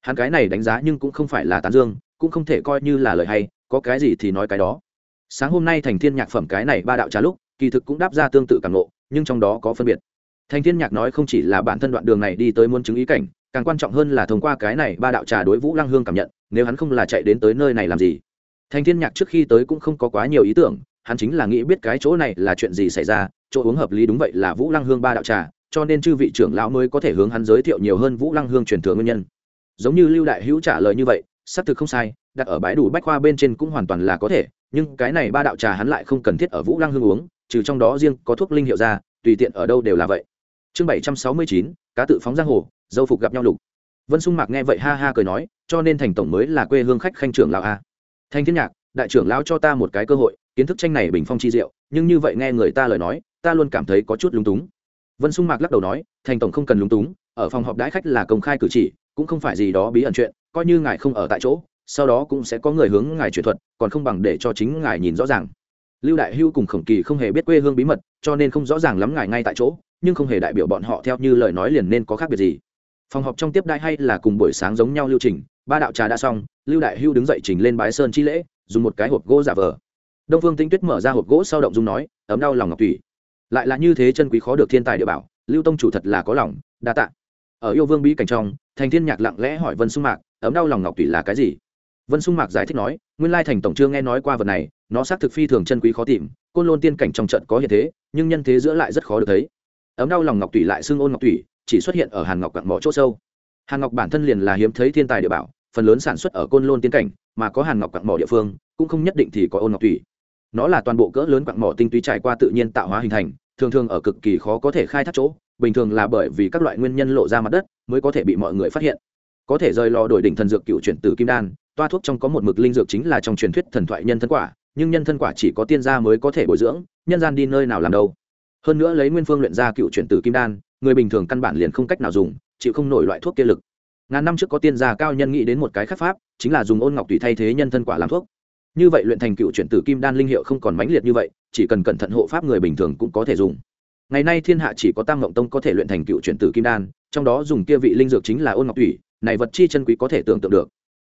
hắn cái này đánh giá nhưng cũng không phải là tán dương cũng không thể coi như là lời hay có cái gì thì nói cái đó. Sáng hôm nay thành thiên nhạc phẩm cái này ba đạo trà lúc kỳ thực cũng đáp ra tương tự cảm ngộ, nhưng trong đó có phân biệt. Thành thiên nhạc nói không chỉ là bản thân đoạn đường này đi tới muôn chứng ý cảnh càng quan trọng hơn là thông qua cái này ba đạo trà đối vũ lăng hương cảm nhận nếu hắn không là chạy đến tới nơi này làm gì. Thành thiên nhạc trước khi tới cũng không có quá nhiều ý tưởng hắn chính là nghĩ biết cái chỗ này là chuyện gì xảy ra chỗ uống hợp lý đúng vậy là vũ lăng hương ba đạo trà cho nên chư vị trưởng lão mới có thể hướng hắn giới thiệu nhiều hơn vũ lăng hương truyền thừa nguyên nhân giống như lưu đại hữu trả lời như vậy, xác thực không sai, đặt ở bãi đủ bách khoa bên trên cũng hoàn toàn là có thể, nhưng cái này ba đạo trà hắn lại không cần thiết ở vũ lăng hương uống, trừ trong đó riêng có thuốc linh hiệu ra, tùy tiện ở đâu đều là vậy. Chương bảy trăm sáu mươi chín, cá tự phóng giang hồ, dâu phục gặp nhau lục. Vân sung mạc nghe vậy ha ha cười nói, cho nên thành tổng mới là quê hương khách khanh trưởng lão a. Thanh thiên nhạc, đại trưởng lão cho ta một cái cơ hội, kiến thức tranh này bình phong chi diệu, nhưng như vậy nghe người ta lời nói, ta luôn cảm thấy có chút lúng túng. Vân sung mạc lắc đầu nói, thành tổng không cần lúng túng, ở phòng họp đãi khách là công khai cử chỉ cũng không phải gì đó bí ẩn chuyện, coi như ngài không ở tại chỗ, sau đó cũng sẽ có người hướng ngài truyền thuật, còn không bằng để cho chính ngài nhìn rõ ràng. Lưu đại hưu cùng khổng kỳ không hề biết quê hương bí mật, cho nên không rõ ràng lắm ngài ngay tại chỗ, nhưng không hề đại biểu bọn họ theo như lời nói liền nên có khác biệt gì. Phòng họp trong tiếp đại hay là cùng buổi sáng giống nhau lưu trình, ba đạo trà đã xong, lưu đại hưu đứng dậy trình lên bái sơn chi lễ, dùng một cái hộp gỗ giả vờ. Đông phương tinh tuyết mở ra hộp gỗ sau động dung nói, ấm đau lòng ngọc thủy. Lại là như thế chân quý khó được thiên tài địa bảo, lưu tông chủ thật là có lòng, đa tạ ở yêu vương bí cảnh trong, thành thiên nhạc lặng lẽ hỏi vân sung mạc, ấm đau lòng ngọc tùy là cái gì? Vân sung mạc giải thích nói, nguyên lai thành tổng chưa nghe nói qua vật này, nó xác thực phi thường chân quý khó tìm, côn lôn tiên cảnh trong trận có hiện thế, nhưng nhân thế giữa lại rất khó được thấy. Ấm đau lòng ngọc tùy lại xưng ôn ngọc tùy chỉ xuất hiện ở hàn ngọc quặng mỏ chỗ sâu. Hàn ngọc bản thân liền là hiếm thấy thiên tài địa bảo, phần lớn sản xuất ở côn lôn tiên cảnh, mà có hàn ngọc quặng mỏ địa phương, cũng không nhất định thì có ôn ngọc tùy nó là toàn bộ cỡ lớn quặng mỏ tinh túy trải qua tự nhiên tạo hóa hình thành, thường thường ở cực kỳ khó có thể khai thác chỗ bình thường là bởi vì các loại nguyên nhân lộ ra mặt đất mới có thể bị mọi người phát hiện. Có thể rời lò đổi đỉnh thần dược cựu chuyển từ kim đan, toa thuốc trong có một mực linh dược chính là trong truyền thuyết thần thoại nhân thân quả, nhưng nhân thân quả chỉ có tiên gia mới có thể bồi dưỡng, nhân gian đi nơi nào làm đâu. Hơn nữa lấy nguyên phương luyện ra cựu chuyển từ kim đan, người bình thường căn bản liền không cách nào dùng, chịu không nổi loại thuốc kia lực. Ngàn năm trước có tiên gia cao nhân nghĩ đến một cái khắc pháp, chính là dùng ôn ngọc tùy thay thế nhân thân quả làm thuốc. Như vậy luyện thành cựu chuyển tử kim đan linh hiệu không còn mãnh liệt như vậy, chỉ cần cẩn thận hộ pháp người bình thường cũng có thể dùng ngày nay thiên hạ chỉ có tam ngộng tông có thể luyện thành cựu chuyển tử kim đan, trong đó dùng kia vị linh dược chính là ôn ngọc thủy, này vật chi chân quý có thể tưởng tượng được.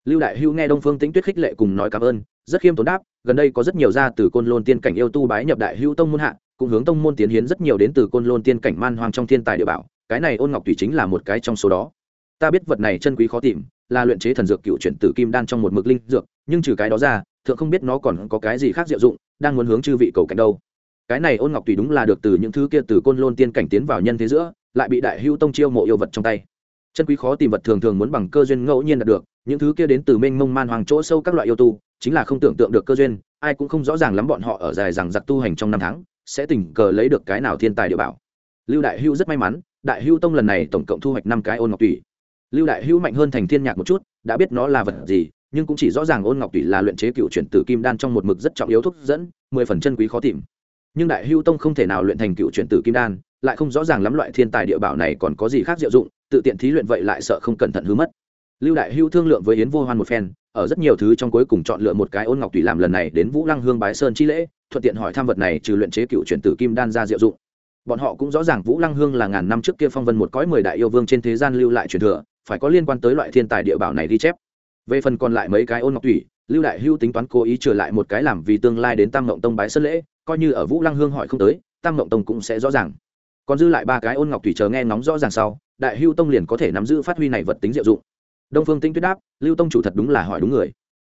Lưu đại hưu nghe đông phương tĩnh tuyết khích lệ cùng nói cảm ơn, rất khiêm tốn đáp, gần đây có rất nhiều gia từ côn lôn tiên cảnh yêu tu bái nhập đại hưu tông môn hạ, cũng hướng tông môn tiến hiến rất nhiều đến từ côn lôn tiên cảnh man hoang trong thiên tài địa bảo, cái này ôn ngọc thủy chính là một cái trong số đó. Ta biết vật này chân quý khó tìm, là luyện chế thần dược cựu chuyển tử kim đan trong một mực linh dược, nhưng trừ cái đó ra, thượng không biết nó còn có cái gì khác diệu dụng, đang muốn hướng chư vị cầu cảnh đâu cái này ôn ngọc tùy đúng là được từ những thứ kia từ côn lôn tiên cảnh tiến vào nhân thế giữa, lại bị đại hưu tông chiêu mộ yêu vật trong tay. Chân quý khó tìm vật thường thường muốn bằng cơ duyên ngẫu nhiên đạt được, những thứ kia đến từ mênh mông man hoàng chỗ sâu các loại yêu tu, chính là không tưởng tượng được cơ duyên, ai cũng không rõ ràng lắm bọn họ ở dài rằng giặc tu hành trong năm tháng, sẽ tình cờ lấy được cái nào thiên tài địa bảo. Lưu đại hưu rất may mắn, đại hưu tông lần này tổng cộng thu hoạch năm cái ôn ngọc tùy. Lưu đại hưu mạnh hơn thành thiên nhạc một chút, đã biết nó là vật gì, nhưng cũng chỉ rõ ràng ôn ngọc tùy là luyện chế cựu chuyển tử kim đan trong một mực rất trọng yếu thúc dẫn, mười phần chân quý khó tìm nhưng đại hưu tông không thể nào luyện thành cựu chuyển tử kim đan, lại không rõ ràng lắm loại thiên tài địa bảo này còn có gì khác diệu dụng, tự tiện thí luyện vậy lại sợ không cẩn thận hứa mất. Lưu đại hưu thương lượng với yến vô hoan một phen, ở rất nhiều thứ trong cuối cùng chọn lựa một cái ôn ngọc tùy làm lần này đến vũ lăng hương bái sơn chi lễ, thuận tiện hỏi tham vật này trừ luyện chế cựu chuyển tử kim đan ra diệu dụng. Bọn họ cũng rõ ràng vũ lăng hương là ngàn năm trước kia phong vân một cõi mười đại yêu vương trên thế gian lưu lại truyền thừa, phải có liên quan tới loại thiên tài địa bảo này ghi chép. Về phần còn lại mấy cái ôn ngọc thủy lưu đại hưu tính toán cố ý trở lại một cái làm vì tương lai đến tam ngộng tông bái sơn lễ coi như ở vũ lăng hương hỏi không tới, tam mộng tông cũng sẽ rõ ràng. Còn dư lại ba cái ôn ngọc thủy chờ nghe ngóng rõ ràng sau, đại hưu tông liền có thể nắm giữ phát huy này vật tính diệu dụng. Đông phương tinh tuyết đáp, lưu tông chủ thật đúng là hỏi đúng người.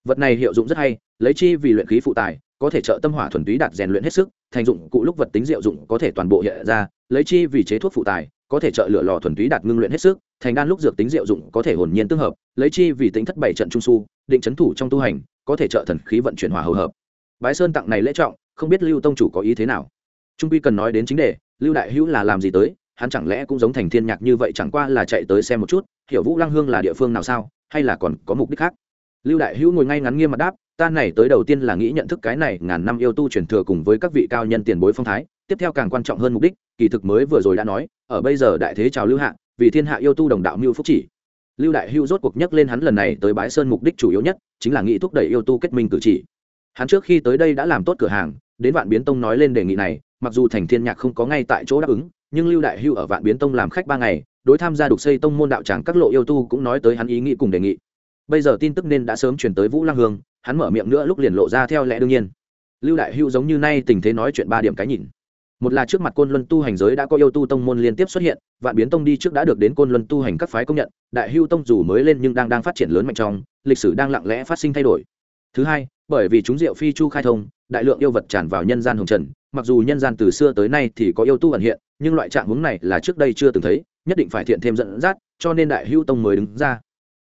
Vật này hiệu dụng rất hay, lấy chi vì luyện khí phụ tài, có thể trợ tâm hỏa thuần túy đạt rèn luyện hết sức, thành dụng cụ lúc vật tính diệu dụng có thể toàn bộ hiện ra, lấy chi vì chế thuốc phụ tài, có thể trợ lửa lò thuần túy đạt ngưng luyện hết sức, thành đan lúc dược tính diệu dụng có thể hồn nhiên tương hợp, lấy chi vì tính thất bảy trận trung su, định c thủ trong tu hành, có thể trợ thần khí vận chuyển hòa hầu hợp. Bái sơn tặng này lễ trọng không biết lưu tông chủ có ý thế nào. Trung quy cần nói đến chính đề, lưu đại hữu là làm gì tới, hắn chẳng lẽ cũng giống thành thiên nhạc như vậy chẳng qua là chạy tới xem một chút, hiểu vũ lăng hương là địa phương nào sao, hay là còn có mục đích khác? Lưu đại hữu ngồi ngay ngắn nghiêm mặt đáp, ta này tới đầu tiên là nghĩ nhận thức cái này ngàn năm yêu tu truyền thừa cùng với các vị cao nhân tiền bối phong thái, tiếp theo càng quan trọng hơn mục đích, kỳ thực mới vừa rồi đã nói, ở bây giờ đại thế chào lưu hạ, vì thiên hạ yêu tu đồng đạo mưu phúc chỉ. Lưu đại hưu rốt cuộc nhắc lên hắn lần này tới bái sơn mục đích chủ yếu nhất, chính là nghĩ thúc đẩy yêu tu kết minh cử chỉ. Hắn trước khi tới đây đã làm tốt cửa hàng đến vạn biến tông nói lên đề nghị này, mặc dù thành thiên nhạc không có ngay tại chỗ đáp ứng, nhưng lưu đại hưu ở vạn biến tông làm khách ba ngày, đối tham gia đục xây tông môn đạo tràng các lộ yêu tu cũng nói tới hắn ý nghĩ cùng đề nghị. Bây giờ tin tức nên đã sớm chuyển tới vũ lăng hương, hắn mở miệng nữa lúc liền lộ ra theo lẽ đương nhiên. Lưu đại hưu giống như nay tình thế nói chuyện ba điểm cái nhìn. Một là trước mặt côn luân tu hành giới đã có yêu tu tông môn liên tiếp xuất hiện, vạn biến tông đi trước đã được đến côn luân tu hành các phái công nhận, đại hưu tông dù mới lên nhưng đang đang phát triển lớn mạnh trong, lịch sử đang lặng lẽ phát sinh thay đổi. Thứ hai, bởi vì chúng diệu phi chu khai thông đại lượng yêu vật tràn vào nhân gian hồng trần, mặc dù nhân gian từ xưa tới nay thì có yêu tu ẩn hiện, nhưng loại trạng hướng này là trước đây chưa từng thấy, nhất định phải thiện thêm dẫn dắt, cho nên đại hưu tông mới đứng ra.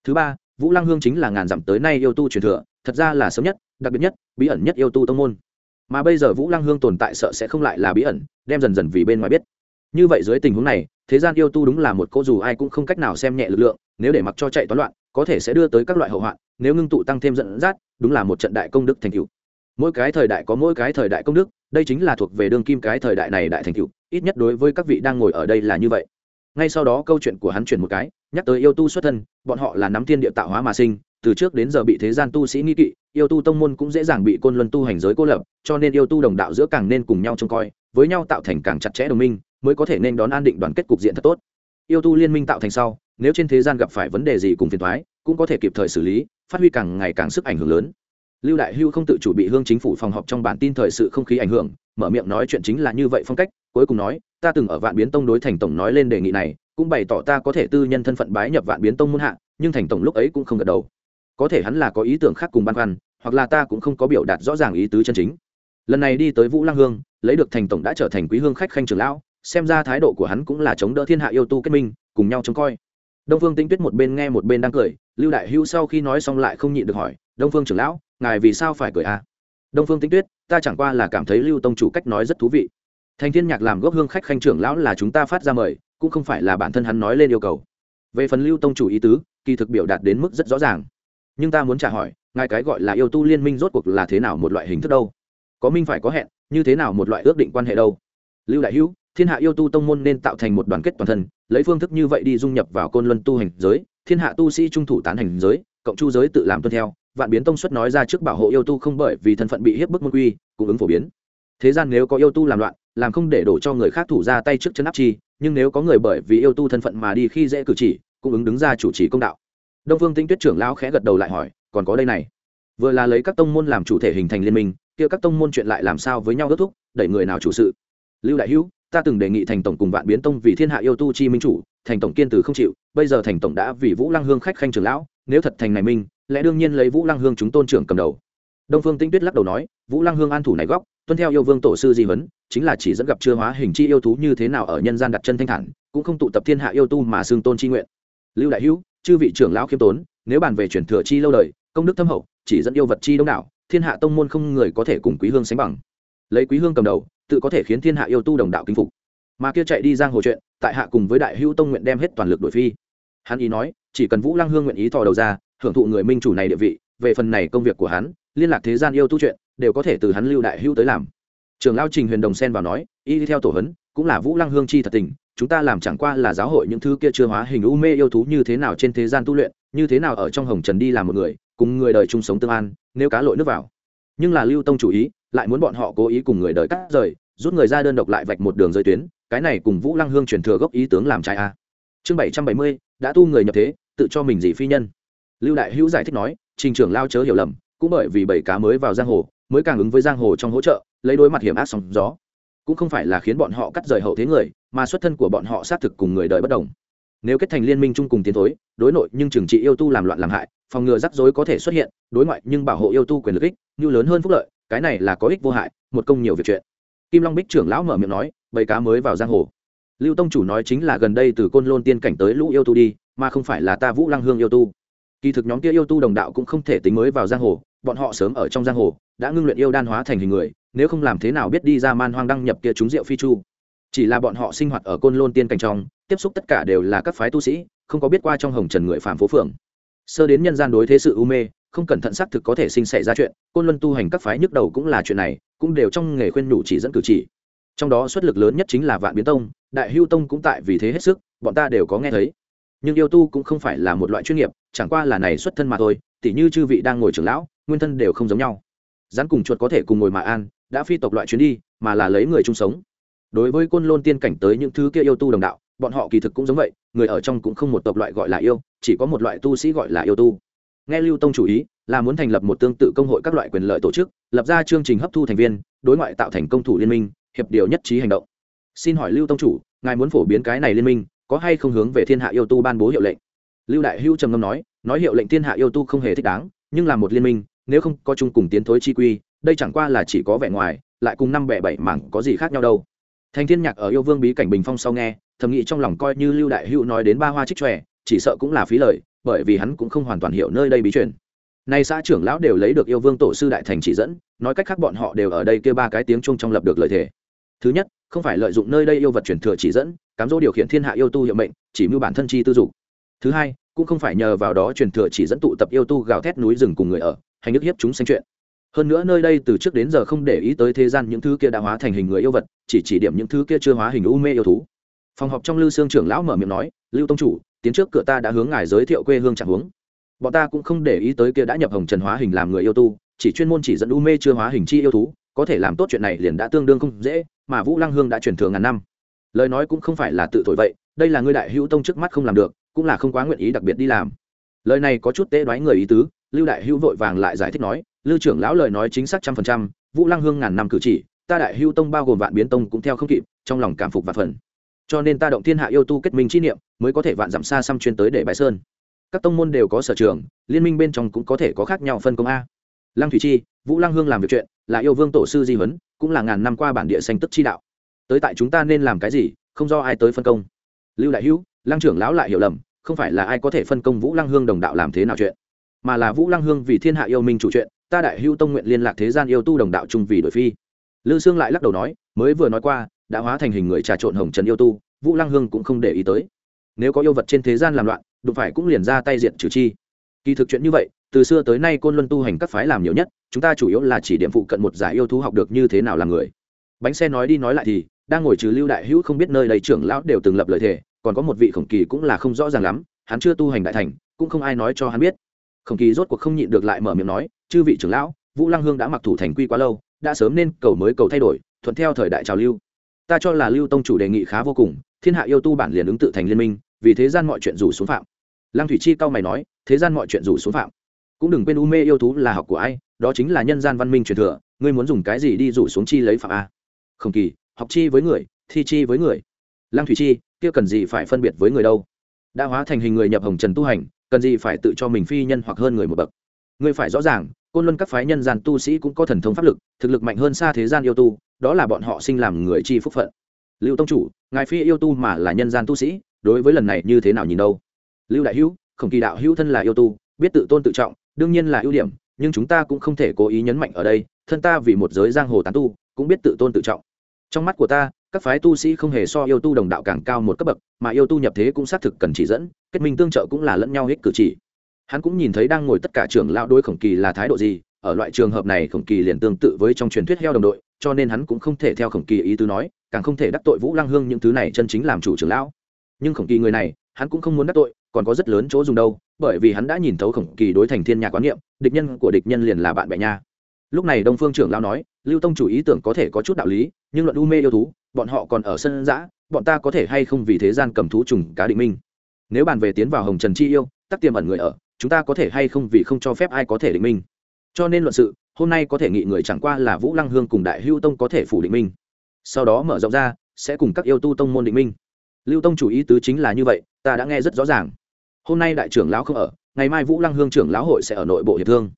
Thứ ba, vũ lăng hương chính là ngàn dặm tới nay yêu tu truyền thừa, thật ra là sớm nhất, đặc biệt nhất, bí ẩn nhất yêu tu tông môn. Mà bây giờ vũ lăng hương tồn tại sợ sẽ không lại là bí ẩn, đem dần dần vì bên ngoài biết. Như vậy dưới tình huống này, thế gian yêu tu đúng là một cô dù ai cũng không cách nào xem nhẹ lực lượng, nếu để mặc cho chạy toán loạn, có thể sẽ đưa tới các loại hậu hoạn, nếu ngưng tụ tăng thêm dẫn dắt, đúng là một trận đại công đức thành cựu mỗi cái thời đại có mỗi cái thời đại công đức, đây chính là thuộc về đương kim cái thời đại này đại thành cựu ít nhất đối với các vị đang ngồi ở đây là như vậy. Ngay sau đó câu chuyện của hắn chuyển một cái, nhắc tới yêu tu xuất thân, bọn họ là nắm thiên địa tạo hóa mà sinh, từ trước đến giờ bị thế gian tu sĩ nghi kỵ, yêu tu tông môn cũng dễ dàng bị côn luân tu hành giới cô lập, cho nên yêu tu đồng đạo giữa càng nên cùng nhau trông coi, với nhau tạo thành càng chặt chẽ đồng minh, mới có thể nên đón an định đoàn kết cục diện thật tốt. Yêu tu liên minh tạo thành sau, nếu trên thế gian gặp phải vấn đề gì cùng phiền thoái cũng có thể kịp thời xử lý, phát huy càng ngày càng sức ảnh hưởng lớn lưu đại hưu không tự chủ bị hương chính phủ phòng họp trong bản tin thời sự không khí ảnh hưởng, mở miệng nói chuyện chính là như vậy phong cách, cuối cùng nói, ta từng ở vạn biến tông đối thành tổng nói lên đề nghị này, cũng bày tỏ ta có thể tư nhân thân phận bái nhập vạn biến tông muôn hạ, nhưng thành tổng lúc ấy cũng không gật đầu. Có thể hắn là có ý tưởng khác cùng băn khoăn, hoặc là ta cũng không có biểu đạt rõ ràng ý tứ chân chính. Lần này đi tới vũ lăng hương, lấy được thành tổng đã trở thành quý hương khách khanh trường lão, xem ra thái độ của hắn cũng là chống đỡ thiên hạ yêu tu kết minh, cùng nhau trông coi. Đông phương tinh tuyết một bên nghe một bên đang cười, lưu đại Hưu sau khi nói xong lại không nhịn được hỏi, đông phương trưởng lão ngài vì sao phải cười à? đông phương tinh tuyết, ta chẳng qua là cảm thấy lưu tông chủ cách nói rất thú vị. Thành thiên nhạc làm gốc hương khách khanh trưởng lão là chúng ta phát ra mời, cũng không phải là bản thân hắn nói lên yêu cầu. Về phần lưu tông chủ ý tứ, kỳ thực biểu đạt đến mức rất rõ ràng. Nhưng ta muốn trả hỏi, ngài cái gọi là yêu tu liên minh rốt cuộc là thế nào một loại hình thức đâu? Có minh phải có hẹn, như thế nào một loại ước định quan hệ đâu? Lưu đại hữu, thiên hạ yêu tu tông môn nên tạo thành một đoàn kết toàn thân, lấy phương thức như vậy đi dung nhập vào côn luân tu hành giới, thiên hạ tu sĩ trung thủ tán hành giới, cộng chu giới tự làm tuân theo vạn biến tông xuất nói ra trước bảo hộ yêu tu không bởi vì thân phận bị hiếp bức môn quy, cũng ứng phổ biến. Thế gian nếu có yêu tu làm loạn, làm không để đổ cho người khác thủ ra tay trước chân áp chi, nhưng nếu có người bởi vì yêu tu thân phận mà đi khi dễ cử chỉ, cũng ứng đứng ra chủ trì công đạo. Đông phương tinh tuyết trưởng lão khẽ gật đầu lại hỏi, còn có đây này. Vừa là lấy các tông môn làm chủ thể hình thành liên minh, kia các tông môn chuyện lại làm sao với nhau ước thúc, đẩy người nào chủ sự? Lưu đại hữu, ta từng đề nghị thành tổng cùng vạn biến tông vì thiên hạ yêu tu chi minh chủ, thành tổng kiên từ không chịu, bây giờ thành tổng đã vì vũ lăng hương khách khanh trưởng lão, nếu thật thành này minh lẽ đương nhiên lấy vũ lăng hương chúng tôn trưởng cầm đầu. Đông phương tinh tuyết lắc đầu nói, vũ lăng hương an thủ này góc, tuân theo yêu vương tổ sư di huấn, chính là chỉ dẫn gặp chưa hóa hình chi yêu thú như thế nào ở nhân gian đặt chân thanh thản, cũng không tụ tập thiên hạ yêu tu mà xương tôn chi nguyện. Lưu đại hữu, chư vị trưởng lão khiêm tốn, nếu bàn về truyền thừa chi lâu đời, công đức thâm hậu, chỉ dẫn yêu vật chi đông đảo, thiên hạ tông môn không người có thể cùng quý hương sánh bằng. Lấy quý hương cầm đầu, tự có thể khiến thiên hạ yêu tu đồng đạo kinh phục. Mà kia chạy đi giang hồ chuyện, tại hạ cùng với đại hữu tông nguyện đem hết toàn lực đổi phi. Hắn ý nói, chỉ cần vũ lăng hương nguyện ý thò đầu ra hưởng thụ người minh chủ này địa vị, về phần này công việc của hắn, liên lạc thế gian yêu tu chuyện, đều có thể từ hắn lưu đại hữu tới làm. Trường lao trình huyền đồng sen vào nói, y theo tổ hấn cũng là vũ lăng hương chi thật tình, chúng ta làm chẳng qua là giáo hội những thứ kia chưa hóa hình u mê yêu thú như thế nào trên thế gian tu luyện, như thế nào ở trong hồng trần đi làm một người, cùng người đời chung sống tương an, nếu cá lội nước vào. Nhưng là lưu tông chủ ý, lại muốn bọn họ cố ý cùng người đời cắt rời, rút người ra đơn độc lại vạch một đường rơi tuyến, cái này cùng vũ lăng hương truyền thừa gốc ý tướng làm trai a à. chương bảy trăm bảy mươi, đã tu người nhập thế, tự cho mình gì phi nhân lưu đại hữu giải thích nói, trình trưởng lao chớ hiểu lầm, cũng bởi vì bảy cá mới vào giang hồ, mới càng ứng với giang hồ trong hỗ trợ, lấy đối mặt hiểm ác sóng gió. Cũng không phải là khiến bọn họ cắt rời hậu thế người, mà xuất thân của bọn họ xác thực cùng người đời bất đồng. Nếu kết thành liên minh chung cùng tiến thối, đối nội nhưng trừng trị yêu tu làm loạn làm hại, phòng ngừa rắc rối có thể xuất hiện, đối ngoại nhưng bảo hộ yêu tu quyền lực ích, như lớn hơn phúc lợi, cái này là có ích vô hại, một công nhiều việc chuyện. Kim long bích trưởng lão mở miệng nói bầy cá mới vào giang hồ. Lưu tông chủ nói chính là gần đây từ côn lôn tiên cảnh tới lũ yêu tu đi, mà không phải là ta vũ lăng hương yêu tu kỳ thực nhóm kia yêu tu đồng đạo cũng không thể tính mới vào giang hồ, bọn họ sớm ở trong giang hồ, đã ngưng luyện yêu đan hóa thành hình người, nếu không làm thế nào biết đi ra man hoang đăng nhập kia chúng rượu phi chu. Chỉ là bọn họ sinh hoạt ở côn lôn tiên cảnh trong, tiếp xúc tất cả đều là các phái tu sĩ, không có biết qua trong hồng trần người phạm phố phường. Sơ đến nhân gian đối thế sự u mê, không cẩn thận xác thực có thể sinh xảy ra chuyện, côn luân tu hành các phái nhức đầu cũng là chuyện này, cũng đều trong nghề khuyên nhủ chỉ dẫn cử chỉ. Trong đó xuất lực lớn nhất chính là vạn biến tông, đại hưu tông cũng tại vì thế hết sức, bọn ta đều có nghe thấy nhưng yêu tu cũng không phải là một loại chuyên nghiệp, chẳng qua là này xuất thân mà thôi, tỉ như chư vị đang ngồi trưởng lão, nguyên thân đều không giống nhau. Rắn cùng chuột có thể cùng ngồi mà an, đã phi tộc loại chuyến đi, mà là lấy người chung sống. Đối với côn lôn tiên cảnh tới những thứ kia yêu tu đồng đạo, bọn họ kỳ thực cũng giống vậy, người ở trong cũng không một tộc loại gọi là yêu, chỉ có một loại tu sĩ gọi là yêu tu. Nghe lưu tông chủ ý, là muốn thành lập một tương tự công hội các loại quyền lợi tổ chức, lập ra chương trình hấp thu thành viên, đối ngoại tạo thành công thủ liên minh, hiệp điều nhất trí hành động. Xin hỏi lưu tông chủ, ngài muốn phổ biến cái này liên minh có hay không hướng về thiên hạ yêu tu ban bố hiệu lệnh? Lưu đại hưu trầm ngâm nói nói hiệu lệnh thiên hạ yêu tu không hề thích đáng, nhưng là một liên minh, nếu không có chung cùng tiến thối chi quy, đây chẳng qua là chỉ có vẻ ngoài, lại cùng năm bẻ bảy mảng có gì khác nhau đâu. Thành thiên nhạc ở yêu vương bí cảnh bình phong sau nghe, thầm nghĩ trong lòng coi như lưu đại hưu nói đến ba hoa trích tròe chỉ sợ cũng là phí lời, bởi vì hắn cũng không hoàn toàn hiểu nơi đây bí truyền. Nay xã trưởng lão đều lấy được yêu vương tổ sư đại thành chỉ dẫn, nói cách khác bọn họ đều ở đây kêu ba cái tiếng chung trong lập được lợi thế thứ nhất, không phải lợi dụng nơi đây yêu vật truyền thừa chỉ dẫn cám dỗ điều khiển thiên hạ yêu tu hiệu mệnh, chỉ mưu bản thân chi tư dục. Thứ hai, cũng không phải nhờ vào đó truyền thừa chỉ dẫn tụ tập yêu tu gào thét núi rừng cùng người ở, hành nước hiếp chúng sanh chuyện. Hơn nữa nơi đây từ trước đến giờ không để ý tới thế gian những thứ kia đã hóa thành hình người yêu vật, chỉ chỉ điểm những thứ kia chưa hóa hình u mê yêu thú. Phòng họp trong lưu xương trưởng lão mở miệng nói, lưu tông chủ, tiến trước cửa ta đã hướng ngài giới thiệu quê hương trạng hướng bọn ta cũng không để ý tới kia đã nhập hồng trần hóa hình làm người yêu tu, chỉ chuyên môn chỉ dẫn u mê chưa hóa hình chi yêu thú, có thể làm tốt chuyện này liền đã tương đương không dễ, mà vũ lăng hương đã truyền thừa ngàn năm lời nói cũng không phải là tự thổi vậy, đây là ngươi đại hữu tông trước mắt không làm được, cũng là không quá nguyện ý đặc biệt đi làm. Lời này có chút tế đoái người ý tứ, lưu đại hữu vội vàng lại giải thích nói, lưu trưởng lão lời nói chính xác trăm phần trăm, vũ lăng hương ngàn năm cử chỉ, ta đại hữu tông bao gồm vạn biến tông cũng theo không kịp, trong lòng cảm phục và phần. Cho nên ta động thiên hạ yêu tu kết minh chi niệm, mới có thể vạn dặm xa xăm chuyên tới để bãi sơn. Các tông môn đều có sở trường, liên minh bên trong cũng có thể có khác nhau phân công a. Lăng thủy chi, vũ lăng hương làm việc chuyện, là yêu vương tổ sư di huấn, cũng là ngàn năm qua bản địa xanh tức chi đạo tới tại chúng ta nên làm cái gì, không do ai tới phân công. Lưu đại hữu, lăng trưởng lão lại hiểu lầm, không phải là ai có thể phân công vũ lăng hương đồng đạo làm thế nào chuyện, mà là vũ lăng hương vì thiên hạ yêu minh chủ chuyện, ta đại hữu tông nguyện liên lạc thế gian yêu tu đồng đạo chung vì đổi phi. Lư sương lại lắc đầu nói, mới vừa nói qua, đã hóa thành hình người trà trộn hồng trần yêu tu, vũ lăng hương cũng không để ý tới. Nếu có yêu vật trên thế gian làm loạn, đụng phải cũng liền ra tay diện trừ chi. Kỳ thực chuyện như vậy, từ xưa tới nay côn luân tu hành các phái làm nhiều nhất, chúng ta chủ yếu là chỉ điểm phụ cận một giải yêu thú học được như thế nào là người. Bánh xe nói đi nói lại thì đang ngồi trừ lưu đại hữu không biết nơi đây trưởng lão đều từng lập lời thề, còn có một vị khổng kỳ cũng là không rõ ràng lắm, hắn chưa tu hành đại thành, cũng không ai nói cho hắn biết. Khổng kỳ rốt cuộc không nhịn được lại mở miệng nói, chư vị trưởng lão, vũ lăng hương đã mặc thủ thành quy quá lâu, đã sớm nên cầu mới cầu thay đổi, thuận theo thời đại trào lưu. Ta cho là lưu tông chủ đề nghị khá vô cùng, thiên hạ yêu tu bản liền ứng tự thành liên minh, vì thế gian mọi chuyện rủ xuống phạm. Lăng thủy chi cao mày nói, thế gian mọi chuyện rủ xuống phạm. Cũng đừng quên u mê yêu thú là học của ai, đó chính là nhân gian văn minh truyền thừa, ngươi muốn dùng cái gì đi rủ xuống chi lấy phạm a? Không kỳ học chi với người, thi chi với người. Lăng thủy chi, kia cần gì phải phân biệt với người đâu? Đã hóa thành hình người nhập hồng trần tu hành, cần gì phải tự cho mình phi nhân hoặc hơn người một bậc? Ngươi phải rõ ràng, côn luân các phái nhân gian tu sĩ cũng có thần thông pháp lực, thực lực mạnh hơn xa thế gian yêu tu, đó là bọn họ sinh làm người chi phúc phận. Lưu tông chủ, ngài phi yêu tu mà là nhân gian tu sĩ, đối với lần này như thế nào nhìn đâu? Lưu đại hữu, khổng kỳ đạo hữu thân là yêu tu, biết tự tôn tự trọng, đương nhiên là ưu điểm, nhưng chúng ta cũng không thể cố ý nhấn mạnh ở đây, thân ta vì một giới giang hồ tán tu, cũng biết tự tôn tự trọng trong mắt của ta, các phái tu sĩ không hề so yêu tu đồng đạo càng cao một cấp bậc, mà yêu tu nhập thế cũng xác thực cần chỉ dẫn, kết minh tương trợ cũng là lẫn nhau hết cử chỉ. Hắn cũng nhìn thấy đang ngồi tất cả trưởng lao đối khổng kỳ là thái độ gì, ở loại trường hợp này khổng kỳ liền tương tự với trong truyền thuyết heo đồng đội, cho nên hắn cũng không thể theo khổng kỳ ý tứ nói, càng không thể đắc tội vũ lăng hương những thứ này chân chính làm chủ trưởng lão. Nhưng khổng kỳ người này, hắn cũng không muốn đắc tội, còn có rất lớn chỗ dùng đâu, bởi vì hắn đã nhìn thấu khổng kỳ đối thành thiên nhà quán niệm, địch nhân của địch nhân liền là bạn bè nha lúc này đông phương trưởng lão nói, lưu tông chủ ý tưởng có thể có chút đạo lý, nhưng luận u mê yêu thú, bọn họ còn ở sân giã bọn ta có thể hay không vì thế gian cầm thú trùng cá định minh? Nếu bàn về tiến vào hồng trần chi yêu, tắc tiềm ẩn người ở, chúng ta có thể hay không vì không cho phép ai có thể định minh? Cho nên luận sự, hôm nay có thể nghị người chẳng qua là vũ lăng hương cùng đại hưu tông có thể phủ định minh. Sau đó mở rộng ra, sẽ cùng các yêu tu tông môn định minh. Lưu tông chủ ý tứ chính là như vậy, ta đã nghe rất rõ ràng. Hôm nay đại trưởng lão không ở, ngày mai vũ lăng hương trưởng lão hội sẽ ở nội bộ hiệp thương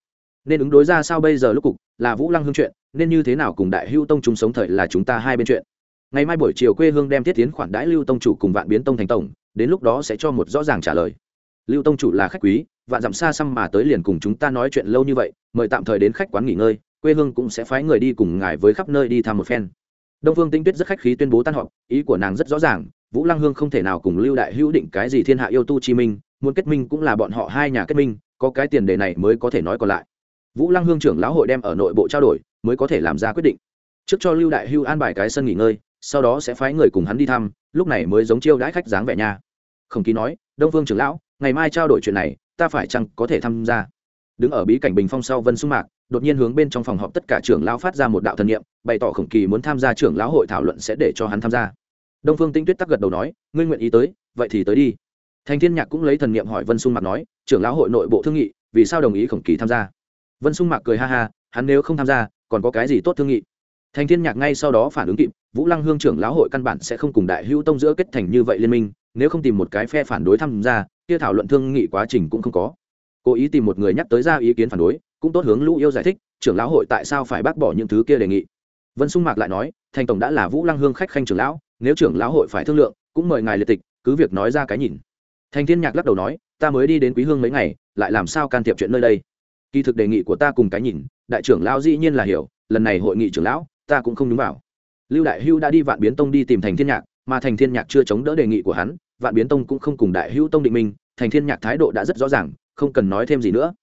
nên ứng đối ra sao bây giờ lúc cục là vũ lăng hương chuyện, nên như thế nào cùng đại hưu tông chúng sống thời là chúng ta hai bên chuyện. Ngày mai buổi chiều quê hương đem thiết tiến khoản đãi lưu tông chủ cùng vạn biến tông thành tổng, đến lúc đó sẽ cho một rõ ràng trả lời. Lưu tông chủ là khách quý, vạn dặm xa xăm mà tới liền cùng chúng ta nói chuyện lâu như vậy, mời tạm thời đến khách quán nghỉ ngơi, quê hương cũng sẽ phái người đi cùng ngài với khắp nơi đi thăm một phen. Đông phương tinh tuyết rất khách khí tuyên bố tan họp, ý của nàng rất rõ ràng, vũ lăng hương không thể nào cùng lưu đại hữu định cái gì thiên hạ yêu tu chi minh, muốn kết minh cũng là bọn họ hai nhà kết minh, có cái tiền đề này mới có thể nói còn lại vũ lăng hương trưởng lão hội đem ở nội bộ trao đổi, mới có thể làm ra quyết định. Trước cho lưu đại hưu an bài cái sân nghỉ ngơi, sau đó sẽ phái người cùng hắn đi thăm, lúc này mới giống chiêu đãi khách dáng vẻ nhà. không ký nói, đông vương trưởng lão, ngày mai trao đổi chuyện này, ta phải chăng có thể tham gia? Đứng ở bí cảnh bình phong sau vân sung mạc, đột nhiên hướng bên trong phòng họp tất cả trưởng lão phát ra một đạo thần niệm, bày tỏ khổng kỳ muốn tham gia trưởng lão hội thảo luận sẽ để cho hắn tham gia. Đông phương tinh tuyết tắc gật đầu nói, ngươi nguyện ý tới, vậy thì tới đi. Thành thiên nhạc cũng lấy thần niệm hỏi vân sung mạc nói, trưởng lão hội nội bộ thương nghị, vì sao đồng ý khổng kỳ tham gia? Vân sung mạc cười ha ha, hắn nếu không tham gia, còn có cái gì tốt thương nghị? Thành thiên nhạc ngay sau đó phản ứng kịp, vũ lăng hương trưởng lão hội căn bản sẽ không cùng đại hữu tông giữa kết thành như vậy liên minh, nếu không tìm một cái phe phản đối tham gia, kia thảo luận thương nghị quá trình cũng không có. Cố ý tìm một người nhắc tới ra ý kiến phản đối, cũng tốt hướng lũ yêu giải thích, trưởng lão hội tại sao phải bác bỏ những thứ kia đề nghị. Vân sung mạc lại nói, thành tổng đã là vũ lăng hương khách khanh trưởng lão, nếu trưởng lão hội phải thương lượng, cũng mời ngài liệt tịch, cứ việc nói ra cái nhìn. Thành thiên nhạc lắc đầu nói, ta mới đi đến quý hương mấy ngày, lại làm sao can thiệp chuyện nơi đây? Kỳ thực đề nghị của ta cùng cái nhìn, đại trưởng lão dĩ nhiên là hiểu, lần này hội nghị trưởng lão, ta cũng không đúng vào. Lưu đại hưu đã đi vạn biến tông đi tìm thành thiên nhạc, mà thành thiên nhạc chưa chống đỡ đề nghị của hắn, vạn biến tông cũng không cùng đại hưu tông định minh, thành thiên nhạc thái độ đã rất rõ ràng, không cần nói thêm gì nữa.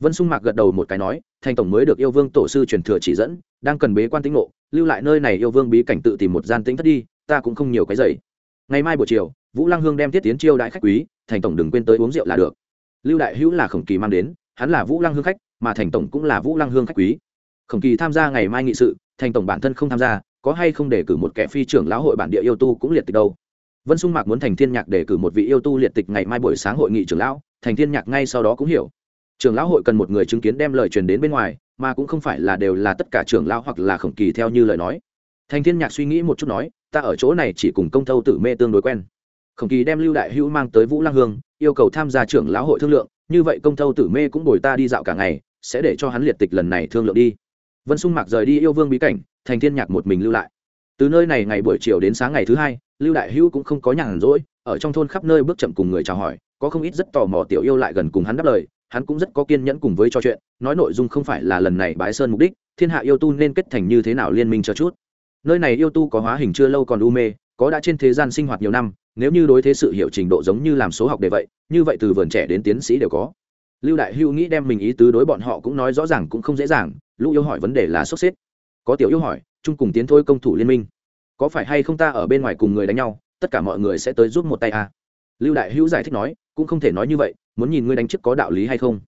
Vân sung mạc gật đầu một cái nói, thành tổng mới được yêu vương tổ sư truyền thừa chỉ dẫn, đang cần bế quan tĩnh ngộ, lưu lại nơi này yêu vương bí cảnh tự tìm một gian tĩnh thất đi, ta cũng không nhiều cái giày ngày mai buổi chiều, vũ lăng hương đem tiết tiến chiêu đại khách quý, thành tổng đừng quên tới uống rượu là được. Lưu đại hữu là khổng kỳ mang đến hắn là vũ lăng hương khách, mà thành tổng cũng là vũ lăng hương khách quý. Khổng kỳ tham gia ngày mai nghị sự, thành tổng bản thân không tham gia, có hay không để cử một kẻ phi trưởng lão hội bản địa yêu tu cũng liệt tịch đâu. Vân sung mạc muốn thành thiên nhạc để cử một vị yêu tu liệt tịch ngày mai buổi sáng hội nghị trưởng lão, thành thiên nhạc ngay sau đó cũng hiểu. Trưởng lão hội cần một người chứng kiến đem lời truyền đến bên ngoài, mà cũng không phải là đều là tất cả trưởng lão hoặc là khổng kỳ theo như lời nói. Thành thiên nhạc suy nghĩ một chút nói, ta ở chỗ này chỉ cùng công thâu tử mê tương đối quen. Khổng kỳ đem lưu đại hữu mang tới vũ lang hương yêu cầu tham gia trưởng lão hội thương lượng, như vậy công thâu tử mê cũng bồi ta đi dạo cả ngày, sẽ để cho hắn liệt tịch lần này thương lượng đi. Vân sung mạc rời đi yêu vương bí cảnh, thành thiên nhạc một mình lưu lại. Từ nơi này ngày buổi chiều đến sáng ngày thứ hai, lưu đại hữu cũng không có nhàn rỗi, ở trong thôn khắp nơi bước chậm cùng người chào hỏi, có không ít rất tò mò tiểu yêu lại gần cùng hắn đáp lời, hắn cũng rất có kiên nhẫn cùng với trò chuyện, nói nội dung không phải là lần này bái sơn mục đích, thiên hạ yêu tu nên kết thành như thế nào liên minh cho chút. Nơi này yêu tu có hóa hình chưa lâu còn u mê, có đã trên thế gian sinh hoạt nhiều năm nếu như đối thế sự hiểu trình độ giống như làm số học đề vậy, như vậy từ vườn trẻ đến tiến sĩ đều có. Lưu đại hưu nghĩ đem mình ý tứ đối bọn họ cũng nói rõ ràng cũng không dễ dàng, lũ yêu hỏi vấn đề là sốt xếp. Có tiểu yêu hỏi, chung cùng tiến thôi công thủ liên minh, có phải hay không ta ở bên ngoài cùng người đánh nhau, tất cả mọi người sẽ tới giúp một tay à? lưu đại hữu giải thích nói, cũng không thể nói như vậy, muốn nhìn ngươi đánh trước có đạo lý hay không.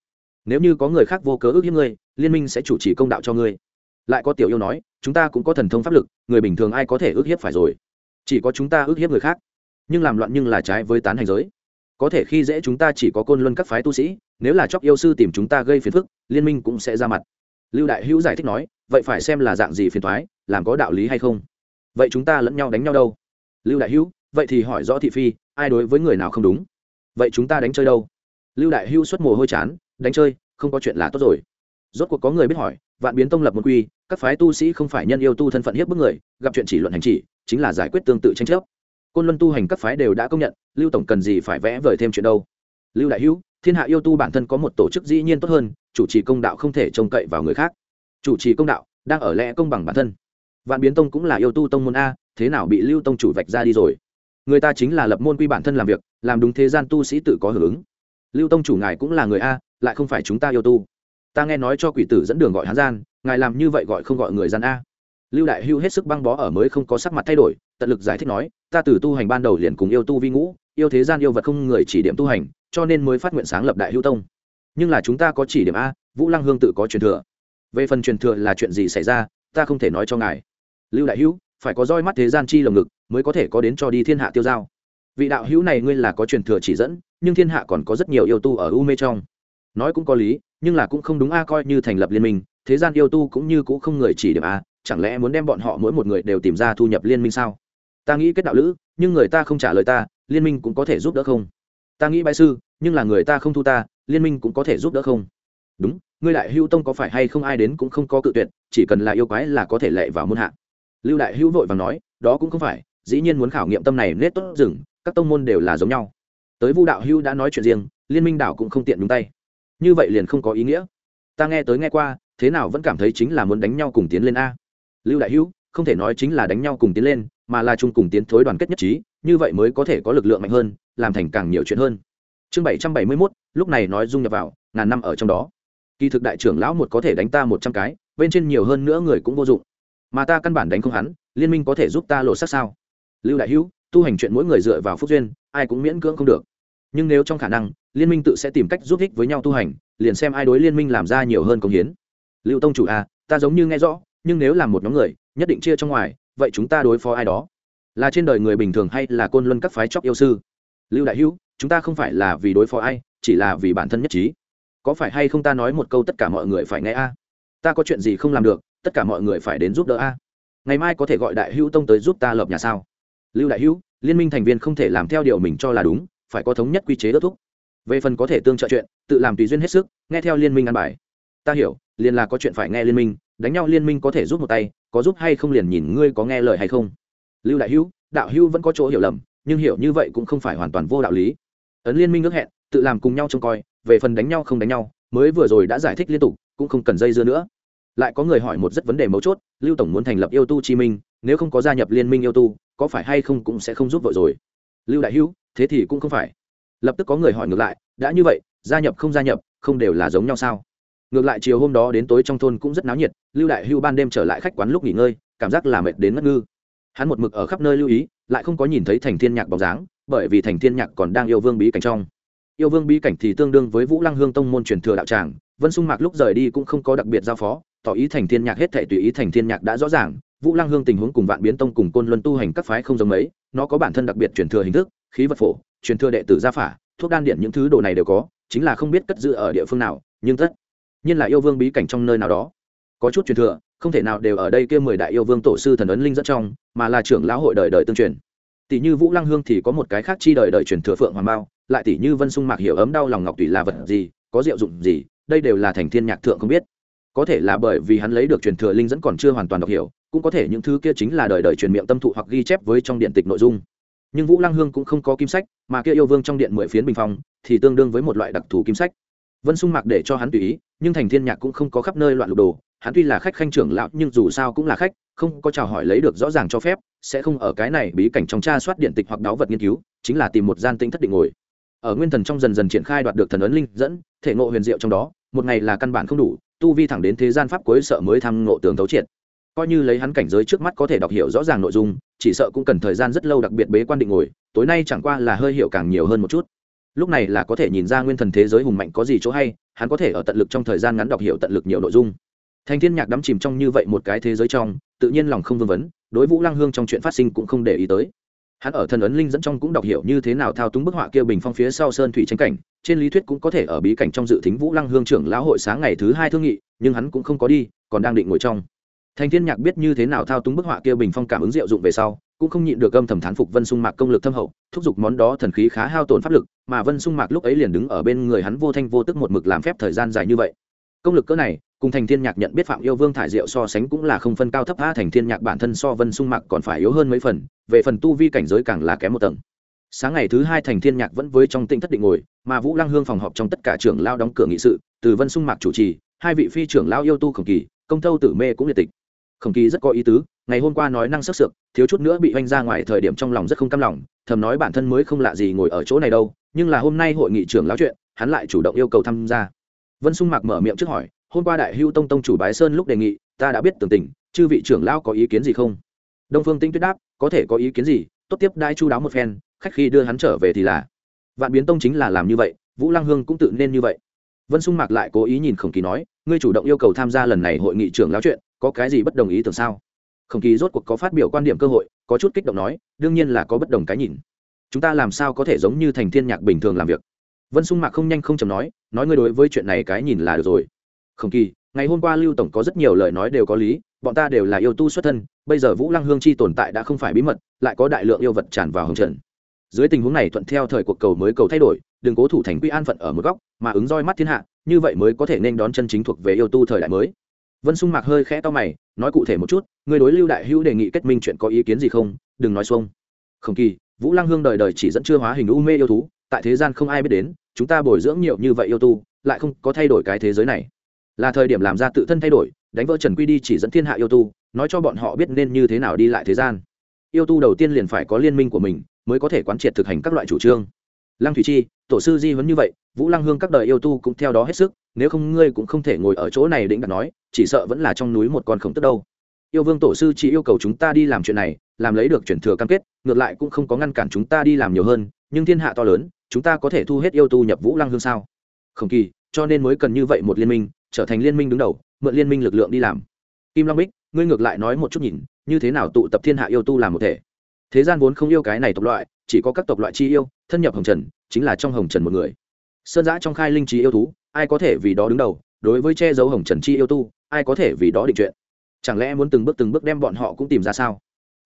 Nếu như có người khác vô cớ ước hiếp ngươi, liên minh sẽ chủ trì công đạo cho ngươi. Lại có tiểu yêu nói, chúng ta cũng có thần thông pháp lực, người bình thường ai có thể ước hiếp phải rồi? Chỉ có chúng ta ước hiếp người khác nhưng làm loạn nhưng là trái với tán hành giới. Có thể khi dễ chúng ta chỉ có côn luân các phái tu sĩ, nếu là chóc yêu sư tìm chúng ta gây phiền phức, liên minh cũng sẽ ra mặt. Lưu đại hữu giải thích nói, vậy phải xem là dạng gì phiền thoái làm có đạo lý hay không? Vậy chúng ta lẫn nhau đánh nhau đâu? Lưu đại hữu, vậy thì hỏi rõ thị phi, ai đối với người nào không đúng? Vậy chúng ta đánh chơi đâu? Lưu đại hữu xuất mồ hôi chán, đánh chơi, không có chuyện là tốt rồi. Rốt cuộc có người biết hỏi, vạn biến tông lập một quy, các phái tu sĩ không phải nhân yêu tu thân phận hiếp bức người, gặp chuyện chỉ luận hành chỉ, chính là giải quyết tương tự tranh chấp côn luân tu hành các phái đều đã công nhận, lưu tổng cần gì phải vẽ vời thêm chuyện đâu. Lưu đại hữu, thiên hạ yêu tu bản thân có một tổ chức dĩ nhiên tốt hơn, chủ trì công đạo không thể trông cậy vào người khác. Chủ trì công đạo, đang ở lẽ công bằng bản thân. Vạn biến tông cũng là yêu tu tông môn a, thế nào bị lưu tông chủ vạch ra đi rồi? Người ta chính là lập môn quy bản thân làm việc, làm đúng thế gian tu sĩ tự có hưởng ứng. Lưu tông chủ ngài cũng là người a, lại không phải chúng ta yêu tu. Ta nghe nói cho quỷ tử dẫn đường gọi hán gian, ngài làm như vậy gọi không gọi người gian a. Lưu đại hưu hết sức băng bó ở mới không có sắc mặt thay đổi, tận lực giải thích nói ta từ tu hành ban đầu liền cùng yêu tu vi ngũ, yêu thế gian yêu vật không người chỉ điểm tu hành, cho nên mới phát nguyện sáng lập đại hữu tông. Nhưng là chúng ta có chỉ điểm a, vũ lăng hương tự có truyền thừa. Về phần truyền thừa là chuyện gì xảy ra, ta không thể nói cho ngài. Lưu đại hữu, phải có roi mắt thế gian chi lồng ngực mới có thể có đến cho đi thiên hạ tiêu giao. Vị đạo hữu này ngươi là có truyền thừa chỉ dẫn, nhưng thiên hạ còn có rất nhiều yêu tu ở u mê trong. Nói cũng có lý, nhưng là cũng không đúng a coi như thành lập liên minh, thế gian yêu tu cũng như cũng không người chỉ điểm a, chẳng lẽ muốn đem bọn họ mỗi một người đều tìm ra thu nhập liên minh sao? Ta nghĩ kết đạo lữ, nhưng người ta không trả lời ta, liên minh cũng có thể giúp đỡ không? Ta nghĩ bái sư, nhưng là người ta không thu ta, liên minh cũng có thể giúp đỡ không? Đúng, ngươi đại hữu tông có phải hay không ai đến cũng không có cự tuyệt, chỉ cần là yêu quái là có thể lệ vào môn hạ. Lưu đại hữu vội và nói, đó cũng không phải, dĩ nhiên muốn khảo nghiệm tâm này nết tốt rừng, các tông môn đều là giống nhau. Tới vu đạo hữu đã nói chuyện riêng, liên minh đảo cũng không tiện nhúng tay. Như vậy liền không có ý nghĩa. Ta nghe tới nghe qua, thế nào vẫn cảm thấy chính là muốn đánh nhau cùng tiến lên a. Lưu đại hữu không thể nói chính là đánh nhau cùng tiến lên mà là chung cùng tiến thối đoàn kết nhất trí như vậy mới có thể có lực lượng mạnh hơn làm thành càng nhiều chuyện hơn. Chương bảy trăm bảy mươi mốt lúc này nói dung nhập vào ngàn năm ở trong đó. Kỳ thực đại trưởng lão một có thể đánh ta một trăm cái bên trên nhiều hơn nữa người cũng vô dụng. Mà ta căn bản đánh không hắn liên minh có thể giúp ta lộ sát sao? Lưu đại hữu tu hành chuyện mỗi người dựa vào phúc duyên ai cũng miễn cưỡng không được. Nhưng nếu trong khả năng liên minh tự sẽ tìm cách giúp ích với nhau tu hành liền xem ai đối liên minh làm ra nhiều hơn công hiến. Lưu tông chủ à, ta giống như nghe rõ nhưng nếu làm một nhóm người, nhất định chia trong ngoài, vậy chúng ta đối phó ai đó? Là trên đời người bình thường hay là côn luân các phái chóc yêu sư? Lưu đại hữu, chúng ta không phải là vì đối phó ai, chỉ là vì bản thân nhất trí. Có phải hay không ta nói một câu tất cả mọi người phải nghe a? Ta có chuyện gì không làm được, tất cả mọi người phải đến giúp đỡ a? Ngày mai có thể gọi đại hữu tông tới giúp ta lập nhà sao? Lưu đại hữu, liên minh thành viên không thể làm theo điều mình cho là đúng, phải có thống nhất quy chế đốt thúc. Về phần có thể tương trợ chuyện, tự làm tùy duyên hết sức, nghe theo liên minh ăn bài. Ta hiểu, liền là có chuyện phải nghe liên minh đánh nhau liên minh có thể giúp một tay, có giúp hay không liền nhìn ngươi có nghe lời hay không. Lưu đại hữu, đạo hữu vẫn có chỗ hiểu lầm, nhưng hiểu như vậy cũng không phải hoàn toàn vô đạo lý. Ấn liên minh ước hẹn, tự làm cùng nhau trông coi, về phần đánh nhau không đánh nhau, mới vừa rồi đã giải thích liên tục, cũng không cần dây dưa nữa. Lại có người hỏi một rất vấn đề mấu chốt, lưu tổng muốn thành lập yêu tu chi minh, nếu không có gia nhập liên minh yêu tu, có phải hay không cũng sẽ không giúp vội rồi. Lưu đại hữu, thế thì cũng không phải. Lập tức có người hỏi ngược lại, đã như vậy, gia nhập không gia nhập, không đều là giống nhau sao? Ngược lại chiều hôm đó đến tối trong thôn cũng rất náo nhiệt, lưu đại hưu ban đêm trở lại khách quán lúc nghỉ ngơi, cảm giác là mệt đến ngất ngư. Hắn một mực ở khắp nơi lưu ý, lại không có nhìn thấy thành thiên nhạc bóng dáng, bởi vì thành thiên nhạc còn đang yêu vương bí cảnh trong. Yêu vương bí cảnh thì tương đương với vũ lăng hương tông môn truyền thừa đạo tràng, vân sung mạc lúc rời đi cũng không có đặc biệt giao phó, tỏ ý thành thiên nhạc hết thể tùy ý thành thiên nhạc đã rõ ràng, vũ lăng hương tình huống cùng vạn biến tông cùng côn luân tu hành các phái không giống mấy, nó có bản thân đặc biệt truyền thừa hình thức, khí vật phổ, truyền thừa đệ tử gia phả, thuốc đan điện những thứ đồ này đều có, chính là không biết cất giữ ở địa phương nào, nhưng tất nhiên là yêu vương bí cảnh trong nơi nào đó. Có chút truyền thừa, không thể nào đều ở đây kia mười đại yêu vương tổ sư thần ấn linh dẫn trong, mà là trưởng lão hội đời đời tương truyền. Tỷ như vũ lăng hương thì có một cái khác chi đời đời truyền thừa phượng hoàng bao lại tỷ như vân sung mạc hiểu ấm đau lòng ngọc tùy là vật gì, có diệu dụng gì, đây đều là thành thiên nhạc thượng không biết. Có thể là bởi vì hắn lấy được truyền thừa linh dẫn còn chưa hoàn toàn đọc hiểu, cũng có thể những thứ kia chính là đời đời truyền miệng tâm thụ hoặc ghi chép với trong điện tịch nội dung. Nhưng vũ lăng hương cũng không có kim sách, mà kia yêu vương trong điện mười phiến bình phong thì tương đương với một loại đặc thù kim sách vân sung mạc để cho hắn tùy ý, nhưng thành thiên nhạc cũng không có khắp nơi loạn lục đồ. Hắn tuy là khách khanh trưởng lão, nhưng dù sao cũng là khách, không có chào hỏi lấy được rõ ràng cho phép, sẽ không ở cái này bí cảnh trong tra soát điện tịch hoặc đáo vật nghiên cứu, chính là tìm một gian tinh thất định ngồi. Ở nguyên thần trong dần dần triển khai đoạt được thần ấn linh dẫn, thể ngộ huyền diệu trong đó, một ngày là căn bản không đủ, tu vi thẳng đến thế gian pháp cuối sợ mới tham ngộ tường thấu triệt. Coi như lấy hắn cảnh giới trước mắt có thể đọc hiểu rõ ràng nội dung, chỉ sợ cũng cần thời gian rất lâu đặc biệt bế quan định ngồi, tối nay chẳng qua là hơi hiểu càng nhiều hơn một chút lúc này là có thể nhìn ra nguyên thần thế giới hùng mạnh có gì chỗ hay, hắn có thể ở tận lực trong thời gian ngắn đọc hiểu tận lực nhiều nội dung. Thành thiên nhạc đắm chìm trong như vậy một cái thế giới trong, tự nhiên lòng không vương vấn, đối vũ lăng hương trong chuyện phát sinh cũng không để ý tới. Hắn ở thần ấn linh dẫn trong cũng đọc hiểu như thế nào thao túng bức họa kia bình phong phía sau sơn thủy tranh cảnh, trên lý thuyết cũng có thể ở bí cảnh trong dự tính vũ lăng hương trưởng lão hội sáng ngày thứ hai thương nghị, nhưng hắn cũng không có đi, còn đang định ngồi trong. Thành thiên nhạc biết như thế nào thao túng bức họa kia bình phong cảm ứng diệu dụng về sau cũng không nhịn được âm thầm thán phục vân sung mạc công lực thâm hậu, thúc giục món đó thần khí khá hao tổn pháp lực, mà vân sung mạc lúc ấy liền đứng ở bên người hắn vô thanh vô tức một mực làm phép thời gian dài như vậy. Công lực cỡ này, cùng thành thiên nhạc nhận biết phạm yêu vương thải diệu so sánh cũng là không phân cao thấp, a, thành thiên nhạc bản thân so vân sung mạc còn phải yếu hơn mấy phần, về phần tu vi cảnh giới càng là kém một tầng. Sáng ngày thứ hai thành thiên nhạc vẫn với trong tinh thất định ngồi, mà vũ lăng hương phòng họp trong tất cả trưởng lao đóng cửa nghị sự, từ vân sung mạc chủ trì, hai vị phi trưởng lao yêu tu khổng kỳ, công thâu tử mê cũng liệt tịch. Khổng kỳ rất có ý tứ ngày hôm qua nói năng sắc sược, thiếu chút nữa bị oanh ra ngoài thời điểm trong lòng rất không cam lòng, thầm nói bản thân mới không lạ gì ngồi ở chỗ này đâu, nhưng là hôm nay hội nghị trưởng lão chuyện, hắn lại chủ động yêu cầu tham gia. Vân sung mạc mở miệng trước hỏi, hôm qua đại hưu tông tông chủ bái sơn lúc đề nghị, ta đã biết tường tình, chư vị trưởng lão có ý kiến gì không? Đông phương tinh tuyết đáp, có thể có ý kiến gì, tốt tiếp đai chu đáo một phen, khách khi đưa hắn trở về thì là, vạn biến tông chính là làm như vậy, vũ lăng hương cũng tự nên như vậy. Vân sung mạc lại cố ý nhìn khổng kỳ nói, ngươi chủ động yêu cầu tham gia lần này hội nghị trưởng lão chuyện, có cái gì bất đồng ý tưởng sao? Khổng kỳ rốt cuộc có phát biểu quan điểm cơ hội, có chút kích động nói, đương nhiên là có bất đồng cái nhìn. Chúng ta làm sao có thể giống như thành thiên nhạc bình thường làm việc? Vân sung mạc không nhanh không chầm nói nói ngươi đối với chuyện này cái nhìn là được rồi. Không kỳ, ngày hôm qua lưu tổng có rất nhiều lời nói đều có lý, bọn ta đều là yêu tu xuất thân, bây giờ vũ lăng hương chi tồn tại đã không phải bí mật, lại có đại lượng yêu vật tràn vào hồng trần. Dưới tình huống này thuận theo thời cuộc cầu mới cầu thay đổi, đừng cố thủ thành quy an phận ở một góc, mà ứng roi mắt thiên hạ, như vậy mới có thể nên đón chân chính thuộc về yêu tu thời đại mới vân sung mạc hơi khẽ to mày, nói cụ thể một chút người đối lưu đại hữu đề nghị kết minh chuyện có ý kiến gì không? Đừng nói xuông. Không kỳ, vũ lăng hương đời đời chỉ dẫn chưa hóa hình u mê yêu thú, tại thế gian không ai biết đến, chúng ta bồi dưỡng nhiều như vậy yêu tu, lại không có thay đổi cái thế giới này. Là thời điểm làm ra tự thân thay đổi, đánh vỡ trần quy đi chỉ dẫn thiên hạ yêu tu, nói cho bọn họ biết nên như thế nào đi lại thế gian. Yêu tu đầu tiên liền phải có liên minh của mình, mới có thể quán triệt thực hành các loại chủ trương. Lăng thủy chi, tổ sư di huấn như vậy, vũ lăng hương các đời yêu tu cũng theo đó hết sức, nếu không ngươi cũng không thể ngồi ở chỗ này định đặt nói chỉ sợ vẫn là trong núi một con khổng tức đâu. Yêu vương tổ sư chỉ yêu cầu chúng ta đi làm chuyện này, làm lấy được chuyển thừa cam kết, ngược lại cũng không có ngăn cản chúng ta đi làm nhiều hơn, nhưng thiên hạ to lớn, chúng ta có thể thu hết yêu tu nhập vũ lăng hương sao? Không kỳ, cho nên mới cần như vậy một liên minh, trở thành liên minh đứng đầu, mượn liên minh lực lượng đi làm. Kim long bích, ngươi ngược lại nói một chút nhìn, như thế nào tụ tập thiên hạ yêu tu làm một thể? Thế gian vốn không yêu cái này tộc loại, chỉ có các tộc loại chi yêu, thân nhập hồng trần, chính là trong hồng trần một người. Sơn giã trong khai linh trí yêu thú, ai có thể vì đó đứng đầu, đối với che giấu hồng trần chi yêu tu ai có thể vì đó định chuyện? Chẳng lẽ muốn từng bước từng bước đem bọn họ cũng tìm ra sao?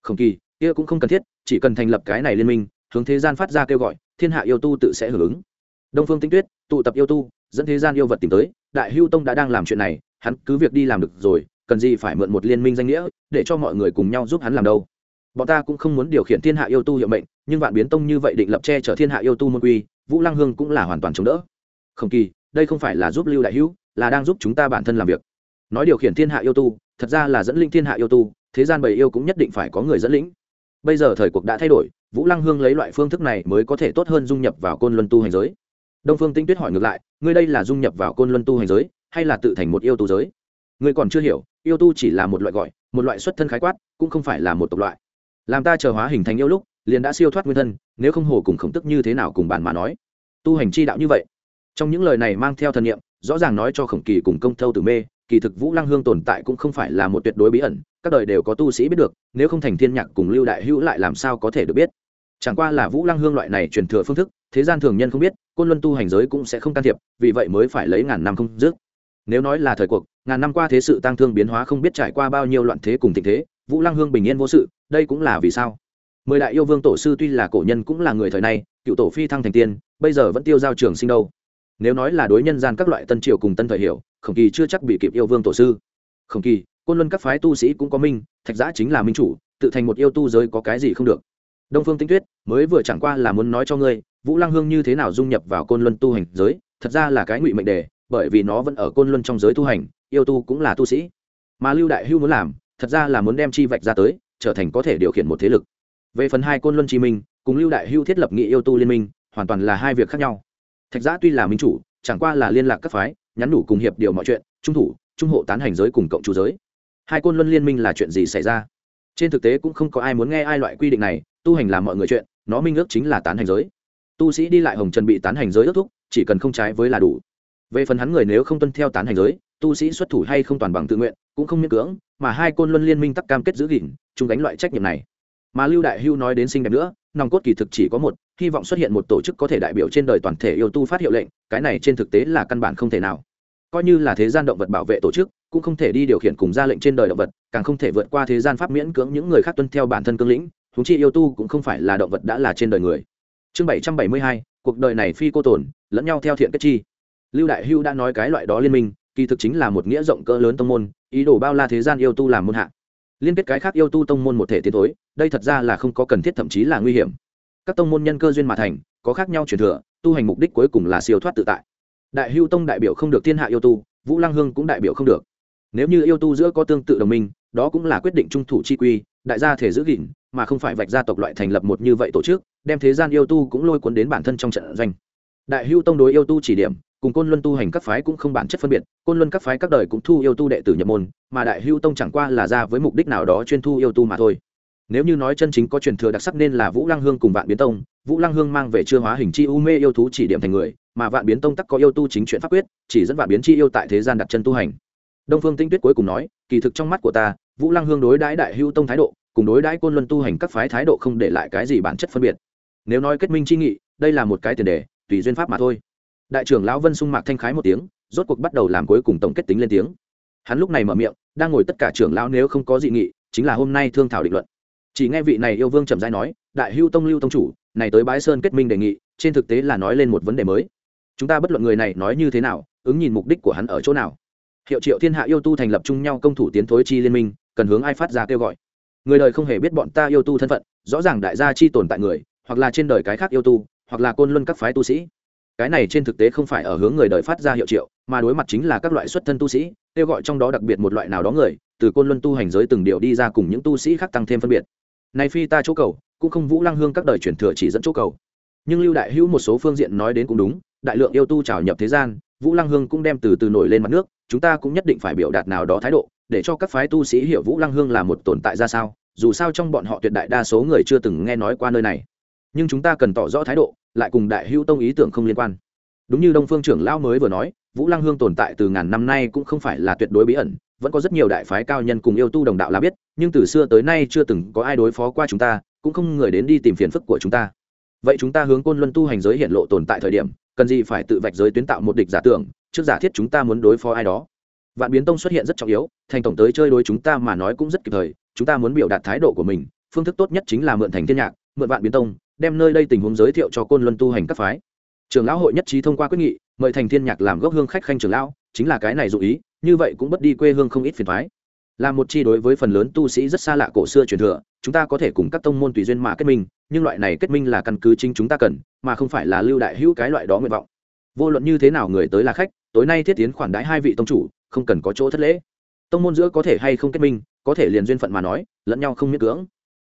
Không kỳ, kia cũng không cần thiết, chỉ cần thành lập cái này liên minh, hướng thế gian phát ra kêu gọi, thiên hạ yêu tu tự sẽ hưởng ứng. Đông phương tinh tuyết, tụ tập yêu tu, dẫn thế gian yêu vật tìm tới, đại hưu tông đã đang làm chuyện này, hắn cứ việc đi làm được rồi, cần gì phải mượn một liên minh danh nghĩa, để cho mọi người cùng nhau giúp hắn làm đâu? Bọn ta cũng không muốn điều khiển thiên hạ yêu tu hiệu mệnh, nhưng vạn biến tông như vậy định lập che chở thiên hạ yêu tu môn quy, vũ lăng hương cũng là hoàn toàn chống đỡ. Không kỳ, đây không phải là giúp lưu đại hữu là đang giúp chúng ta bản thân làm việc nói điều khiển thiên hạ yêu tu thật ra là dẫn linh thiên hạ yêu tu thế gian bầy yêu cũng nhất định phải có người dẫn lĩnh. Bây giờ thời cuộc đã thay đổi vũ lăng hương lấy loại phương thức này mới có thể tốt hơn dung nhập vào côn luân tu hành giới. Đông phương tinh tuyết hỏi ngược lại ngươi đây là dung nhập vào côn luân tu hành giới hay là tự thành một yêu tu giới? Ngươi còn chưa hiểu yêu tu chỉ là một loại gọi một loại xuất thân khái quát cũng không phải là một tộc loại. Làm ta chờ hóa hình thành yêu lúc liền đã siêu thoát nguyên thân nếu không hồ cùng khổng tức như thế nào cùng bàn mà nói. Tu hành chi đạo như vậy. Trong những lời này mang theo thần niệm, rõ ràng nói cho khổng kỳ cùng công thâu tử mê kỳ thực vũ lăng hương tồn tại cũng không phải là một tuyệt đối bí ẩn, các đời đều có tu sĩ biết được, nếu không thành thiên nhạc cùng lưu đại hữu lại làm sao có thể được biết. Chẳng qua là vũ lăng hương loại này truyền thừa phương thức, thế gian thường nhân không biết, côn luân tu hành giới cũng sẽ không can thiệp, vì vậy mới phải lấy ngàn năm không dứt. Nếu nói là thời cuộc, ngàn năm qua thế sự tăng thương biến hóa không biết trải qua bao nhiêu loạn thế cùng tình thế, vũ lăng hương bình yên vô sự, đây cũng là vì sao. Mười đại yêu vương tổ sư tuy là cổ nhân cũng là người thời này cựu tổ phi thăng thành tiên, bây giờ vẫn tiêu giao trường sinh đâu. Nếu nói là đối nhân gian các loại tân triều cùng tân thời hiểu khổng kỳ chưa chắc bị kịp yêu vương tổ sư. Khổng kỳ, côn luân các phái tu sĩ cũng có minh, thạch giã chính là minh chủ, tự thành một yêu tu giới có cái gì không được. Đông phương tinh tuyết, mới vừa chẳng qua là muốn nói cho ngươi, vũ lăng hương như thế nào dung nhập vào côn luân tu hành giới, thật ra là cái ngụy mệnh đề, bởi vì nó vẫn ở côn luân trong giới tu hành, yêu tu cũng là tu sĩ. Mà lưu đại hưu muốn làm, thật ra là muốn đem chi vạch ra tới, trở thành có thể điều khiển một thế lực. Về phần hai côn luân chi minh, cùng lưu đại hưu thiết lập nghị yêu tu liên minh, hoàn toàn là hai việc khác nhau. Thạch giã tuy là minh chủ, chẳng qua là liên lạc các phái nhắn đủ cùng hiệp điều mọi chuyện, trung thủ, trung hộ tán hành giới cùng cộng chủ giới. Hai côn luân liên minh là chuyện gì xảy ra? Trên thực tế cũng không có ai muốn nghe ai loại quy định này, tu hành làm mọi người chuyện, nó minh ước chính là tán hành giới. Tu sĩ đi lại hồng trần bị tán hành giới ước thúc, chỉ cần không trái với là đủ. Về phần hắn người nếu không tuân theo tán hành giới, tu sĩ xuất thủ hay không toàn bằng tự nguyện, cũng không miễn cưỡng, mà hai côn luân liên minh tắc cam kết giữ gìn, chung gánh loại trách nhiệm này. Mà lưu đại hưu nói đến xinh đẹp nữa, nòng cốt kỳ thực chỉ có một hy vọng xuất hiện một tổ chức có thể đại biểu trên đời toàn thể yêu tu phát hiệu lệnh, cái này trên thực tế là căn bản không thể nào. Coi như là thế gian động vật bảo vệ tổ chức, cũng không thể đi điều khiển cùng ra lệnh trên đời động vật, càng không thể vượt qua thế gian pháp miễn cưỡng những người khác tuân theo bản thân cương lĩnh húng chi yêu tu cũng không phải là động vật đã là trên đời người. Chương bảy trăm bảy mươi hai, cuộc đời này phi cô tồn, lẫn nhau theo thiện kết chi. Lưu đại hưu đã nói cái loại đó liên minh, kỳ thực chính là một nghĩa rộng cỡ lớn tông môn, ý đồ bao la thế gian yêu tu làm môn hạ. Liên kết cái khác yêu tu tông môn một thể tiến thối, đây thật ra là không có cần thiết, thậm chí là nguy hiểm các tông môn nhân cơ duyên mà thành, có khác nhau truyền thừa, tu hành mục đích cuối cùng là siêu thoát tự tại. Đại hưu tông đại biểu không được thiên hạ yêu tu, vũ lăng hương cũng đại biểu không được. Nếu như yêu tu giữa có tương tự đồng minh, đó cũng là quyết định trung thủ chi quy, đại gia thể giữ gìn, mà không phải vạch gia tộc loại thành lập một như vậy tổ chức, đem thế gian yêu tu cũng lôi cuốn đến bản thân trong trận doanh. Đại hưu tông đối yêu tu chỉ điểm, cùng côn luân tu hành các phái cũng không bản chất phân biệt, côn luân các phái các đời cũng thu yêu tu đệ tử nhập môn, mà đại hưu tông chẳng qua là ra với mục đích nào đó chuyên thu yêu tu mà thôi nếu như nói chân chính có truyền thừa đặc sắc nên là vũ lăng hương cùng vạn biến tông. Vũ lăng hương mang về chưa hóa hình chi u mê yêu thú chỉ điểm thành người, mà vạn biến tông tắc có yêu tu chính chuyện pháp quyết, chỉ dẫn vạn biến chi yêu tại thế gian đặt chân tu hành. Đông phương tinh tuyết cuối cùng nói, kỳ thực trong mắt của ta, vũ lăng hương đối đãi đại hưu tông thái độ, cùng đối đãi côn luân tu hành các phái thái độ không để lại cái gì bản chất phân biệt. Nếu nói kết minh chi nghị, đây là một cái tiền đề, tùy duyên pháp mà thôi. Đại trưởng lão vân sung mạc thanh khái một tiếng, rốt cuộc bắt đầu làm cuối cùng tổng kết tính lên tiếng. Hắn lúc này mở miệng, đang ngồi tất cả trưởng lão nếu không có dị nghị, chính là hôm nay thương thảo định luận chỉ nghe vị này yêu vương trầm giai nói, đại hưu tông lưu tông chủ, này tới bái sơn kết minh đề nghị, trên thực tế là nói lên một vấn đề mới. Chúng ta bất luận người này nói như thế nào, ứng nhìn mục đích của hắn ở chỗ nào. Hiệu triệu thiên hạ yêu tu thành lập chung nhau công thủ tiến thối chi liên minh, cần hướng ai phát ra kêu gọi. Người đời không hề biết bọn ta yêu tu thân phận, rõ ràng đại gia chi tồn tại người, hoặc là trên đời cái khác yêu tu, hoặc là côn luân các phái tu sĩ. Cái này trên thực tế không phải ở hướng người đời phát ra hiệu triệu, mà đối mặt chính là các loại xuất thân tu sĩ, kêu gọi trong đó đặc biệt một loại nào đó người, từ côn luân tu hành giới từng điều đi ra cùng những tu sĩ khác tăng thêm phân biệt này phi ta chỗ cầu, cũng không vũ lăng hương các đời truyền thừa chỉ dẫn chỗ cầu. Nhưng lưu đại hữu một số phương diện nói đến cũng đúng, đại lượng yêu tu trào nhập thế gian, vũ lăng hương cũng đem từ từ nổi lên mặt nước, chúng ta cũng nhất định phải biểu đạt nào đó thái độ, để cho các phái tu sĩ hiểu vũ lăng hương là một tồn tại ra sao, dù sao trong bọn họ tuyệt đại đa số người chưa từng nghe nói qua nơi này. Nhưng chúng ta cần tỏ rõ thái độ, lại cùng đại hữu tông ý tưởng không liên quan. Đúng như đông phương trưởng lão mới vừa nói vũ lăng hương tồn tại từ ngàn năm nay cũng không phải là tuyệt đối bí ẩn, vẫn có rất nhiều đại phái cao nhân cùng yêu tu đồng đạo là biết, nhưng từ xưa tới nay chưa từng có ai đối phó qua chúng ta, cũng không người đến đi tìm phiền phức của chúng ta. Vậy chúng ta hướng côn luân tu hành giới hiện lộ tồn tại thời điểm, cần gì phải tự vạch giới tuyến tạo một địch giả tưởng, trước giả thiết chúng ta muốn đối phó ai đó. Vạn biến tông xuất hiện rất trọng yếu, thành tổng tới chơi đối chúng ta mà nói cũng rất kịp thời, chúng ta muốn biểu đạt thái độ của mình, phương thức tốt nhất chính là mượn thành thiên nhạc, mượn vạn biến tông, đem nơi đây tình huống giới thiệu cho côn luân tu hành các phái. Trường lão hội nhất trí thông qua quyết nghị mời thành thiên nhạc làm gốc hương khách khanh trưởng lão, chính là cái này dụ ý, như vậy cũng bất đi quê hương không ít phiền thoái là một chi đối với phần lớn tu sĩ rất xa lạ cổ xưa truyền thừa, chúng ta có thể cùng các tông môn tùy duyên mà kết minh, nhưng loại này kết minh là căn cứ chính chúng ta cần, mà không phải là lưu đại hữu cái loại đó nguyện vọng. Vô luận như thế nào người tới là khách, tối nay thiết tiến khoản đãi hai vị tông chủ, không cần có chỗ thất lễ. Tông môn giữa có thể hay không kết minh, có thể liền duyên phận mà nói, lẫn nhau không miễn cưỡng.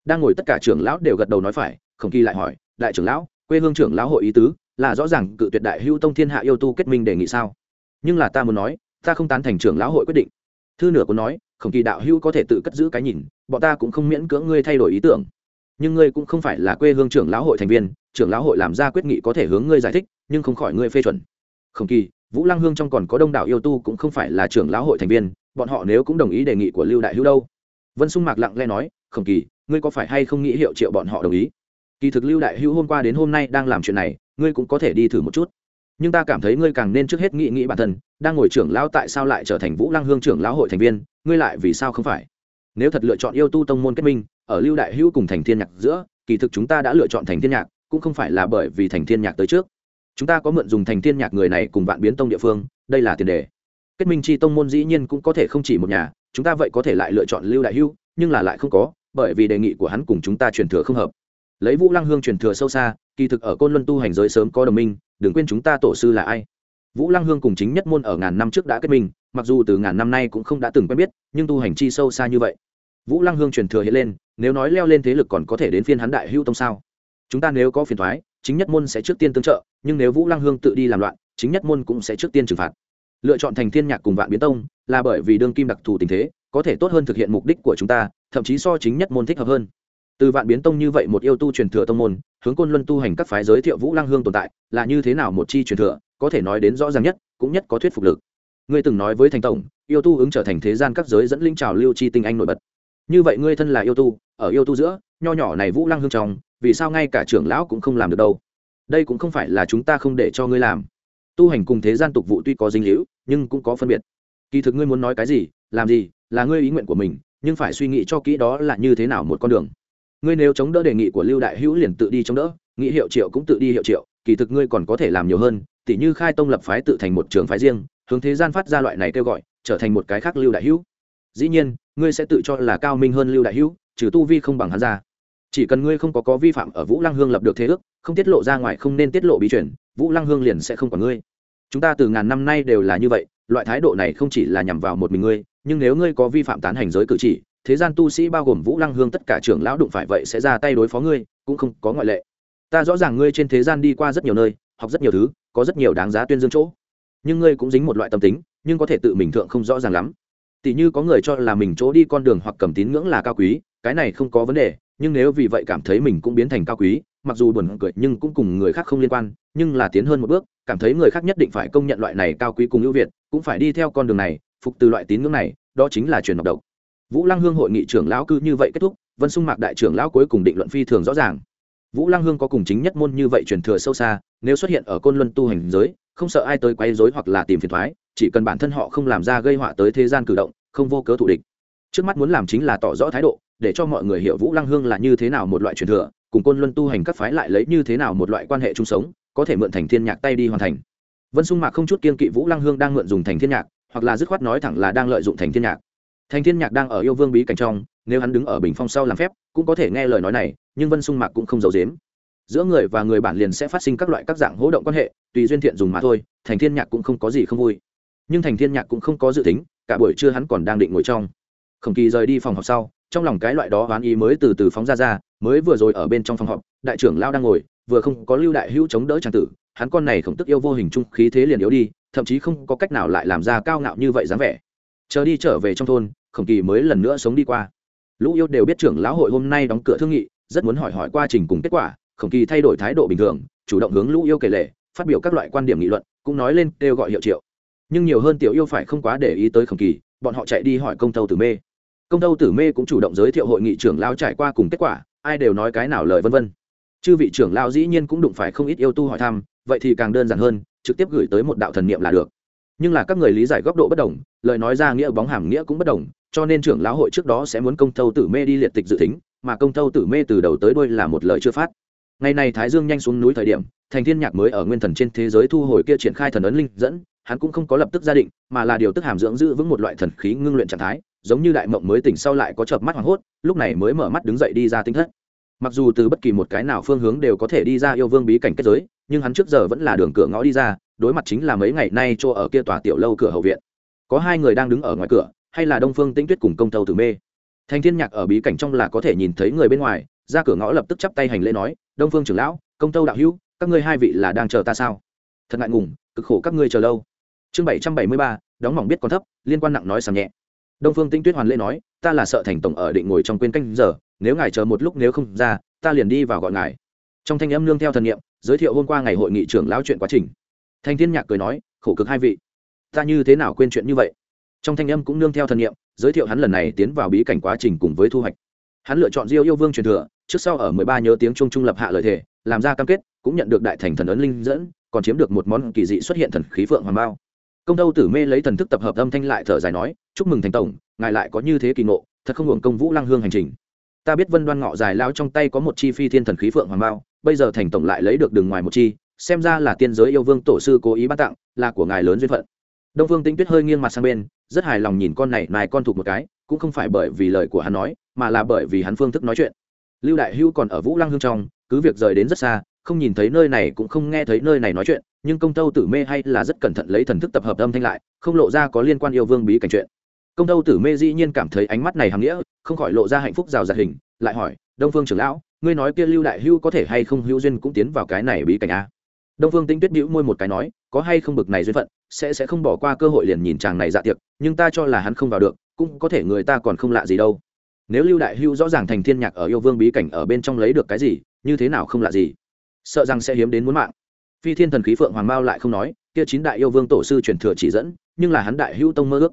Đang ngồi tất cả trưởng lão đều gật đầu nói phải không kỳ lại hỏi, đại trưởng lão, quê hương trưởng lão hội ý tứ? Là rõ ràng cự tuyệt đại hữu tông thiên hạ yêu tu kết minh đề nghị sao? Nhưng là ta muốn nói, ta không tán thành trưởng lão hội quyết định. Thư nửa có nói, khổng kỳ đạo hữu có thể tự cất giữ cái nhìn, bọn ta cũng không miễn cưỡng ngươi thay đổi ý tưởng. Nhưng ngươi cũng không phải là quê hương trưởng lão hội thành viên, trưởng lão hội làm ra quyết nghị có thể hướng ngươi giải thích, nhưng không khỏi ngươi phê chuẩn. Khổng kỳ, vũ lăng hương trong còn có đông đảo yêu tu cũng không phải là trưởng lão hội thành viên, bọn họ nếu cũng đồng ý đề nghị của lưu đại hữu đâu? Vân sung mạc lặng lẽ nói, khổng kỳ, ngươi có phải hay không nghĩ hiệu triệu bọn họ đồng ý? Kỳ thực lưu đại hữu hôm qua đến hôm nay đang làm chuyện này ngươi cũng có thể đi thử một chút. Nhưng ta cảm thấy ngươi càng nên trước hết nghĩ nghĩ bản thân, đang ngồi trưởng lão tại sao lại trở thành vũ lăng hương trưởng lão hội thành viên, ngươi lại vì sao không phải? Nếu thật lựa chọn yêu tu tông môn kết minh, ở lưu đại hữu cùng thành thiên nhạc giữa, kỳ thực chúng ta đã lựa chọn thành thiên nhạc, cũng không phải là bởi vì thành thiên nhạc tới trước. Chúng ta có mượn dùng thành thiên nhạc người này cùng vạn biến tông địa phương, đây là tiền đề. Kết minh chi tông môn dĩ nhiên cũng có thể không chỉ một nhà, chúng ta vậy có thể lại lựa chọn lưu đại hữu, nhưng là lại không có, bởi vì đề nghị của hắn cùng chúng ta truyền thừa không hợp lấy vũ lăng hương truyền thừa sâu xa, kỳ thực ở côn luân tu hành giới sớm có đồng minh, đừng quên chúng ta tổ sư là ai. Vũ lăng hương cùng chính nhất môn ở ngàn năm trước đã kết minh, mặc dù từ ngàn năm nay cũng không đã từng quen biết, nhưng tu hành chi sâu xa như vậy. Vũ lăng hương truyền thừa hiện lên, nếu nói leo lên thế lực còn có thể đến phiên hắn đại hưu tông sao? Chúng ta nếu có phiền thoái chính nhất môn sẽ trước tiên tương trợ, nhưng nếu vũ lăng hương tự đi làm loạn, chính nhất môn cũng sẽ trước tiên trừng phạt. Lựa chọn thành thiên nhạc cùng vạn biến tông, là bởi vì đương kim đặc thù tình thế, có thể tốt hơn thực hiện mục đích của chúng ta, thậm chí so chính nhất môn thích hợp hơn từ vạn biến tông như vậy một yêu tu truyền thừa tông môn, hướng côn luân tu hành các phái giới thiệu vũ lăng hương tồn tại, là như thế nào một chi truyền thừa, có thể nói đến rõ ràng nhất, cũng nhất có thuyết phục lực. Ngươi từng nói với thành tổng, yêu tu ứng trở thành thế gian các giới dẫn linh trào lưu chi tinh anh nổi bật. Như vậy ngươi thân là yêu tu, ở yêu tu giữa, nho nhỏ này vũ lăng hương trong, vì sao ngay cả trưởng lão cũng không làm được đâu? Đây cũng không phải là chúng ta không để cho ngươi làm. Tu hành cùng thế gian tục vụ tuy có dinh hữu nhưng cũng có phân biệt. Kỳ thực ngươi muốn nói cái gì, làm gì, là ngươi ý nguyện của mình, nhưng phải suy nghĩ cho kỹ đó là như thế nào một con đường ngươi nếu chống đỡ đề nghị của lưu đại hữu liền tự đi chống đỡ, nghị hiệu triệu cũng tự đi hiệu triệu, kỳ thực ngươi còn có thể làm nhiều hơn, tỉ như khai tông lập phái tự thành một trường phái riêng, hướng thế gian phát ra loại này kêu gọi, trở thành một cái khác lưu đại hữu. Dĩ nhiên, ngươi sẽ tự cho là cao minh hơn lưu đại hữu, trừ tu vi không bằng hắn ra. Chỉ cần ngươi không có có vi phạm ở vũ lăng hương lập được thế ước, không tiết lộ ra ngoài không nên tiết lộ bí chuyển vũ lăng hương liền sẽ không còn ngươi. Chúng ta từ ngàn năm nay đều là như vậy, loại thái độ này không chỉ là nhằm vào một mình ngươi, nhưng nếu ngươi có vi phạm tán hành giới cử chỉ thế gian tu sĩ bao gồm vũ lăng hương tất cả trưởng lão đụng phải vậy sẽ ra tay đối phó ngươi, cũng không có ngoại lệ. Ta rõ ràng ngươi trên thế gian đi qua rất nhiều nơi, học rất nhiều thứ, có rất nhiều đáng giá tuyên dương chỗ. Nhưng ngươi cũng dính một loại tâm tính, nhưng có thể tự mình thượng không rõ ràng lắm. Tỷ như có người cho là mình chỗ đi con đường hoặc cầm tín ngưỡng là cao quý, cái này không có vấn đề, nhưng nếu vì vậy cảm thấy mình cũng biến thành cao quý, mặc dù buồn cười nhưng cũng cùng người khác không liên quan, nhưng là tiến hơn một bước, cảm thấy người khác nhất định phải công nhận loại này cao quý cùng ưu việt, cũng phải đi theo con đường này, phục từ loại tín ngưỡng này, đó chính là truyền độc độc vũ lăng hương hội nghị trưởng lão cư như vậy kết thúc, vân sung mạc đại trưởng lão cuối cùng định luận phi thường rõ ràng. Vũ lăng hương có cùng chính nhất môn như vậy truyền thừa sâu xa, nếu xuất hiện ở côn luân tu hành giới, không sợ ai tới quấy rối hoặc là tìm phiền thoái chỉ cần bản thân họ không làm ra gây họa tới thế gian cử động, không vô cớ thù địch. Trước mắt muốn làm chính là tỏ rõ thái độ, để cho mọi người hiểu vũ lăng hương là như thế nào một loại truyền thừa, cùng côn luân tu hành các phái lại lấy như thế nào một loại quan hệ chung sống, có thể mượn thành thiên nhạc tay đi hoàn thành. Vân sung mạc không chút kiên kỵ vũ lăng hương đang mượn dùng thành thiên nhạc, hoặc là dứt khoát nói thẳng là đang lợi dụng thành thiên nhạc thành thiên nhạc đang ở yêu vương bí cảnh trong, nếu hắn đứng ở bình phong sau làm phép, cũng có thể nghe lời nói này, nhưng vân sung mạc cũng không giấu dếm giữa người và người bản liền sẽ phát sinh các loại các dạng hỗ động quan hệ, tùy duyên thiện dùng mà thôi, thành thiên nhạc cũng không có gì không vui. Nhưng thành thiên nhạc cũng không có dự tính, cả buổi trưa hắn còn đang định ngồi trong. Khổng kỳ rời đi phòng họp sau, trong lòng cái loại đó oán ý mới từ từ phóng ra ra, mới vừa rồi ở bên trong phòng họp, đại trưởng lao đang ngồi, vừa không có lưu đại hữu chống đỡ trang tử, hắn con này khổng tức yêu vô hình trung khí thế liền yếu đi, thậm chí không có cách nào lại làm ra cao ngạo như vậy dáng vẻ. Chờ đi trở về trong thôn khổng kỳ mới lần nữa sống đi qua. Lũ yêu đều biết trưởng lão hội hôm nay đóng cửa thương nghị, rất muốn hỏi hỏi quá trình cùng kết quả, khổng kỳ thay đổi thái độ bình thường, chủ động hướng lũ yêu kể lệ, phát biểu các loại quan điểm nghị luận, cũng nói lên kêu gọi hiệu triệu. Nhưng nhiều hơn tiểu yêu phải không quá để ý tới khổng kỳ, bọn họ chạy đi hỏi công tâu tử mê. Công tâu tử mê cũng chủ động giới thiệu hội nghị trưởng lao trải qua cùng kết quả, ai đều nói cái nào lời vân vân. Chư vị trưởng lao dĩ nhiên cũng đụng phải không ít yêu tu hỏi thăm, vậy thì càng đơn giản hơn, trực tiếp gửi tới một đạo thần niệm là được nhưng là các người lý giải góc độ bất đồng, lời nói ra nghĩa bóng hàm nghĩa cũng bất đồng, cho nên trưởng lão hội trước đó sẽ muốn công thâu tử mê đi liệt tịch dự tính, mà công thâu tử mê từ đầu tới đuôi là một lời chưa phát. Ngày này thái dương nhanh xuống núi thời điểm, thành thiên nhạc mới ở nguyên thần trên thế giới thu hồi kia triển khai thần ấn linh dẫn, hắn cũng không có lập tức gia định, mà là điều tức hàm dưỡng giữ vững một loại thần khí ngưng luyện trạng thái, giống như đại mộng mới tỉnh sau lại có chợp mắt hoảng hốt, lúc này mới mở mắt đứng dậy đi ra tinh thất. Mặc dù từ bất kỳ một cái nào phương hướng đều có thể đi ra yêu vương bí cảnh kết giới, nhưng hắn trước giờ vẫn là đường cửa ngõ đi ra đối mặt chính là mấy ngày nay chỗ ở kia tòa tiểu lâu cửa hậu viện. Có hai người đang đứng ở ngoài cửa, hay là đông phương tĩnh tuyết cùng công tâu tử mê. Thành thiên nhạc ở bí cảnh trong là có thể nhìn thấy người bên ngoài, ra cửa ngõ lập tức chắp tay hành lễ nói, đông phương trưởng lão, công tâu đạo hữu, các ngươi hai vị là đang chờ ta sao? Thật ngại ngùng, cực khổ các ngươi chờ lâu. Chương bảy trăm bảy mươi ba, đóng mỏng biết còn thấp, liên quan nặng nói sầm nhẹ. Đông phương tinh tuyết hoàn lễ nói, ta là sợ thành tổng ở định ngồi trong quên canh giờ, nếu ngài chờ một lúc nếu không ra, ta liền đi vào gọi ngài. Trong thanh âm nương theo thần nghiệm giới thiệu hôm qua ngày hội nghị trưởng lão chuyện quá trình thanh thiên nhạc cười nói, khổ cực hai vị, ta như thế nào quên chuyện như vậy? Trong thanh âm cũng nương theo thần nghiệm giới thiệu hắn lần này tiến vào bí cảnh quá trình cùng với thu hoạch. Hắn lựa chọn diêu yêu vương truyền thừa, trước sau ở mười ba nhớ tiếng trung trung lập hạ lời thề, làm ra cam kết, cũng nhận được đại thành thần ấn linh dẫn, còn chiếm được một món kỳ dị xuất hiện thần khí phượng hoàng bao. Công đâu tử mê lấy thần thức tập hợp âm thanh lại thở dài nói, chúc mừng thành tổng, ngài lại có như thế kỳ ngộ, thật không hưởng công vũ lăng hương hành trình. Ta biết vân đoan ngọ dài lao trong tay có một chi phi thiên thần khí phượng hoàng bao, bây giờ thành tổng lại lấy được đường ngoài một chi xem ra là tiên giới yêu vương tổ sư cố ý ban tặng, là của ngài lớn duyên phận. Đông phương tinh tuyết hơi nghiêng mặt sang bên, rất hài lòng nhìn con này nài con thuộc một cái, cũng không phải bởi vì lời của hắn nói, mà là bởi vì hắn phương thức nói chuyện. Lưu đại hưu còn ở vũ lăng hương trong, cứ việc rời đến rất xa, không nhìn thấy nơi này cũng không nghe thấy nơi này nói chuyện, nhưng công tâu tử mê hay là rất cẩn thận lấy thần thức tập hợp âm thanh lại, không lộ ra có liên quan yêu vương bí cảnh chuyện. Công tâu tử mê dĩ nhiên cảm thấy ánh mắt này hàm nghĩa, không khỏi lộ ra hạnh phúc rào rạt hình, lại hỏi, đông phương trưởng lão, ngươi nói kia lưu đại hưu có thể hay không hữu duyên cũng tiến vào cái này bí cảnh a? Đông phương tinh tuyết bĩu môi một cái nói, có hay không bực này duyên phận, sẽ sẽ không bỏ qua cơ hội liền nhìn chàng này dạ tiệc, nhưng ta cho là hắn không vào được, cũng có thể người ta còn không lạ gì đâu. Nếu lưu đại hưu rõ ràng thành thiên nhạc ở yêu vương bí cảnh ở bên trong lấy được cái gì, như thế nào không lạ gì? Sợ rằng sẽ hiếm đến muốn mạng. Phi thiên thần khí phượng hoàng mao lại không nói, kia chín đại yêu vương tổ sư truyền thừa chỉ dẫn, nhưng là hắn đại Hưu tông mơ ước.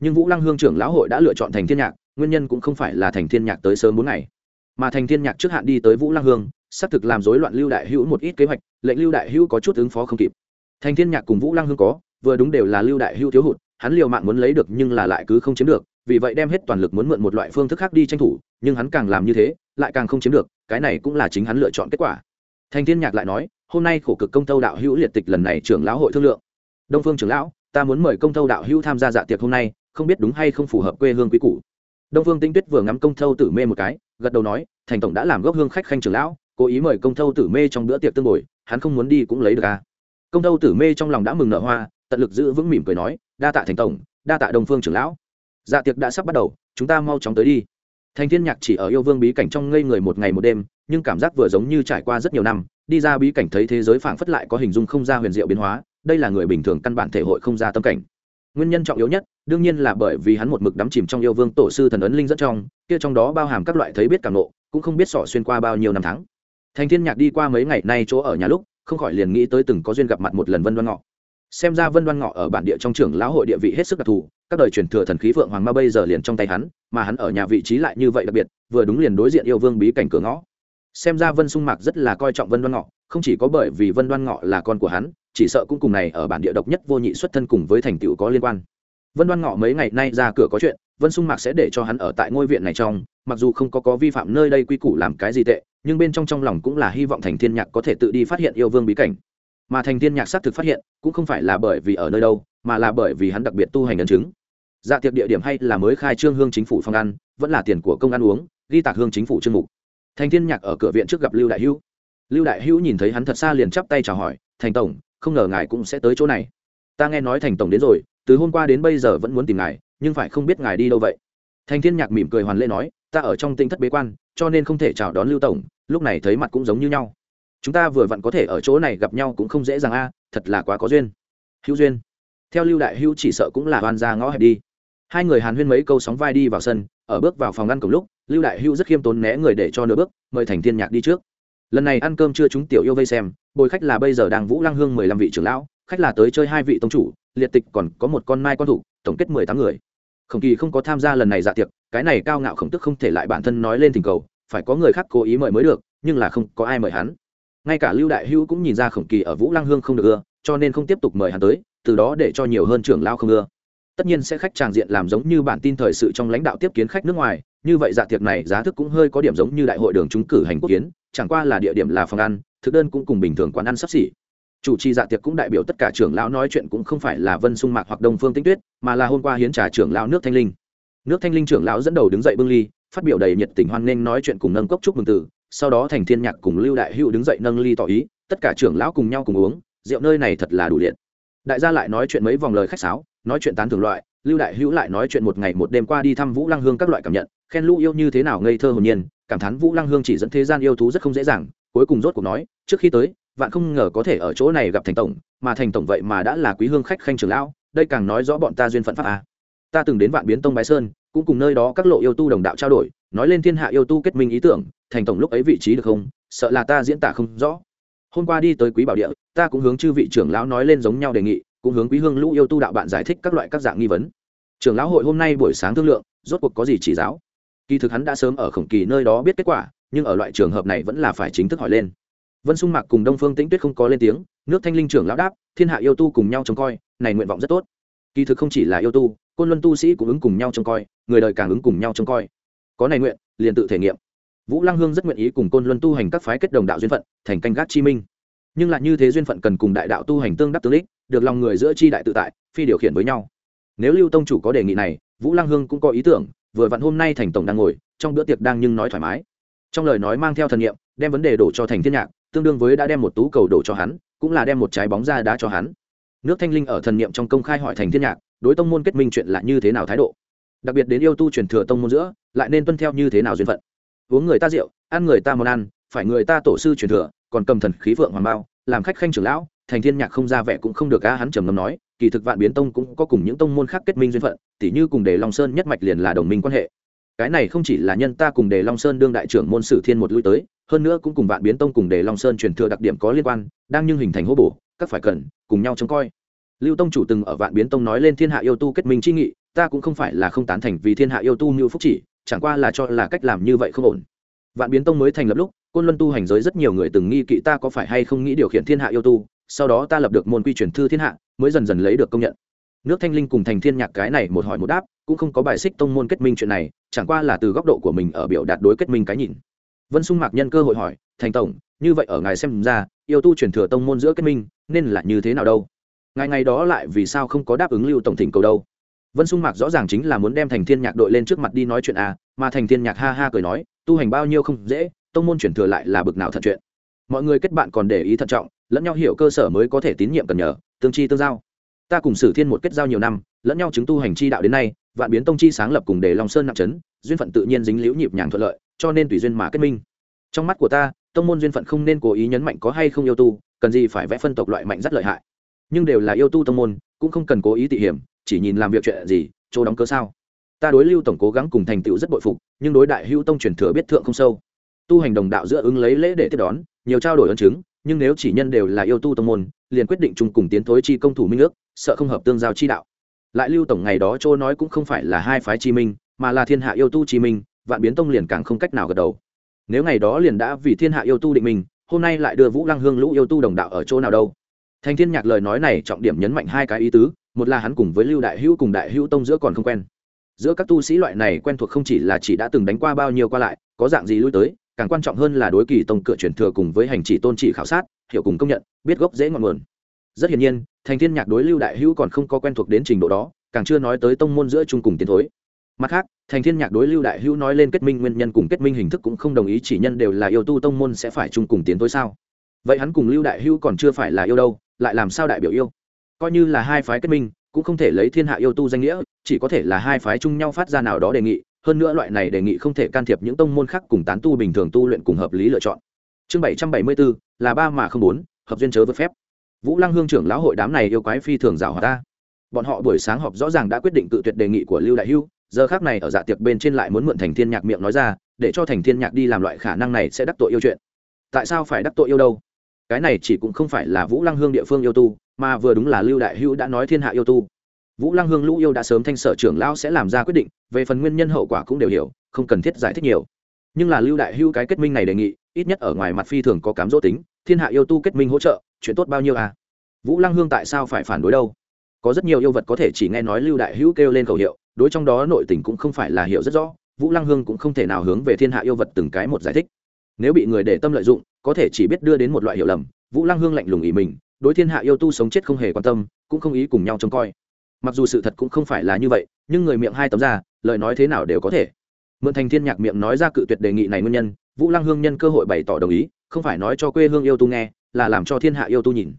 Nhưng vũ lăng hương trưởng lão hội đã lựa chọn thành thiên nhạc, nguyên nhân cũng không phải là thành thiên nhạc tới sớm bốn ngày, mà thành thiên nhạc trước hạn đi tới vũ lăng hương xác thực làm rối loạn lưu đại hữu một ít kế hoạch, lệnh lưu đại hữu có chút ứng phó không kịp. Thành thiên nhạc cùng vũ lăng hương có, vừa đúng đều là lưu đại hữu thiếu hụt, hắn liều mạng muốn lấy được nhưng là lại cứ không chiếm được, vì vậy đem hết toàn lực muốn mượn một loại phương thức khác đi tranh thủ, nhưng hắn càng làm như thế, lại càng không chiếm được, cái này cũng là chính hắn lựa chọn kết quả. Thành thiên nhạc lại nói, hôm nay khổ cực công tâu đạo hữu liệt tịch lần này trưởng lão hội thương lượng. Đông phương trưởng lão, ta muốn mời công tâu đạo hữu tham gia dạ tiệc hôm nay, không biết đúng hay không phù hợp quê hương quý cũ đông phương tinh tuyết vừa ngắm công tâu tử mê một cái, gật đầu nói, thành tổng đã làm gốc hương khách khanh trưởng lão cố ý mời công Thâu tử mê trong bữa tiệc tương bồi, hắn không muốn đi cũng lấy được à. công Thâu tử mê trong lòng đã mừng nở hoa, tận lực giữ vững mỉm cười nói, đa tạ thành tổng, đa tạ đông phương trưởng lão. Dạ tiệc đã sắp bắt đầu, chúng ta mau chóng tới đi. Thành thiên nhạc chỉ ở yêu vương bí cảnh trong ngây người một ngày một đêm, nhưng cảm giác vừa giống như trải qua rất nhiều năm, đi ra bí cảnh thấy thế giới phảng phất lại có hình dung không ra huyền diệu biến hóa, đây là người bình thường căn bản thể hội không ra tâm cảnh. Nguyên nhân trọng yếu nhất, đương nhiên là bởi vì hắn một mực đắm chìm trong yêu vương tổ sư thần ấn linh rất trong, kia trong đó bao hàm các loại thấy biết cảm nộ cũng không biết sỏ xuyên qua bao nhiêu năm tháng thành thiên nhạc đi qua mấy ngày nay chỗ ở nhà lúc, không khỏi liền nghĩ tới từng có duyên gặp mặt một lần vân đoan ngọ. Xem ra vân đoan ngọ ở bản địa trong trưởng lão hội địa vị hết sức đặc thù, các đời truyền thừa thần khí phượng hoàng ma bây giờ liền trong tay hắn, mà hắn ở nhà vị trí lại như vậy đặc biệt, vừa đúng liền đối diện yêu vương bí cảnh cửa ngõ. Xem ra vân sung mạc rất là coi trọng vân đoan ngọ, không chỉ có bởi vì vân đoan ngọ là con của hắn, chỉ sợ cũng cùng này ở bản địa độc nhất vô nhị xuất thân cùng với thành tựu có liên quan. Vân đoan ngọ mấy ngày nay ra cửa có chuyện, vân sung mạc sẽ để cho hắn ở tại ngôi viện này trong, mặc dù không có có vi phạm nơi đây quy củ làm cái gì tệ nhưng bên trong trong lòng cũng là hy vọng thành thiên nhạc có thể tự đi phát hiện yêu vương bí cảnh. Mà thành thiên nhạc xác thực phát hiện, cũng không phải là bởi vì ở nơi đâu, mà là bởi vì hắn đặc biệt tu hành ấn chứng. Dạ tiệc địa điểm hay là mới khai trương hương chính phủ phong ăn, vẫn là tiền của công ăn uống, ghi tạc hương chính phủ trương mục. Thành thiên nhạc ở cửa viện trước gặp lưu đại hữu. Lưu đại hữu nhìn thấy hắn thật xa liền chắp tay chào hỏi, thành tổng, không ngờ ngài cũng sẽ tới chỗ này. Ta nghe nói thành tổng đến rồi, từ hôm qua đến bây giờ vẫn muốn tìm ngài, nhưng phải không biết ngài đi đâu vậy? Thành thiên nhạc mỉm cười hoàn lễ nói, ta ở trong tinh thất bế quan, cho nên không thể chào đón lưu tổng, lúc này thấy mặt cũng giống như nhau. Chúng ta vừa vặn có thể ở chỗ này gặp nhau cũng không dễ dàng a, thật là quá có duyên. Hữu duyên. Theo lưu đại hữu chỉ sợ cũng là oan ra ngõ hẹp đi. Hai người hàn huyên mấy câu sóng vai đi vào sân, ở bước vào phòng ngăn cùng lúc, lưu đại hữu rất khiêm tốn né người để cho nửa bước, mời thành thiên nhạc đi trước. Lần này ăn cơm chưa chúng tiểu yêu vây xem, bồi khách là bây giờ đang vũ lăng hương mười lăm vị trưởng lão, khách là tới chơi hai vị tông chủ, liệt tịch còn có một con mai con thủ, tổng kết mười tám người khổng kỳ không có tham gia lần này dạ tiệc, cái này cao ngạo khổng tức không thể lại bản thân nói lên tình cầu, phải có người khác cố ý mời mới được, nhưng là không có ai mời hắn. Ngay cả lưu đại hữu cũng nhìn ra khổng kỳ ở vũ lăng hương không được ưa, cho nên không tiếp tục mời hắn tới, từ đó để cho nhiều hơn trưởng lao không ưa. Tất nhiên sẽ khách tràng diện làm giống như bản tin thời sự trong lãnh đạo tiếp kiến khách nước ngoài, như vậy dạ tiệc này giá thức cũng hơi có điểm giống như đại hội đường trúng cử hành quốc kiến, chẳng qua là địa điểm là phòng ăn, thực đơn cũng cùng bình thường quán ăn sắp xỉ chủ trì dạ tiệc cũng đại biểu tất cả trưởng lão nói chuyện cũng không phải là vân sung mạc hoặc đông phương tinh tuyết, mà là hôm qua hiến trà trưởng lão nước thanh linh nước thanh linh trưởng lão dẫn đầu đứng dậy bưng ly, phát biểu đầy nhiệt tình hoan nghênh nói chuyện cùng nâng cốc chúc mừng tử. sau đó thành thiên nhạc cùng lưu đại hữu đứng dậy nâng ly tỏ ý, tất cả trưởng lão cùng nhau cùng uống, rượu nơi này thật là đủ điện đại gia lại nói chuyện mấy vòng lời khách sáo, nói chuyện tán thường loại, lưu đại hữu lại nói chuyện một ngày một đêm qua đi thăm vũ lăng hương các loại cảm nhận, khen lũ yêu như thế nào ngây thơ hồn nhiên, cảm thán vũ lăng hương chỉ dẫn thế gian yêu thú rất không dễ dàng, cuối cùng rốt cuộc nói, trước khi tới vạn không ngờ có thể ở chỗ này gặp thành tổng, mà thành tổng vậy mà đã là quý hương khách khanh trường lão, đây càng nói rõ bọn ta duyên phận pháp a ta từng đến vạn biến tông bái sơn, cũng cùng nơi đó các lộ yêu tu đồng đạo trao đổi, nói lên thiên hạ yêu tu kết minh ý tưởng, thành tổng lúc ấy vị trí được không, sợ là ta diễn tả không rõ. Hôm qua đi tới quý bảo địa, ta cũng hướng chư vị trưởng lão nói lên giống nhau đề nghị, cũng hướng quý hương lũ yêu tu đạo bạn giải thích các loại các dạng nghi vấn. Trưởng lão hội hôm nay buổi sáng thương lượng, rốt cuộc có gì chỉ giáo. Kỳ thực hắn đã sớm ở khổng kỳ nơi đó biết kết quả, nhưng ở loại trường hợp này vẫn là phải chính thức hỏi lên vân sung mạc cùng đông phương tĩnh tuyết không có lên tiếng, nước thanh linh trưởng lão đáp, thiên hạ yêu tu cùng nhau trông coi, này nguyện vọng rất tốt. Kỳ thực không chỉ là yêu tu, côn luân tu sĩ cũng ứng cùng nhau trông coi, người đời càng ứng cùng nhau trông coi. Có này nguyện, liền tự thể nghiệm. Vũ lăng hương rất nguyện ý cùng côn luân tu hành các phái kết đồng đạo duyên phận, thành canh gác chi minh. Nhưng lại như thế duyên phận cần cùng đại đạo tu hành tương đắc tương lích được lòng người giữa chi đại tự tại, phi điều khiển với nhau. Nếu lưu tông chủ có đề nghị này, vũ lăng hương cũng có ý tưởng, vừa vặn hôm nay thành tổng đang ngồi, trong bữa tiệc đang nhưng nói thoải mái. Trong lời nói mang theo thần nghiệm đem vấn đề đổ cho thành thiên nhạc tương đương với đã đem một tú cầu đổ cho hắn, cũng là đem một trái bóng ra đá cho hắn. Nước thanh linh ở thần niệm trong công khai hỏi thành thiên nhạc, đối tông môn kết minh chuyện là như thế nào thái độ? Đặc biệt đến yêu tu truyền thừa tông môn giữa, lại nên tuân theo như thế nào duyên phận? Uống người ta rượu, ăn người ta món ăn, phải người ta tổ sư truyền thừa, còn cầm thần khí vượng hoàng bao, làm khách khanh trưởng lão, thành thiên nhạc không ra vẻ cũng không được a hắn trầm ngâm nói, kỳ thực vạn biến tông cũng có cùng những tông môn khác kết minh duyên phận, tỉ như cùng đề long sơn nhất mạch liền là đồng minh quan hệ. Cái này không chỉ là nhân ta cùng đề long sơn đương đại trưởng môn sử thiên một lui tới hơn nữa cũng cùng vạn biến tông cùng để long sơn truyền thừa đặc điểm có liên quan, đang nhưng hình thành hô bổ, các phải cần, cùng nhau trông coi. Lưu tông chủ từng ở vạn biến tông nói lên thiên hạ yêu tu kết minh chi nghị, ta cũng không phải là không tán thành vì thiên hạ yêu tu như phúc chỉ, chẳng qua là cho là cách làm như vậy không ổn. Vạn biến tông mới thành lập lúc, côn luân tu hành giới rất nhiều người từng nghi kỵ ta có phải hay không nghĩ điều khiển thiên hạ yêu tu, sau đó ta lập được môn quy truyền thư thiên hạ, mới dần dần lấy được công nhận. Nước thanh linh cùng thành thiên nhạc cái này một hỏi một đáp, cũng không có bài xích tông môn kết minh chuyện này, chẳng qua là từ góc độ của mình ở biểu đạt đối kết minh cái nhìn vân sung mạc nhân cơ hội hỏi, thành tổng, như vậy ở ngài xem ra, yêu tu truyền thừa tông môn giữa kết minh, nên là như thế nào đâu? Ngài ngày đó lại vì sao không có đáp ứng lưu tổng thỉnh cầu đâu? Vân sung mạc rõ ràng chính là muốn đem thành thiên nhạc đội lên trước mặt đi nói chuyện à mà thành thiên nhạc ha ha cười nói, tu hành bao nhiêu không dễ, tông môn truyền thừa lại là bực nào thật chuyện. Mọi người kết bạn còn để ý thận trọng, lẫn nhau hiểu cơ sở mới có thể tín nhiệm cần nhờ, tương chi tương giao. Ta cùng sử thiên một kết giao nhiều năm, lẫn nhau chứng tu hành chi đạo đến nay, vạn biến tông chi sáng lập cùng để long sơn nặng trấn duyên phận tự nhiên dính liễu nhịp nhàng thuận lợi cho nên tùy duyên mà kết minh. Trong mắt của ta, tông môn duyên phận không nên cố ý nhấn mạnh có hay không yêu tu, cần gì phải vẽ phân tộc loại mạnh rất lợi hại. Nhưng đều là yêu tu tông môn, cũng không cần cố ý tị hiểm, chỉ nhìn làm việc chuyện gì, chỗ đóng cớ sao. Ta đối lưu tổng cố gắng cùng thành tựu rất bội phục, nhưng đối đại hữu tông truyền thừa biết thượng không sâu. Tu hành đồng đạo giữa ứng lấy lễ để tiếp đón, nhiều trao đổi ân chứng, nhưng nếu chỉ nhân đều là yêu tu tông môn, liền quyết định chung cùng tiến thối chi công thủ minh ước, sợ không hợp tương giao chi đạo. Lại lưu tổng ngày đó chỗ nói cũng không phải là hai phái chi minh, mà là thiên hạ yêu tu chi minh vạn biến tông liền càng không cách nào gật đầu. Nếu ngày đó liền đã vì thiên hạ yêu tu định mình, hôm nay lại đưa vũ lăng hương lũ yêu tu đồng đạo ở chỗ nào đâu? Thành thiên nhạc lời nói này trọng điểm nhấn mạnh hai cái ý tứ, một là hắn cùng với lưu đại hữu cùng đại hữu tông giữa còn không quen. Giữa các tu sĩ loại này quen thuộc không chỉ là chỉ đã từng đánh qua bao nhiêu qua lại, có dạng gì lui tới, càng quan trọng hơn là đối kỳ tông cửa truyền thừa cùng với hành chỉ tôn trị khảo sát, hiểu cùng công nhận, biết gốc dễ ngọn nguồn. Rất hiển nhiên, thành thiên nhạc đối lưu đại hữu còn không có quen thuộc đến trình độ đó, càng chưa nói tới tông môn giữa chung cùng tiến thối mặt khác, thành thiên nhạc đối lưu đại hữu nói lên kết minh nguyên nhân cùng kết minh hình thức cũng không đồng ý chỉ nhân đều là yêu tu tông môn sẽ phải chung cùng tiến thối sao? Vậy hắn cùng lưu đại hữu còn chưa phải là yêu đâu, lại làm sao đại biểu yêu? Coi như là hai phái kết minh, cũng không thể lấy thiên hạ yêu tu danh nghĩa, chỉ có thể là hai phái chung nhau phát ra nào đó đề nghị, hơn nữa loại này đề nghị không thể can thiệp những tông môn khác cùng tán tu bình thường tu luyện cùng hợp lý lựa chọn. Chương bảy trăm bảy mươi bốn là ba mà không bốn, hợp duyên chớ vượt phép. Vũ lăng hương trưởng lão hội đám này yêu quái phi thường giảo hòa ta. Bọn họ buổi sáng họp rõ ràng đã quyết định tự tuyệt đề nghị của lưu đại hưu giờ khác này ở dạ tiệc bên trên lại muốn mượn thành thiên nhạc miệng nói ra, để cho thành thiên nhạc đi làm loại khả năng này sẽ đắc tội yêu chuyện. Tại sao phải đắc tội yêu đâu? Cái này chỉ cũng không phải là vũ lăng hương địa phương yêu tu, mà vừa đúng là lưu đại hưu đã nói thiên hạ yêu tu. Vũ lăng hương lũ yêu đã sớm thanh sở trưởng lão sẽ làm ra quyết định, về phần nguyên nhân hậu quả cũng đều hiểu, không cần thiết giải thích nhiều. Nhưng là lưu đại hưu cái kết minh này đề nghị, ít nhất ở ngoài mặt phi thường có cám dỗ tính, thiên hạ yêu tu kết minh hỗ trợ, chuyện tốt bao nhiêu à? Vũ lăng hương tại sao phải phản đối đâu? Có rất nhiều yêu vật có thể chỉ nghe nói lưu đại hữu kêu lên khẩu hiệu đối trong đó nội tình cũng không phải là hiểu rất rõ, vũ lăng hương cũng không thể nào hướng về thiên hạ yêu vật từng cái một giải thích. Nếu bị người để tâm lợi dụng, có thể chỉ biết đưa đến một loại hiểu lầm, vũ lăng hương lạnh lùng ý mình, đối thiên hạ yêu tu sống chết không hề quan tâm, cũng không ý cùng nhau trông coi. Mặc dù sự thật cũng không phải là như vậy, nhưng người miệng hai tấm ra, lời nói thế nào đều có thể. Mượn thành thiên nhạc miệng nói ra cự tuyệt đề nghị này nguyên nhân, vũ lăng hương nhân cơ hội bày tỏ đồng ý, không phải nói cho quê hương yêu tu nghe, là làm cho thiên hạ yêu tu nhìn.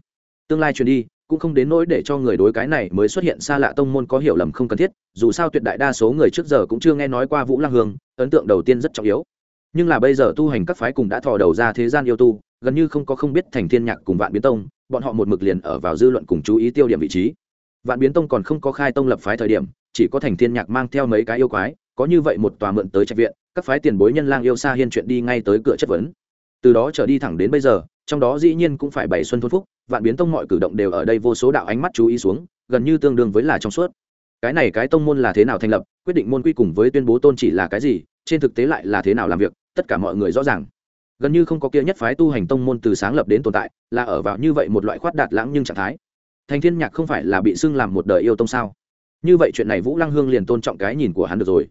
Tương lai truyền đi cũng không đến nỗi để cho người đối cái này mới xuất hiện xa lạ tông môn có hiểu lầm không cần thiết, dù sao tuyệt đại đa số người trước giờ cũng chưa nghe nói qua vũ lăng hương, ấn tượng đầu tiên rất trọng yếu. Nhưng là bây giờ tu hành các phái cùng đã thò đầu ra thế gian yêu tu, gần như không có không biết thành thiên nhạc cùng vạn biến tông, bọn họ một mực liền ở vào dư luận cùng chú ý tiêu điểm vị trí. Vạn biến tông còn không có khai tông lập phái thời điểm, chỉ có thành thiên nhạc mang theo mấy cái yêu quái, có như vậy một tòa mượn tới trạch viện, các phái tiền bối nhân lang yêu xa hiên chuyện đi ngay tới cửa chất vấn từ đó trở đi thẳng đến bây giờ, trong đó dĩ nhiên cũng phải bảy xuân thôn phúc, vạn biến tông mọi cử động đều ở đây vô số đạo ánh mắt chú ý xuống, gần như tương đương với là trong suốt. Cái này cái tông môn là thế nào thành lập, quyết định môn quy cùng với tuyên bố tôn chỉ là cái gì, trên thực tế lại là thế nào làm việc, tất cả mọi người rõ ràng. Gần như không có kia nhất phái tu hành tông môn từ sáng lập đến tồn tại, là ở vào như vậy một loại khoát đạt lãng nhưng trạng thái. Thành thiên nhạc không phải là bị xưng làm một đời yêu tông sao? Như vậy chuyện này vũ lăng hương liền tôn trọng cái nhìn của hắn được rồi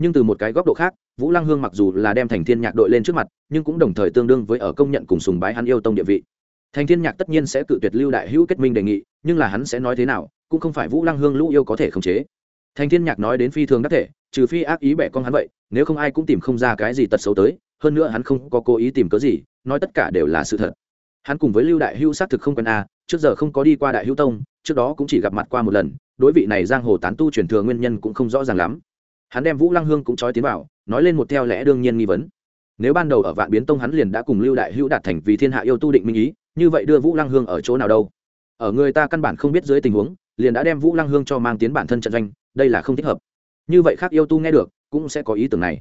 nhưng từ một cái góc độ khác, vũ lăng hương mặc dù là đem thành thiên nhạc đội lên trước mặt, nhưng cũng đồng thời tương đương với ở công nhận cùng sùng bái hắn yêu tông địa vị. Thành thiên nhạc tất nhiên sẽ cự tuyệt lưu đại hữu kết minh đề nghị, nhưng là hắn sẽ nói thế nào, cũng không phải vũ lăng hương lũ yêu có thể khống chế. Thành thiên nhạc nói đến phi thường đắc thể, trừ phi ác ý bẻ con hắn vậy, nếu không ai cũng tìm không ra cái gì tật xấu tới, hơn nữa hắn không có cố ý tìm cớ gì, nói tất cả đều là sự thật. Hắn cùng với lưu đại hữu xác thực không quen a, trước giờ không có đi qua đại hữu tông, trước đó cũng chỉ gặp mặt qua một lần, đối vị này giang hồ tán tu truyền thừa nguyên nhân cũng không rõ ràng lắm hắn đem vũ lăng hương cũng trói tiến vào, nói lên một theo lẽ đương nhiên nghi vấn. Nếu ban đầu ở vạn biến tông hắn liền đã cùng lưu đại hữu đạt thành vì thiên hạ yêu tu định minh ý, như vậy đưa vũ lăng hương ở chỗ nào đâu? Ở người ta căn bản không biết dưới tình huống, liền đã đem vũ lăng hương cho mang tiến bản thân trận doanh, đây là không thích hợp. Như vậy khác yêu tu nghe được, cũng sẽ có ý tưởng này.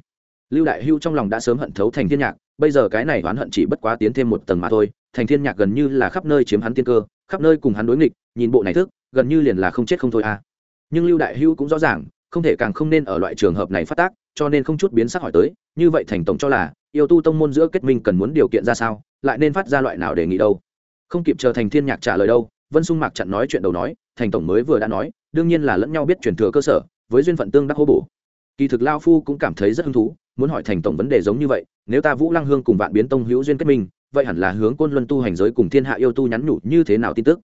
Lưu đại hưu trong lòng đã sớm hận thấu thành thiên nhạc, bây giờ cái này oán hận chỉ bất quá tiến thêm một tầng mà thôi, thành thiên nhạc gần như là khắp nơi chiếm hắn tiên cơ, khắp nơi cùng hắn đối nghịch, nhìn bộ này thức, gần như liền là không chết không thôi à. Nhưng lưu đại hưu cũng rõ ràng không thể càng không nên ở loại trường hợp này phát tác, cho nên không chút biến sắc hỏi tới, như vậy thành tổng cho là, yêu tu tông môn giữa kết minh cần muốn điều kiện ra sao, lại nên phát ra loại nào đề nghị đâu? Không kịp chờ thành thiên nhạc trả lời đâu, vân sung mạc chặn nói chuyện đầu nói, thành tổng mới vừa đã nói, đương nhiên là lẫn nhau biết truyền thừa cơ sở, với duyên phận tương đắc hô bổ. Kỳ thực lao phu cũng cảm thấy rất hứng thú, muốn hỏi thành tổng vấn đề giống như vậy, nếu ta vũ lăng hương cùng vạn biến tông hữu duyên kết minh, vậy hẳn là hướng côn luân tu hành giới cùng thiên hạ yêu tu nhắn nhủ như thế nào tin tức?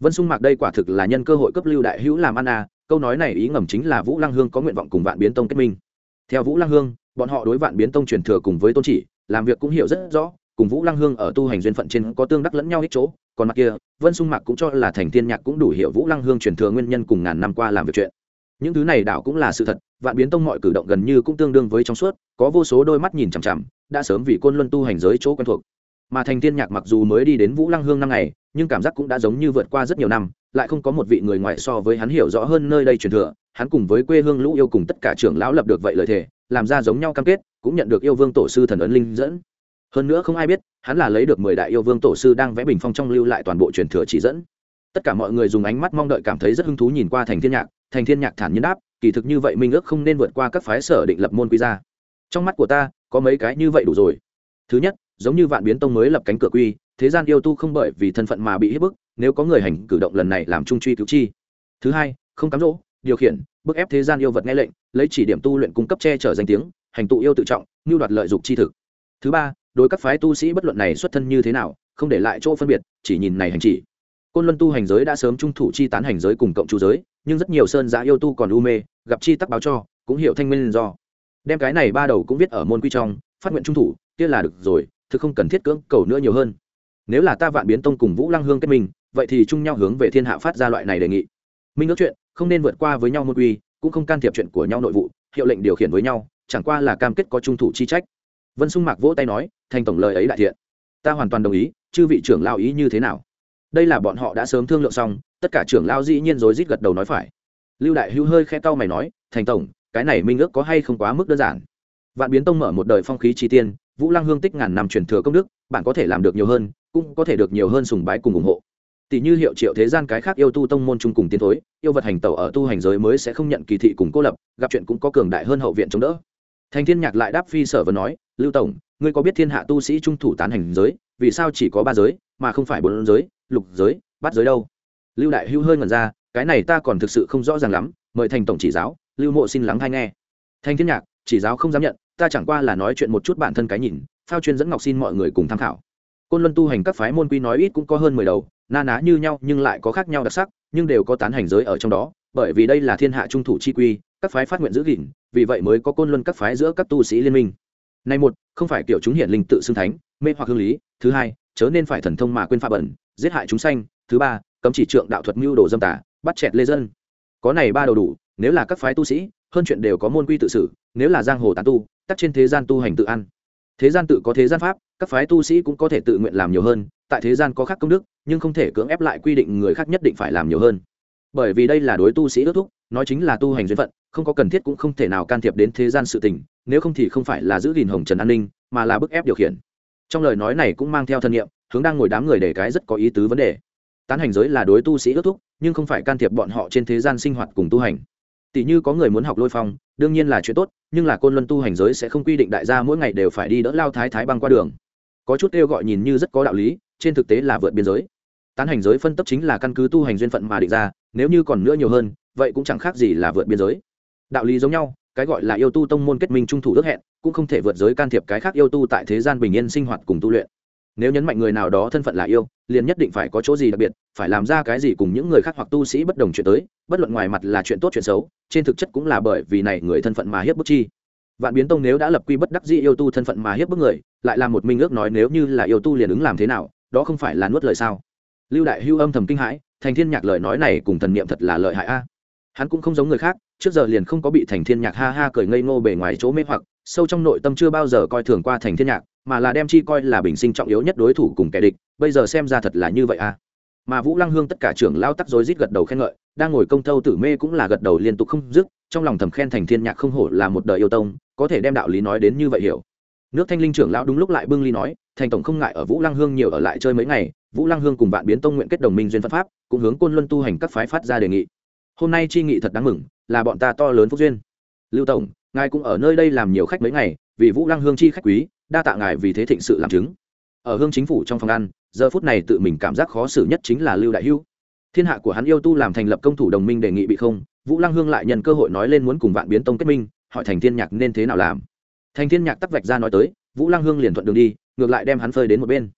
Vân sung mạc đây quả thực là nhân cơ hội cấp lưu đại hữu làm ăn à câu nói này ý ngầm chính là vũ lăng hương có nguyện vọng cùng vạn biến tông kết minh. Theo vũ lăng hương, bọn họ đối vạn biến tông truyền thừa cùng với tôn chỉ, làm việc cũng hiểu rất rõ, cùng vũ lăng hương ở tu hành duyên phận trên có tương đắc lẫn nhau ít chỗ, còn mặt kia, vân sung mạc cũng cho là thành thiên nhạc cũng đủ hiểu vũ lăng hương truyền thừa nguyên nhân cùng ngàn năm qua làm việc chuyện. Những thứ này đảo cũng là sự thật, vạn biến tông mọi cử động gần như cũng tương đương với trong suốt, có vô số đôi mắt nhìn chằm chằm, đã sớm vì côn luân tu hành giới chỗ quen thuộc mà thành thiên nhạc mặc dù mới đi đến vũ lăng hương năm ngày, nhưng cảm giác cũng đã giống như vượt qua rất nhiều năm, lại không có một vị người ngoại so với hắn hiểu rõ hơn nơi đây truyền thừa. Hắn cùng với quê hương lũ yêu cùng tất cả trưởng lão lập được vậy lời thề, làm ra giống nhau cam kết, cũng nhận được yêu vương tổ sư thần ấn linh dẫn. Hơn nữa không ai biết, hắn là lấy được mười đại yêu vương tổ sư đang vẽ bình phong trong lưu lại toàn bộ truyền thừa chỉ dẫn. Tất cả mọi người dùng ánh mắt mong đợi cảm thấy rất hứng thú nhìn qua thành thiên nhạc, thành thiên nhạc thản nhiên đáp, kỳ thực như vậy minh ước không nên vượt qua các phái sở định lập môn quy ra. Trong mắt của ta, có mấy cái như vậy đủ rồi. Thứ nhất giống như vạn biến tông mới lập cánh cửa quy, thế gian yêu tu không bởi vì thân phận mà bị hết bức, nếu có người hành cử động lần này làm trung truy cứu chi. Thứ hai, không cám dỗ, điều khiển, bức ép thế gian yêu vật nghe lệnh, lấy chỉ điểm tu luyện cung cấp che chở danh tiếng, hành tụ yêu tự trọng, như đoạt lợi dục chi thực. Thứ ba, đối các phái tu sĩ bất luận này xuất thân như thế nào, không để lại chỗ phân biệt, chỉ nhìn này hành chỉ. Côn luân tu hành giới đã sớm trung thủ chi tán hành giới cùng cộng chủ giới, nhưng rất nhiều sơn giã yêu tu còn u mê, gặp chi tắc báo cho, cũng hiểu thanh minh do. Đem cái này ba đầu cũng viết ở môn quy trong, phát nguyện trung thủ, kia là được rồi thực không cần thiết cưỡng cầu nữa nhiều hơn. Nếu là ta vạn biến tông cùng vũ lăng hương kết minh, vậy thì chung nhau hướng về thiên hạ phát ra loại này đề nghị. Minh ước chuyện, không nên vượt qua với nhau môn quy, cũng không can thiệp chuyện của nhau nội vụ, hiệu lệnh điều khiển với nhau, chẳng qua là cam kết có trung thủ chi trách. Vân sung mạc vỗ tay nói, thành tổng lời ấy đại thiện. Ta hoàn toàn đồng ý, chư vị trưởng lao ý như thế nào? Đây là bọn họ đã sớm thương lượng xong, tất cả trưởng lao dĩ nhiên rối rít gật đầu nói phải. Lưu đại hữu hơi khe cau mày nói, thành tổng, cái này minh ước có hay không quá mức đơn giản. Vạn biến tông mở một đời phong khí chi tiên vũ lăng hương tích ngàn năm truyền thừa công đức, bạn có thể làm được nhiều hơn, cũng có thể được nhiều hơn sùng bái cùng ủng hộ. Tỷ như hiệu triệu thế gian cái khác yêu tu tông môn chung cùng tiến thối, yêu vật hành tẩu ở tu hành giới mới sẽ không nhận kỳ thị cùng cô lập, gặp chuyện cũng có cường đại hơn hậu viện chống đỡ. Thành thiên nhạc lại đáp phi sở và nói, lưu tổng, ngươi có biết thiên hạ tu sĩ trung thủ tán hành giới, vì sao chỉ có ba giới, mà không phải bốn giới, lục giới bắt giới đâu? Lưu đại hưu hơi ngẩn ra, cái này ta còn thực sự không rõ ràng lắm, mời thành tổng chỉ giáo, lưu mộ xin lắng hay nghe. Thành thiên nhạc, chỉ giáo không dám nhận ta chẳng qua là nói chuyện một chút bản thân cái nhìn, phao chuyên dẫn ngọc xin mọi người cùng tham khảo. Côn luân tu hành các phái môn quy nói ít cũng có hơn mười đầu, na ná như nhau nhưng lại có khác nhau đặc sắc, nhưng đều có tán hành giới ở trong đó, bởi vì đây là thiên hạ trung thủ chi quy, các phái phát nguyện giữ gìn, vì vậy mới có côn luân các phái giữa các tu sĩ liên minh. Này một, không phải kiểu chúng hiện linh tự xưng thánh, mê hoặc hương lý, thứ hai, chớ nên phải thần thông mà quên phạm bẩn giết hại chúng sanh, thứ ba, cấm chỉ trượng đạo thuật mưu đồ dâm tả bắt chẹt lê dân. Có này ba đầu đủ, nếu là các phái tu sĩ, hơn chuyện đều có môn quy tự xử, nếu là giang hồ tán tu tắt trên thế gian tu hành tự ăn thế gian tự có thế gian pháp, các phái tu sĩ cũng có thể tự nguyện làm nhiều hơn, tại thế gian có khác công đức, nhưng không thể cưỡng ép lại quy định người khác nhất định phải làm nhiều hơn. Bởi vì đây là đối tu sĩ ước thúc, nói chính là tu hành duyên phận, không có cần thiết cũng không thể nào can thiệp đến thế gian sự tình, nếu không thì không phải là giữ gìn hồng trần an ninh, mà là bức ép điều khiển. Trong lời nói này cũng mang theo thân nhiệm hướng đang ngồi đám người để cái rất có ý tứ vấn đề. Tán hành giới là đối tu sĩ ước thúc, nhưng không phải can thiệp bọn họ trên thế gian sinh hoạt cùng tu hành tỷ như có người muốn học lôi phong, đương nhiên là chuyện tốt, nhưng là côn luân tu hành giới sẽ không quy định đại gia mỗi ngày đều phải đi đỡ lao thái thái băng qua đường. Có chút kêu gọi nhìn như rất có đạo lý, trên thực tế là vượt biên giới. Tán hành giới phân tấp chính là căn cứ tu hành duyên phận mà định ra, nếu như còn nữa nhiều hơn, vậy cũng chẳng khác gì là vượt biên giới. Đạo lý giống nhau, cái gọi là yêu tu tông môn kết minh trung thủ ước hẹn, cũng không thể vượt giới can thiệp cái khác yêu tu tại thế gian bình yên sinh hoạt cùng tu luyện nếu nhấn mạnh người nào đó thân phận là yêu, liền nhất định phải có chỗ gì đặc biệt, phải làm ra cái gì cùng những người khác hoặc tu sĩ bất đồng chuyện tới, bất luận ngoài mặt là chuyện tốt chuyện xấu, trên thực chất cũng là bởi vì này người thân phận mà hiếp bức chi. Vạn biến tông nếu đã lập quy bất đắc dĩ yêu tu thân phận mà hiếp bức người, lại là một minh ước nói nếu như là yêu tu liền ứng làm thế nào, đó không phải là nuốt lời sao? Lưu đại hưu âm thầm kinh hãi, thành thiên nhạc lời nói này cùng thần niệm thật là lợi hại a. Hắn cũng không giống người khác, trước giờ liền không có bị thành thiên nhạc ha ha cười ngây ngô bề ngoài chỗ mê hoặc sâu trong nội tâm chưa bao giờ coi thường qua thành thiên nhạc, mà là đem chi coi là bình sinh trọng yếu nhất đối thủ cùng kẻ địch, bây giờ xem ra thật là như vậy à. Mà vũ lăng hương tất cả trưởng lao tắc rối rít gật đầu khen ngợi, đang ngồi công thâu tử mê cũng là gật đầu liên tục không dứt, trong lòng thầm khen thành thiên nhạc không hổ là một đời yêu tông, có thể đem đạo lý nói đến như vậy hiểu. Nước thanh linh trưởng lão đúng lúc lại bưng ly nói, thành tổng không ngại ở vũ lăng hương nhiều ở lại chơi mấy ngày, vũ lăng hương cùng vạn biến tông nguyện kết đồng minh duyên phật pháp, cũng hướng côn luân tu hành các phái phát ra đề nghị. Hôm nay chi nghị thật đáng mừng, là bọn ta to lớn phúc duyên. Lưu tổng ngài cũng ở nơi đây làm nhiều khách mấy ngày, vì vũ lăng hương chi khách quý, đa tạ ngài vì thế thịnh sự làm chứng. Ở hương chính phủ trong phòng ăn, giờ phút này tự mình cảm giác khó xử nhất chính là lưu đại hưu thiên hạ của hắn yêu tu làm thành lập công thủ đồng minh đề nghị bị không, vũ lăng hương lại nhận cơ hội nói lên muốn cùng vạn biến tông kết minh, hỏi thành thiên nhạc nên thế nào làm. Thành thiên nhạc tắc vạch ra nói tới, vũ lăng hương liền thuận đường đi, ngược lại đem hắn phơi đến một bên.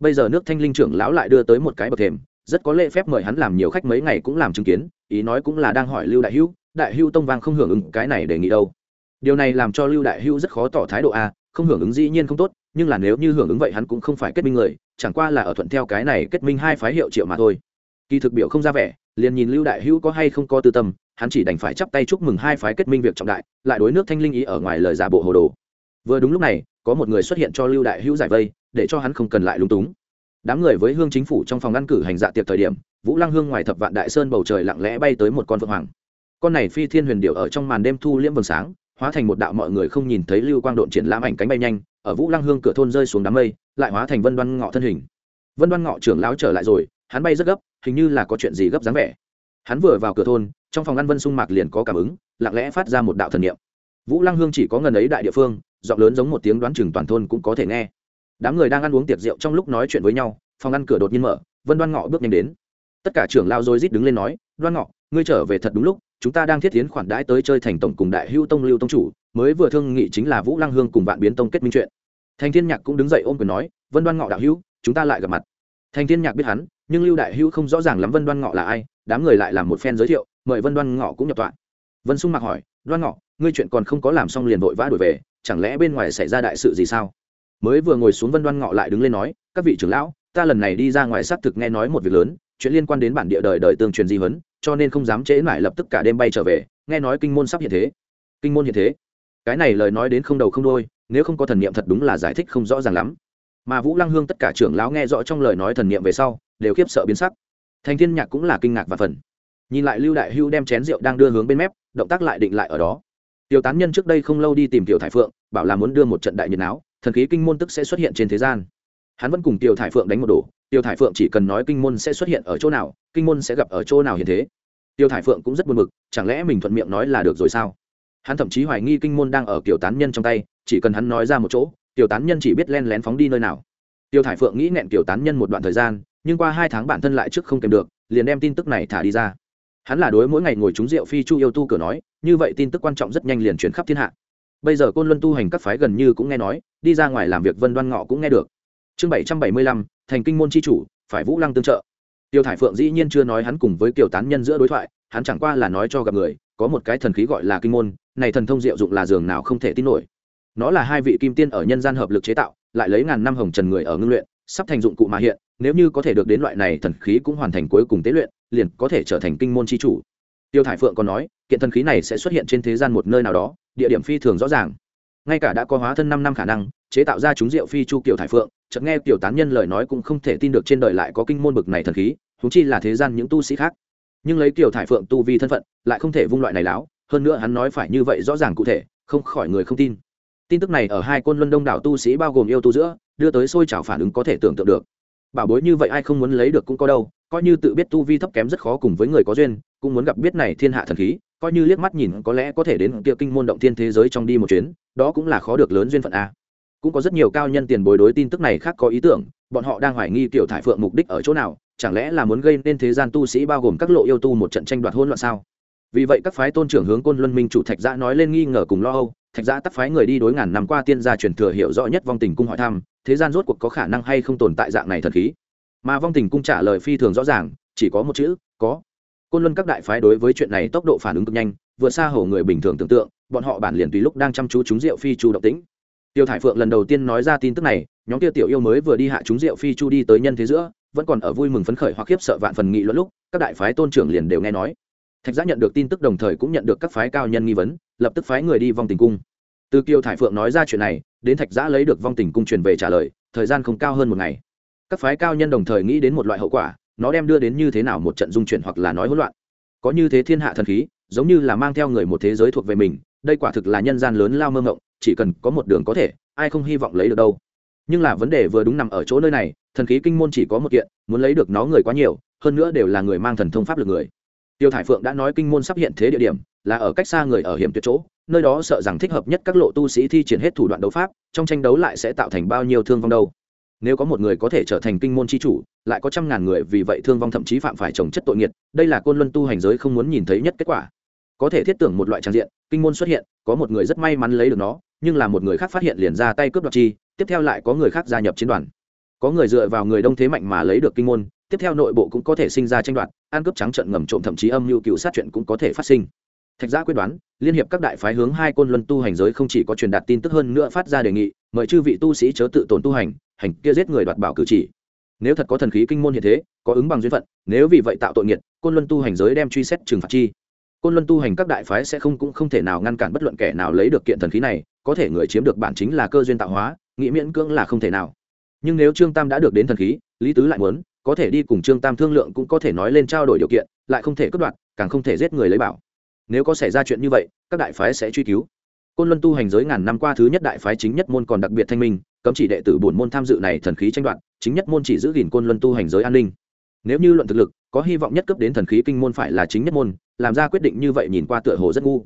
Bây giờ nước thanh linh trưởng lão lại đưa tới một cái bậc thềm, rất có lễ phép mời hắn làm nhiều khách mấy ngày cũng làm chứng kiến, ý nói cũng là đang hỏi lưu đại hữu đại hữu tông vang không hưởng ứng cái này đề nghị đâu? Điều này làm cho lưu đại hữu rất khó tỏ thái độ a, không hưởng ứng dĩ nhiên không tốt, nhưng là nếu như hưởng ứng vậy hắn cũng không phải kết minh người, chẳng qua là ở thuận theo cái này kết minh hai phái hiệu triệu mà thôi. Kỳ thực biểu không ra vẻ, liền nhìn lưu đại hữu có hay không có tư tâm, hắn chỉ đành phải chắp tay chúc mừng hai phái kết minh việc trọng đại, lại đối nước thanh linh ý ở ngoài lời giả bộ hồ đồ. Vừa đúng lúc này, có một người xuất hiện cho lưu đại hữu giải vây, để cho hắn không cần lại lung túng. Đám người với hương chính phủ trong phòng ngăn cử hành dạ tiệc thời điểm, vũ lăng hương ngoài thập vạn đại sơn bầu trời lặng lẽ bay tới một con phượng hoàng. Con này phi thiên huyền điệu ở trong màn đêm thu liễm vầng sáng hóa thành một đạo mọi người không nhìn thấy lưu quang độn triển lãm ảnh cánh bay nhanh, ở vũ lăng hương cửa thôn rơi xuống đám mây, lại hóa thành vân đoan ngọ thân hình. Vân đoan ngọ trưởng lão trở lại rồi, hắn bay rất gấp, hình như là có chuyện gì gấp dáng vẻ. Hắn vừa vào cửa thôn, trong phòng ăn vân sung mạc liền có cảm ứng, lặng lẽ phát ra một đạo thần niệm. Vũ lăng hương chỉ có ngần ấy đại địa phương, giọng lớn giống một tiếng đoán chừng toàn thôn cũng có thể nghe. Đám người đang ăn uống tiệc rượu trong lúc nói chuyện với nhau, phòng ăn cửa đột nhiên mở, vân đoan ngọ bước nhanh đến. Tất cả trưởng lao rồi rít đứng lên nói đoan ngọ, ngươi trở về thật đúng lúc, chúng ta đang thiết tiến khoản đãi tới chơi thành tổng cùng đại hưu tông lưu tông chủ, mới vừa thương nghị chính là vũ lăng hương cùng vạn biến tông kết minh chuyện. Thành thiên nhạc cũng đứng dậy ôm quyền nói, vân đoan ngọ đạo hữu, chúng ta lại gặp mặt. Thành thiên nhạc biết hắn, nhưng lưu đại hữu không rõ ràng lắm vân đoan ngọ là ai, đám người lại làm một phen giới thiệu, mời vân đoan ngọ cũng nhập tọa. Vân sung mặc hỏi, đoan ngọ, ngươi chuyện còn không có làm xong liền vội vã đuổi về, chẳng lẽ bên ngoài xảy ra đại sự gì sao? Mới vừa ngồi xuống vân đoan ngọ lại đứng lên nói, các vị trưởng lão, ta lần này đi ra ngoài xác thực nghe nói một việc lớn chuyện liên quan đến bản địa đời đời tương truyền di huấn, cho nên không dám trễ mãi lập tức cả đêm bay trở về, nghe nói kinh môn sắp hiện thế. Kinh môn hiện thế? Cái này lời nói đến không đầu không đôi nếu không có thần niệm thật đúng là giải thích không rõ ràng lắm. Mà vũ lăng hương tất cả trưởng lão nghe rõ trong lời nói thần niệm về sau, đều khiếp sợ biến sắc. Thành thiên nhạc cũng là kinh ngạc và phần nhìn lại lưu đại hưu đem chén rượu đang đưa hướng bên mép, động tác lại định lại ở đó. Tiểu tán nhân trước đây không lâu đi tìm tiểu thải phượng, bảo là muốn đưa một trận đại nhiệt áo thần khí kinh môn tức sẽ xuất hiện trên thế gian hắn vẫn cùng Tiêu thải phượng đánh một đổ Tiêu thải phượng chỉ cần nói kinh môn sẽ xuất hiện ở chỗ nào kinh môn sẽ gặp ở chỗ nào hiện thế. Tiêu thải phượng cũng rất buồn mực, chẳng lẽ mình thuận miệng nói là được rồi sao? Hắn thậm chí hoài nghi kinh môn đang ở kiểu tán nhân trong tay chỉ cần hắn nói ra một chỗ tiểu tán nhân chỉ biết len lén phóng đi nơi nào. Tiêu thải phượng nghĩ nẹn kiểu tán nhân một đoạn thời gian nhưng qua hai tháng bản thân lại trước không kèm được liền đem tin tức này thả đi ra. Hắn là đối mỗi ngày ngồi trúng rượu phi chu yêu tu cửa nói như vậy tin tức quan trọng rất nhanh liền chuyển khắp thiên hạ. Bây giờ côn luân tu hành các phái gần như cũng nghe nói đi ra ngoài làm việc vân đoan ngọ cũng nghe được chương bảy trăm bảy mươi lăm, thành kinh môn c h i chủ, phải vũ lăng tương trợ. Tiêu thải phượng dĩ nhiên chưa nói hắn cùng với kiều tán nhân giữa đối thoại, hắn chẳng qua là nói cho gặp người, có một cái thần khí gọi là kinh môn, này thần thông diệu dụng là giường nào không thể tin nổi. Nó là hai vị kim tiên ở nhân gian hợp lực chế tạo, lại lấy ngàn năm hồng trần người ở ngưng luyện, sắp thành dụng cụ mà hiện, nếu như có thể được đến loại này thần khí cũng hoàn thành cuối cùng tế luyện, liền có thể trở thành kinh môn c h i chủ. Tiêu thải phượng còn nói, kiện thần khí này sẽ xuất hiện trên thế gian một nơi nào đó, địa điểm phi thường rõ ràng. Ngay cả đã có hóa thân năm năm khả năng, chế tạo ra chúng rượu phi chu kiều thải phượng chợt nghe tiểu tán nhân lời nói cũng không thể tin được trên đời lại có kinh môn bực này thần khí thú chi là thế gian những tu sĩ khác. Nhưng lấy tiểu thải phượng tu vi thân phận, lại không thể vung loại này láo, hơn nữa hắn nói phải như vậy rõ ràng cụ thể, không khỏi người không tin. Tin tức này ở hai côn luân đông đảo tu sĩ bao gồm yêu tu giữa, đưa tới xôi trào phản ứng có thể tưởng tượng được. Bảo bối như vậy ai không muốn lấy được cũng có đâu, coi như tự biết tu vi thấp kém rất khó cùng với người có duyên, cũng muốn gặp biết này thiên hạ thần khí, coi như liếc mắt nhìn có lẽ có thể đến kia kinh môn động thiên thế giới trong đi một chuyến, đó cũng là khó được lớn duyên phận a cũng có rất nhiều cao nhân tiền bối đối tin tức này khác có ý tưởng, bọn họ đang hoài nghi kiểu thải phượng mục đích ở chỗ nào, chẳng lẽ là muốn gây nên thế gian tu sĩ bao gồm các lộ yêu tu một trận tranh đoạt hôn loạn sao? Vì vậy các phái tôn trưởng hướng côn luân minh chủ thạch giã nói lên nghi ngờ cùng lo âu, thạch giã tắc phái người đi đối ngàn năm qua tiên gia truyền thừa hiểu rõ nhất vong tình cung hỏi thăm, thế gian rốt cuộc có khả năng hay không tồn tại dạng này thần khí? Mà vong tình cung trả lời phi thường rõ ràng, chỉ có một chữ, có. Côn luân các đại phái đối với chuyện này tốc độ phản ứng cực nhanh, vượt xa hầu người bình thường tưởng tượng, bọn họ bản liền tùy lúc đang chăm chú trúng rượu phi chu động tĩnh tiêu thải phượng lần đầu tiên nói ra tin tức này, nhóm kia tiểu yêu mới vừa đi hạ chúng rượu phi chu đi tới nhân thế giữa, vẫn còn ở vui mừng phấn khởi hoặc khiếp sợ vạn phần nghị luận lúc, các đại phái tôn trưởng liền đều nghe nói. Thạch giã nhận được tin tức đồng thời cũng nhận được các phái cao nhân nghi vấn, lập tức phái người đi vong tình cung. Từ kiều thải phượng nói ra chuyện này, đến thạch giã lấy được vong tình cung truyền về trả lời, thời gian không cao hơn một ngày. Các phái cao nhân đồng thời nghĩ đến một loại hậu quả, nó đem đưa đến như thế nào một trận dung chuyển hoặc là nói hỗn loạn. Có như thế thiên hạ thần khí, giống như là mang theo người một thế giới thuộc về mình đây quả thực là nhân gian lớn lao mơ ngộng chỉ cần có một đường có thể, ai không hy vọng lấy được đâu. Nhưng là vấn đề vừa đúng nằm ở chỗ nơi này, thần khí kinh môn chỉ có một kiện, muốn lấy được nó người quá nhiều, hơn nữa đều là người mang thần thông pháp lực người. Tiêu thải phượng đã nói kinh môn sắp hiện thế địa điểm, là ở cách xa người ở hiểm tuyệt chỗ, nơi đó sợ rằng thích hợp nhất các lộ tu sĩ thi triển hết thủ đoạn đấu pháp, trong tranh đấu lại sẽ tạo thành bao nhiêu thương vong đâu. Nếu có một người có thể trở thành kinh môn c h i chủ, lại có trăm ngàn người vì vậy thương vong thậm chí phạm phải trồng chất tội nghiệt, đây là côn luân tu hành giới không muốn nhìn thấy nhất kết quả có thể thiết tưởng một loại trang diện, kinh môn xuất hiện, có một người rất may mắn lấy được nó, nhưng là một người khác phát hiện liền ra tay cướp đoạt chi, tiếp theo lại có người khác gia nhập chiến đoàn. Có người dựa vào người đông thế mạnh mà lấy được kinh môn, tiếp theo nội bộ cũng có thể sinh ra tranh đoạt, ăn cướp trắng trận ngầm trộm thậm chí âm mưu cựu sát chuyện cũng có thể phát sinh. Thạch gia quyết đoán, liên hiệp các đại phái hướng hai côn luân tu hành giới không chỉ có truyền đạt tin tức hơn nữa phát ra đề nghị, mời chư vị tu sĩ chớ tự tổn tu hành hành kia giết người đoạt bảo cử chỉ. Nếu thật có thần khí kinh môn hiện thế, có ứng bằng duyên phận, nếu vì vậy tạo tội nghiệt, côn luân tu hành giới đem truy xét trừng phạt chi côn luân tu hành các đại phái sẽ không cũng không thể nào ngăn cản bất luận kẻ nào lấy được kiện thần khí này, có thể người chiếm được bản chính là cơ duyên tạo hóa, nghĩ miễn cưỡng là không thể nào. Nhưng nếu trương tam đã được đến thần khí, lý tứ lại muốn, có thể đi cùng trương tam thương lượng cũng có thể nói lên trao đổi điều kiện, lại không thể cất đoạt, càng không thể giết người lấy bảo. Nếu có xảy ra chuyện như vậy, các đại phái sẽ truy cứu. Côn luân tu hành giới ngàn năm qua thứ nhất đại phái chính nhất môn còn đặc biệt thanh minh, cấm chỉ đệ tử bổn môn tham dự này thần khí tranh đoạt, chính nhất môn chỉ giữ gìn côn luân tu hành giới an ninh. Nếu như luận thực lực có hy vọng nhất cấp đến thần khí kinh môn phải là chính nhất môn, làm ra quyết định như vậy nhìn qua tựa hồ rất ngu.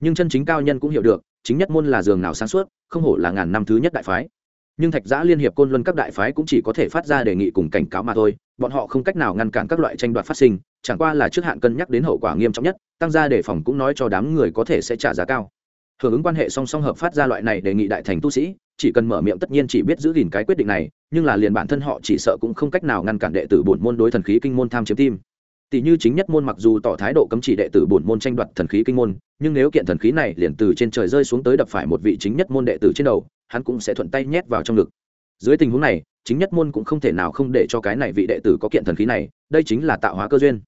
Nhưng chân chính cao nhân cũng hiểu được, chính nhất môn là giường nào sáng suốt, không hổ là ngàn năm thứ nhất đại phái. Nhưng thạch giã liên hiệp côn luân các đại phái cũng chỉ có thể phát ra đề nghị cùng cảnh cáo mà thôi, bọn họ không cách nào ngăn cản các loại tranh đoạt phát sinh, chẳng qua là trước hạn cân nhắc đến hậu quả nghiêm trọng nhất, tăng ra đề phòng cũng nói cho đám người có thể sẽ trả giá cao. Hưởng ứng quan hệ song song hợp phát ra loại này đề nghị đại thành tu sĩ chỉ cần mở miệng tất nhiên chỉ biết giữ gìn cái quyết định này, nhưng là liền bản thân họ chỉ sợ cũng không cách nào ngăn cản đệ tử bổn môn đối thần khí kinh môn tham chiếm tim. Tỷ như chính nhất môn mặc dù tỏ thái độ cấm chỉ đệ tử bổn môn tranh đoạt thần khí kinh môn, nhưng nếu kiện thần khí này liền từ trên trời rơi xuống tới đập phải một vị chính nhất môn đệ tử trên đầu, hắn cũng sẽ thuận tay nhét vào trong ngực. Dưới tình huống này, chính nhất môn cũng không thể nào không để cho cái này vị đệ tử có kiện thần khí này, đây chính là tạo hóa cơ duyên.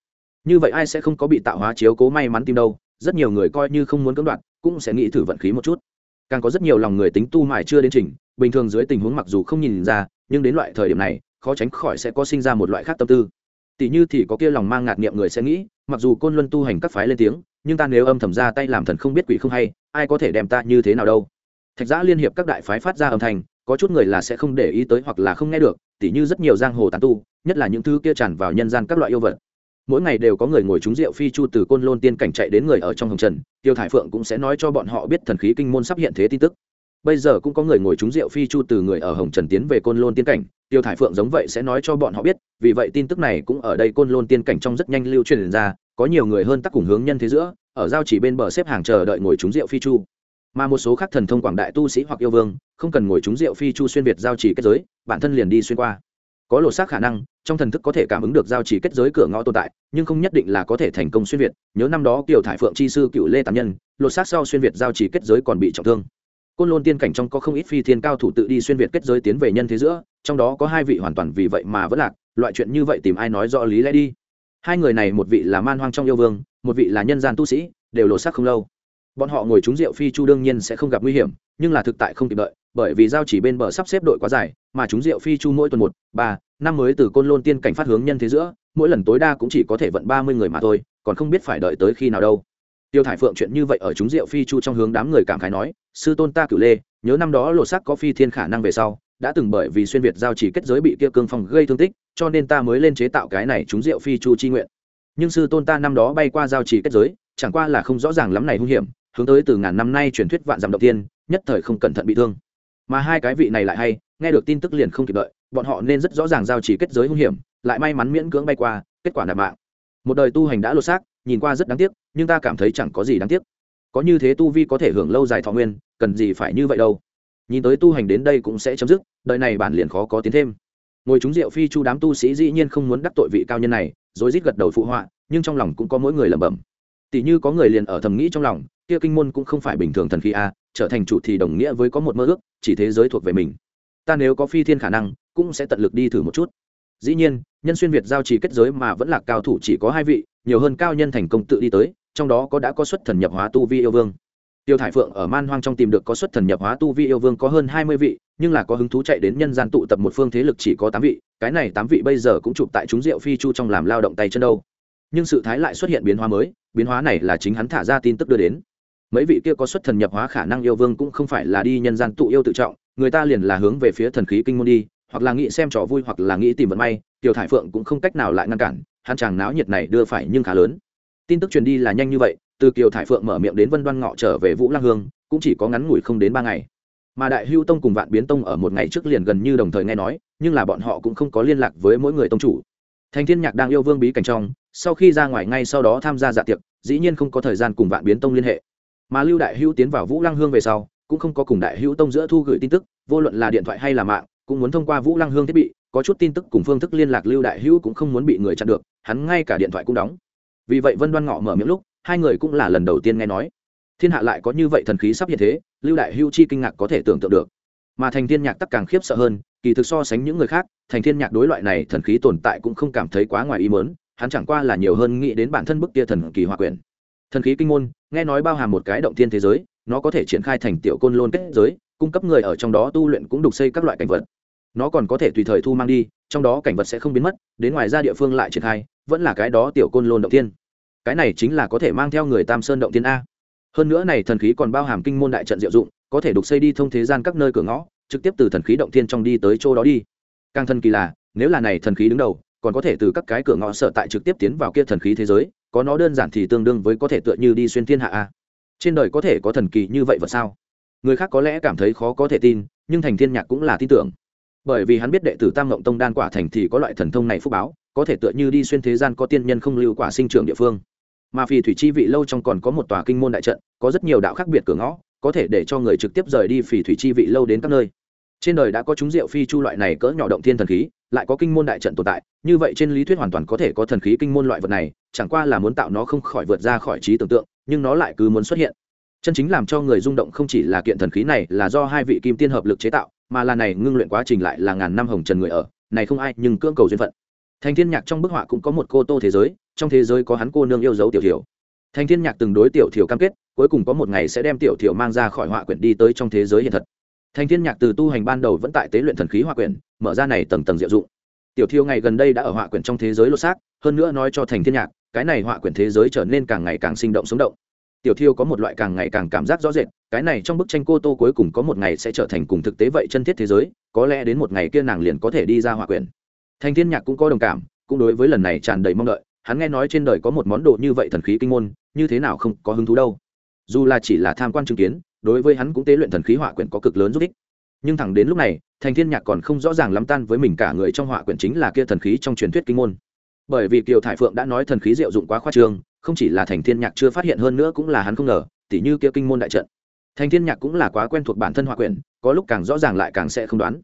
Như vậy ai sẽ không có bị tạo hóa chiếu cố may mắn tim đâu, rất nhiều người coi như không muốn cưỡng đoạt, cũng sẽ nghĩ thử vận khí một chút càng có rất nhiều lòng người tính tu mãi chưa đến trình, bình thường dưới tình huống mặc dù không nhìn ra, nhưng đến loại thời điểm này, khó tránh khỏi sẽ có sinh ra một loại khác tâm tư. Tỷ như thì có kia lòng mang ngạt niệm người sẽ nghĩ, mặc dù côn luân tu hành các phái lên tiếng, nhưng ta nếu âm thầm ra tay làm thần không biết quỷ không hay, ai có thể đem ta như thế nào đâu. Thạch giã liên hiệp các đại phái phát ra âm thanh, có chút người là sẽ không để ý tới hoặc là không nghe được, tỉ như rất nhiều giang hồ tán tu, nhất là những thứ kia tràn vào nhân gian các loại yêu vật mỗi ngày đều có người ngồi trúng rượu phi chu từ côn lôn tiên cảnh chạy đến người ở trong hồng trần, tiêu thải phượng cũng sẽ nói cho bọn họ biết thần khí kinh môn sắp hiện thế tin tức. Bây giờ cũng có người ngồi trúng rượu phi chu từ người ở hồng trần tiến về côn lôn tiên cảnh, tiêu thải phượng giống vậy sẽ nói cho bọn họ biết, vì vậy tin tức này cũng ở đây côn lôn tiên cảnh trong rất nhanh lưu truyền ra, có nhiều người hơn tắc cùng hướng nhân thế giữa, ở giao chỉ bên bờ xếp hàng chờ đợi ngồi trúng rượu phi chu. Mà một số khác thần thông quảng đại tu sĩ hoặc yêu vương, không cần ngồi trúng rượu phi chu xuyên việt giao chỉ kết giới, bản thân liền đi xuyên qua. Có lột xác khả năng trong thần thức có thể cảm ứng được giao chỉ kết giới cửa ngõ tồn tại, nhưng không nhất định là có thể thành công xuyên việt. Nhớ năm đó kiều thải phượng chi sư cựu lê tàm nhân, lột xác sau xuyên việt giao chỉ kết giới còn bị trọng thương. Côn lôn tiên cảnh trong có không ít phi thiên cao thủ tự đi xuyên việt kết giới tiến về nhân thế giữa, trong đó có hai vị hoàn toàn vì vậy mà vẫn lạc, loại chuyện như vậy tìm ai nói rõ lý lẽ đi. Hai người này một vị là man hoang trong yêu vương, một vị là nhân gian tu sĩ, đều lột xác không lâu. Bọn họ ngồi trúng rượu phi chu đương nhiên sẽ không gặp nguy hiểm, nhưng là thực tại không kịp đợi, bởi vì giao chỉ bên bờ sắp xếp đội quá dài, mà chúng rượu phi chu mỗi tuần một, ba năm mới từ côn lôn tiên cảnh phát hướng nhân thế giữa, mỗi lần tối đa cũng chỉ có thể vận ba mươi người mà thôi, còn không biết phải đợi tới khi nào đâu. Tiêu thải phượng chuyện như vậy ở chúng rượu phi chu trong hướng đám người cảm khái nói, sư tôn ta cửu lê, nhớ năm đó lột sắc có phi thiên khả năng về sau, đã từng bởi vì xuyên việt giao chỉ kết giới bị kia cương phong gây thương tích, cho nên ta mới lên chế tạo cái này chúng rượu phi chu chi nguyện. Nhưng sư tôn ta năm đó bay qua giao chỉ kết giới, chẳng qua là không rõ ràng lắm này hung hiểm, hướng tới từ ngàn năm nay truyền thuyết vạn dặm động tiên nhất thời không cẩn thận bị thương mà hai cái vị này lại hay, nghe được tin tức liền không kịp đợi, bọn họ nên rất rõ ràng giao chỉ kết giới hung hiểm, lại may mắn miễn cưỡng bay qua, kết quả nạp mạng. Một đời tu hành đã lột xác, nhìn qua rất đáng tiếc, nhưng ta cảm thấy chẳng có gì đáng tiếc. Có như thế tu vi có thể hưởng lâu dài thọ nguyên, cần gì phải như vậy đâu. Nhìn tới tu hành đến đây cũng sẽ chấm dứt, đời này bản liền khó có tiến thêm. Ngồi chúng rượu phi chu đám tu sĩ dĩ nhiên không muốn đắc tội vị cao nhân này rồi rít gật đầu phụ họa, nhưng trong lòng cũng có mỗi người lẩm bẩm. Tỷ như có người liền ở thầm nghĩ trong lòng, kia kinh môn cũng không phải bình thường thần khí a trở thành chủ thì đồng nghĩa với có một mơ ước, chỉ thế giới thuộc về mình. Ta nếu có phi thiên khả năng, cũng sẽ tận lực đi thử một chút. Dĩ nhiên, nhân xuyên việt giao trì kết giới mà vẫn là cao thủ chỉ có hai vị, nhiều hơn cao nhân thành công tự đi tới, trong đó có đã có xuất thần nhập hóa tu vi yêu vương. Tiêu thải phượng ở man hoang trong tìm được có xuất thần nhập hóa tu vi yêu vương có hơn hai mươi vị, nhưng là có hứng thú chạy đến nhân gian tụ tập một phương thế lực chỉ có tám vị, cái này tám vị bây giờ cũng chụp tại chúng rượu phi chu trong làm lao động tay chân đâu. Nhưng sự thái lại xuất hiện biến hóa mới, biến hóa này là chính hắn thả ra tin tức đưa đến mấy vị kia có xuất thần nhập hóa khả năng yêu vương cũng không phải là đi nhân gian tụ yêu tự trọng, người ta liền là hướng về phía thần khí kinh môn đi, hoặc là nghĩ xem trò vui hoặc là nghĩ tìm vận may, tiểu thải phượng cũng không cách nào lại ngăn cản, hắn chàng náo nhiệt này đưa phải nhưng khá lớn. Tin tức truyền đi là nhanh như vậy, từ kiều thải phượng mở miệng đến vân đoan ngọ trở về vũ lang hương, cũng chỉ có ngắn ngủi không đến ba ngày. Mà đại hưu tông cùng vạn biến tông ở một ngày trước liền gần như đồng thời nghe nói, nhưng là bọn họ cũng không có liên lạc với mỗi người tông chủ. Thành thiên nhạc đang yêu vương bí cảnh trong, sau khi ra ngoài ngay sau đó tham gia dạ tiệc, dĩ nhiên không có thời gian cùng vạn biến tông liên hệ mà lưu đại hữu tiến vào vũ lăng hương về sau, cũng không có cùng đại hữu tông giữa thu gửi tin tức, vô luận là điện thoại hay là mạng, cũng muốn thông qua vũ lăng hương thiết bị, có chút tin tức cùng phương thức liên lạc lưu đại hữu cũng không muốn bị người chặn được, hắn ngay cả điện thoại cũng đóng. Vì vậy vân đoan ngọ mở miệng lúc, hai người cũng là lần đầu tiên nghe nói. Thiên hạ lại có như vậy thần khí sắp hiện thế, lưu đại hữu chi kinh ngạc có thể tưởng tượng được. Mà thành thiên nhạc tắc càng khiếp sợ hơn, kỳ thực so sánh những người khác, thành thiên nhạc đối loại này thần khí tồn tại cũng không cảm thấy quá ngoài ý mớn hắn chẳng qua là nhiều hơn nghĩ đến bản thân bức kia thần kỳ hòa quyền thần khí kinh môn, nghe nói bao hàm một cái động thiên thế giới, nó có thể triển khai thành tiểu côn lôn kết giới, cung cấp người ở trong đó tu luyện cũng đục xây các loại cảnh vật. Nó còn có thể tùy thời thu mang đi, trong đó cảnh vật sẽ không biến mất, đến ngoài ra địa phương lại triển khai, vẫn là cái đó tiểu côn lôn động thiên. Cái này chính là có thể mang theo người tam sơn động thiên a. Hơn nữa này thần khí còn bao hàm kinh môn đại trận diệu dụng, có thể đục xây đi thông thế gian các nơi cửa ngõ, trực tiếp từ thần khí động thiên trong đi tới chỗ đó đi. Càng thần kỳ là, nếu là này thần khí đứng đầu, còn có thể từ các cái cửa ngõ sở tại trực tiếp tiến vào kia thần khí thế giới có nó đơn giản thì tương đương với có thể tựa như đi xuyên thiên hạ a. Trên đời có thể có thần kỳ như vậy vật sao? Người khác có lẽ cảm thấy khó có thể tin, nhưng thành thiên nhạc cũng là tin tưởng. Bởi vì hắn biết đệ tử tam ngộng tông đan quả thành thì có loại thần thông này phúc báo, có thể tựa như đi xuyên thế gian có tiên nhân không lưu quả sinh trưởng địa phương. Mà phì thủy chi vị lâu trong còn có một tòa kinh môn đại trận, có rất nhiều đạo khác biệt cửa ngõ, có thể để cho người trực tiếp rời đi phì thủy chi vị lâu đến các nơi trên đời đã có chúng rượu phi chu loại này cỡ nhỏ động thiên thần khí, lại có kinh môn đại trận tồn tại, như vậy trên lý thuyết hoàn toàn có thể có thần khí kinh môn loại vật này, chẳng qua là muốn tạo nó không khỏi vượt ra khỏi trí tưởng tượng, nhưng nó lại cứ muốn xuất hiện. Chân chính làm cho người rung động không chỉ là kiện thần khí này là do hai vị kim tiên hợp lực chế tạo, mà là này ngưng luyện quá trình lại là ngàn năm hồng trần người ở, này không ai nhưng cưỡng cầu duyên phận. Thành thiên nhạc trong bức họa cũng có một cô tô thế giới, trong thế giới có hắn cô nương yêu dấu tiểu thiểu. Thành thiên nhạc từng đối tiểu thiểu cam kết, cuối cùng có một ngày sẽ đem tiểu thiểu mang ra khỏi họa quyển đi tới trong thế giới hiện thật thành thiên nhạc từ tu hành ban đầu vẫn tại tế luyện thần khí họa quyển, mở ra này tầng tầng diệu dụng. Tiểu Thiêu ngày gần đây đã ở họa quyển trong thế giới lột xác, hơn nữa nói cho thành thiên nhạc, cái này họa quyển thế giới trở nên càng ngày càng sinh động sống động. Tiểu thiêu có một loại càng ngày càng cảm giác rõ rệt, cái này trong bức tranh cô tô cuối cùng có một ngày sẽ trở thành cùng thực tế vậy chân thiết thế giới, có lẽ đến một ngày kia nàng liền có thể đi ra họa quyển. Thành thiên nhạc cũng có đồng cảm, cũng đối với lần này tràn đầy mong đợi, hắn nghe nói trên đời có một món đồ như vậy thần khí kinh môn, như thế nào không có hứng thú đâu. Dù là chỉ là tham quan chứng kiến đối với hắn cũng tế luyện thần khí họa quyển có cực lớn giúp ích. Nhưng thẳng đến lúc này, thành thiên nhạc còn không rõ ràng lắm tan với mình cả người trong họa quyển chính là kia thần khí trong truyền thuyết kinh môn. Bởi vì kiều thải phượng đã nói thần khí diệu dụng quá khoa trương, không chỉ là thành thiên nhạc chưa phát hiện hơn nữa cũng là hắn không ngờ, tỉ như kia kinh môn đại trận. Thành thiên nhạc cũng là quá quen thuộc bản thân họa quyển, có lúc càng rõ ràng lại càng sẽ không đoán.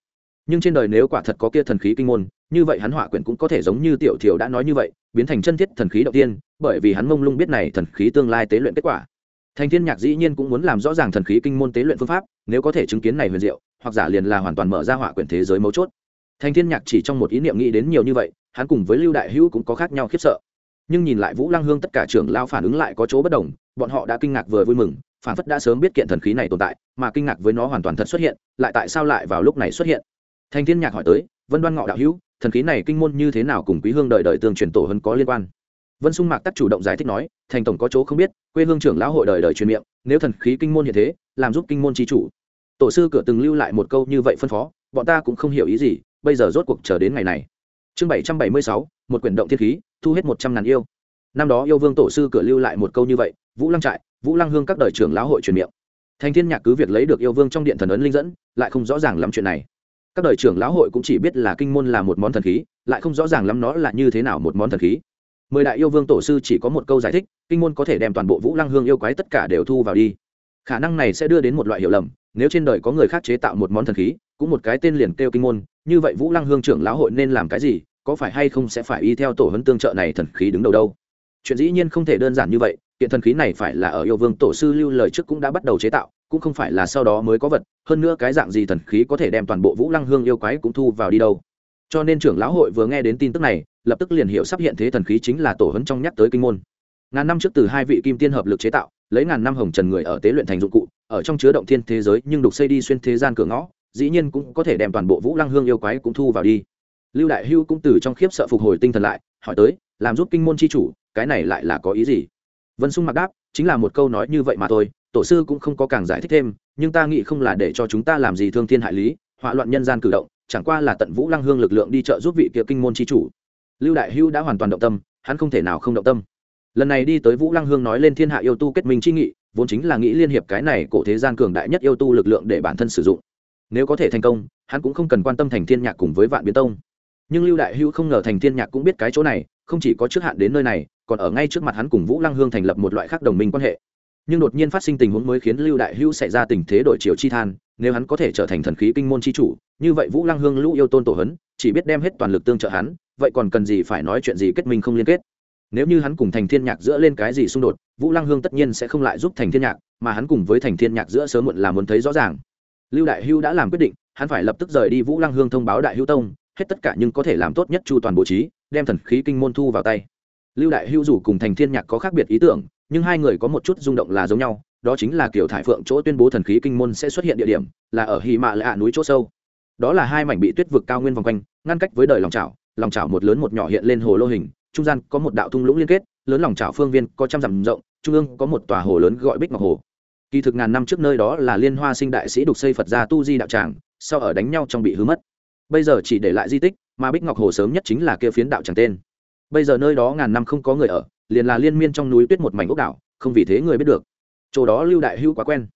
Nhưng trên đời nếu quả thật có kia thần khí kinh môn, như vậy hắn họa quyển cũng có thể giống như tiểu thiều đã nói như vậy, biến thành chân thiết thần khí đầu tiên, bởi vì hắn mông lung biết này thần khí tương lai tế luyện kết quả thành thiên nhạc dĩ nhiên cũng muốn làm rõ ràng thần khí kinh môn tế luyện phương pháp, nếu có thể chứng kiến này huyền diệu, hoặc giả liền là hoàn toàn mở ra hỏa quyển thế giới mấu chốt. Thành thiên nhạc chỉ trong một ý niệm nghĩ đến nhiều như vậy, hắn cùng với lưu đại hữu cũng có khác nhau khiếp sợ. Nhưng nhìn lại vũ lăng hương tất cả trưởng lao phản ứng lại có chỗ bất đồng, bọn họ đã kinh ngạc vừa vui mừng, phản phất đã sớm biết kiện thần khí này tồn tại, mà kinh ngạc với nó hoàn toàn thật xuất hiện, lại tại sao lại vào lúc này xuất hiện? Thanh thiên nhạc hỏi tới, vân đoan ngọ đạo hữu, thần khí này kinh môn như thế nào cùng quý hương đời đời tương truyền tổ hơn có liên quan? Vân sung mạc tắc chủ động giải thích nói, thành tổng có chỗ không biết, quê hương trưởng lão hội đời đời truyền miệng, nếu thần khí kinh môn hiện thế, làm giúp kinh môn trí chủ. Tổ sư cửa từng lưu lại một câu như vậy phân phó, bọn ta cũng không hiểu ý gì, bây giờ rốt cuộc chờ đến ngày này. Chương bảy trăm bảy mươi sáu, một quyển động thiên khí, thu hết một trăm ngàn yêu. Năm đó yêu vương tổ sư cửa lưu lại một câu như vậy, vũ lăng trại, vũ lăng hương các đời trưởng lão hội truyền miệng. Thành thiên nhạc cứ việc lấy được yêu vương trong điện thần ấn linh dẫn, lại không rõ ràng lắm chuyện này. Các đời trưởng lão hội cũng chỉ biết là kinh môn là một món thần khí, lại không rõ ràng lắm nó là như thế nào một món thần khí mười đại yêu vương tổ sư chỉ có một câu giải thích, kinh môn có thể đem toàn bộ vũ lăng hương yêu quái tất cả đều thu vào đi. Khả năng này sẽ đưa đến một loại hiểu lầm, nếu trên đời có người khác chế tạo một món thần khí, cũng một cái tên liền kêu kinh môn, như vậy vũ lăng hương trưởng lão hội nên làm cái gì, có phải hay không sẽ phải y theo tổ hấn tương trợ này thần khí đứng đầu đâu? Chuyện dĩ nhiên không thể đơn giản như vậy, kiện thần khí này phải là ở yêu vương tổ sư lưu lời trước cũng đã bắt đầu chế tạo, cũng không phải là sau đó mới có vật, hơn nữa cái dạng gì thần khí có thể đem toàn bộ vũ lăng hương yêu quái cũng thu vào đi đâu? Cho nên trưởng lão hội vừa nghe đến tin tức này lập tức liền hiểu sắp hiện thế thần khí chính là tổ hấn trong nhắc tới kinh môn. Ngàn năm trước từ hai vị kim tiên hợp lực chế tạo, lấy ngàn năm hồng trần người ở tế luyện thành dụng cụ, ở trong chứa động thiên thế giới nhưng đục xây đi xuyên thế gian cửa ngõ, dĩ nhiên cũng có thể đem toàn bộ vũ lăng hương yêu quái cũng thu vào đi. Lưu đại hưu cũng từ trong khiếp sợ phục hồi tinh thần lại, hỏi tới, làm giúp kinh môn c h i chủ, cái này lại là có ý gì? Vân sung mặc đáp, chính là một câu nói như vậy mà thôi, tổ sư cũng không có càng giải thích thêm, nhưng ta nghĩ không là để cho chúng ta làm gì thương thiên hại lý, họa loạn nhân gian cử động, chẳng qua là tận vũ lăng hương lực lượng đi trợ giúp vị kia kinh môn c h i chủ lưu đại hưu đã hoàn toàn động tâm, hắn không thể nào không động tâm. Lần này đi tới vũ lăng hương nói lên thiên hạ yêu tu kết minh c nghị, vốn chính là nghĩ liên hiệp cái này cổ thế gian cường đại nhất yêu tu lực lượng để bản thân sử dụng. Nếu có thể thành công, hắn cũng không cần quan tâm thành thiên nhạc cùng với vạn biến tông. Nhưng lưu đại Hưu không ngờ thành thiên nhạc cũng biết cái chỗ này, không chỉ có trước hạn đến nơi này, còn ở ngay trước mặt hắn cùng vũ lăng hương thành lập một loại khác đồng minh quan hệ. Nhưng đột nhiên phát sinh tình huống mới khiến lưu đại Hưu xảy ra tình thế đổi chiều chi than, nếu hắn có thể trở thành thần khí kinh môn chi chủ, như vậy vũ lăng hương lũ yêu tôn tổ hấn, chỉ biết đem hết toàn lực tương trợ hắn vậy còn cần gì phải nói chuyện gì kết minh không liên kết? Nếu như hắn cùng thành thiên nhạc giữa lên cái gì xung đột, vũ lăng hương tất nhiên sẽ không lại giúp thành thiên nhạc, mà hắn cùng với thành thiên nhạc giữa sớm muộn là muốn thấy rõ ràng. Lưu đại hưu đã làm quyết định, hắn phải lập tức rời đi vũ lăng hương thông báo đại Hưu tông, hết tất cả nhưng có thể làm tốt nhất chu toàn bố trí, đem thần khí kinh môn thu vào tay. Lưu đại Hưu dù cùng thành thiên nhạc có khác biệt ý tưởng, nhưng hai người có một chút rung động là giống nhau, đó chính là kiểu thải phượng chỗ tuyên bố thần khí kinh môn sẽ xuất hiện địa điểm, là ở hy mạ lạ núi chỗ sâu. Đó là hai mảnh bị tuyết vực cao nguyên vòng quanh, ngăn cách với đời lòng chảo lòng chảo một lớn một nhỏ hiện lên hồ lô hình, trung gian có một đạo thung lũng liên kết, lớn lòng chảo phương viên có trăm dặm rộng, trung ương có một tòa hồ lớn gọi bích ngọc hồ. Kỳ thực ngàn năm trước nơi đó là liên hoa sinh đại sĩ đục xây phật gia tu di đạo tràng, sau ở đánh nhau trong bị hư mất. Bây giờ chỉ để lại di tích, mà bích ngọc hồ sớm nhất chính là kia phiến đạo tràng tên. Bây giờ nơi đó ngàn năm không có người ở, liền là liên miên trong núi tuyết một mảnh ốc đảo, không vì thế người biết được. Chỗ đó lưu đại hữu quá quen.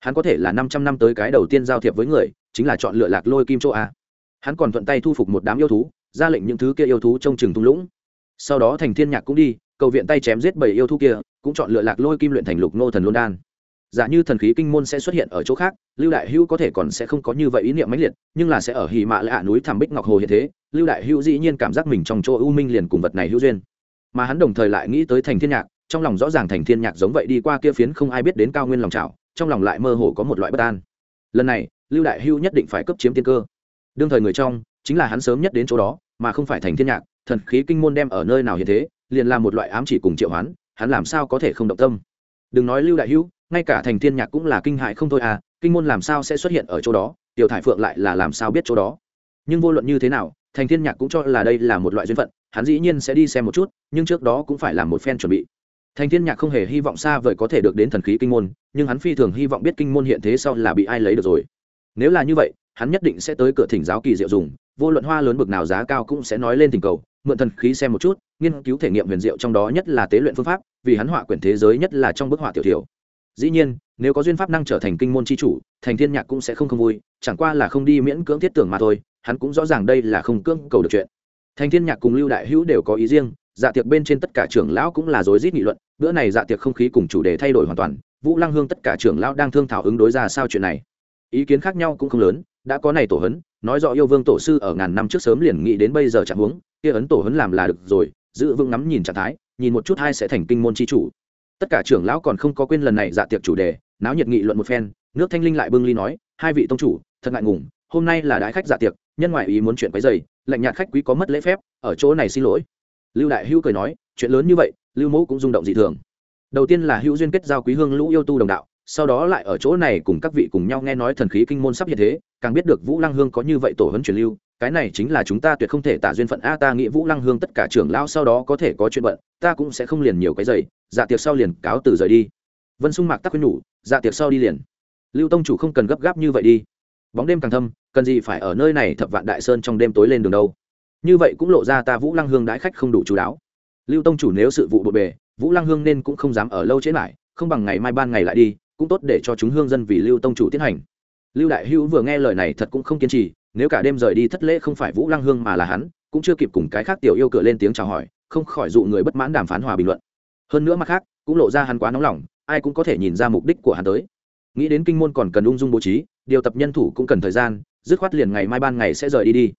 Hắn có thể là năm trăm năm tới cái đầu tiên giao thiệp với người, chính là chọn lựa lạc lôi kim chỗ a. Hắn còn thuận tay thu phục một đám yêu thú ra lệnh những thứ kia yêu thú trong chừng thung lũng. Sau đó thành thiên nhạc cũng đi, cầu viện tay chém giết bảy yêu thú kia, cũng chọn lựa lạc lôi kim luyện thành lục nô thần luân đan. Giả như thần khí kinh môn sẽ xuất hiện ở chỗ khác, lưu đại hữu có thể còn sẽ không có như vậy ý niệm mãnh liệt, nhưng là sẽ ở hì mạ lạ núi thảm bích ngọc hồ hiện thế, lưu đại hữu dĩ nhiên cảm giác mình trong chỗ u minh liền cùng vật này hữu duyên. Mà hắn đồng thời lại nghĩ tới thành thiên nhạc, trong lòng rõ ràng thành thiên nhạc giống vậy đi qua kia phiến không ai biết đến cao nguyên lòng trào trong lòng lại mơ hồ có một loại bất an. Lần này, lưu đại hữu nhất định phải cấp chiếm tiên cơ. Đương thời người trong, chính là hắn sớm nhất đến chỗ đó mà không phải thành thiên nhạc, thần khí kinh môn đem ở nơi nào hiện thế, liền là một loại ám chỉ cùng triệu hoán, hắn làm sao có thể không động tâm? Đừng nói lưu đại hữu, ngay cả thành thiên nhạc cũng là kinh hại không thôi à kinh môn làm sao sẽ xuất hiện ở chỗ đó, tiểu thải phượng lại là làm sao biết chỗ đó? Nhưng vô luận như thế nào, thành thiên nhạc cũng cho là đây là một loại duyên phận, hắn dĩ nhiên sẽ đi xem một chút, nhưng trước đó cũng phải làm một phen chuẩn bị. Thành thiên nhạc không hề hy vọng xa vời có thể được đến thần khí kinh môn, nhưng hắn phi thường hy vọng biết kinh môn hiện thế sau là bị ai lấy được rồi nếu là như vậy, hắn nhất định sẽ tới cửa thỉnh giáo kỳ diệu dùng, vô luận hoa lớn bực nào giá cao cũng sẽ nói lên tình cầu, mượn thần khí xem một chút, nghiên cứu thể nghiệm huyền diệu trong đó nhất là tế luyện phương pháp, vì hắn họa quyển thế giới nhất là trong bức họa tiểu tiểu dĩ nhiên, nếu có duyên pháp năng trở thành kinh môn c h i chủ, thành thiên nhạc cũng sẽ không không vui, chẳng qua là không đi miễn cưỡng thiết tưởng mà thôi, hắn cũng rõ ràng đây là không cưỡng cầu được chuyện. Thành thiên nhạc cùng lưu đại hữu đều có ý riêng dạ tiệc bên trên tất cả trưởng lão cũng là rối rít nghị luận, bữa này dạ tiệc không khí cùng chủ đề thay đổi hoàn toàn, vũ lăng hương tất cả trưởng lão đang thương thảo ứng đối ra sao chuyện này ý kiến khác nhau cũng không lớn, đã có này tổ hấn, nói rõ yêu vương tổ sư ở ngàn năm trước sớm liền nghĩ đến bây giờ chẳng huống, kia ấn tổ hấn làm là được rồi, giữ vững ngắm nhìn trạng thái, nhìn một chút hai sẽ thành kinh môn chi chủ. Tất cả trưởng lão còn không có quên lần này dạ tiệc chủ đề, náo nhiệt nghị luận một phen, nước thanh linh lại bưng ly nói, hai vị tông chủ, thật ngại ngùng, hôm nay là đái khách dạ tiệc, nhân ngoại ý muốn chuyện quấy dày lạnh nhạt khách quý có mất lễ phép, ở chỗ này xin lỗi. Lưu đại hữu cười nói, chuyện lớn như vậy, lưu mẫu cũng rung động dị thường. Đầu tiên là hữu duyên kết giao quý hương lũ yêu tu đồng đạo sau đó lại ở chỗ này cùng các vị cùng nhau nghe nói thần khí kinh môn sắp hiện thế, càng biết được vũ lăng hương có như vậy tổ hấn truyền lưu, cái này chính là chúng ta tuyệt không thể tả duyên phận. A, ta nghĩ vũ lăng hương tất cả trưởng lao sau đó có thể có chuyện bận, ta cũng sẽ không liền nhiều cái giày dạ tiệc sau liền cáo từ rời đi. Vân sung mạc tắc khuyên nhủ dạ tiệc sau đi liền. Lưu tông chủ không cần gấp gáp như vậy đi. Bóng đêm càng thâm, cần gì phải ở nơi này thập vạn đại sơn trong đêm tối lên đường đâu. Như vậy cũng lộ ra ta vũ lăng hương đãi khách không đủ chú đáo. Lưu tông chủ nếu sự vụ bộn bề, vũ lăng hương nên cũng không dám ở lâu chế lại, không bằng ngày mai ban ngày lại đi cũng tốt để cho chúng hương dân vì lưu tông chủ tiến hành. Lưu đại hữu vừa nghe lời này thật cũng không kiên trì, nếu cả đêm rời đi thất lễ không phải vũ lăng hương mà là hắn, cũng chưa kịp cùng cái khác tiểu yêu cửa lên tiếng chào hỏi, không khỏi dụ người bất mãn đàm phán hòa bình luận. Hơn nữa mặt khác, cũng lộ ra hắn quá nóng lòng, ai cũng có thể nhìn ra mục đích của hắn tới. Nghĩ đến kinh môn còn cần ung dung bố trí, điều tập nhân thủ cũng cần thời gian, dứt khoát liền ngày mai ban ngày sẽ rời đi đi.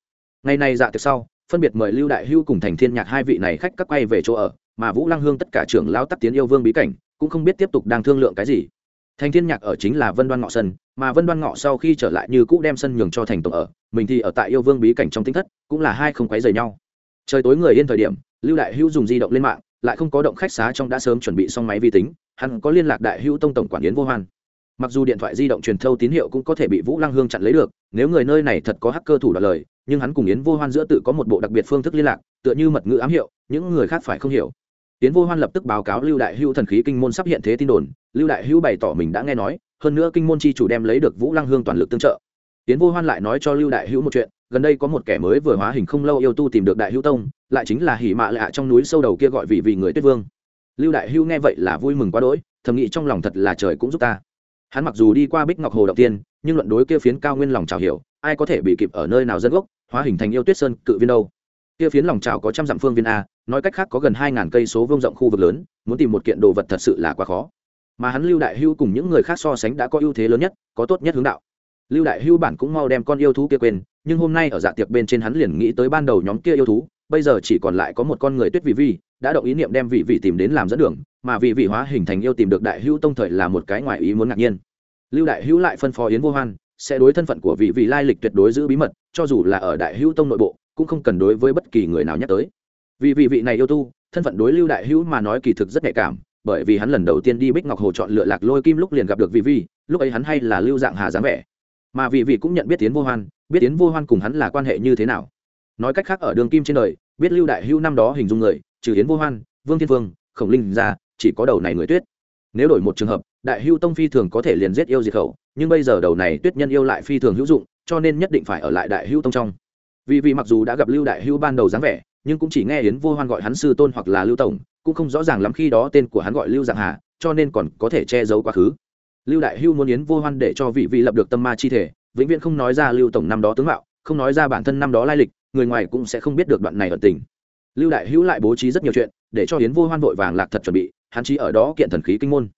Ngày này dạ tiệc sau, phân biệt mời lưu đại hưu cùng thành thiên nhạc hai vị này khách các quay về chỗ ở, mà vũ lăng hương tất cả trưởng lao tắc tiến yêu vương bí cảnh, cũng không biết tiếp tục đang thương lượng cái gì thành thiên nhạc ở chính là vân đoan ngọ sân mà vân đoan ngọ sau khi trở lại như cũ đem sân nhường cho thành tổng ở, mình thì ở tại yêu vương bí cảnh trong tinh thất, cũng là hai không quấy rầy nhau. Trời tối người yên thời điểm, lưu đại hữu dùng di động lên mạng, lại không có động khách xá trong đã sớm chuẩn bị xong máy vi tính, hắn có liên lạc đại hữu tông tổng quản yến vô hoan. Mặc dù điện thoại di động truyền thâu tín hiệu cũng có thể bị vũ lăng hương chặn lấy được, nếu người nơi này thật có hacker thủ đoạt lời, nhưng hắn cùng yến vô hoan giữa tự có một bộ đặc biệt phương thức liên lạc, tựa như mật ngữ ám hiệu, những người khác phải không hiểu. Tiến vô hoan lập tức báo cáo lưu đại hữu thần khí kinh môn sắp hiện thế tin đồn. Lưu đại hữu bày tỏ mình đã nghe nói, hơn nữa kinh môn chi chủ đem lấy được vũ lăng hương toàn lực tương trợ. Tiễn vô hoan lại nói cho lưu đại hữu một chuyện, gần đây có một kẻ mới vừa hóa hình không lâu yêu tu tìm được đại hữu tông, lại chính là hỉ mạ lạ trong núi sâu đầu kia gọi vị vị người tuyết vương. Lưu đại hữu nghe vậy là vui mừng quá đỗi, thầm nghĩ trong lòng thật là trời cũng giúp ta. Hắn mặc dù đi qua bích ngọc hồ đầu tiên, nhưng luận đối kia phiến cao nguyên lòng chào hiểu, ai có thể bị kịp ở nơi nào dân gốc, hóa hình thành yêu tuyết sơn, cự viên đâu kia phiến lòng trào có trăm dặm phương viên a, nói cách khác có gần hai ngàn cây số vương rộng khu vực lớn, muốn tìm một kiện đồ vật thật sự là quá khó. Mà hắn lưu đại hưu cùng những người khác so sánh đã có ưu thế lớn nhất, có tốt nhất hướng đạo. Lưu đại hưu bản cũng mau đem con yêu thú kia quên, nhưng hôm nay ở dạ tiệc bên trên hắn liền nghĩ tới ban đầu nhóm kia yêu thú, bây giờ chỉ còn lại có một con người tuyết vị vi đã động ý niệm đem vị vị tìm đến làm dẫn đường, mà vị vị hóa hình thành yêu tìm được đại Hưu tông thời là một cái ngoài ý muốn ngạc nhiên. Lưu đại Hưu lại phân phó yến vô hoan, sẽ đối thân phận của vị vị lai lịch tuyệt đối giữ bí mật, cho dù là ở đại Hưu tông nội bộ cũng không cần đối với bất kỳ người nào nhắc tới. Vì vị vị này yêu tu, thân phận đối lưu đại hữu mà nói kỳ thực rất nhạy cảm, bởi vì hắn lần đầu tiên đi bích ngọc hồ chọn lựa lạc lôi kim lúc liền gặp được vị vi lúc ấy hắn hay là lưu dạng hà dáng vẻ. Mà vị vị cũng nhận biết tiến vô hoan, biết tiến vô hoan cùng hắn là quan hệ như thế nào. Nói cách khác ở đường kim trên đời, biết lưu đại hữu năm đó hình dung người, trừ yến vô hoan, vương thiên vương, khổng linh ra, chỉ có đầu này người tuyết. Nếu đổi một trường hợp, đại hữu tông phi thường có thể liền giết yêu diệt khẩu, nhưng bây giờ đầu này tuyết nhân yêu lại phi thường hữu dụng, cho nên nhất định phải ở lại đại hữu tông trong vì vì mặc dù đã gặp lưu đại hữu ban đầu dáng vẻ, nhưng cũng chỉ nghe yến vô hoan gọi hắn sư tôn hoặc là lưu tổng, cũng không rõ ràng lắm khi đó tên của hắn gọi lưu dạng hà, cho nên còn có thể che giấu quá khứ. Lưu đại hưu muốn yến vô hoan để cho vị vị lập được tâm ma chi thể, vĩnh viễn không nói ra lưu tổng năm đó tướng mạo, không nói ra bản thân năm đó lai lịch, người ngoài cũng sẽ không biết được đoạn này ở tình. Lưu đại hữu lại bố trí rất nhiều chuyện, để cho yến vô hoan vội vàng lạc thật chuẩn bị, hắn chỉ ở đó kiện thần khí kinh môn.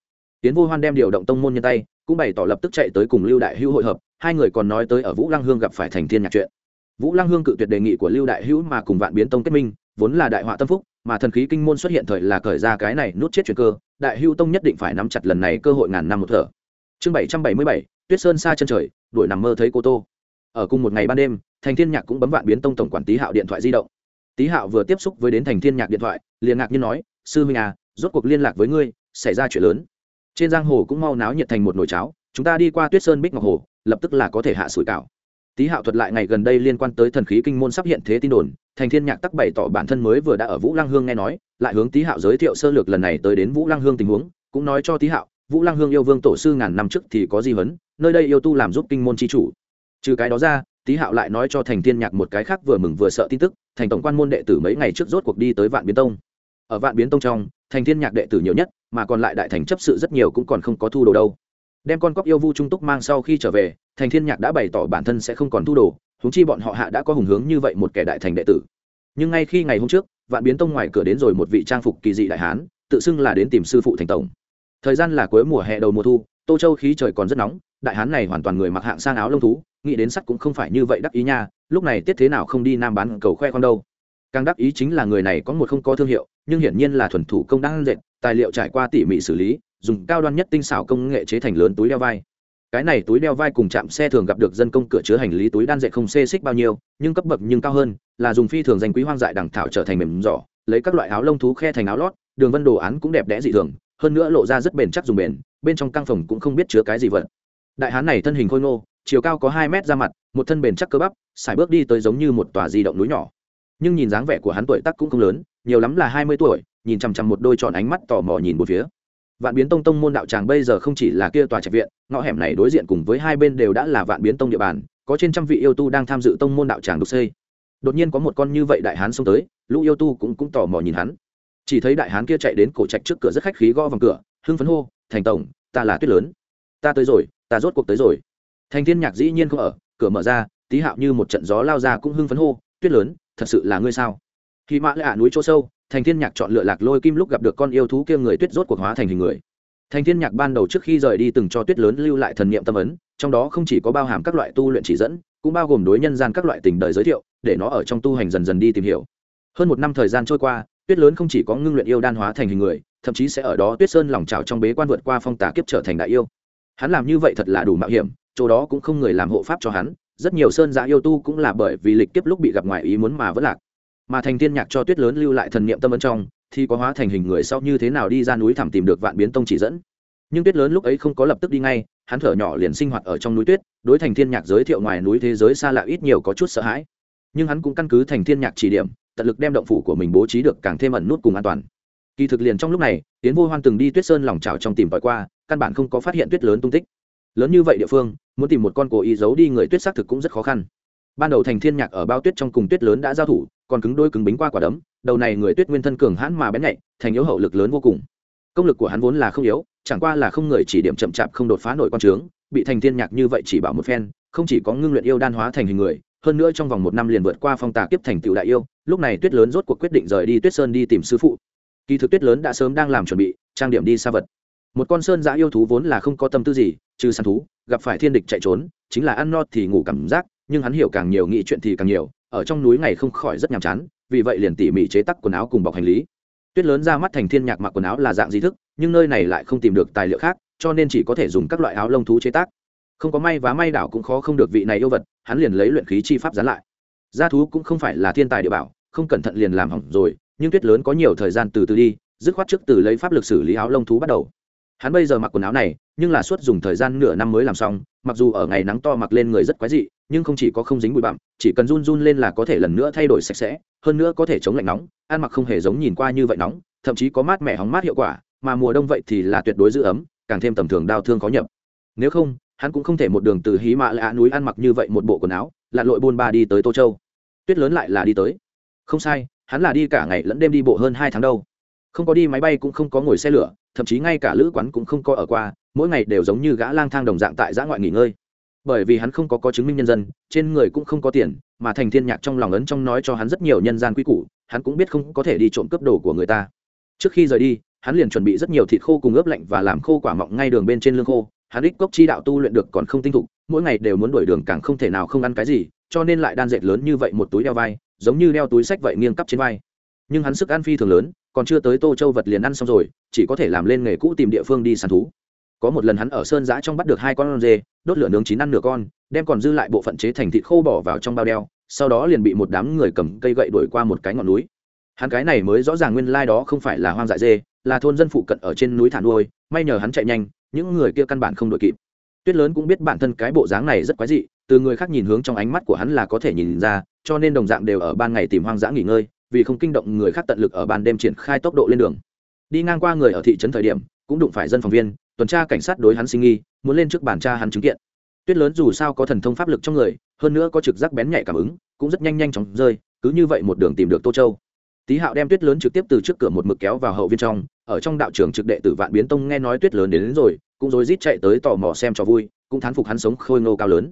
Yến vô hoan đem điều động tông môn nhân tay, cũng bày tỏ lập tức chạy tới cùng lưu đại hữu hội hợp, hai người còn nói tới ở vũ lăng hương gặp phải thành thiên nhạc chuyện vũ lăng hương cự tuyệt đề nghị của lưu đại hữu mà cùng vạn biến tông kết minh, vốn là đại họa tâm phúc, mà thần khí kinh môn xuất hiện thời là cởi ra cái này nút chết chuyện cơ, đại hữu tông nhất định phải nắm chặt lần này cơ hội ngàn năm một thở. Chương bảy trăm bảy mươi bảy, tuyết sơn xa chân trời, đuổi nằm mơ thấy cô tô. Ở cùng một ngày ban đêm, thành thiên nhạc cũng bấm vạn biến tông tổng quản tý hạo điện thoại di động. Tý hạo vừa tiếp xúc với đến thành thiên nhạc điện thoại, liền ngạc nhiên nói, sư huynh à rốt cuộc liên lạc với ngươi, xảy ra chuyện lớn. Trên giang hồ cũng mau náo nhiệt thành một nồi cháo, chúng ta đi qua tuyết sơn bích ngọc hồ, lập tức là có thể hạ sủi cảo tý hạo thuật lại ngày gần đây liên quan tới thần khí kinh môn sắp hiện thế tin đồn, thành thiên nhạc tắc bày tỏ bản thân mới vừa đã ở vũ lăng hương nghe nói, lại hướng tý hạo giới thiệu sơ lược lần này tới đến vũ lăng hương tình huống, cũng nói cho tý hạo, vũ lăng hương yêu vương tổ sư ngàn năm trước thì có di vấn nơi đây yêu tu làm giúp kinh môn chi chủ. Trừ cái đó ra tý hạo lại nói cho thành thiên nhạc một cái khác vừa mừng vừa sợ tin tức, thành tổng quan môn đệ tử mấy ngày trước rốt cuộc đi tới vạn biến tông. Ở vạn biến tông trong, thành thiên nhạc đệ tử nhiều nhất, mà còn lại đại thành chấp sự rất nhiều cũng còn không có thu đồ đâu đem con cóc yêu vu trung túc mang sau khi trở về, thành thiên nhạc đã bày tỏ bản thân sẽ không còn thu đồ húng chi bọn họ hạ đã có hùng hướng như vậy một kẻ đại thành đệ tử. Nhưng ngay khi ngày hôm trước, vạn biến tông ngoài cửa đến rồi một vị trang phục kỳ dị đại hán, tự xưng là đến tìm sư phụ thành tổng. Thời gian là cuối mùa hè đầu mùa thu, tô châu khí trời còn rất nóng, đại hán này hoàn toàn người mặc hạng sang áo lông thú, nghĩ đến sắt cũng không phải như vậy đắc ý nha, lúc này tiết thế nào không đi nam bán cầu khoe con đâu. Càng đắc ý chính là người này có một không có thương hiệu, nhưng hiển nhiên là thuần thủ công đang dệt, tài liệu trải qua tỉ mỉ xử lý dùng cao đoan nhất tinh xảo công nghệ chế thành lớn túi đeo vai. Cái này túi đeo vai cùng chạm xe thường gặp được dân công cửa chứa hành lý túi đan dệt không xê xích bao nhiêu, nhưng cấp bậc nhưng cao hơn, là dùng phi thường danh quý hoang dại đẳng thảo trở thành mềm giỏ, lấy các loại áo lông thú khe thành áo lót, đường vân đồ án cũng đẹp đẽ dị thường, hơn nữa lộ ra rất bền chắc dùng bền, bên trong căng phòng cũng không biết chứa cái gì vật. Đại hán này thân hình khôi ngô, chiều cao có hai mét ra mặt, một thân bền chắc cơ bắp xài bước đi tới giống như một tòa di động núi nhỏ. Nhưng nhìn dáng vẻ của hắn tuổi tác cũng không lớn, nhiều lắm là hai mươi tuổi, nhìn chằm chằm một đôi tròn ánh mắt tò mò nhìn một phía vạn biến tông tông môn đạo tràng bây giờ không chỉ là kia tòa trạch viện, ngõ hẻm này đối diện cùng với hai bên đều đã là vạn biến tông địa bàn, có trên trăm vị yêu tu đang tham dự tông môn đạo tràng đục xây. Đột nhiên có một con như vậy đại hán xông tới, lũ yêu tu cũng cũng tò mò nhìn hắn. Chỉ thấy đại hán kia chạy đến cổ trạch trước cửa rất khách khí gõ vòng cửa, hưng phấn hô, thành tổng, ta là tuyết lớn. Ta tới rồi, ta rốt cuộc tới rồi. Thành thiên nhạc dĩ nhiên không ở, cửa mở ra, tí hạo như một trận gió lao ra cũng hưng phấn hô, tuyết lớn, thật sự là ngươi sao? Khi mã lạ núi chỗ sâu thành thiên nhạc chọn lựa lạc lôi kim lúc gặp được con yêu thú kia người tuyết rốt cuộc hóa thành hình người. Thành thiên nhạc ban đầu trước khi rời đi từng cho tuyết lớn lưu lại thần niệm tâm ấn, trong đó không chỉ có bao hàm các loại tu luyện chỉ dẫn, cũng bao gồm đối nhân gian các loại tình đời giới thiệu, để nó ở trong tu hành dần dần đi tìm hiểu. Hơn một năm thời gian trôi qua, tuyết lớn không chỉ có ngưng luyện yêu đan hóa thành hình người, thậm chí sẽ ở đó tuyết sơn lòng trào trong bế quan vượt qua phong tà kiếp trở thành đại yêu. Hắn làm như vậy thật là đủ mạo hiểm, chỗ đó cũng không người làm hộ pháp cho hắn, rất nhiều sơn giả yêu tu cũng là bởi vì lịch kiếp lúc bị gặp ngoài ý muốn mà vẫn lạc mà thành tiên nhạc cho tuyết lớn lưu lại thần niệm tâm ấn trong, thì có hóa thành hình người sau như thế nào đi ra núi thẳm tìm được vạn biến tông chỉ dẫn. Nhưng tuyết lớn lúc ấy không có lập tức đi ngay, hắn thở nhỏ liền sinh hoạt ở trong núi tuyết, đối thành thiên nhạc giới thiệu ngoài núi thế giới xa lạ ít nhiều có chút sợ hãi. Nhưng hắn cũng căn cứ thành thiên nhạc chỉ điểm, tận lực đem động phủ của mình bố trí được càng thêm ẩn nút cùng an toàn. Kỳ thực liền trong lúc này tiến vô hoan từng đi tuyết sơn lòng trào trong tìm tòi qua, căn bản không có phát hiện tuyết lớn tung tích. Lớn như vậy địa phương, muốn tìm một con cố ý giấu đi người tuyết xác thực cũng rất khó khăn. Ban đầu thành thiên nhạc ở bao tuyết trong cùng tuyết lớn đã giao thủ còn cứng đôi cứng bính qua quả đấm, đầu này người tuyết nguyên thân cường hãn mà bén nhạy, thành yếu hậu lực lớn vô cùng. Công lực của hắn vốn là không yếu, chẳng qua là không người chỉ điểm chậm chạp không đột phá nổi con trướng, bị thành thiên nhạc như vậy chỉ bảo một phen, không chỉ có ngưng luyện yêu đan hóa thành hình người, hơn nữa trong vòng một năm liền vượt qua phong tà kiếp thành tựu đại yêu, lúc này tuyết lớn rốt cuộc quyết định rời đi tuyết sơn đi tìm sư phụ. Kỳ thực tuyết lớn đã sớm đang làm chuẩn bị, trang điểm đi xa vật. Một con sơn giã yêu thú vốn là không có tâm tư gì, trừ săn thú, gặp phải thiên địch chạy trốn, chính là ăn no thì ngủ cảm giác, nhưng hắn hiểu càng nhiều, nghĩ chuyện thì càng nhiều ở trong núi ngày không khỏi rất nhàm chán, vì vậy liền tỉ mỉ chế tắc quần áo cùng bọc hành lý. Tuyết lớn ra mắt thành thiên nhạc mặc quần áo là dạng di thức, nhưng nơi này lại không tìm được tài liệu khác, cho nên chỉ có thể dùng các loại áo lông thú chế tác. Không có may và may đảo cũng khó không được vị này yêu vật, hắn liền lấy luyện khí chi pháp dán lại. Gia thú cũng không phải là thiên tài địa bảo, không cẩn thận liền làm hỏng rồi, nhưng tuyết lớn có nhiều thời gian từ từ đi, dứt khoát trước từ lấy pháp lực xử lý áo lông thú bắt đầu hắn bây giờ mặc quần áo này, nhưng là suốt dùng thời gian nửa năm mới làm xong, mặc dù ở ngày nắng to mặc lên người rất quái dị, nhưng không chỉ có không dính bụi bặm, chỉ cần run run lên là có thể lần nữa thay đổi sạch sẽ, hơn nữa có thể chống lạnh nóng, ăn mặc không hề giống nhìn qua như vậy nóng, thậm chí có mát mẻ hóng mát hiệu quả, mà mùa đông vậy thì là tuyệt đối giữ ấm, càng thêm tầm thường đau thương khó nhập. Nếu không, hắn cũng không thể một đường từ hí mạ lạ núi ăn mặc như vậy một bộ quần áo, lặn lội buôn ba đi tới tô châu. Tuyết lớn lại là đi tới. Không sai, hắn là đi cả ngày lẫn đêm đi bộ hơn hai tháng đâu. Không có đi máy bay cũng không có ngồi xe lửa thậm chí ngay cả lữ quán cũng không có ở qua, mỗi ngày đều giống như gã lang thang đồng dạng tại giã ngoại nghỉ ngơi. Bởi vì hắn không có có chứng minh nhân dân, trên người cũng không có tiền, mà thành thiên nhạc trong lòng ấn trong nói cho hắn rất nhiều nhân gian quy củ, hắn cũng biết không có thể đi trộm cướp đồ của người ta. Trước khi rời đi, hắn liền chuẩn bị rất nhiều thịt khô cùng ướp lạnh và làm khô quả mọng ngay đường bên trên lương khô. Hắn ít cốc chi đạo tu luyện được còn không tinh thục, mỗi ngày đều muốn đổi đường càng không thể nào không ăn cái gì, cho nên lại đan dệt lớn như vậy một túi đeo vai, giống như đeo túi sách vậy nghiêng cắp trên vai. Nhưng hắn sức ăn phi thường lớn còn chưa tới tô châu vật liền ăn xong rồi, chỉ có thể làm lên nghề cũ tìm địa phương đi săn thú. Có một lần hắn ở sơn giã trong bắt được hai con dê đốt lửa nướng chín ăn nửa con, đem còn dư lại bộ phận chế thành thịt khô bỏ vào trong bao đeo, sau đó liền bị một đám người cầm cây gậy đuổi qua một cái ngọn núi. Hắn cái này mới rõ ràng nguyên lai đó không phải là hoang dại dê là thôn dân phụ cận ở trên núi thả nuôi, may nhờ hắn chạy nhanh, những người kia căn bản không đội kịp. Tuyết lớn cũng biết bản thân cái bộ dáng này rất quái dị, từ người khác nhìn hướng trong ánh mắt của hắn là có thể nhìn ra, cho nên đồng dạng đều ở ban ngày tìm hoang dã nghỉ ngơi vì không kinh động người khác tận lực ở ban đêm triển khai tốc độ lên đường. Đi ngang qua người ở thị trấn thời điểm cũng đụng phải dân phòng viên tuần tra cảnh sát đối hắn sinh nghi muốn lên trước bàn tra hắn chứng kiện. Tuyết lớn dù sao có thần thông pháp lực trong người hơn nữa có trực giác bén nhạy cảm ứng cũng rất nhanh nhanh chóng rơi cứ như vậy một đường tìm được tô châu. Tý hạo đem tuyết lớn trực tiếp từ trước cửa một mực kéo vào hậu viên trong ở trong đạo trường trực đệ tử vạn biến tông nghe nói tuyết lớn đến, đến rồi cũng rối rít chạy tới tò mò xem cho vui cũng thán phục hắn sống khôi ngô cao lớn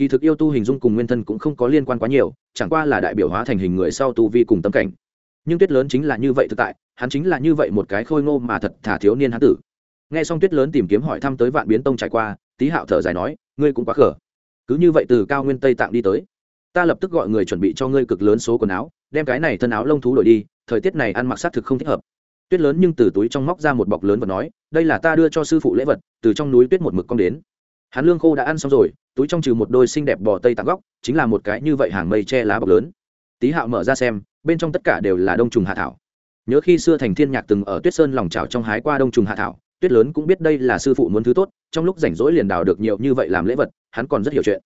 kỳ thực yêu tu hình dung cùng nguyên thân cũng không có liên quan quá nhiều, chẳng qua là đại biểu hóa thành hình người sau tu vi cùng tâm cảnh. Nhưng tuyết lớn chính là như vậy thực tại, hắn chính là như vậy một cái khôi ngô mà thật thả thiếu niên hán tử. Nghe xong tuyết lớn tìm kiếm hỏi thăm tới vạn biến tông trải qua, tý hạo thở dài nói, ngươi cũng quá khở cứ như vậy từ cao nguyên tây tạng đi tới, ta lập tức gọi người chuẩn bị cho ngươi cực lớn số quần áo, đem cái này thân áo lông thú đổi đi, thời tiết này ăn mặc xác thực không thích hợp. Tuyết lớn nhưng từ túi trong móc ra một bọc lớn và nói, đây là ta đưa cho sư phụ lễ vật, từ trong núi tuyết một mực con đến. Hắn lương khô đã ăn xong rồi túi trong trừ một đôi xinh đẹp bò tây tạng góc, chính là một cái như vậy hàng mây che lá bọc lớn. Tý hạo mở ra xem, bên trong tất cả đều là đông trùng hạ thảo. Nhớ khi xưa thành thiên nhạc từng ở tuyết sơn lòng trào trong hái qua đông trùng hạ thảo, tuyết lớn cũng biết đây là sư phụ muốn thứ tốt, trong lúc rảnh rỗi liền đào được nhiều như vậy làm lễ vật, hắn còn rất hiểu chuyện.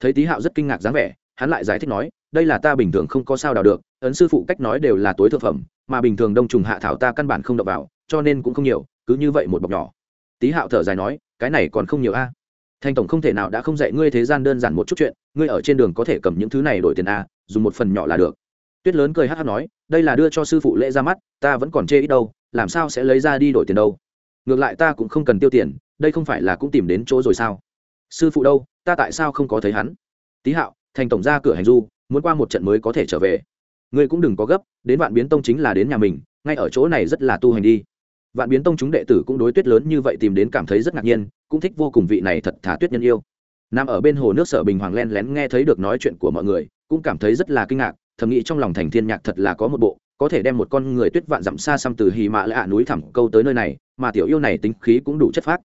Thấy tý hạo rất kinh ngạc dáng vẻ, hắn lại giải thích nói, đây là ta bình thường không có sao đào được, ấn sư phụ cách nói đều là tối thượng phẩm, mà bình thường đông trùng hạ thảo ta căn bản không đậu vào, cho nên cũng không nhiều, cứ như vậy một bọc nhỏ. Tý hạo thở dài nói, cái này còn không nhiều a thanh tổng không thể nào đã không dạy ngươi thế gian đơn giản một chút chuyện, ngươi ở trên đường có thể cầm những thứ này đổi tiền a, dùng một phần nhỏ là được. Tuyết lớn cười hát hát nói, đây là đưa cho sư phụ lễ ra mắt, ta vẫn còn chê ít đâu, làm sao sẽ lấy ra đi đổi tiền đâu? Ngược lại ta cũng không cần tiêu tiền, đây không phải là cũng tìm đến chỗ rồi sao? Sư phụ đâu, ta tại sao không có thấy hắn? Tý hạo thành tổng ra cửa hành du, muốn qua một trận mới có thể trở về. Ngươi cũng đừng có gấp, đến vạn biến tông chính là đến nhà mình, ngay ở chỗ này rất là tu hành đi. Vạn biến tông chúng đệ tử cũng đối tuyết lớn như vậy tìm đến cảm thấy rất ngạc nhiên cũng thích vô cùng vị này thật thả tuyết nhân yêu. Nằm ở bên hồ nước sở bình hoàng len lén nghe thấy được nói chuyện của mọi người, cũng cảm thấy rất là kinh ngạc, thầm nghĩ trong lòng thành thiên nhạc thật là có một bộ, có thể đem một con người tuyết vạn dặm xa xăm từ hì mạ lạ núi thẳm câu tới nơi này, mà tiểu yêu này tính khí cũng đủ chất phát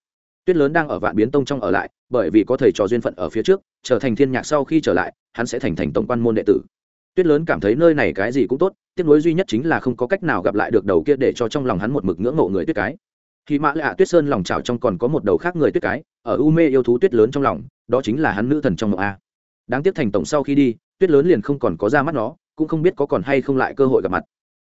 tuyết lớn đang ở vạn biến tông trong ở lại, bởi vì có thầy trò duyên phận ở phía trước, trở thành thiên nhạc sau khi trở lại, hắn sẽ thành thành tổng quan môn đệ tử. Tuyết lớn cảm thấy nơi này cái gì cũng tốt, tiếc nuối duy nhất chính là không có cách nào gặp lại được đầu kia để cho trong lòng hắn một mực ngưỡng mộ người tuyết cái khi mã lạ tuyết sơn lòng trào trong còn có một đầu khác người tuyết cái, ở u mê yêu thú tuyết lớn trong lòng, đó chính là hắn nữ thần trong mộng a. Đáng tiếc thành tổng sau khi đi, tuyết lớn liền không còn có ra mắt nó, cũng không biết có còn hay không lại cơ hội gặp mặt.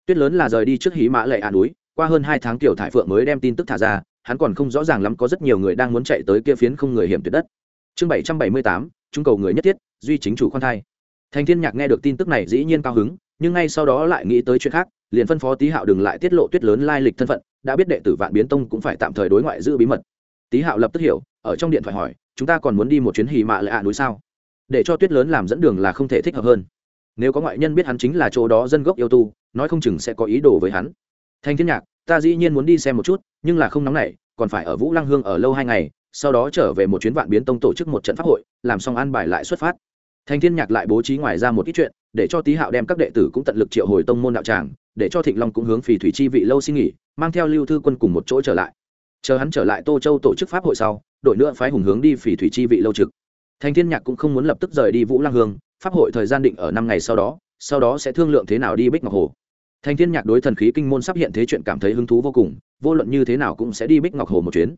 Tuyết lớn là rời đi trước hí mã lệ ạ núi, qua hơn hai tháng tiểu thải phượng mới đem tin tức thả ra, hắn còn không rõ ràng lắm có rất nhiều người đang muốn chạy tới kia phiến không người hiểm tuyệt đất. Chương bảy trăm bảy mươi tám, chúng cầu người nhất thiết, duy chính chủ khoan thai. Thành thiên nhạc nghe được tin tức này dĩ nhiên cao hứng, nhưng ngay sau đó lại nghĩ tới chuyện khác, liền phân phó tý hạo đừng lại tiết lộ tuyết lớn lai lịch thân phận đã biết đệ tử vạn biến tông cũng phải tạm thời đối ngoại giữ bí mật. Tý hạo lập tức hiểu, ở trong điện thoại hỏi, chúng ta còn muốn đi một chuyến hì mạ lệ ạ núi sao? Để cho tuyết lớn làm dẫn đường là không thể thích hợp hơn. Nếu có ngoại nhân biết hắn chính là chỗ đó dân gốc yêu tu, nói không chừng sẽ có ý đồ với hắn. Thanh thiên nhạc, ta dĩ nhiên muốn đi xem một chút, nhưng là không nóng nảy, còn phải ở vũ lăng hương ở lâu hai ngày, sau đó trở về một chuyến vạn biến tông tổ chức một trận pháp hội, làm xong an bài lại xuất phát. Thanh thiên nhạc lại bố trí ngoài ra một ít chuyện, để cho tý hạo đem các đệ tử cũng tận lực triệu hồi tông môn đạo tràng, để cho thịnh long cũng hướng phì thủy chi vị lâu xin nghỉ mang theo lưu thư quân cùng một chỗ trở lại. Chờ hắn trở lại tô châu tổ chức pháp hội sau, đội nữa phái hùng hướng đi phỉ thủy chi vị lâu trực. Thanh thiên nhạc cũng không muốn lập tức rời đi vũ lăng hương, pháp hội thời gian định ở năm ngày sau đó sau đó sẽ thương lượng thế nào đi bích ngọc hồ. Thanh thiên nhạc đối thần khí kinh môn sắp hiện thế chuyện cảm thấy hứng thú vô cùng, vô luận như thế nào cũng sẽ đi bích ngọc hồ một chuyến.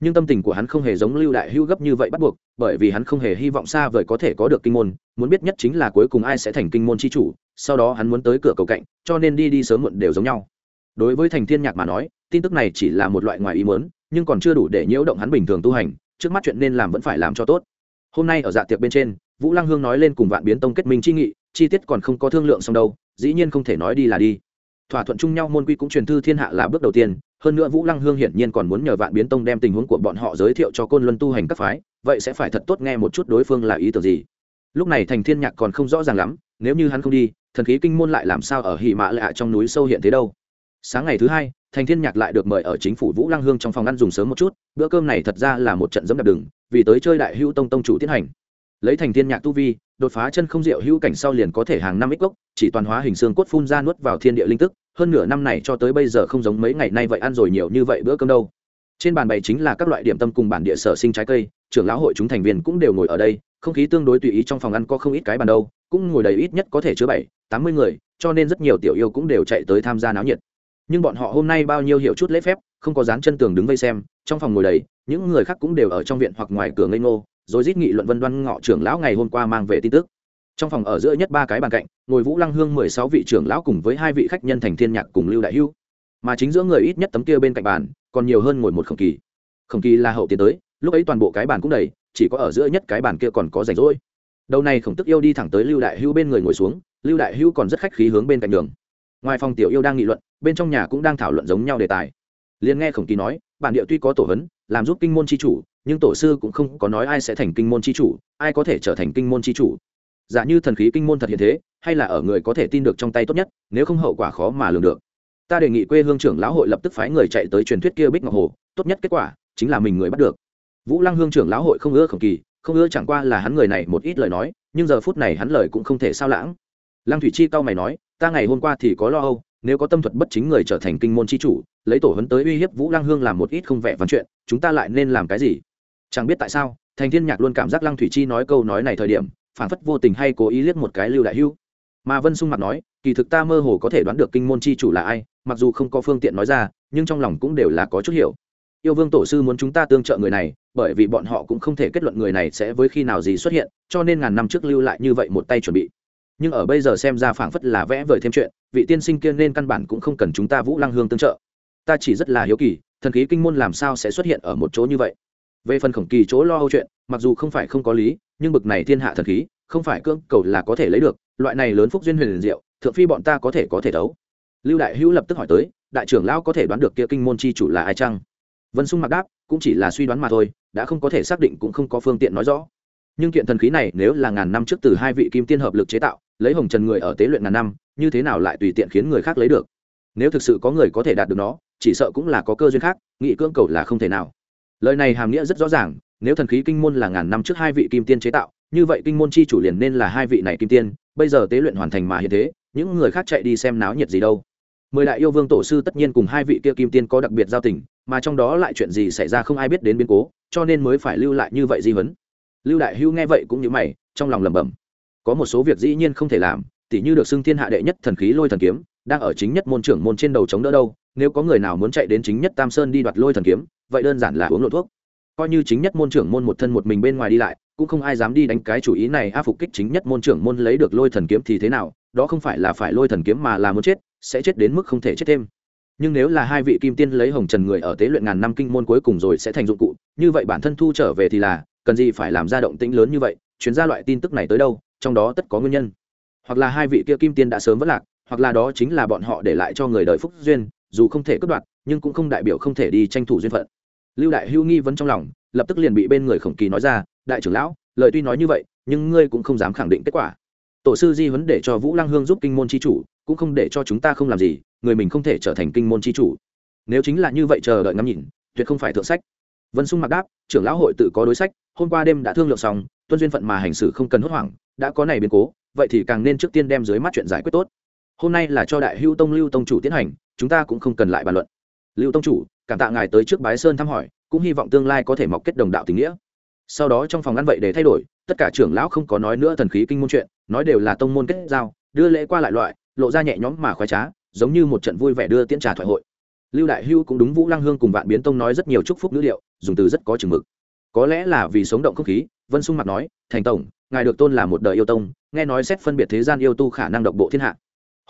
Nhưng tâm tình của hắn không hề giống lưu đại hưu gấp như vậy bắt buộc, bởi vì hắn không hề hy vọng xa vời có thể có được kinh môn, muốn biết nhất chính là cuối cùng ai sẽ thành kinh môn c h i chủ, sau đó hắn muốn tới cửa cầu cạnh, cho nên đi đi sớm muộn đều giống nhau đối với thành thiên nhạc mà nói, tin tức này chỉ là một loại ngoài ý muốn, nhưng còn chưa đủ để nhiễu động hắn bình thường tu hành, trước mắt chuyện nên làm vẫn phải làm cho tốt. Hôm nay ở dạ tiệc bên trên, vũ lăng hương nói lên cùng vạn biến tông kết minh chi nghị, chi tiết còn không có thương lượng xong đâu, dĩ nhiên không thể nói đi là đi. Thỏa thuận chung nhau môn quy cũng truyền thư thiên hạ là bước đầu tiên, hơn nữa vũ lăng hương hiển nhiên còn muốn nhờ vạn biến tông đem tình huống của bọn họ giới thiệu cho côn luân tu hành các phái, vậy sẽ phải thật tốt nghe một chút đối phương là ý tưởng gì. Lúc này thành thiên nhạc còn không rõ ràng lắm, nếu như hắn không đi, thần khí kinh môn lại làm sao ở hỉ mã lạ trong núi sâu hiện thế đâu? Sáng ngày thứ hai, thành thiên nhạc lại được mời ở chính phủ vũ lăng hương trong phòng ăn dùng sớm một chút, bữa cơm này thật ra là một trận dẫm đạp đường, vì tới chơi đại hữu tông tông chủ tiến hành. Lấy thành thiên nhạc tu vi, đột phá chân không diệu hữu cảnh sau liền có thể hàng năm ít gốc, chỉ toàn hóa hình xương cốt phun ra nuốt vào thiên địa linh tức, hơn nửa năm này cho tới bây giờ không giống mấy ngày nay vậy ăn rồi nhiều như vậy bữa cơm đâu. Trên bàn bày chính là các loại điểm tâm cùng bản địa sở sinh trái cây, trưởng lão hội chúng thành viên cũng đều ngồi ở đây, không khí tương đối tùy ý trong phòng ăn có không ít cái bàn đâu, cũng ngồi đầy ít nhất có thể chứa bảy, tám mươi người, cho nên rất nhiều tiểu yêu cũng đều chạy tới tham gia náo nhiệt nhưng bọn họ hôm nay bao nhiêu hiểu chút lễ phép, không có dán chân tường đứng vây xem, trong phòng ngồi đầy, những người khác cũng đều ở trong viện hoặc ngoài cửa ngây ngô, rồi rít nghị luận vân đoan ngọ trưởng lão ngày hôm qua mang về tin tức. Trong phòng ở giữa nhất ba cái bàn cạnh, ngồi vũ lăng hương mười sáu vị trưởng lão cùng với hai vị khách nhân thành thiên nhạc cùng lưu đại hưu. Mà chính giữa người ít nhất tấm kia bên cạnh bàn, còn nhiều hơn ngồi một khổng kỳ. Khổng kỳ là hậu tiến tới, lúc ấy toàn bộ cái bàn cũng đầy, chỉ có ở giữa nhất cái bàn kia còn có rảnh rỗi. Đầu này khổng tức yêu đi thẳng tới lưu đại hưu bên người ngồi xuống, lưu đại hưu còn rất khách khí hướng bên cạnh đường ngoài phòng tiểu yêu đang nghị luận, bên trong nhà cũng đang thảo luận giống nhau đề tài. Liền nghe khổng kỳ nói, bản địa tuy có tổ hấn, làm giúp kinh môn chi chủ, nhưng tổ sư cũng không có nói ai sẽ thành kinh môn chi chủ, ai có thể trở thành kinh môn chi chủ. Giả như thần khí kinh môn thật hiện thế, hay là ở người có thể tin được trong tay tốt nhất, nếu không hậu quả khó mà lường được. Ta đề nghị quê hương trưởng lão hội lập tức phái người chạy tới truyền thuyết kia bích ngọc hồ, tốt nhất kết quả chính là mình người bắt được. Vũ lăng hương trưởng lão hội không ưa khổng kỳ, không ưa chẳng qua là hắn người này một ít lời nói, nhưng giờ phút này hắn lời cũng không thể sao lãng lăng thủy chi cao mày nói, ta ngày hôm qua thì có lo âu, nếu có tâm thuật bất chính người trở thành kinh môn chi chủ, lấy tổ hấn tới uy hiếp vũ lăng hương làm một ít không vẻ văn chuyện, chúng ta lại nên làm cái gì? Chẳng biết tại sao, thành thiên nhạc luôn cảm giác lăng thủy chi nói câu nói này thời điểm phản phất vô tình hay cố ý liếc một cái lưu đại hưu. Mà vân sung mặt nói, kỳ thực ta mơ hồ có thể đoán được kinh môn chi chủ là ai, mặc dù không có phương tiện nói ra, nhưng trong lòng cũng đều là có chút hiểu. Yêu vương tổ sư muốn chúng ta tương trợ người này, bởi vì bọn họ cũng không thể kết luận người này sẽ với khi nào gì xuất hiện, cho nên ngàn năm trước lưu lại như vậy một tay chuẩn bị nhưng ở bây giờ xem ra phảng phất là vẽ vời thêm chuyện, vị tiên sinh kia nên căn bản cũng không cần chúng ta vũ lăng hương tương trợ. Ta chỉ rất là hiếu kỳ, thần khí kinh môn làm sao sẽ xuất hiện ở một chỗ như vậy? Về phần khổng kỳ chỗ lo âu chuyện, mặc dù không phải không có lý, nhưng bực này thiên hạ thần khí, không phải cưỡng cầu là có thể lấy được, loại này lớn phúc duyên huyền diệu, thượng phi bọn ta có thể có thể đấu. Lưu đại hữu lập tức hỏi tới, đại trưởng lão có thể đoán được kia kinh môn chi chủ là ai chăng? Vân sung mặc đáp, cũng chỉ là suy đoán mà thôi, đã không có thể xác định cũng không có phương tiện nói rõ nhưng kiện thần khí này nếu là ngàn năm trước từ hai vị kim tiên hợp lực chế tạo, lấy hồng trần người ở tế luyện ngàn năm, như thế nào lại tùy tiện khiến người khác lấy được? Nếu thực sự có người có thể đạt được nó, chỉ sợ cũng là có cơ duyên khác nghị cưỡng cầu là không thể nào. Lời này hàm nghĩa rất rõ ràng, nếu thần khí kinh môn là ngàn năm trước hai vị kim tiên chế tạo, như vậy kinh môn chi chủ liền nên là hai vị này kim tiên, bây giờ tế luyện hoàn thành mà hiện thế, những người khác chạy đi xem náo nhiệt gì đâu. Mười đại yêu vương tổ sư tất nhiên cùng hai vị kia kim tiên có đặc biệt giao tình, mà trong đó lại chuyện gì xảy ra không ai biết đến biến cố, cho nên mới phải lưu lại như vậy di vấn lưu đại hưu nghe vậy cũng như mày, trong lòng lẩm bẩm. Có một số việc dĩ nhiên không thể làm, tỉ như được xưng thiên hạ đệ nhất thần khí lôi thần kiếm, đang ở chính nhất môn trưởng môn trên đầu chống đỡ đâu, nếu có người nào muốn chạy đến chính nhất tam sơn đi đoạt lôi thần kiếm, vậy đơn giản là uống lộ thuốc. Coi như chính nhất môn trưởng môn một thân một mình bên ngoài đi lại, cũng không ai dám đi đánh cái chủ ý này, a phục kích chính nhất môn trưởng môn lấy được lôi thần kiếm thì thế nào, đó không phải là phải lôi thần kiếm mà là muốn chết, sẽ chết đến mức không thể chết thêm. Nhưng nếu là hai vị kim tiên lấy hồng trần người ở tế luyện ngàn năm kinh môn cuối cùng rồi sẽ thành dụng cụ, như vậy bản thân thu trở về thì là cần gì phải làm ra động tĩnh lớn như vậy chuyến ra loại tin tức này tới đâu, trong đó tất có nguyên nhân. Hoặc là hai vị kia kim tiên đã sớm vất lạc, hoặc là đó chính là bọn họ để lại cho người đời phúc duyên, dù không thể cướp đoạt, nhưng cũng không đại biểu không thể đi tranh thủ duyên phận. Lưu đại hưu nghi vấn trong lòng, lập tức liền bị bên người khổng kỳ nói ra, đại trưởng lão, lời tuy nói như vậy, nhưng ngươi cũng không dám khẳng định kết quả. Tổ sư di vấn để cho vũ lăng hương giúp kinh môn c h i chủ, cũng không để cho chúng ta không làm gì, người mình không thể trở thành kinh môn c h i chủ. Nếu chính là như vậy chờ đợi ngắm nhìn, tuyệt không phải thượng sách. Vân sung mặc đáp, trưởng lão hội tự có đối sách hôm qua đêm đã thương lượng xong, tuân duyên phận mà hành xử không cần hốt hoảng, đã có này biến cố, vậy thì càng nên trước tiên đem dưới mắt chuyện giải quyết tốt. Hôm nay là cho đại hưu tông lưu tông chủ tiến hành, chúng ta cũng không cần lại bàn luận. Lưu tông chủ, cảm tạ ngài tới trước bái sơn thăm hỏi, cũng hy vọng tương lai có thể mọc kết đồng đạo tình nghĩa. Sau đó trong phòng ăn vậy để thay đổi, tất cả trưởng lão không có nói nữa thần khí kinh môn chuyện, nói đều là tông môn kết giao, đưa lễ qua lại loại, lộ ra nhẹ nhõm mà khoái trá, giống như một trận vui vẻ đưa tiễn trà thoại hội. Lưu đại hưu cũng đúng vũ lăng hương cùng vạn biến tông nói rất nhiều chúc phúc nữ liệu, dùng từ rất có chừng mực có lẽ là vì sống động không khí, vân sung mặt nói, thành tổng, ngài được tôn là một đời yêu tông, nghe nói xét phân biệt thế gian yêu tu khả năng độc bộ thiên hạ.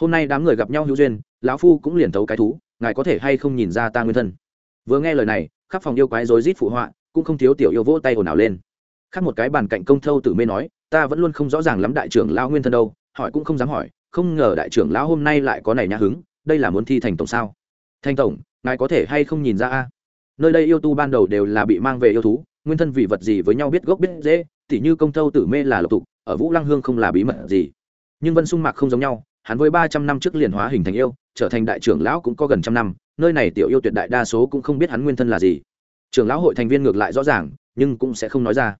Hôm nay đám người gặp nhau hữu duyên, lão phu cũng liền thấu cái thú, ngài có thể hay không nhìn ra ta nguyên thân? Vừa nghe lời này, khắp phòng yêu quái rối rít phụ họa, cũng không thiếu tiểu yêu vỗ tay ồn ào lên. Khác một cái bàn cạnh công thâu tử mê nói, ta vẫn luôn không rõ ràng lắm đại trưởng lão nguyên thân đâu, hỏi cũng không dám hỏi, không ngờ đại trưởng lão hôm nay lại có này nhã hứng, đây là muốn thi thành tổng sao? Thành tổng, ngài có thể hay không nhìn ra a? Nơi đây yêu tu ban đầu đều là bị mang về yêu thú nguyên thân vì vật gì với nhau biết gốc biết dễ tỉ như công thâu tử mê là lộc tục ở vũ lăng hương không là bí mật gì. Nhưng vân sung mạc không giống nhau, hắn với ba trăm năm trước liền hóa hình thành yêu, trở thành đại trưởng lão cũng có gần trăm năm, nơi này tiểu yêu tuyệt đại đa số cũng không biết hắn nguyên thân là gì. Trưởng lão hội thành viên ngược lại rõ ràng, nhưng cũng sẽ không nói ra.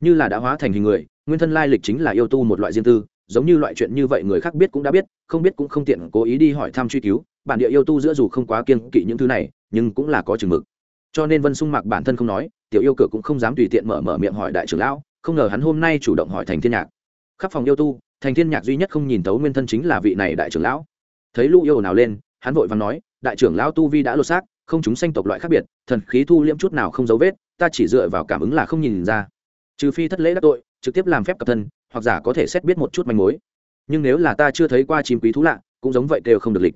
Như là đã hóa thành hình người, nguyên thân lai lịch chính là yêu tu một loại riêng tư, giống như loại chuyện như vậy người khác biết cũng đã biết, không biết cũng không tiện cố ý đi hỏi thăm truy cứu, bản địa yêu tu giữa dù không quá kiên kỵ những thứ này, nhưng cũng là có chừng mực cho nên vân sung mạc bản thân không nói, tiểu yêu cửa cũng không dám tùy tiện mở mở miệng hỏi đại trưởng lão, không ngờ hắn hôm nay chủ động hỏi thành thiên nhạc. Khắp phòng yêu tu, thành thiên nhạc duy nhất không nhìn thấu nguyên thân chính là vị này đại trưởng lão. Thấy lũ yêu nào lên, hắn vội vàng nói, đại trưởng lão tu vi đã lột xác, không chúng sanh tộc loại khác biệt, thần khí thu liễm chút nào không dấu vết, ta chỉ dựa vào cảm ứng là không nhìn ra. Trừ phi thất lễ đắc tội, trực tiếp làm phép cập thân, hoặc giả có thể xét biết một chút manh mối. Nhưng nếu là ta chưa thấy qua chim quý thú lạ, cũng giống vậy đều không được lịch.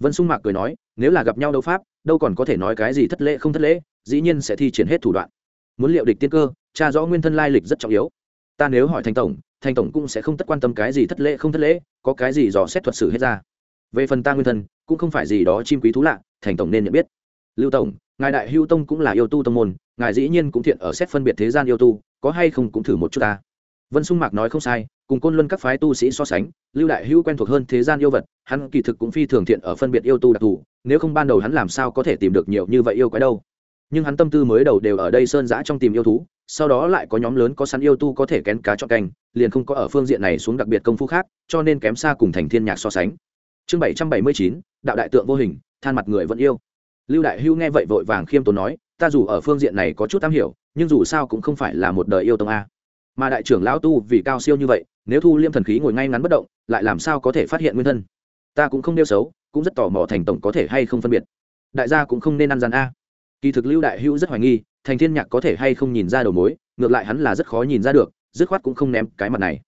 Vân sung mạc cười nói, nếu là gặp nhau đấu pháp đâu còn có thể nói cái gì thất lễ không thất lễ, dĩ nhiên sẽ thi triển hết thủ đoạn. Muốn liệu địch tiên cơ cha rõ nguyên thân lai lịch rất trọng yếu. Ta nếu hỏi thành tổng thành tổng cũng sẽ không tất quan tâm cái gì thất lễ không thất lễ, có cái gì dò xét thuật sử hết ra. Về phần ta nguyên thân, cũng không phải gì đó chim quý thú lạ, thành tổng nên nhận biết. Lưu tổng, ngài đại hưu tông cũng là yêu tu tông môn, ngài dĩ nhiên cũng thiện ở xét phân biệt thế gian yêu tu, có hay không cũng thử một chút ta. Vân sung mạc nói không sai cùng côn luân các phái tu sĩ so sánh, lưu đại hưu quen thuộc hơn thế gian yêu vật, hắn kỳ thực cũng phi thường thiện ở phân biệt yêu tu đặc thù, nếu không ban đầu hắn làm sao có thể tìm được nhiều như vậy yêu quái đâu. Nhưng hắn tâm tư mới đầu đều ở đây sơn giã trong tìm yêu thú, sau đó lại có nhóm lớn có sẵn yêu tu có thể kén cá chọn canh liền không có ở phương diện này xuống đặc biệt công phu khác, cho nên kém xa cùng thành thiên nhạc so sánh. Chương bảy trăm bảy mươi chín, đạo đại tượng vô hình, than mặt người vẫn yêu. Lưu đại hưu nghe vậy vội vàng khiêm tốn nói, ta dù ở phương diện này có chút am hiểu, nhưng dù sao cũng không phải là một đời yêu tông a mà đại trưởng lão tu vì cao siêu như vậy, nếu thu liêm thần khí ngồi ngay ngắn bất động, lại làm sao có thể phát hiện nguyên thân? Ta cũng không nêu xấu, cũng rất tò mò thành tổng có thể hay không phân biệt. Đại gia cũng không nên ăn gian a. Kỳ thực lưu đại hữu rất hoài nghi, thành thiên nhạc có thể hay không nhìn ra đầu mối, ngược lại hắn là rất khó nhìn ra được, dứt khoát cũng không ném cái mặt này.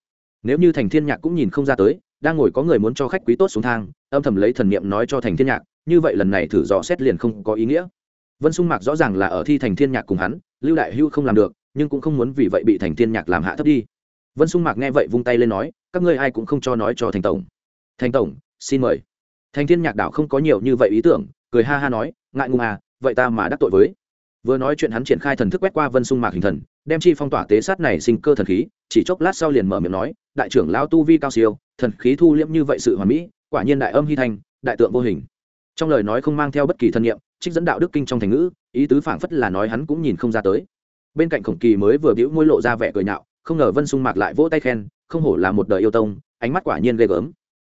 Nếu như thành thiên nhạc cũng nhìn không ra tới, đang ngồi có người muốn cho khách quý tốt xuống thang, âm thầm lấy thần niệm nói cho thành thiên nhạc, như vậy lần này thử dò xét liền không có ý nghĩa. Vân sung mạc rõ ràng là ở thi thành thiên nhạc cùng hắn, lưu đại hưu không làm được nhưng cũng không muốn vì vậy bị thành thiên nhạc làm hạ thấp đi. Vân sung mạc nghe vậy vung tay lên nói, các ngươi ai cũng không cho nói cho thành tổng. Thành tổng, xin mời. Thành thiên nhạc đảo không có nhiều như vậy ý tưởng, cười ha ha nói, ngại ngùng à vậy ta mà đắc tội với. Vừa nói chuyện hắn triển khai thần thức quét qua vân sung mạc hình thần, đem chi phong tỏa tế sát này sinh cơ thần khí, chỉ chốc lát sau liền mở miệng nói, đại trưởng lão tu vi cao siêu, thần khí thu liễm như vậy sự hoàn mỹ, quả nhiên đại âm hy thanh đại tượng vô hình. Trong lời nói không mang theo bất kỳ thân nghiệm trích dẫn đạo đức kinh trong thành ngữ, ý tứ phảng phất là nói hắn cũng nhìn không ra tới bên cạnh khổng kỳ mới vừa bĩu môi lộ ra vẻ cười nhạo, không ngờ vân sung mạc lại vỗ tay khen, không hổ là một đời yêu tông, ánh mắt quả nhiên ghê gớm.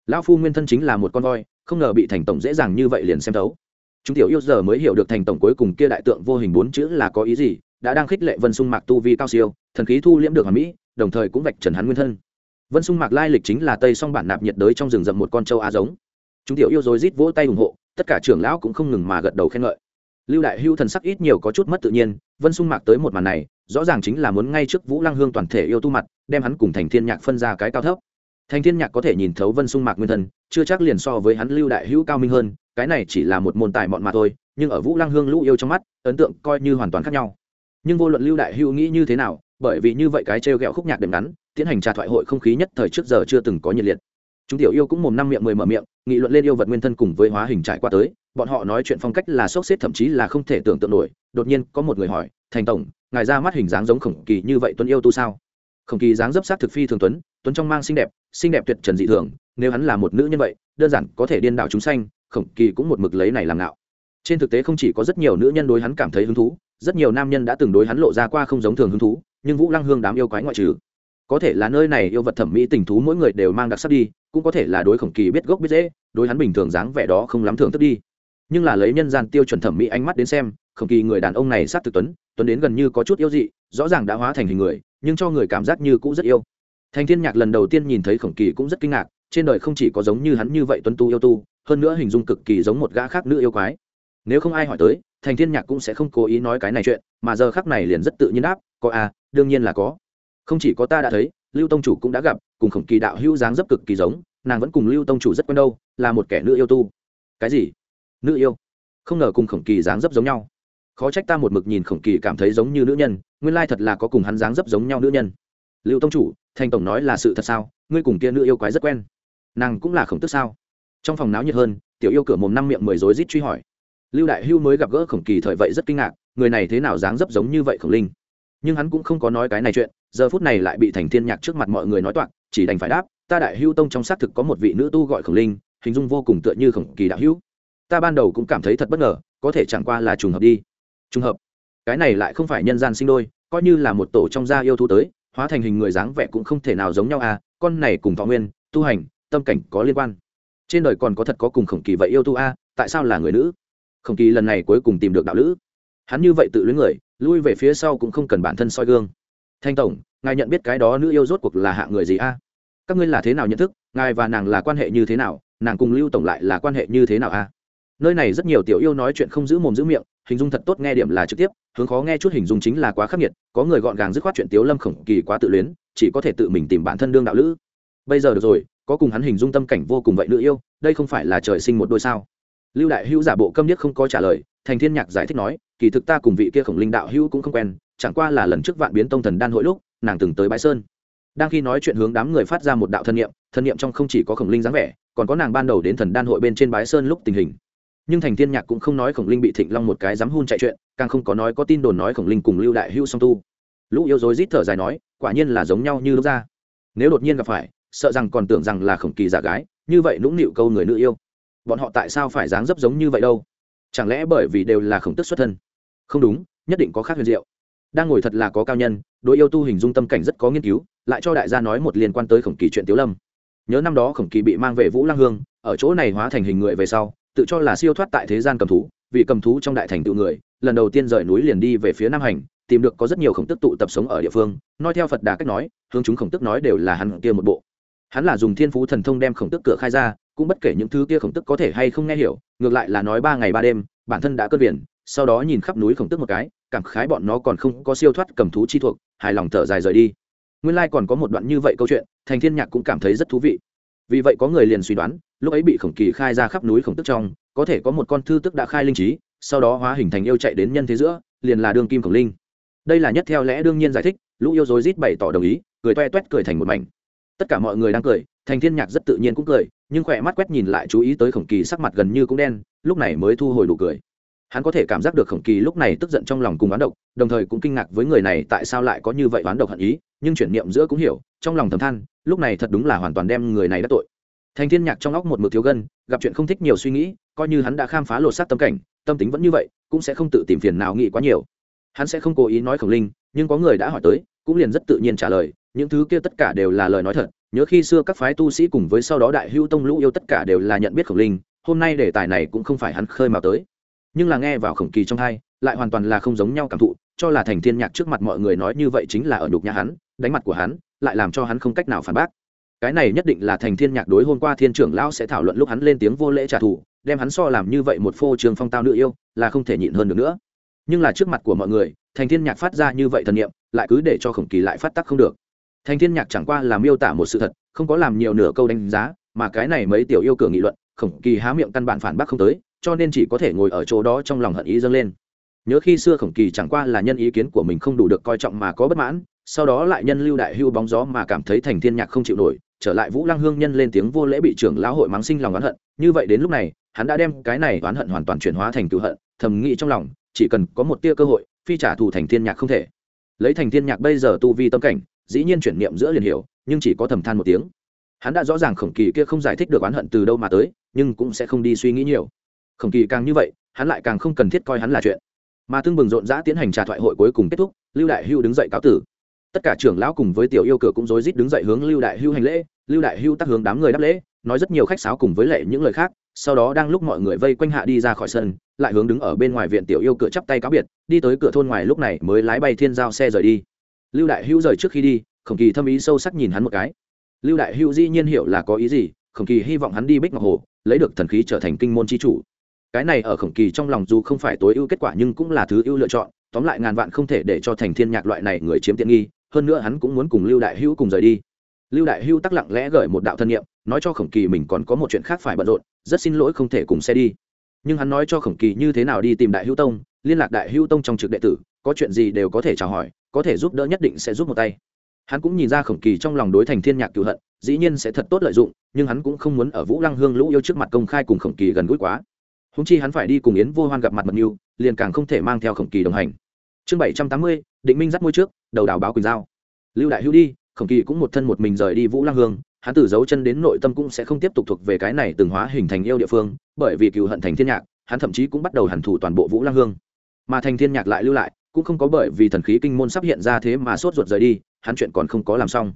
Lão phu nguyên thân chính là một con voi, không ngờ bị thành tổng dễ dàng như vậy liền xem thấu. Chúng tiểu yêu giờ mới hiểu được thành tổng cuối cùng kia đại tượng vô hình bốn chữ là có ý gì, đã đang khích lệ vân sung mạc tu vi cao siêu, thần khí thu liễm được hoàn mỹ, đồng thời cũng vạch trần hắn nguyên thân. Vân sung mạc lai lịch chính là tây song bản nạp nhiệt đới trong rừng rậm một con trâu á giống. Chúng tiểu yêu rồi rít vỗ tay ủng hộ, tất cả trưởng lão cũng không ngừng mà gật đầu khen ngợi lưu đại hưu thần sắc ít nhiều có chút mất tự nhiên vân sung mạc tới một màn này rõ ràng chính là muốn ngay trước vũ lăng hương toàn thể yêu tu mặt đem hắn cùng thành thiên nhạc phân ra cái cao thấp. Thành thiên nhạc có thể nhìn thấu vân sung mạc nguyên thần, chưa chắc liền so với hắn lưu đại hữu cao minh hơn cái này chỉ là một môn tài mọn mà thôi nhưng ở vũ lăng hương lũ yêu trong mắt ấn tượng coi như hoàn toàn khác nhau. Nhưng vô luận lưu đại hữu nghĩ như thế nào bởi vì như vậy cái trêu ghẹo khúc nhạc đệm ngắn tiến hành trà thoại hội không khí nhất thời trước giờ chưa từng có nhiệt liệt chúng tiểu yêu cũng mồm năm miệng mười mở miệng, nghị luận lên yêu vật nguyên thân cùng với hóa hình trải qua tới, bọn họ nói chuyện phong cách là sốc xếp thậm chí là không thể tưởng tượng nổi. Đột nhiên, có một người hỏi, thành tổng, ngài ra mắt hình dáng giống khổng kỳ như vậy tuấn yêu tu sao? Khổng kỳ dáng dấp sát thực phi thường tuấn tuấn trong mang xinh đẹp xinh đẹp tuyệt trần dị thường, nếu hắn là một nữ nhân vậy, đơn giản có thể điên đảo chúng sanh, khổng kỳ cũng một mực lấy này làm ngạo. Trên thực tế không chỉ có rất nhiều nữ nhân đối hắn cảm thấy hứng thú, rất nhiều nam nhân đã từng đối hắn lộ ra qua không giống thường hứng thú, nhưng vũ lăng hương đám yêu quái ngoại trừ có thể là nơi này yêu vật thẩm mỹ tình thú mỗi người đều mang đặc sắc đi, cũng có thể là đối khổng kỳ biết gốc biết dễ đối hắn bình thường dáng vẻ đó không lắm thường thức đi. Nhưng là lấy nhân gian tiêu chuẩn thẩm mỹ ánh mắt đến xem, khổng kỳ người đàn ông này sát thực tuấn tuấn đến gần như có chút yêu dị, rõ ràng đã hóa thành hình người, nhưng cho người cảm giác như cũ rất yêu. Thành thiên nhạc lần đầu tiên nhìn thấy khổng kỳ cũng rất kinh ngạc, trên đời không chỉ có giống như hắn như vậy tuấn tu yêu tu, hơn nữa hình dung cực kỳ giống một gã khác nữ yêu quái. Nếu không ai hỏi tới, thành thiên nhạc cũng sẽ không cố ý nói cái này chuyện, mà giờ khác này liền rất tự nhiên đáp, có à đương nhiên là có không chỉ có ta đã thấy, lưu tông chủ cũng đã gặp, cùng khổng kỳ đạo hữu dáng dấp cực kỳ giống, nàng vẫn cùng lưu tông chủ rất quen đâu, là một kẻ nữ yêu tu. Cái gì? Nữ yêu? Không ngờ cùng khổng kỳ dáng dấp giống nhau. Khó trách ta một mực nhìn khổng kỳ cảm thấy giống như nữ nhân, nguyên lai thật là có cùng hắn dáng dấp giống nhau nữ nhân. Lưu tông chủ, thành tổng nói là sự thật sao? Ngươi cùng kia nữ yêu quái rất quen. Nàng cũng là khổng tức sao? Trong phòng náo nhiệt hơn, tiểu yêu cửa mồm năm miệng mười rối rít truy hỏi. Lưu đại hưu mới gặp gỡ khổng kỳ thời vậy rất kinh ngạc, người này thế nào dáng dấp giống như vậy khổng linh? Nhưng hắn cũng không có nói cái này chuyện giờ phút này lại bị thành thiên nhạc trước mặt mọi người nói toạc chỉ đành phải đáp ta đại hưu tông trong xác thực có một vị nữ tu gọi khổng linh hình dung vô cùng tựa như khổng kỳ đạo hữu. Ta ban đầu cũng cảm thấy thật bất ngờ có thể chẳng qua là trùng hợp đi. Trùng hợp? Cái này lại không phải nhân gian sinh đôi coi như là một tổ trong gia yêu thu tới hóa thành hình người dáng vẻ cũng không thể nào giống nhau à con này cùng thọ nguyên tu hành tâm cảnh có liên quan. Trên đời còn có thật có cùng khổng kỳ vậy yêu tu a à, tại sao là người nữ? Khổng kỳ lần này cuối cùng tìm được đạo lữ. Hắn như vậy tự luyến người lui về phía sau cũng không cần bản thân soi gương thanh tổng, ngài nhận biết cái đó nữ yêu rốt cuộc là hạng người gì a? Các ngươi là thế nào nhận thức, ngài và nàng là quan hệ như thế nào, nàng cùng lưu tổng lại là quan hệ như thế nào a? Nơi này rất nhiều tiểu yêu nói chuyện không giữ mồm giữ miệng, hình dung thật tốt nghe điểm là trực tiếp, hướng khó nghe chút hình dung chính là quá khắc nghiệt, có người gọn gàng dứt khoát chuyện tiếu lâm khổng kỳ quá tự luyến, chỉ có thể tự mình tìm bản thân đương đạo lữ. Bây giờ được rồi, có cùng hắn hình dung tâm cảnh vô cùng vậy nữ yêu, đây không phải là trời sinh một đôi sao? Lưu đại hữu giả bộ câm điếc không có trả lời, thành thiên nhạc giải thích nói, kỳ thực ta cùng vị kia khổng linh đạo hữu cũng không quen chẳng qua là lần trước vạn biến tông thần đan hội lúc, nàng từng tới bãi sơn. Đang khi nói chuyện hướng đám người phát ra một đạo thân niệm thân niệm trong không chỉ có khổng linh dáng vẻ, còn có nàng ban đầu đến thần đan hội bên trên bái sơn lúc tình hình. Nhưng thành thiên nhạc cũng không nói khổng linh bị thịnh long một cái dám hun chạy chuyện, càng không có nói có tin đồn nói khổng linh cùng lưu đại hưu song tu. Lũ yêu dối rít thở dài nói, quả nhiên là giống nhau như lúc ra. Nếu đột nhiên gặp phải, sợ rằng còn tưởng rằng là khổng kỳ giả gái, như vậy nũng nịu câu người nữ yêu. Bọn họ tại sao phải dáng dấp giống như vậy đâu? Chẳng lẽ bởi vì đều là khổng tức xuất thân? Không đúng, nhất định có khác huyền diệu đang ngồi thật là có cao nhân, đối yêu tu hình dung tâm cảnh rất có nghiên cứu, lại cho đại gia nói một liên quan tới khổng kỳ chuyện tiếu lâm. Nhớ năm đó khổng kỳ bị mang về vũ lang hương, ở chỗ này hóa thành hình người về sau, tự cho là siêu thoát tại thế gian cầm thú, vì cầm thú trong đại thành tựu người, lần đầu tiên rời núi liền đi về phía nam hành, tìm được có rất nhiều khổng tức tụ tập sống ở địa phương, nói theo phật đà cách nói, hướng chúng khổng tức nói đều là hắn kia một bộ. Hắn là dùng thiên phú thần thông đem khổng tức cửa khai ra, cũng bất kể những thứ kia khổng tức có thể hay không nghe hiểu, ngược lại là nói ba ngày ba đêm, bản thân đã cơn biển sau đó nhìn khắp núi khổng tức một cái, cảm khái bọn nó còn không có siêu thoát cầm thú chi thuộc, hài lòng thở dài rời đi. Nguyên lai、like、còn có một đoạn như vậy câu chuyện, thành thiên nhạc cũng cảm thấy rất thú vị. Vì vậy có người liền suy đoán, lúc ấy bị khổng kỳ khai ra khắp núi khổng tức trong, có thể có một con thư tức đã khai linh trí, sau đó hóa hình thành yêu chạy đến nhân thế giữa, liền là đương kim khổng linh. Đây là nhất theo lẽ đương nhiên giải thích, lũ yêu dối rít bày tỏ đồng ý, cười toe toét cười thành một mảnh. Tất cả mọi người đang cười, thành thiên nhạc rất tự nhiên cũng cười, nhưng khỏe mắt quét nhìn lại chú ý tới khổng kỳ sắc mặt gần như cũng đen, lúc này mới thu hồi đủ cười hắn có thể cảm giác được khổng kỳ lúc này tức giận trong lòng cùng oán độc, đồng thời cũng kinh ngạc với người này tại sao lại có như vậy oán độc hận ý, nhưng chuyển niệm giữa cũng hiểu, trong lòng thầm than, lúc này thật đúng là hoàn toàn đem người này đã tội. Thành thiên nhạc trong óc một mực thiếu gân, gặp chuyện không thích nhiều suy nghĩ, coi như hắn đã khám phá lột xác tâm cảnh, tâm tính vẫn như vậy, cũng sẽ không tự tìm phiền nào nghĩ quá nhiều. Hắn sẽ không cố ý nói khổng linh, nhưng có người đã hỏi tới, cũng liền rất tự nhiên trả lời, những thứ kia tất cả đều là lời nói thật, nhớ khi xưa các phái tu sĩ cùng với sau đó đại hưu tông lũ yêu tất cả đều là nhận biết khổng linh, hôm nay đề tài này cũng không phải hắn khơi mào tới nhưng là nghe vào khổng kỳ trong hai, lại hoàn toàn là không giống nhau cảm thụ, cho là thành thiên nhạc trước mặt mọi người nói như vậy chính là ở đục nhà hắn, đánh mặt của hắn, lại làm cho hắn không cách nào phản bác. Cái này nhất định là thành thiên nhạc đối hôm qua thiên trưởng lão sẽ thảo luận lúc hắn lên tiếng vô lễ trả thù, đem hắn so làm như vậy một phô trường phong tao nữ yêu, là không thể nhịn hơn được nữa. Nhưng là trước mặt của mọi người, thành thiên nhạc phát ra như vậy thần niệm, lại cứ để cho khổng kỳ lại phát tắc không được. Thành thiên nhạc chẳng qua là miêu tả một sự thật, không có làm nhiều nửa câu đánh giá, mà cái này mấy tiểu yêu cửa nghị luận, khổng kỳ há miệng căn bản phản bác không tới cho nên chỉ có thể ngồi ở chỗ đó trong lòng hận ý dâng lên. Nhớ khi xưa khổng kỳ chẳng qua là nhân ý kiến của mình không đủ được coi trọng mà có bất mãn, sau đó lại nhân lưu đại hưu bóng gió mà cảm thấy thành thiên nhạc không chịu nổi, trở lại vũ lăng hương nhân lên tiếng vô lễ bị trưởng lão hội mắng sinh lòng oán hận. Như vậy đến lúc này, hắn đã đem cái này oán hận hoàn toàn chuyển hóa thành cựu hận, thầm nghĩ trong lòng, chỉ cần có một tia cơ hội, phi trả thù thành thiên nhạc không thể. Lấy thành thiên nhạc bây giờ tu vi tâm cảnh, dĩ nhiên chuyển niệm giữa liền hiểu, nhưng chỉ có thầm than một tiếng. Hắn đã rõ ràng khổng kỳ kia không giải thích được oán hận từ đâu mà tới, nhưng cũng sẽ không đi suy nghĩ nhiều khổng kỳ càng như vậy, hắn lại càng không cần thiết coi hắn là chuyện. Mà tương bừng rộn rã tiến hành trà thoại hội cuối cùng kết thúc, lưu đại hưu đứng dậy cáo tử. Tất cả trưởng lão cùng với tiểu yêu cửa cũng rối rít đứng dậy hướng lưu đại hưu hành lễ, lưu đại hưu tắc hướng đám người đáp lễ, nói rất nhiều khách sáo cùng với lệ những lời khác, sau đó đang lúc mọi người vây quanh hạ đi ra khỏi sân, lại hướng đứng ở bên ngoài viện tiểu yêu cửa chắp tay cáo biệt, đi tới cửa thôn ngoài lúc này mới lái bay thiên giao xe rời đi. Lưu đại hưu rời trước khi đi, khổng kỳ thâm ý sâu sắc nhìn hắn một cái. Lưu đại hưu dĩ nhiên hiểu là có ý gì, khổng kỳ hy vọng hắn đi bích ngọc hồ, lấy được thần khí trở thành kinh môn chi chủ cái này ở khổng kỳ trong lòng dù không phải tối ưu kết quả nhưng cũng là thứ ưu lựa chọn, tóm lại ngàn vạn không thể để cho thành thiên nhạc loại này người chiếm tiện nghi, hơn nữa hắn cũng muốn cùng lưu đại hữu cùng rời đi. Lưu đại hữu tắc lặng lẽ gửi một đạo thân nhiệm, nói cho khổng kỳ mình còn có một chuyện khác phải bận rộn, rất xin lỗi không thể cùng xe đi. Nhưng hắn nói cho khổng kỳ như thế nào đi tìm đại hữu tông, liên lạc đại hữu tông trong trực đệ tử, có chuyện gì đều có thể chào hỏi, có thể giúp đỡ nhất định sẽ giúp một tay. Hắn cũng nhìn ra khổng kỳ trong lòng đối thành thiên nhạc cựu hận, dĩ nhiên sẽ thật tốt lợi dụng, nhưng hắn cũng không muốn ở vũ lăng hương lũ yêu trước mặt công khai cùng khổng kỳ gần gũi quá húng chi hắn phải đi cùng yến vô hoan gặp mặt mật mưu, liền càng không thể mang theo khổng kỳ đồng hành. Chương bảy trăm tám mươi, định minh dắt môi trước, đầu đào báo quỳnh giao. Lưu đại hữu đi, khổng kỳ cũng một thân một mình rời đi vũ lăng hương, hắn từ dấu chân đến nội tâm cũng sẽ không tiếp tục thuộc về cái này từng hóa hình thành yêu địa phương, bởi vì cựu hận thành thiên nhạc, hắn thậm chí cũng bắt đầu hẳn thủ toàn bộ vũ lăng hương. Mà thành thiên nhạc lại lưu lại, cũng không có bởi vì thần khí kinh môn sắp hiện ra thế mà sốt ruột rời đi, hắn chuyện còn không có làm xong.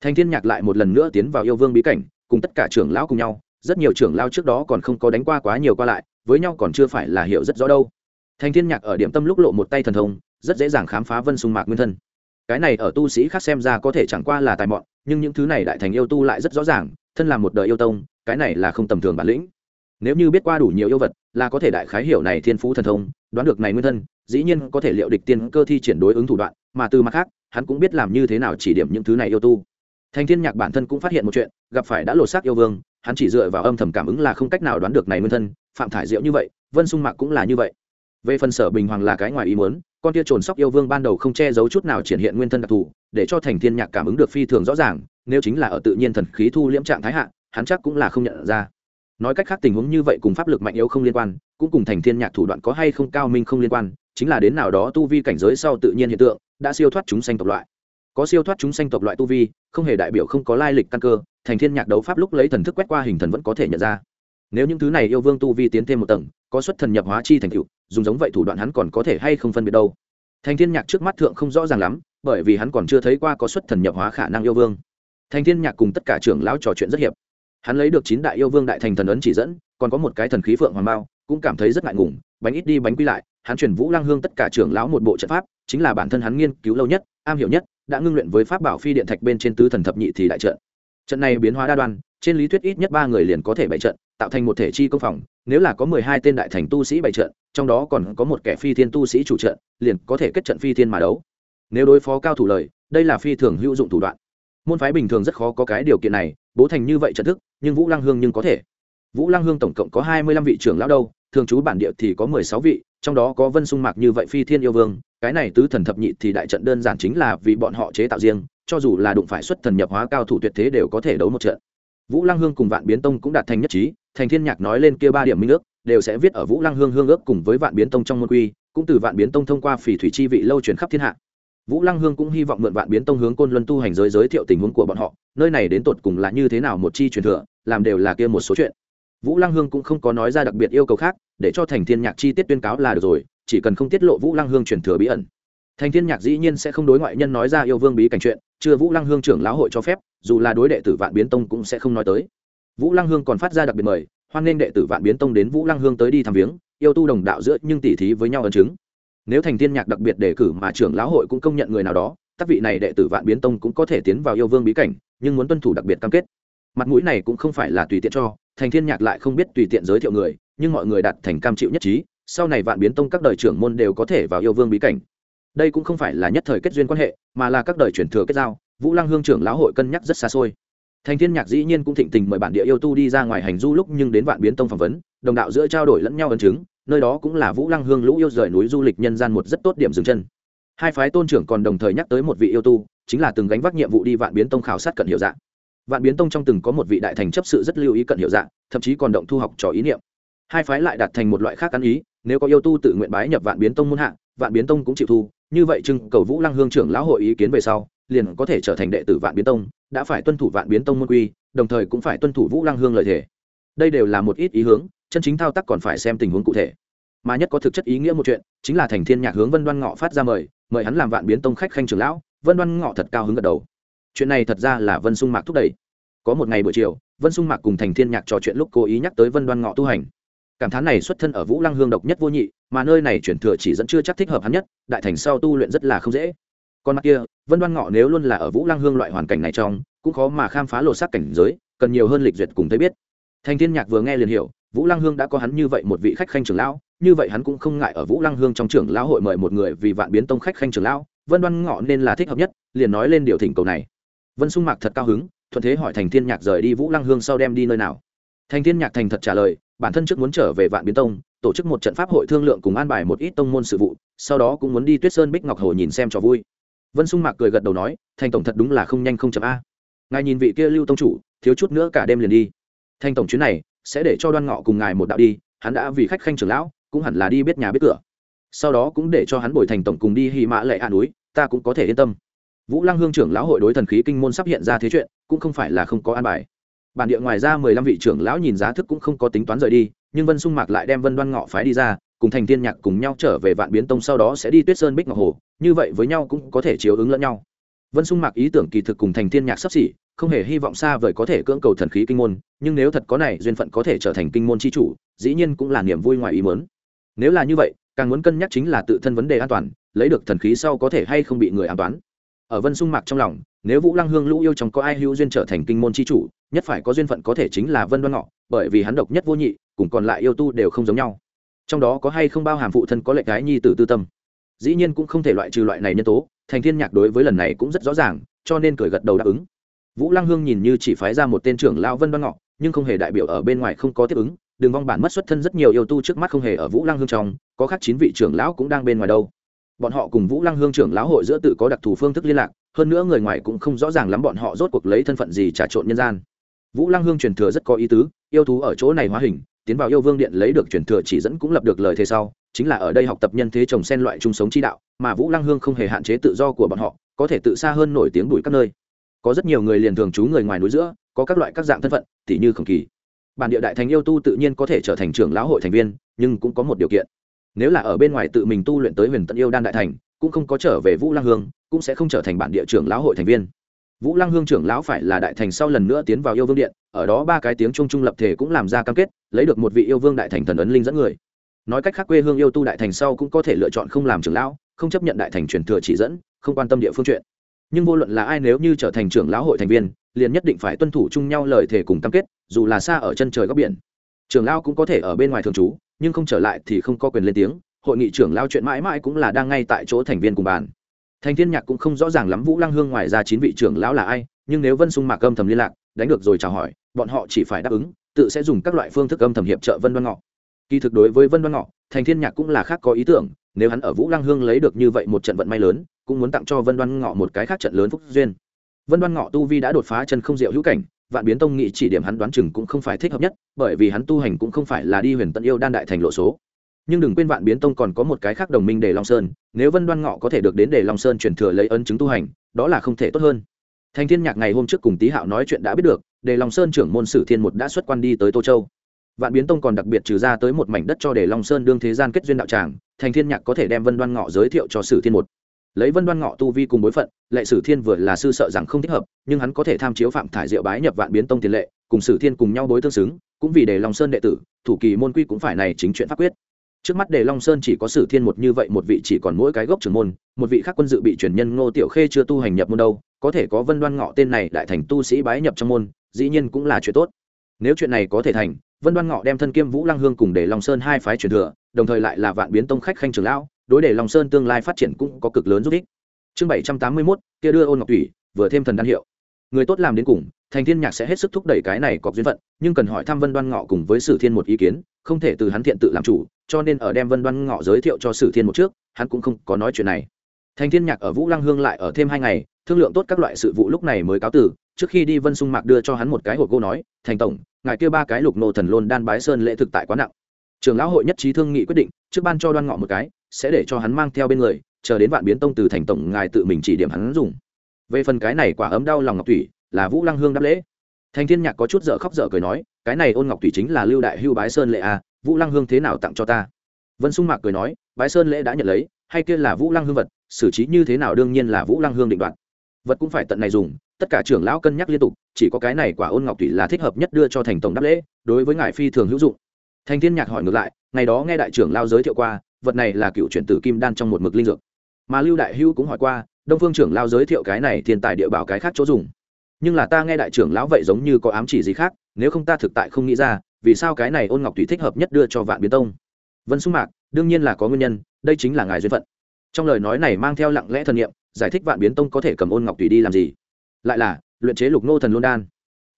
Thành thiên nhạc lại một lần nữa tiến vào yêu vương bí cảnh, cùng tất cả trưởng lão cùng nhau, rất nhiều trưởng lão trước đó còn không có đánh qua quá nhiều qua lại với nhau còn chưa phải là hiểu rất rõ đâu. Thành thiên nhạc ở điểm tâm lúc lộ một tay thần thông, rất dễ dàng khám phá vân sung mạc nguyên thân. Cái này ở tu sĩ khác xem ra có thể chẳng qua là tài mọn, nhưng những thứ này đại thành yêu tu lại rất rõ ràng, thân là một đời yêu tông, cái này là không tầm thường bản lĩnh. Nếu như biết qua đủ nhiều yêu vật, là có thể đại khái hiểu này thiên phú thần thông, đoán được này nguyên thân, dĩ nhiên có thể liệu địch tiên cơ thi triển đối ứng thủ đoạn, mà từ mặt khác, hắn cũng biết làm như thế nào chỉ điểm những thứ này yêu tu. Thành thiên nhạc bản thân cũng phát hiện một chuyện, gặp phải đã lột xác yêu vương hắn chỉ dựa vào âm thầm cảm ứng là không cách nào đoán được này nguyên thân, phạm thải diệu như vậy, vân sung mạc cũng là như vậy. Về phần sở bình hoàng là cái ngoài ý muốn, con tia trồn sóc yêu vương ban đầu không che giấu chút nào triển hiện nguyên thân đặc thù, để cho thành thiên nhạc cảm ứng được phi thường rõ ràng, nếu chính là ở tự nhiên thần khí thu liễm trạng thái hạ, hắn chắc cũng là không nhận ra. Nói cách khác tình huống như vậy cùng pháp lực mạnh yếu không liên quan, cũng cùng thành thiên nhạc thủ đoạn có hay không cao minh không liên quan, chính là đến nào đó tu vi cảnh giới sau tự nhiên hiện tượng, đã siêu thoát chúng sanh tộc loại có siêu thoát chúng sanh tộc loại tu vi, không hề đại biểu không có lai lịch căn cơ, thành thiên nhạc đấu pháp lúc lấy thần thức quét qua hình thần vẫn có thể nhận ra. Nếu những thứ này yêu vương tu vi tiến thêm một tầng, có xuất thần nhập hóa chi thành tựu, dùng giống vậy thủ đoạn hắn còn có thể hay không phân biệt đâu? Thành thiên nhạc trước mắt thượng không rõ ràng lắm, bởi vì hắn còn chưa thấy qua có xuất thần nhập hóa khả năng yêu vương. Thành thiên nhạc cùng tất cả trưởng lão trò chuyện rất hiệp. Hắn lấy được chín đại yêu vương đại thành thần ấn chỉ dẫn, còn có một cái thần khí phượng hoàng bao, cũng cảm thấy rất ngại ngùng, bánh ít đi bánh quy lại, hắn chuyển vũ lang hương tất cả trưởng lão một bộ trận pháp, chính là bản thân hắn nghiên cứu lâu nhất, am hiểu nhất đã ngưng luyện với pháp bảo phi điện thạch bên trên tứ thần thập nhị thì đại trận. Trận này biến hóa đa đoan, trên lý thuyết ít nhất ba người liền có thể bày trận, tạo thành một thể chi công phòng, nếu là có mười hai tên đại thành tu sĩ bày trận, trong đó còn có một kẻ phi thiên tu sĩ chủ trận, liền có thể kết trận phi thiên mà đấu. Nếu đối phó cao thủ lời, đây là phi thường hữu dụng thủ đoạn. Môn phái bình thường rất khó có cái điều kiện này, bố thành như vậy trận thức, nhưng vũ lăng hương nhưng có thể. Vũ lăng hương tổng cộng có hai mươi lăm vị trưởng lão đâu, thường trú bản địa thì có mười sáu vị trong đó có vân sung mạc như vậy phi thiên yêu vương, cái này tứ thần thập nhị thì đại trận đơn giản chính là vì bọn họ chế tạo riêng, cho dù là đụng phải xuất thần nhập hóa cao thủ tuyệt thế đều có thể đấu một trận. Vũ lăng hương cùng vạn biến tông cũng đạt thành nhất trí, thành thiên nhạc nói lên kia ba điểm minh ước, đều sẽ viết ở vũ lăng hương hương ước cùng với vạn biến tông trong môn quy, cũng từ vạn biến tông thông qua phỉ thủy chi vị lâu truyền khắp thiên hạ. Vũ lăng hương cũng hy vọng mượn vạn biến tông hướng côn luân tu hành giới giới thiệu tình huống của bọn họ, nơi này đến tột cùng là như thế nào một chi truyền thừa, làm đều là kia một số chuyện vũ lăng hương cũng không có nói ra đặc biệt yêu cầu khác, để cho thành thiên nhạc chi tiết tuyên cáo là được rồi, chỉ cần không tiết lộ vũ lăng hương truyền thừa bí ẩn. Thành thiên nhạc dĩ nhiên sẽ không đối ngoại nhân nói ra yêu vương bí cảnh chuyện, chưa vũ lăng hương trưởng lão hội cho phép, dù là đối đệ tử vạn biến tông cũng sẽ không nói tới. Vũ lăng hương còn phát ra đặc biệt mời, hoan nghênh đệ tử vạn biến tông đến vũ lăng hương tới đi thăm viếng, yêu tu đồng đạo giữa nhưng tỉ thí với nhau ấn chứng. Nếu thành thiên nhạc đặc biệt đề cử mà trưởng lão hội cũng công nhận người nào đó tác vị này đệ tử vạn biến tông cũng có thể tiến vào yêu vương bí cảnh, nhưng muốn tuân thủ đặc biệt cam kết mặt mũi này cũng không phải là tùy tiện cho, thành thiên nhạc lại không biết tùy tiện giới thiệu người, nhưng mọi người đặt thành cam chịu nhất trí, sau này vạn biến tông các đời trưởng môn đều có thể vào yêu vương bí cảnh. Đây cũng không phải là nhất thời kết duyên quan hệ, mà là các đời truyền thừa kết giao, vũ lăng hương trưởng lão hội cân nhắc rất xa xôi. Thành thiên nhạc dĩ nhiên cũng thịnh tình mời bản địa yêu tu đi ra ngoài hành du lúc nhưng đến vạn biến tông phỏng vấn, đồng đạo giữa trao đổi lẫn nhau ấn chứng, nơi đó cũng là vũ lăng hương lũ yêu rời núi du lịch nhân gian một rất tốt điểm dừng chân. Hai phái tôn trưởng còn đồng thời nhắc tới một vị yêu tu, chính là từng gánh vác nhiệm vụ đi vạn biến tông khảo sát cận hiệu dạng vạn biến tông trong từng có một vị đại thành chấp sự rất lưu ý cận hiệu dạng, thậm chí còn động thu học trò ý niệm. Hai phái lại đặt thành một loại khác ăn ý, nếu có yêu tu tự nguyện bái nhập vạn biến tông muôn hạ, vạn biến tông cũng chịu thu, như vậy trưng cầu vũ lăng hương trưởng lão hội ý kiến về sau, liền có thể trở thành đệ tử vạn biến tông, đã phải tuân thủ vạn biến tông môn quy, đồng thời cũng phải tuân thủ vũ lăng hương lợi thể đây đều là một ít ý hướng, chân chính thao tác còn phải xem tình huống cụ thể. Mà nhất có thực chất ý nghĩa một chuyện, chính là thành thiên nhạc hướng vân đoan ngọ phát ra mời mời hắn làm vạn biến tông khách khanh trưởng lão, vân đoan ngọ thật cao hứng gật đầu chuyện này thật ra là vân sung mạc thúc đẩy. Có một ngày buổi chiều, vân sung mạc cùng thành thiên nhạc trò chuyện lúc cố ý nhắc tới vân đoan ngọ tu hành. Cảm thán này xuất thân ở vũ lăng hương độc nhất vô nhị, mà nơi này chuyển thừa chỉ dẫn chưa chắc thích hợp hắn nhất, đại thành sau tu luyện rất là không dễ. Còn mặt kia, vân đoan ngọ nếu luôn là ở vũ lăng hương loại hoàn cảnh này trong, cũng khó mà khám phá lột xác cảnh giới, cần nhiều hơn lịch duyệt cùng thấy biết. Thành thiên nhạc vừa nghe liền hiểu, vũ lăng hương đã có hắn như vậy một vị khách khanh trưởng lão, như vậy hắn cũng không ngại ở vũ lăng hương trong trưởng lão hội mời một người vì vạn biến tông khách khanh trưởng lão, vân đoan ngọ nên là thích hợp nhất, liền nói lên điều thỉnh cầu này vân sung mạc thật cao hứng, thuận thế hỏi thành thiên nhạc rời đi vũ lăng hương sau đem đi nơi nào. Thành thiên nhạc thành thật trả lời, bản thân trước muốn trở về vạn biến tông, tổ chức một trận pháp hội thương lượng cùng an bài một ít tông môn sự vụ, sau đó cũng muốn đi tuyết sơn bích ngọc hồ nhìn xem cho vui. Vân sung mạc cười gật đầu nói, thành tổng thật đúng là không nhanh không chậm a. Ngài nhìn vị kia lưu tông chủ, thiếu chút nữa cả đêm liền đi. Thành tổng chuyến này, sẽ để cho đoan ngọ cùng ngài một đạo đi, hắn đã vì khách khanh trưởng lão, cũng hẳn là đi biết nhà biết cửa. Sau đó cũng để cho hắn bồi thành tổng cùng đi hy mã lệ hạ núi, ta cũng có thể yên tâm vũ lăng hương trưởng lão hội đối thần khí kinh môn sắp hiện ra thế chuyện, cũng không phải là không có an bài. Bản địa ngoài ra mười lăm vị trưởng lão nhìn giá thức cũng không có tính toán rời đi, nhưng vân sung mạc lại đem vân đoan ngọ phái đi ra, cùng thành Thiên nhạc cùng nhau trở về vạn biến tông sau đó sẽ đi tuyết sơn bích ngọc hồ, như vậy với nhau cũng có thể chiếu ứng lẫn nhau. Vân sung mạc ý tưởng kỳ thực cùng thành Thiên nhạc sắp xỉ, không hề hy vọng xa vời có thể cưỡng cầu thần khí kinh môn, nhưng nếu thật có này, duyên phận có thể trở thành kinh môn c h i chủ, dĩ nhiên cũng là niềm vui ngoài ý mớn nếu là như vậy, càng muốn cân nhắc chính là tự thân vấn đề an toàn, lấy được thần khí sau có thể hay không bị người an toán ở vân sung mạc trong lòng, nếu vũ lăng hương lũ yêu trong có ai hữu duyên trở thành kinh môn c h i chủ, nhất phải có duyên phận có thể chính là vân đoan ngọ, bởi vì hắn độc nhất vô nhị, cùng còn lại yêu tu đều không giống nhau. Trong đó có hay không bao hàm phụ thân có lệ cái nhi t tư tâm? Dĩ nhiên cũng không thể loại trừ loại này nhân tố, thành thiên nhạc đối với lần này cũng rất rõ ràng, cho nên cười gật đầu đáp ứng. Vũ lăng hương nhìn như chỉ phái ra một tên trưởng lão vân đoan ngọ, nhưng không hề đại biểu ở bên ngoài không có tiếp ứng đường vong bản mất xuất thân rất nhiều yêu tu trước mắt không hề ở vũ lăng hương trong, có khác chín vị trưởng lão cũng đang bên ngoài đâu bọn họ cùng vũ lăng hương trưởng lão hội giữa tự có đặc thù phương thức liên lạc, hơn nữa người ngoài cũng không rõ ràng lắm bọn họ rốt cuộc lấy thân phận gì trà trộn nhân gian. Vũ lăng hương truyền thừa rất có ý tứ, yêu thú ở chỗ này hóa hình, tiến vào yêu vương điện lấy được truyền thừa chỉ dẫn cũng lập được lời thế sau, chính là ở đây học tập nhân thế trồng sen loại chung sống chi đạo, mà vũ lăng hương không hề hạn chế tự do của bọn họ, có thể tự xa hơn nổi tiếng đuổi các nơi. Có rất nhiều người liền thường trú người ngoài núi giữa, có các loại các dạng thân phận, tỉ như khổng kỳ. Bản địa đại thành yêu tu tự nhiên có thể trở thành trưởng lão hội thành viên, nhưng cũng có một điều kiện nếu là ở bên ngoài tự mình tu luyện tới huyền tận yêu đan đại thành, cũng không có trở về vũ lăng hương, cũng sẽ không trở thành bản địa trưởng lão hội thành viên. Vũ lăng hương trưởng lão phải là đại thành sau lần nữa tiến vào yêu vương điện, ở đó ba cái tiếng trung trung lập thể cũng làm ra cam kết, lấy được một vị yêu vương đại thành thần ấn linh dẫn người. Nói cách khác, quê hương yêu tu đại thành sau cũng có thể lựa chọn không làm trưởng lão, không chấp nhận đại thành truyền thừa chỉ dẫn, không quan tâm địa phương chuyện. Nhưng vô luận là ai nếu như trở thành trưởng lão hội thành viên, liền nhất định phải tuân thủ chung nhau lời thề cùng cam kết, dù là xa ở chân trời góc biển. Trưởng lão cũng có thể ở bên ngoài thường trú nhưng không trở lại thì không có quyền lên tiếng, hội nghị trưởng lao chuyện mãi mãi cũng là đang ngay tại chỗ thành viên cùng bàn. Thành thiên nhạc cũng không rõ ràng lắm vũ lăng hương ngoài ra chín vị trưởng lão là ai, nhưng nếu vân sung mạc âm thầm liên lạc, đánh được rồi chào hỏi, bọn họ chỉ phải đáp ứng, tự sẽ dùng các loại phương thức âm thầm hiệp trợ vân đoan ngọ. Kỳ thực đối với vân đoan ngọ, thành thiên nhạc cũng là khác có ý tưởng, nếu hắn ở vũ lăng hương lấy được như vậy một trận vận may lớn, cũng muốn tặng cho vân đoan ngọ một cái khác trận lớn phúc duyên. Vân đoan ngọ tu vi đã đột phá chân không diệu hữu cảnh vạn biến tông nghị chỉ điểm hắn đoán chừng cũng không phải thích hợp nhất, bởi vì hắn tu hành cũng không phải là đi huyền tận yêu đan đại thành lộ số. Nhưng đừng quên vạn biến tông còn có một cái khác đồng minh để long sơn, nếu vân đoan ngọ có thể được đến để long sơn truyền thừa lấy ấn chứng tu hành, đó là không thể tốt hơn. Thành thiên nhạc ngày hôm trước cùng tý hạo nói chuyện đã biết được để long sơn trưởng môn sử thiên một đã xuất quan đi tới tô châu. Vạn biến tông còn đặc biệt trừ ra tới một mảnh đất cho để long sơn đương thế gian kết duyên đạo tràng, thành thiên nhạc có thể đem vân đoan ngọ giới thiệu cho sử thiên một lấy vân đoan ngọ tu vi cùng bối phận, lệ sử thiên vừa là sư sợ rằng không thích hợp, nhưng hắn có thể tham chiếu phạm thải diệu bái nhập vạn biến tông tiền lệ, cùng sử thiên cùng nhau bối tương xứng, cũng vì để long sơn đệ tử, thủ kỳ môn quy cũng phải này chính chuyện pháp quyết. Trước mắt để long sơn chỉ có sử thiên một như vậy, một vị chỉ còn mỗi cái gốc trưởng môn, một vị khác quân dự bị truyền nhân ngô tiểu khê chưa tu hành nhập môn đâu, có thể có vân đoan ngọ tên này đại thành tu sĩ bái nhập trong môn, dĩ nhiên cũng là chuyện tốt. Nếu chuyện này có thể thành, vân đoan ngọ đem thân kiêm vũ lăng hương cùng để long sơn hai phái truyền thừa đồng thời lại là vạn biến tông khách khanh trưởng lão, đối để lòng sơn tương lai phát triển cũng có cực lớn giúp ích. Chương bảy trăm tám mươi mốt, kia đưa ôn ngọc thủy, vừa thêm thần đan hiệu. Người tốt làm đến cùng, thành thiên nhạc sẽ hết sức thúc đẩy cái này có duyên phận, nhưng cần hỏi thăm vân đoan ngọ cùng với sử thiên một ý kiến, không thể từ hắn thiện tự làm chủ, cho nên ở đem vân đoan ngọ giới thiệu cho sử thiên một trước, hắn cũng không có nói chuyện này. Thành thiên nhạc ở vũ lăng hương lại ở thêm hai ngày, thương lượng tốt các loại sự vụ lúc này mới cáo từ, trước khi đi vân sung mạc đưa cho hắn một cái hộp gỗ nói, thành tổng, ngài kia ba cái lục nô thần lôn đan bái sơn lễ thực tại quá nặng trường lão hội nhất trí thương nghị quyết định, trước ban cho đoan ngọ một cái, sẽ để cho hắn mang theo bên người, chờ đến vạn biến tông từ thành tổng ngài tự mình chỉ điểm hắn dùng. Về phần cái này quả ấm đau lòng ngọc thủy, là vũ lăng hương đáp lễ. Thành thiên nhạc có chút dở khóc dở cười nói, cái này ôn ngọc thủy chính là lưu đại hưu bái sơn lễ à vũ lăng hương thế nào tặng cho ta? Vân sung mạc cười nói, bái sơn lễ đã nhận lấy, hay kia là vũ lăng hương vật, xử trí như thế nào đương nhiên là vũ lăng hương định đoạt. Vật cũng phải tận này dùng, tất cả trưởng lão cân nhắc liên tục, chỉ có cái này quả ôn ngọc thủy là thích hợp nhất đưa cho thành tổng đáp lễ, đối với ngài phi thường hữu dụng thành thiên nhạc hỏi ngược lại, ngày đó nghe đại trưởng lao giới thiệu qua, vật này là cựu chuyển tử kim đan trong một mực linh dược. Mà lưu đại hữu cũng hỏi qua, đông phương trưởng lao giới thiệu cái này thiên tài địa bảo cái khác chỗ dùng. Nhưng là ta nghe đại trưởng lão vậy giống như có ám chỉ gì khác, nếu không ta thực tại không nghĩ ra, vì sao cái này ôn ngọc thủy thích hợp nhất đưa cho vạn biến tông? Vân sung mạc, đương nhiên là có nguyên nhân, đây chính là ngài duyên phận. Trong lời nói này mang theo lặng lẽ thần nghiệm giải thích vạn biến tông có thể cầm ôn ngọc thủy đi làm gì. Lại là, luyện chế lục nô thần luân đan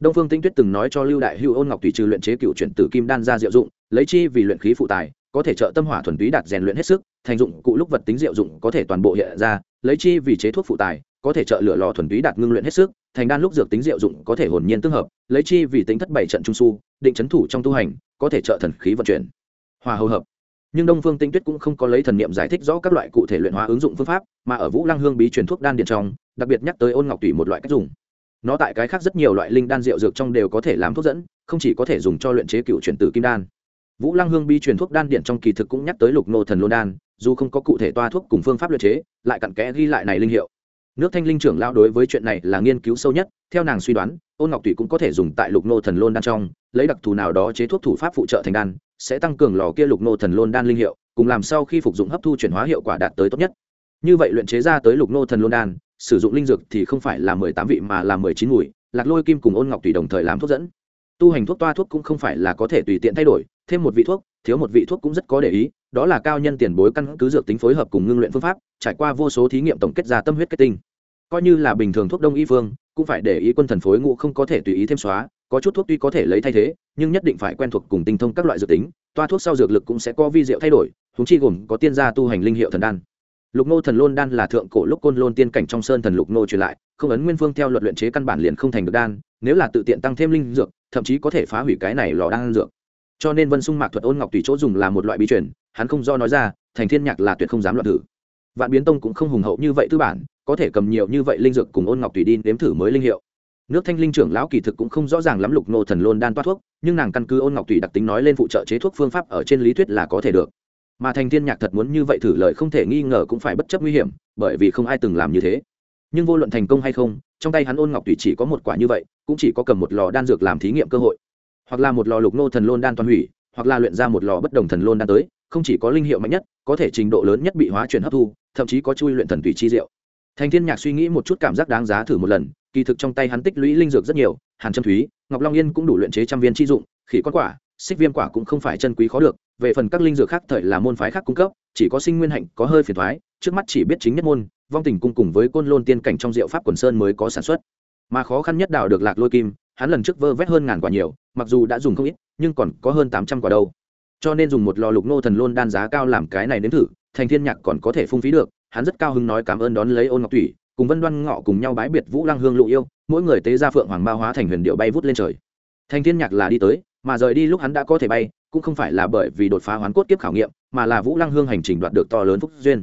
đông phương tinh tuyết từng nói cho lưu đại hữu ôn ngọc tùy trừ luyện chế cựu chuyển tử kim đan ra diệu dụng, lấy chi vì luyện khí phụ tài, có thể trợ tâm hỏa thuần túy đạt rèn luyện hết sức, thành dụng cụ lúc vật tính diệu dụng có thể toàn bộ hiện ra, lấy chi vì chế thuốc phụ tài, có thể trợ lửa lò thuần túy đạt ngưng luyện hết sức, thành đan lúc dược tính diệu dụng có thể hồn nhiên tương hợp, lấy chi vì tính thất bảy trận trung su, định chấn thủ trong tu hành, có thể trợ thần khí vận chuyển. Hòa hầu hợp. Nhưng đông phương tinh tuyết cũng không có lấy thần niệm giải thích rõ các loại cụ thể luyện hóa ứng dụng phương pháp, mà ở vũ lăng hương bí truyền thuốc đan điện trong, đặc biệt nhắc tới ôn ngọc tùy một loại cách dùng nó tại cái khác rất nhiều loại linh đan rượu dược trong đều có thể làm thuốc dẫn, không chỉ có thể dùng cho luyện chế cựu truyền tử kim đan. Vũ lăng hương Bi truyền thuốc đan điện trong kỳ thực cũng nhắc tới lục nô thần lô đan, dù không có cụ thể toa thuốc cùng phương pháp luyện chế, lại cặn kẽ ghi lại này linh hiệu. Nước thanh linh trưởng lao đối với chuyện này là nghiên cứu sâu nhất, theo nàng suy đoán, ôn ngọc thủy cũng có thể dùng tại lục nô thần lôn đan trong, lấy đặc thù nào đó chế thuốc thủ pháp phụ trợ thành đan, sẽ tăng cường lò kia lục nô thần lôn đan linh hiệu, cùng làm sau khi phục dụng hấp thu chuyển hóa hiệu quả đạt tới tốt nhất. Như vậy luyện chế ra tới lục nô thần lôn đan sử dụng linh dược thì không phải là mười tám vị mà là mười chín mùi, lạc lôi kim cùng ôn ngọc tùy đồng thời làm thuốc dẫn. Tu hành thuốc toa thuốc cũng không phải là có thể tùy tiện thay đổi, thêm một vị thuốc, thiếu một vị thuốc cũng rất có để ý, đó là cao nhân tiền bối căn cứ dược tính phối hợp cùng ngưng luyện phương pháp, trải qua vô số thí nghiệm tổng kết ra tâm huyết kết tinh. Coi như là bình thường thuốc đông y phương, cũng phải để ý quân thần phối ngũ không có thể tùy ý thêm xóa, có chút thuốc tuy có thể lấy thay thế, nhưng nhất định phải quen thuộc cùng tinh thông các loại dược tính, toa thuốc sau dược lực cũng sẽ có vi diệu thay đổi húng chi gồm có tiên gia tu hành linh hiệu thần đan lục nô thần lôn đan là thượng cổ lúc côn lôn tiên cảnh trong sơn thần lục nô truyền lại, không ấn nguyên phương theo luật luyện chế căn bản liền không thành được đan, nếu là tự tiện tăng thêm linh dược, thậm chí có thể phá hủy cái này lò đan dược. Cho nên vân sung mạc thuật ôn ngọc tùy chỗ dùng là một loại bí truyền, hắn không do nói ra, thành thiên nhạc là tuyệt không dám loạn thử. Vạn biến tông cũng không hùng hậu như vậy tư bản, có thể cầm nhiều như vậy linh dược cùng ôn ngọc tùy đi nếm thử mới linh hiệu. Nước thanh linh trưởng lão kỳ thực cũng không rõ ràng lắm lục nô thần lôn đan toát thuốc, nhưng nàng căn cứ ôn ngọc tùy đặc tính nói lên phụ trợ chế thuốc phương pháp ở trên lý thuyết là có thể được mà thành thiên nhạc thật muốn như vậy thử lời không thể nghi ngờ cũng phải bất chấp nguy hiểm, bởi vì không ai từng làm như thế. Nhưng vô luận thành công hay không, trong tay hắn ôn ngọc tùy chỉ có một quả như vậy, cũng chỉ có cầm một lò đan dược làm thí nghiệm cơ hội. Hoặc là một lò lục nô thần lôn đan toàn hủy, hoặc là luyện ra một lò bất đồng thần lôn đan tới, không chỉ có linh hiệu mạnh nhất, có thể trình độ lớn nhất bị hóa chuyển hấp thu, thậm chí có chui luyện thần tùy chi diệu. Thành thiên nhạc suy nghĩ một chút cảm giác đáng giá thử một lần, kỳ thực trong tay hắn tích lũy linh dược rất nhiều, hàn trâm thúy, ngọc long yên cũng đủ luyện chế trăm viên chi dụng, khỉ con quả xích viêm quả cũng không phải chân quý khó được, về phần các linh dược khác thời là môn phái khác cung cấp, chỉ có sinh nguyên hạnh có hơi phiền thoái, trước mắt chỉ biết chính nhất môn, vong tình cung cùng với côn lôn tiên cảnh trong diệu pháp quần sơn mới có sản xuất. Mà khó khăn nhất đào được lạc lôi kim, hắn lần trước vơ vét hơn ngàn quả nhiều, mặc dù đã dùng không ít, nhưng còn có hơn tám trăm quả đâu. Cho nên dùng một lò lục nô thần lôn đan giá cao làm cái này nếm thử, thành thiên nhạc còn có thể phung phí được, hắn rất cao hứng nói cảm ơn đón lấy ôn ngọc thủy, cùng vân đoan ngọ cùng nhau bái biệt vũ lăng hương lụ yêu, mỗi người tế ra phượng hoàng ma hóa thành huyền điệu bay vút lên trời. Thành thiên nhạc là đi tới mà rời đi lúc hắn đã có thể bay, cũng không phải là bởi vì đột phá hoán cốt kiếp khảo nghiệm, mà là vũ lăng hương hành trình đoạt được to lớn phúc duyên.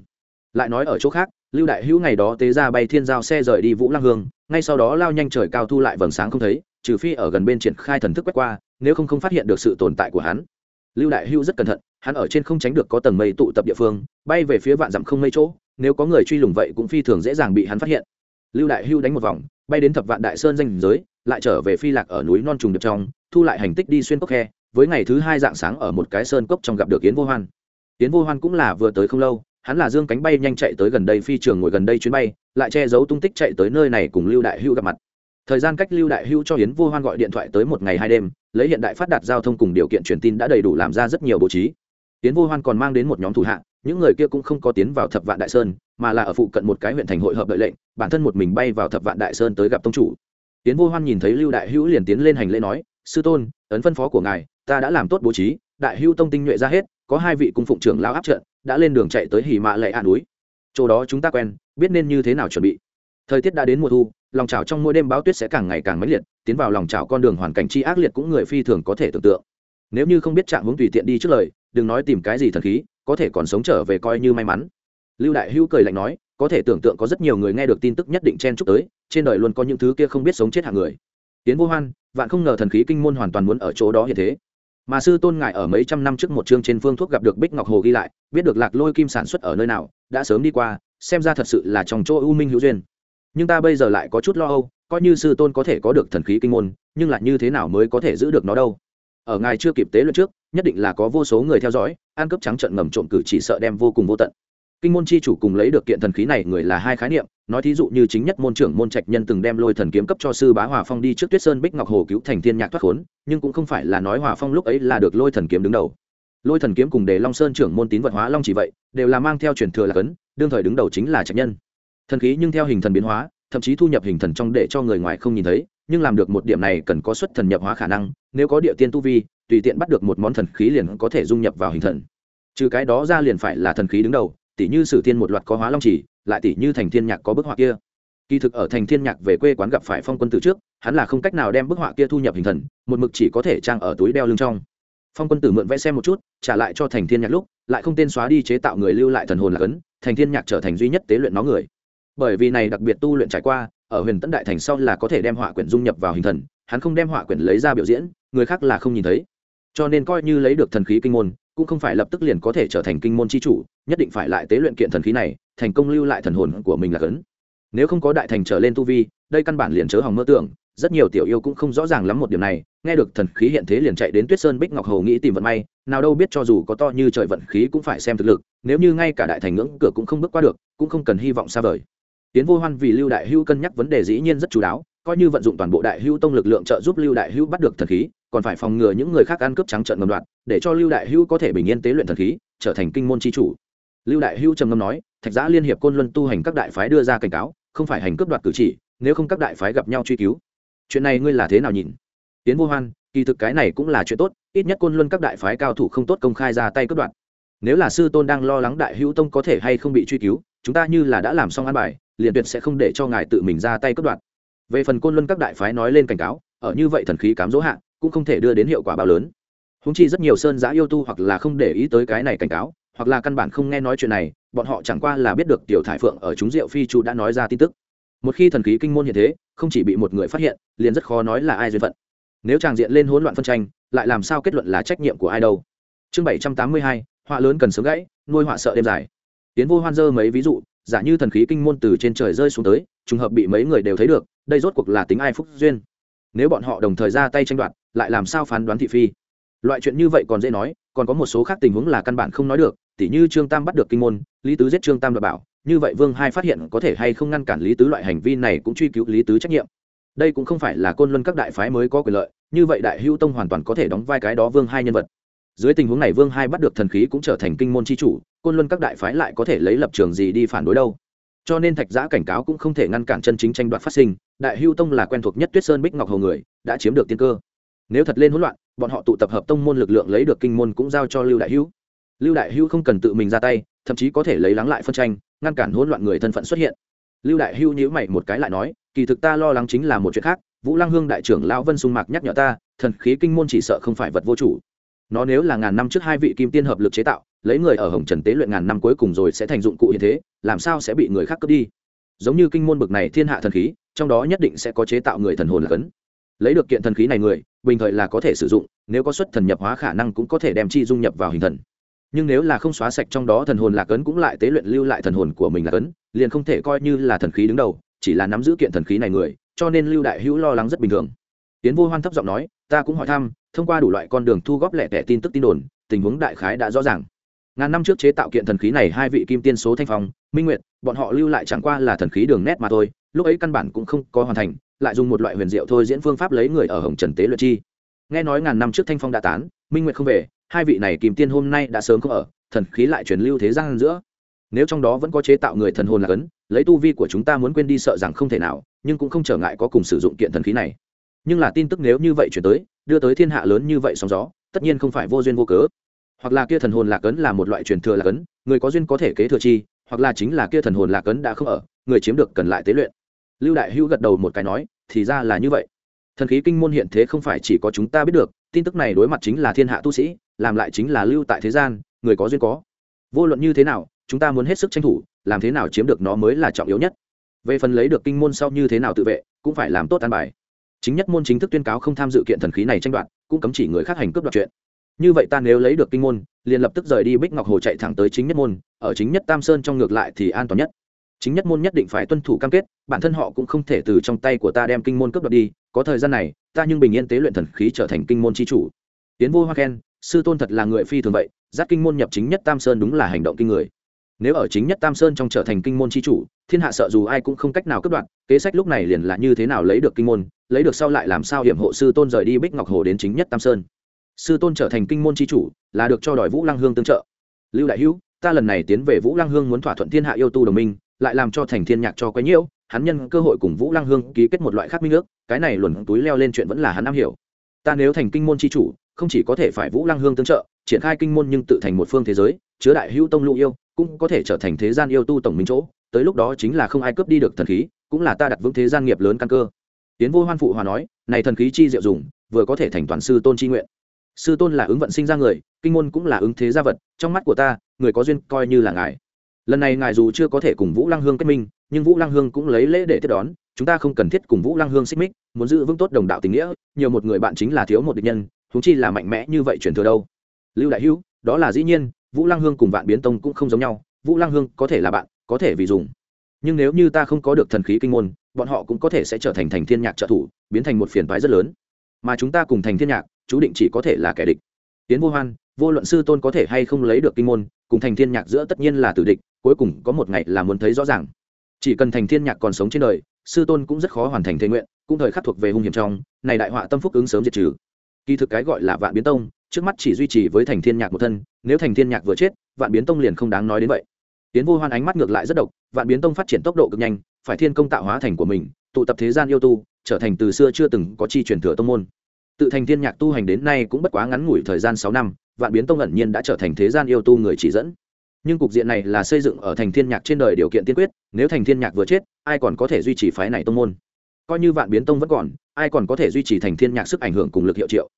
Lại nói ở chỗ khác, lưu đại hữu ngày đó tế ra bay thiên giao xe rời đi vũ lăng hương, ngay sau đó lao nhanh trời cao thu lại vầng sáng không thấy, trừ phi ở gần bên triển khai thần thức quét qua, nếu không không phát hiện được sự tồn tại của hắn. Lưu đại hữu rất cẩn thận, hắn ở trên không tránh được có tầng mây tụ tập địa phương, bay về phía vạn dặm không mây chỗ, nếu có người truy lùng vậy cũng phi thường dễ dàng bị hắn phát hiện. Lưu đại hưu đánh một vòng, bay đến thập vạn đại sơn danh giới, lại trở về phi lạc ở núi non trùng điệp trong thu lại hành tích đi xuyên cốc khe, với ngày thứ hai dạng sáng ở một cái sơn cốc trong gặp được yến vô hoan. Yến vô hoan cũng là vừa tới không lâu, hắn là dương cánh bay nhanh chạy tới gần đây phi trường ngồi gần đây chuyến bay, lại che giấu tung tích chạy tới nơi này cùng lưu đại hưu gặp mặt. Thời gian cách lưu đại hưu cho yến vô hoan gọi điện thoại tới một ngày hai đêm, lấy hiện đại phát đạt giao thông cùng điều kiện truyền tin đã đầy đủ làm ra rất nhiều bố trí. Yến vô hoan còn mang đến một nhóm thủ hạ, những người kia cũng không có tiến vào thập vạn đại sơn, mà là ở phụ cận một cái huyện thành hội hợp đợi lệnh, bản thân một mình bay vào thập vạn đại sơn tới gặp tông chủ. Tiến vô hoan nhìn thấy lưu đại hữu liền tiến lên hành lễ nói sư tôn, ấn phân phó của ngài, ta đã làm tốt bố trí, đại hưu tông tinh nhuệ ra hết, có hai vị cung phụng trưởng lao áp trận, đã lên đường chạy tới hỉ mạ lệ hạ núi. Chỗ đó chúng ta quen, biết nên như thế nào chuẩn bị. Thời tiết đã đến mùa thu, lòng trào trong mỗi đêm báo tuyết sẽ càng ngày càng mãnh liệt, tiến vào lòng trào con đường hoàn cảnh chi ác liệt cũng người phi thường có thể tưởng tượng. Nếu như không biết trạng hướng tùy tiện đi trước lời, đừng nói tìm cái gì thần khí, có thể còn sống trở về coi như may mắn. Lưu đại hữu cười lạnh nói, có thể tưởng tượng có rất nhiều người nghe được tin tức nhất định chen chúc tới, trên đời luôn có những thứ kia không biết sống chết hạng người tiến vô hoan, vạn không ngờ thần khí kinh môn hoàn toàn muốn ở chỗ đó hiện thế. Mà sư tôn ngài ở mấy trăm năm trước một chương trên phương thuốc gặp được bích ngọc hồ ghi lại, biết được lạc lôi kim sản xuất ở nơi nào, đã sớm đi qua, xem ra thật sự là trong chỗ u minh hữu duyên. Nhưng ta bây giờ lại có chút lo âu, coi như sư tôn có thể có được thần khí kinh môn, nhưng lại như thế nào mới có thể giữ được nó đâu? Ở ngài chưa kịp tế luận trước, nhất định là có vô số người theo dõi, ăn cướp trắng trận ngầm trộm cử chỉ sợ đem vô cùng vô tận kinh môn chi chủ cùng lấy được kiện thần khí này người là hai khái niệm, nói thí dụ như chính nhất môn trưởng môn trạch nhân từng đem lôi thần kiếm cấp cho sư bá hòa phong đi trước tuyết sơn bích ngọc hồ cứu thành thiên nhạc thoát khốn, nhưng cũng không phải là nói hòa phong lúc ấy là được lôi thần kiếm đứng đầu. Lôi thần kiếm cùng đề long sơn trưởng môn tín vật hóa long chỉ vậy, đều là mang theo truyền thừa là cấn, đương thời đứng đầu chính là trạch nhân. Thần khí nhưng theo hình thần biến hóa, thậm chí thu nhập hình thần trong để cho người ngoài không nhìn thấy, nhưng làm được một điểm này cần có xuất thần nhập hóa khả năng, nếu có địa tiên tu vi, tùy tiện bắt được một món thần khí liền có thể dung nhập vào hình thần. Trừ cái đó ra liền phải là thần khí đứng đầu tỉ như sử thiên một loạt có hóa long chỉ, lại tỉ như thành thiên nhạc có bức họa kia. Kỳ thực ở thành thiên nhạc về quê quán gặp phải phong quân từ trước, hắn là không cách nào đem bức họa kia thu nhập hình thần, một mực chỉ có thể trang ở túi đeo lưng trong. Phong quân tử mượn vẽ xem một chút, trả lại cho thành thiên nhạc lúc, lại không tên xóa đi chế tạo người lưu lại thần hồn là cấn, thành thiên nhạc trở thành duy nhất tế luyện nó người. Bởi vì này đặc biệt tu luyện trải qua, ở huyền tấn đại thành sau là có thể đem họa quyển dung nhập vào hình thần, hắn không đem họa quyển lấy ra biểu diễn, người khác là không nhìn thấy. Cho nên coi như lấy được thần khí kinh môn cũng không phải lập tức liền có thể trở thành kinh môn chi chủ, nhất định phải lại tế luyện kiện thần khí này, thành công lưu lại thần hồn của mình là cấn. Nếu không có đại thành trở lên tu vi, đây căn bản liền chớ hỏng mơ tưởng, rất nhiều tiểu yêu cũng không rõ ràng lắm một điểm này, nghe được thần khí hiện thế liền chạy đến tuyết sơn bích ngọc hầu nghĩ tìm vận may, nào đâu biết cho dù có to như trời vận khí cũng phải xem thực lực, nếu như ngay cả đại thành ngưỡng cửa cũng không bước qua được, cũng không cần hy vọng xa vời. Tiến vô hoan vì lưu đại hưu cân nhắc vấn đề dĩ nhiên rất chú đáo coi như vận dụng toàn bộ đại hưu tông lực lượng trợ giúp lưu đại hưu bắt được thần khí, còn phải phòng ngừa những người khác ăn cướp trắng trợn ngầm đoạn để cho lưu đại hưu có thể bình yên tế luyện thần khí, trở thành kinh môn chi chủ. Lưu đại hưu trầm ngâm nói, thạch giã liên hiệp côn luân tu hành các đại phái đưa ra cảnh cáo, không phải hành cướp đoạt cử chỉ, nếu không các đại phái gặp nhau truy cứu. Chuyện này ngươi là thế nào nhìn? Tiến vô hoan, kỳ thực cái này cũng là chuyện tốt, ít nhất côn luân các đại phái cao thủ không tốt công khai ra tay cướp đoạt. Nếu là sư tôn đang lo lắng đại hữu tông có thể hay không bị truy cứu, chúng ta như là đã làm xong an bài, liền tuyệt sẽ không để cho ngài tự mình ra tay cướp đoạt về phần côn luân các đại phái nói lên cảnh cáo, ở như vậy thần khí cám dỗ hạ, cũng không thể đưa đến hiệu quả bao lớn. Húng chi rất nhiều sơn giã yêu tu hoặc là không để ý tới cái này cảnh cáo, hoặc là căn bản không nghe nói chuyện này, bọn họ chẳng qua là biết được tiểu thải phượng ở chúng diệu phi chu đã nói ra tin tức. Một khi thần khí kinh môn hiện thế, không chỉ bị một người phát hiện, liền rất khó nói là ai duyên phận. Nếu tràng diện lên hỗn loạn phân tranh, lại làm sao kết luận là trách nhiệm của ai đâu? Chương bảy trăm tám mươi hai, họa lớn cần sớm gãy, nuôi họa sợ đêm dài. Tiến vô hoan dơ mấy ví dụ, giả như thần khí kinh môn từ trên trời rơi xuống tới, trùng hợp bị mấy người đều thấy được đây rốt cuộc là tính ai phúc duyên. Nếu bọn họ đồng thời ra tay tranh đoạt, lại làm sao phán đoán thị phi? Loại chuyện như vậy còn dễ nói, còn có một số khác tình huống là căn bản không nói được, tỉ như trương tam bắt được kinh môn, lý tứ giết trương tam đảm bảo, như vậy vương hai phát hiện có thể hay không ngăn cản lý tứ loại hành vi này cũng truy cứu lý tứ trách nhiệm. Đây cũng không phải là côn luân các đại phái mới có quyền lợi, như vậy đại hữu tông hoàn toàn có thể đóng vai cái đó vương hai nhân vật. Dưới tình huống này vương hai bắt được thần khí cũng trở thành kinh môn c h i chủ, côn luân các đại phái lại có thể lấy lập trường gì đi phản đối đâu? Cho nên thạch giã cảnh cáo cũng không thể ngăn cản chân chính tranh đoạt phát sinh, đại hưu tông là quen thuộc nhất tuyết sơn bích ngọc hầu người, đã chiếm được tiên cơ. Nếu thật lên hỗn loạn, bọn họ tụ tập hợp tông môn lực lượng lấy được kinh môn cũng giao cho lưu đại hữu lưu đại hữu không cần tự mình ra tay, thậm chí có thể lấy lắng lại phân tranh, ngăn cản hỗn loạn người thân phận xuất hiện. Lưu đại hữu nhíu mày một cái lại nói, kỳ thực ta lo lắng chính là một chuyện khác, vũ lăng hương đại trưởng lão vân sung mạc nhắc nhở ta, thần khí kinh môn chỉ sợ không phải vật vô chủ. Nó nếu là ngàn năm trước hai vị kim tiên hợp lực chế tạo lấy người ở hồng trần tế luyện ngàn năm cuối cùng rồi sẽ thành dụng cụ hiện thế, làm sao sẽ bị người khác cướp đi? Giống như kinh môn bực này thiên hạ thần khí, trong đó nhất định sẽ có chế tạo người thần hồn là cấn. Lấy được kiện thần khí này người, bình thời là có thể sử dụng, nếu có xuất thần nhập hóa khả năng cũng có thể đem chi dung nhập vào hình thần. Nhưng nếu là không xóa sạch trong đó thần hồn lạc ấn cũng lại tế luyện lưu lại thần hồn của mình lạc ấn liền không thể coi như là thần khí đứng đầu, chỉ là nắm giữ kiện thần khí này người, cho nên lưu đại hữu lo lắng rất bình thường. Tiến vô hoan thấp giọng nói, ta cũng hỏi thăm, thông qua đủ loại con đường thu góp lẻ tẻ tin tức tin đồn, tình huống đại khái đã rõ ràng ngàn năm trước chế tạo kiện thần khí này, hai vị kim tiên số thanh phong, minh nguyệt, bọn họ lưu lại chẳng qua là thần khí đường nét mà thôi, lúc ấy căn bản cũng không có hoàn thành, lại dùng một loại huyền diệu thôi diễn phương pháp lấy người ở hồng trần tế luyện chi. Nghe nói ngàn năm trước thanh phong đã tán, minh nguyệt không về, hai vị này kim tiên hôm nay đã sớm không ở, thần khí lại truyền lưu thế gian giữa. Nếu trong đó vẫn có chế tạo người thần hồn là cấn, lấy tu vi của chúng ta muốn quên đi sợ rằng không thể nào, nhưng cũng không trở ngại có cùng sử dụng kiện thần khí này. Nhưng là tin tức nếu như vậy chuyển tới, đưa tới thiên hạ lớn như vậy sóng gió, tất nhiên không phải vô duyên vô cớ hoặc là kia thần hồn lạc ấn là một loại truyền thừa lạc ấn, người có duyên có thể kế thừa chi, hoặc là chính là kia thần hồn lạc ấn đã không ở, người chiếm được cần lại tế luyện. Lưu đại hữu gật đầu một cái nói, thì ra là như vậy. Thần khí kinh môn hiện thế không phải chỉ có chúng ta biết được, tin tức này đối mặt chính là thiên hạ tu sĩ, làm lại chính là lưu tại thế gian, người có duyên có. Vô luận như thế nào, chúng ta muốn hết sức tranh thủ, làm thế nào chiếm được nó mới là trọng yếu nhất. Về phần lấy được kinh môn sau như thế nào tự vệ, cũng phải làm tốt an bài. Chính nhất môn chính thức tuyên cáo không tham dự kiện thần khí này tranh đoạt, cũng cấm chỉ người khác hành cướp đoạt chuyện như vậy ta nếu lấy được kinh môn, liền lập tức rời đi bích ngọc hồ chạy thẳng tới chính nhất môn, ở chính nhất tam sơn trong ngược lại thì an toàn nhất. Chính nhất môn nhất định phải tuân thủ cam kết, bản thân họ cũng không thể từ trong tay của ta đem kinh môn cướp đoạt đi, có thời gian này, ta nhưng bình yên tế luyện thần khí trở thành kinh môn chi chủ. Tiến vô hoa khen, sư tôn thật là người phi thường vậy giáp kinh môn nhập chính nhất tam sơn đúng là hành động kinh người. Nếu ở chính nhất tam sơn trong trở thành kinh môn chi chủ, thiên hạ sợ dù ai cũng không cách nào cướp đoạt, kế sách lúc này liền là như thế nào lấy được kinh môn, lấy được sau lại làm sao hiểm hộ sư tôn rời đi bích ngọc hồ đến chính nhất tam sơn sư tôn trở thành kinh môn chi chủ, là được cho đòi vũ lăng hương tương trợ. Lưu đại hữu, ta lần này tiến về vũ lăng hương muốn thỏa thuận thiên hạ yêu tu đồng minh, lại làm cho thành thiên nhạc cho quấy nhiễu, hắn nhân cơ hội cùng vũ lăng hương ký kết một loại khác minh ước, cái này luồn túi leo lên chuyện vẫn là hắn am hiểu. Ta nếu thành kinh môn chi chủ, không chỉ có thể phải vũ lăng hương tương trợ, triển khai kinh môn nhưng tự thành một phương thế giới, chứa đại hữu tông lũ yêu, cũng có thể trở thành thế gian yêu tu tổng minh chỗ, tới lúc đó chính là không ai cướp đi được thần khí, cũng là ta đặt vững thế gian nghiệp lớn căn cơ. Tiến vô hoan phụ hòa nói, này thần khí chi diệu dùng, vừa có thể thành toàn sư tôn chi nguyện sư tôn là ứng vận sinh ra người, kinh môn cũng là ứng thế gia vật, trong mắt của ta, người có duyên coi như là ngài. Lần này ngài dù chưa có thể cùng vũ lăng hương kết minh, nhưng vũ lăng hương cũng lấy lễ để tiếp đón, chúng ta không cần thiết cùng vũ lăng hương xích mích, muốn giữ vững tốt đồng đạo tình nghĩa, nhiều một người bạn chính là thiếu một địch nhân thúng chi là mạnh mẽ như vậy truyền thừa đâu. Lưu đại hữu, đó là dĩ nhiên, vũ lăng hương cùng vạn biến tông cũng không giống nhau, vũ lăng hương có thể là bạn, có thể vì dùng. Nhưng nếu như ta không có được thần khí kinh môn, bọn họ cũng có thể sẽ trở thành thành thiên nhạc trợ thủ, biến thành một phiền toái rất lớn. Mà chúng ta cùng thành thiên nhạc chú định chỉ có thể là kẻ địch. Tiến vô hoan, vô luận sư tôn có thể hay không lấy được kinh môn, cùng thành thiên nhạc giữa tất nhiên là tử địch, cuối cùng có một ngày là muốn thấy rõ ràng. Chỉ cần thành thiên nhạc còn sống trên đời, sư tôn cũng rất khó hoàn thành thế nguyện, cũng thời khắc thuộc về hung hiểm trong, này đại họa tâm phúc ứng sớm diệt trừ. Kỳ thực cái gọi là vạn biến tông, trước mắt chỉ duy trì với thành thiên nhạc một thân, nếu thành thiên nhạc vừa chết, vạn biến tông liền không đáng nói đến vậy. Tiến vô hoan ánh mắt ngược lại rất độc, vạn biến tông phát triển tốc độ cực nhanh, phải thiên công tạo hóa thành của mình, tụ tập thế gian yêu tu, trở thành từ xưa chưa từng có chi truyền thừa tông môn tự thành thiên nhạc tu hành đến nay cũng bất quá ngắn ngủi thời gian sáu năm, vạn biến tông ẩn nhiên đã trở thành thế gian yêu tu người chỉ dẫn. Nhưng cục diện này là xây dựng ở thành thiên nhạc trên đời điều kiện tiên quyết, nếu thành thiên nhạc vừa chết, ai còn có thể duy trì phái này tông môn? Coi như vạn biến tông vẫn còn, ai còn có thể duy trì thành thiên nhạc sức ảnh hưởng cùng lực hiệu triệu?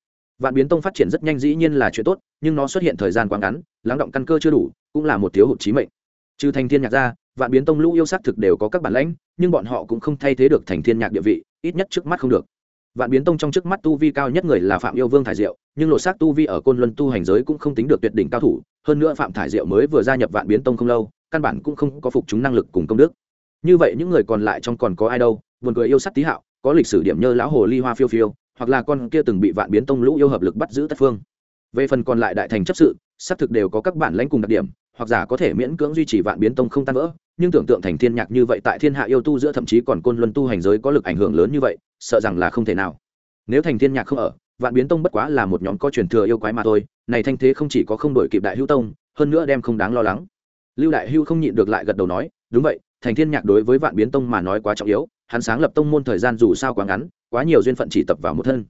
Vạn biến tông phát triển rất nhanh dĩ nhiên là chuyện tốt, nhưng nó xuất hiện thời gian quá ngắn, lắng động căn cơ chưa đủ, cũng là một thiếu hụt trí mệnh. Trừ thành thiên nhạc ra, vạn biến tông lũ yêu sắc thực đều có các bản lãnh, nhưng bọn họ cũng không thay thế được thành thiên nhạc địa vị, ít nhất trước mắt không được vạn biến tông trong trước mắt tu vi cao nhất người là phạm yêu vương thải diệu, nhưng lộ xác tu vi ở côn luân tu hành giới cũng không tính được tuyệt đỉnh cao thủ, hơn nữa phạm thải diệu mới vừa gia nhập vạn biến tông không lâu, căn bản cũng không có phục chúng năng lực cùng công đức. Như vậy những người còn lại trong còn có ai đâu, buồn cười yêu sắc tý hạo, có lịch sử điểm nhơ lão hồ ly hoa phiêu phiêu, hoặc là con kia từng bị vạn biến tông lũ yêu hợp lực bắt giữ tất phương. Về phần còn lại đại thành chấp sự, xác thực đều có các bản lãnh cùng đặc điểm, hoặc giả có thể miễn cưỡng duy trì vạn biến tông không tan vỡ, nhưng tưởng tượng thành thiên nhạc như vậy tại thiên hạ yêu tu giữa thậm chí còn côn luân tu hành giới có lực ảnh hưởng lớn như vậy sợ rằng là không thể nào. Nếu thành thiên nhạc không ở, vạn biến tông bất quá là một nhóm có truyền thừa yêu quái mà thôi, này thanh thế không chỉ có không đổi kịp đại hữu tông, hơn nữa đem không đáng lo lắng. Lưu đại hữu không nhịn được lại gật đầu nói, đúng vậy, thành thiên nhạc đối với vạn biến tông mà nói quá trọng yếu, hắn sáng lập tông môn thời gian dù sao quá ngắn, quá nhiều duyên phận chỉ tập vào một thân.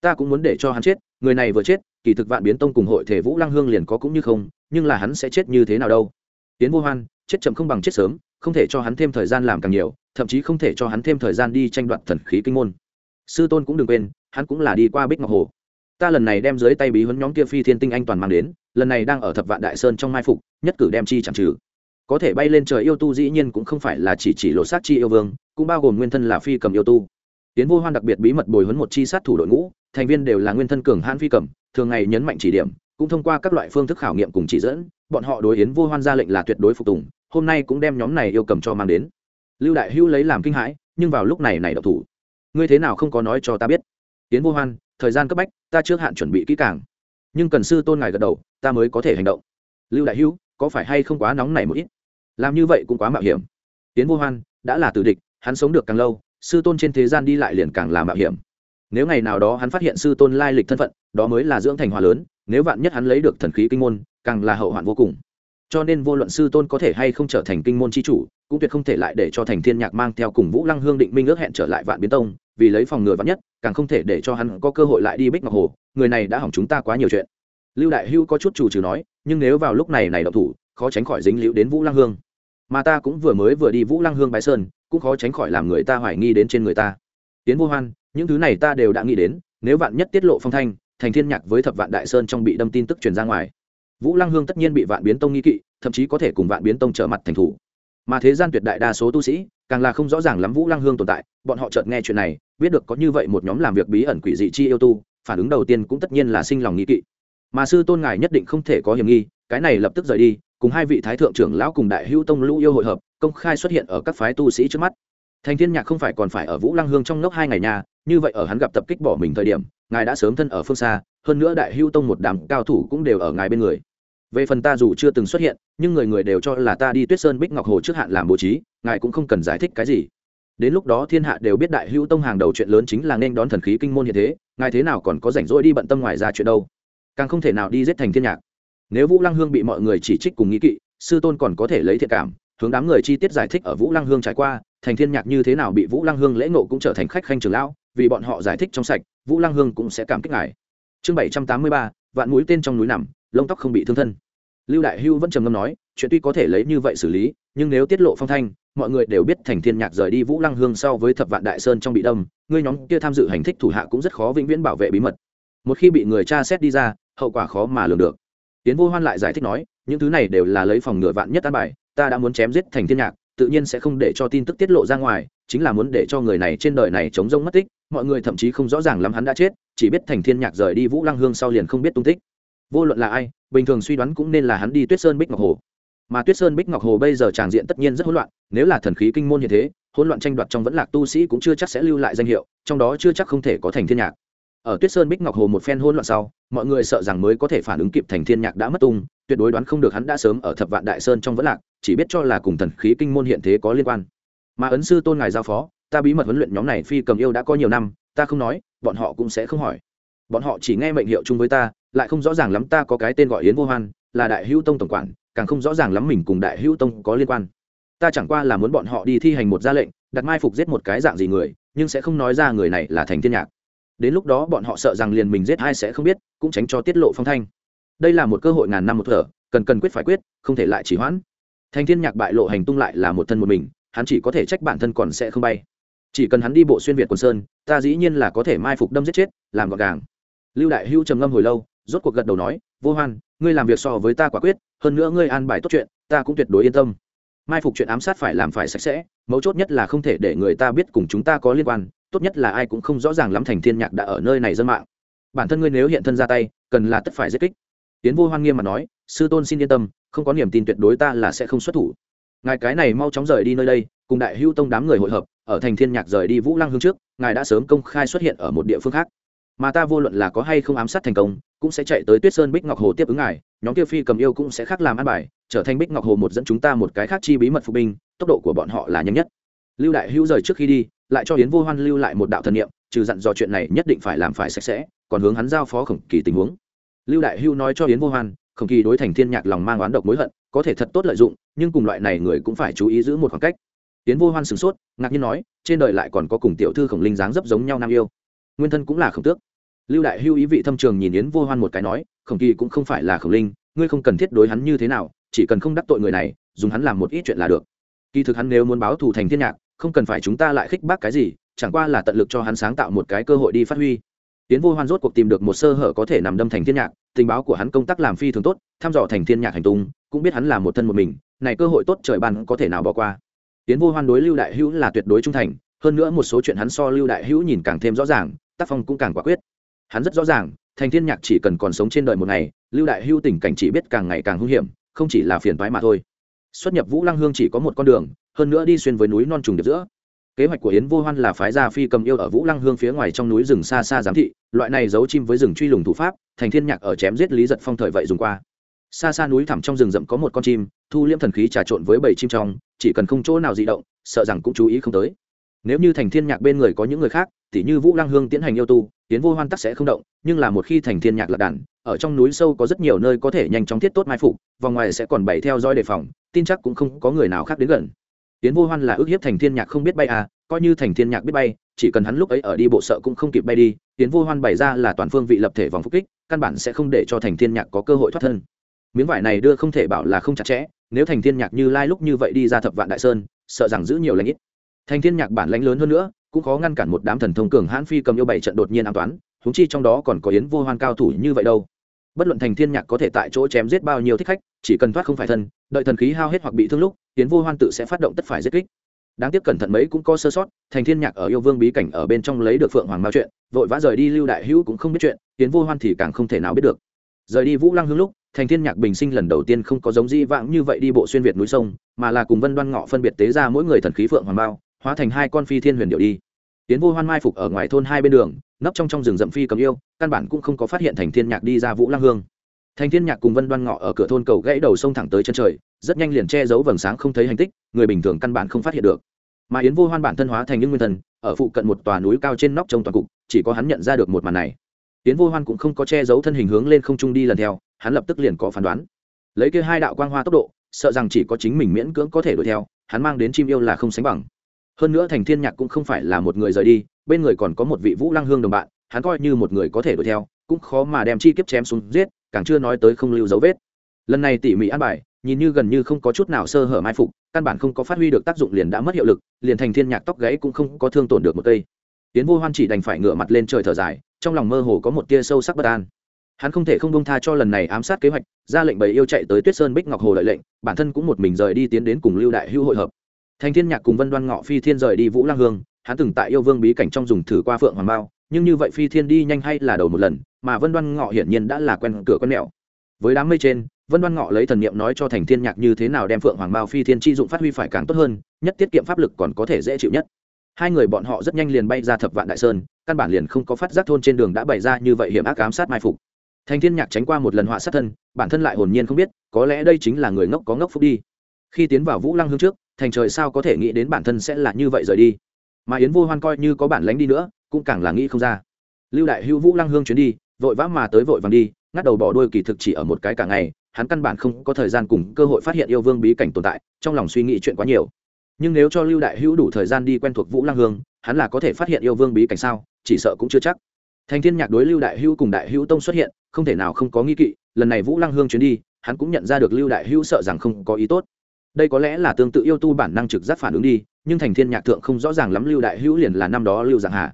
Ta cũng muốn để cho hắn chết, người này vừa chết, kỳ thực vạn biến tông cùng hội thể vũ lăng hương liền có cũng như không, nhưng là hắn sẽ chết như thế nào đâu? Tiến vô hoan, chết chậm không bằng chết sớm, không thể cho hắn thêm thời gian làm càng nhiều thậm chí không thể cho hắn thêm thời gian đi tranh đoạt thần khí kinh môn. Sư tôn cũng đừng quên, hắn cũng là đi qua bích ngọc hồ. Ta lần này đem dưới tay bí huấn nhóm kia phi thiên tinh anh toàn mang đến, lần này đang ở thập vạn đại sơn trong mai phục, nhất cử đem chi chẳng trừ. Có thể bay lên trời yêu tu dĩ nhiên cũng không phải là chỉ chỉ lộ sát chi yêu vương, cũng bao gồm nguyên thân là phi cầm yêu tu. Tiến vô hoan đặc biệt bí mật bồi huấn một chi sát thủ đội ngũ, thành viên đều là nguyên thân cường hãn phi cầm, thường ngày nhấn mạnh chỉ điểm, cũng thông qua các loại phương thức khảo nghiệm cùng chỉ dẫn, bọn họ đối yến vô hoan ra lệnh là tuyệt đối phục tùng, hôm nay cũng đem nhóm này yêu cầm cho mang đến lưu đại hữu lấy làm kinh hãi, nhưng vào lúc này này độc thủ. Ngươi thế nào không có nói cho ta biết? Tiến vô hoan, thời gian cấp bách, ta trước hạn chuẩn bị kỹ càng. Nhưng cần sư tôn ngài gật đầu, ta mới có thể hành động. Lưu đại hữu, có phải hay không quá nóng này một ít? Làm như vậy cũng quá mạo hiểm. Tiến vô hoan, đã là tử địch, hắn sống được càng lâu, sư tôn trên thế gian đi lại liền càng là mạo hiểm. Nếu ngày nào đó hắn phát hiện sư tôn lai lịch thân phận, đó mới là dưỡng thành hòa lớn, nếu vạn nhất hắn lấy được thần khí kinh môn, càng là hậu hoạn vô cùng cho nên vô luận sư tôn có thể hay không trở thành kinh môn c h i chủ, cũng tuyệt không thể lại để cho thành thiên nhạc mang theo cùng vũ lăng hương định minh ước hẹn trở lại vạn biến tông, vì lấy phòng ngừa vạn nhất, càng không thể để cho hắn có cơ hội lại đi bích ngọc hồ, người này đã hỏng chúng ta quá nhiều chuyện. Lưu đại hưu có chút chủ trừ nói, nhưng nếu vào lúc này này độc thủ, khó tránh khỏi dính liễu đến vũ lăng hương. Mà ta cũng vừa mới vừa đi vũ lăng hương bái sơn, cũng khó tránh khỏi làm người ta hoài nghi đến trên người ta. Tiến vô hoan, những thứ này ta đều đã nghĩ đến, nếu vạn nhất tiết lộ phong thanh, thành thiên nhạc với thập vạn đại sơn trong bị đâm tin tức truyền ra ngoài vũ lăng hương tất nhiên bị vạn biến tông nghi kỵ, thậm chí có thể cùng vạn biến tông trở mặt thành thủ. Mà thế gian tuyệt đại đa số tu sĩ, càng là không rõ ràng lắm vũ lăng hương tồn tại, bọn họ chợt nghe chuyện này, biết được có như vậy một nhóm làm việc bí ẩn quỷ dị chi yêu tu, phản ứng đầu tiên cũng tất nhiên là sinh lòng nghi kỵ. Mà sư tôn ngài nhất định không thể có hiểm nghi, cái này lập tức rời đi, cùng hai vị thái thượng trưởng lão cùng đại hữu tông lũ yêu hội hợp, công khai xuất hiện ở các phái tu sĩ trước mắt. Thành thiên nhạc không phải còn phải ở vũ lăng hương trong ngốc hai ngày nhà như vậy ở hắn gặp tập kích bỏ mình thời điểm, ngài đã sớm thân ở phương xa, hơn nữa đại hưu tông một đám cao thủ cũng đều ở ngài bên người. Về phần ta dù chưa từng xuất hiện, nhưng người người đều cho là ta đi tuyết sơn bích ngọc hồ trước hạn làm bố trí, ngài cũng không cần giải thích cái gì. Đến lúc đó thiên hạ đều biết đại hưu tông hàng đầu chuyện lớn chính là nên đón thần khí kinh môn như thế, ngài thế nào còn có rảnh rỗi đi bận tâm ngoài ra chuyện đâu. Càng không thể nào đi giết thành thiên nhạc. Nếu vũ lăng hương bị mọi người chỉ trích cùng nghĩ kỵ, sư tôn còn có thể lấy thiện cảm, hướng đám người chi tiết giải thích ở vũ lăng hương trải qua, thành thiên nhạc như thế nào bị vũ lăng hương lễ ngộ cũng trở thành khách khanh trường lão vì bọn họ giải thích trong sạch, vũ lăng hương cũng sẽ cảm kích ngài. Chương bảy trăm tám mươi ba, vạn mũi tên trong núi nằm, lông tóc không bị thương thân. Lưu đại hưu vẫn trầm ngâm nói, chuyện tuy có thể lấy như vậy xử lý, nhưng nếu tiết lộ phong thanh, mọi người đều biết thành thiên nhạc rời đi vũ lăng hương sau với thập vạn đại sơn trong bị đâm, ngươi nhóm kia tham dự hành thích thủ hạ cũng rất khó vĩnh viễn bảo vệ bí mật. Một khi bị người tra xét đi ra, hậu quả khó mà lường được. Tiến vô hoan lại giải thích nói, những thứ này đều là lấy phòng ngừa vạn nhất an bài, ta đã muốn chém giết thành thiên nhạc tự nhiên sẽ không để cho tin tức tiết lộ ra ngoài, chính là muốn để cho người này trên đời này chống rông mất tích, mọi người thậm chí không rõ ràng lắm hắn đã chết, chỉ biết thành thiên nhạc rời đi vũ lăng hương sau liền không biết tung tích. Vô luận là ai, bình thường suy đoán cũng nên là hắn đi tuyết sơn bích ngọc hồ. Mà tuyết sơn bích ngọc hồ bây giờ tràng diện tất nhiên rất hỗn loạn, nếu là thần khí kinh môn như thế, hỗn loạn tranh đoạt trong vẫn lạc tu sĩ cũng chưa chắc sẽ lưu lại danh hiệu, trong đó chưa chắc không thể có thành thiên nhạc ở tuyết sơn bích ngọc hồ một phen hỗn loạn sau, mọi người sợ rằng mới có thể phản ứng kịp thành thiên nhạc đã mất tung, tuyệt đối đoán không được hắn đã sớm ở thập vạn đại sơn trong vẫn lạc, chỉ biết cho là cùng thần khí kinh môn hiện thế có liên quan. Mà ấn sư tôn ngài giao phó, ta bí mật huấn luyện nhóm này phi cầm yêu đã có nhiều năm, ta không nói, bọn họ cũng sẽ không hỏi. Bọn họ chỉ nghe mệnh hiệu chung với ta, lại không rõ ràng lắm ta có cái tên gọi yến vô hoan, là đại hữu tông tổng quản, càng không rõ ràng lắm mình cùng đại hữu tông có liên quan. Ta chẳng qua là muốn bọn họ đi thi hành một gia lệnh, đặt mai phục giết một cái dạng gì người, nhưng sẽ không nói ra người này là thành thiên nhạc đến lúc đó bọn họ sợ rằng liền mình giết ai sẽ không biết, cũng tránh cho tiết lộ phong thanh. Đây là một cơ hội ngàn năm một thở, cần cần quyết phải quyết, không thể lại chỉ hoãn. Thanh thiên nhạc bại lộ hành tung lại là một thân một mình, hắn chỉ có thể trách bản thân còn sẽ không bay. Chỉ cần hắn đi bộ xuyên việt quần sơn, ta dĩ nhiên là có thể mai phục đâm giết chết, làm gọn gàng. Lưu đại hưu trầm ngâm hồi lâu, rốt cuộc gật đầu nói, vô hoan, ngươi làm việc so với ta quả quyết, hơn nữa ngươi an bài tốt chuyện, ta cũng tuyệt đối yên tâm. Mai phục chuyện ám sát phải làm phải sạch sẽ, mấu chốt nhất là không thể để người ta biết cùng chúng ta có liên quan tốt nhất là ai cũng không rõ ràng lắm thành thiên nhạc đã ở nơi này dân mạng. Bản thân ngươi nếu hiện thân ra tay, cần là tất phải giết kích. Tiến vô hoan nghiêm mà nói, sư tôn xin yên tâm, không có niềm tin tuyệt đối ta là sẽ không xuất thủ. Ngài cái này mau chóng rời đi nơi đây, cùng đại hưu tông đám người hội hợp, ở thành thiên nhạc rời đi vũ lăng hương trước, ngài đã sớm công khai xuất hiện ở một địa phương khác. Mà ta vô luận là có hay không ám sát thành công, cũng sẽ chạy tới tuyết sơn bích ngọc hồ tiếp ứng ngài, nhóm tiêu phi cầm yêu cũng sẽ khác làm ăn bài, trở thành bích ngọc hồ một dẫn chúng ta một cái khác chi bí mật phục binh, tốc độ của bọn họ là nhanh nhất. Lưu đại hữu rời trước khi đi lại cho Yến vô hoan lưu lại một đạo thần niệm, trừ dặn dò chuyện này nhất định phải làm phải sạch sẽ, còn hướng hắn giao phó khổng kỳ tình huống. Lưu đại Hưu nói cho Yến vô hoan, khổng kỳ đối thành thiên nhạc lòng mang oán độc mối hận, có thể thật tốt lợi dụng, nhưng cùng loại này người cũng phải chú ý giữ một khoảng cách. Yến vô hoan sửng sốt, ngạc nhiên nói, trên đời lại còn có cùng tiểu thư khổng linh dáng dấp giống nhau nam yêu. Nguyên thân cũng là khổng tước. Lưu đại hưu ý vị thâm trường nhìn yến vô hoan một cái nói, khổng kỳ cũng không phải là khổng linh, ngươi không cần thiết đối hắn như thế nào, chỉ cần không đắc tội người này, dùng hắn làm một ít chuyện là được. Kỳ thực hắn nếu muốn báo thù thành thiên nhạc không cần phải chúng ta lại khích bác cái gì, chẳng qua là tận lực cho hắn sáng tạo một cái cơ hội đi phát huy. Tiến vô hoan rốt cuộc tìm được một sơ hở có thể nằm đâm thành thiên nhạc, tình báo của hắn công tác làm phi thường tốt thăm dò thành thiên nhạc hành tung, cũng biết hắn là một thân một mình, này cơ hội tốt trời ban có thể nào bỏ qua. Tiến vô hoan đối lưu đại hữu là tuyệt đối trung thành, hơn nữa một số chuyện hắn so lưu đại hữu nhìn càng thêm rõ ràng, tác phong cũng càng quả quyết. Hắn rất rõ ràng, thành thiên nhạc chỉ cần còn sống trên đời một ngày, lưu đại hưu tình cảnh chỉ biết càng ngày càng hung hiểm, không chỉ là phiền toái mà thôi xuất nhập vũ lăng hương chỉ có một con đường, hơn nữa đi xuyên với núi non trùng điệp giữa. Kế hoạch của yến vô hoan là phái gia phi cầm yêu ở vũ lăng hương phía ngoài trong núi rừng xa xa giám thị, loại này giấu chim với rừng truy lùng thủ pháp, thành thiên nhạc ở chém giết lý giật phong thời vậy dùng qua. Xa xa núi thẳm trong rừng rậm có một con chim, thu liễm thần khí trà trộn với bảy chim trong, chỉ cần không chỗ nào di động, sợ rằng cũng chú ý không tới. Nếu như thành thiên nhạc bên người có những người khác tỉ như vũ lăng hương tiến hành yêu tu tiến vô hoan tắc sẽ không động, nhưng là một khi thành thiên nhạc lạc đàn, ở trong núi sâu có rất nhiều nơi có thể nhanh chóng thiết tốt mai phục, vòng ngoài sẽ còn bày theo dõi đề phòng, tin chắc cũng không có người nào khác đến gần. Tiến vô hoan là ước hiếp thành thiên nhạc không biết bay à coi như thành thiên nhạc biết bay, chỉ cần hắn lúc ấy ở đi bộ sợ cũng không kịp bay đi tiến vô hoan bày ra là toàn phương vị lập thể vòng phục kích, căn bản sẽ không để cho thành thiên nhạc có cơ hội thoát thân. Miếng vải này đưa không thể bảo là không chặt chẽ, nếu thành thiên nhạc như lai lúc như vậy đi ra thập vạn đại sơn, sợ rằng giữ nhiều lãnh ít. Thành thiên nhạc bản lãnh lớn hơn nữa cũng khó ngăn cản một đám thần thông cường hãn phi cầm yêu bảy trận đột nhiên an toán húng chi trong đó còn có yến vô hoan cao thủ như vậy đâu. Bất luận thành thiên nhạc có thể tại chỗ chém giết bao nhiêu thích khách, chỉ cần thoát không phải thân, đợi thần khí hao hết hoặc bị thương lúc, yến vô hoan tự sẽ phát động tất phải giết kích. Đáng tiếc cẩn thận mấy cũng có sơ sót, thành thiên nhạc ở yêu vương bí cảnh ở bên trong lấy được phượng hoàng mao chuyện, vội vã rời đi lưu đại hữu cũng không biết chuyện, yến vô hoan thì càng không thể nào biết được. Rời đi vũ lăng hương lúc, thành thiên nhạc bình sinh lần đầu tiên không có giống di vãng như vậy đi bộ xuyên việt núi sông, mà là cùng vân đoan ngọ phân biệt tế ra mỗi người thần khí phượng hoàng bao hóa thành hai con phi thiên huyền điệu đi. Tiến vô hoan mai phục ở ngoài thôn hai bên đường, nấp trong trong rừng rậm phi cầm yêu, căn bản cũng không có phát hiện thành thiên nhạc đi ra vũ lang hương. Thành thiên nhạc cùng vân đoan ngọ ở cửa thôn cầu gãy đầu sông thẳng tới chân trời, rất nhanh liền che giấu vầng sáng không thấy hành tích, người bình thường căn bản không phát hiện được. Mà yến vô hoan bản thân hóa thành những nguyên thần, ở phụ cận một tòa núi cao trên nóc trong toàn cục, chỉ có hắn nhận ra được một màn này. Yến vô hoan cũng không có che giấu thân hình hướng lên không trung đi lần theo, hắn lập tức liền có phán đoán. Lấy kia hai đạo quang hoa tốc độ, sợ rằng chỉ có chính mình miễn cưỡng có thể đuổi theo, hắn mang đến chim yêu là không sánh bằng hơn nữa thành thiên nhạc cũng không phải là một người rời đi, bên người còn có một vị vũ lăng hương đồng bạn, hắn coi như một người có thể đuổi theo, cũng khó mà đem chi kiếp chém xuống giết, càng chưa nói tới không lưu dấu vết. Lần này tỉ mỉ an bài, nhìn như gần như không có chút nào sơ hở mai phục, căn bản không có phát huy được tác dụng liền đã mất hiệu lực, liền thành thiên nhạc tóc gãy cũng không có thương tổn được một cây. Tiến vô hoan chỉ đành phải ngửa mặt lên trời thở dài, trong lòng mơ hồ có một tia sâu sắc bất an. Hắn không thể không bông tha cho lần này ám sát kế hoạch, ra lệnh bầy yêu chạy tới tuyết sơn bích ngọc hồ lợi lệnh, bản thân cũng một mình rời đi tiến đến cùng lưu đại hữu hội hợp thành thiên nhạc cùng vân đoan ngọ phi thiên rời đi vũ lang hương, hắn từng tại yêu vương bí cảnh trong dùng thử qua phượng hoàng bao nhưng như vậy phi thiên đi nhanh hay là đầu một lần, mà vân đoan ngọ hiển nhiên đã là quen cửa quen mẹo. Với đám mây trên, vân đoan ngọ lấy thần niệm nói cho thành thiên nhạc như thế nào đem phượng hoàng bao phi thiên chi dụng phát huy phải càng tốt hơn, nhất tiết kiệm pháp lực còn có thể dễ chịu nhất. Hai người bọn họ rất nhanh liền bay ra thập vạn đại sơn, căn bản liền không có phát giác thôn trên đường đã bày ra như vậy hiểm ác ám sát mai phục. Thành thiên nhạc tránh qua một lần họa sát thân, bản thân lại hồn nhiên không biết, có lẽ đây chính là người ngốc có ngốc phúc đi. Khi tiến vào vũ lăng hương trước thành trời sao có thể nghĩ đến bản thân sẽ là như vậy rời đi? Mà yến vô hoan coi như có bản lánh đi nữa, cũng càng là nghĩ không ra. Lưu đại hữu vũ lăng hương chuyến đi, vội vã mà tới vội vàng đi, ngắt đầu bỏ đuôi kỳ thực chỉ ở một cái cả ngày, hắn căn bản không có thời gian cùng cơ hội phát hiện yêu vương bí cảnh tồn tại, trong lòng suy nghĩ chuyện quá nhiều. Nhưng nếu cho lưu đại hữu đủ thời gian đi quen thuộc vũ lăng hương, hắn là có thể phát hiện yêu vương bí cảnh sao, chỉ sợ cũng chưa chắc. Thành thiên nhạc đối lưu đại hữu cùng đại hữu tông xuất hiện, không thể nào không có nghi kỵ, lần này vũ lăng hương chuyến đi, hắn cũng nhận ra được lưu đại hữu sợ rằng không có ý tốt đây có lẽ là tương tự yêu tu bản năng trực giác phản ứng đi nhưng thành thiên nhạc thượng không rõ ràng lắm lưu đại hữu liền là năm đó lưu dạng hà.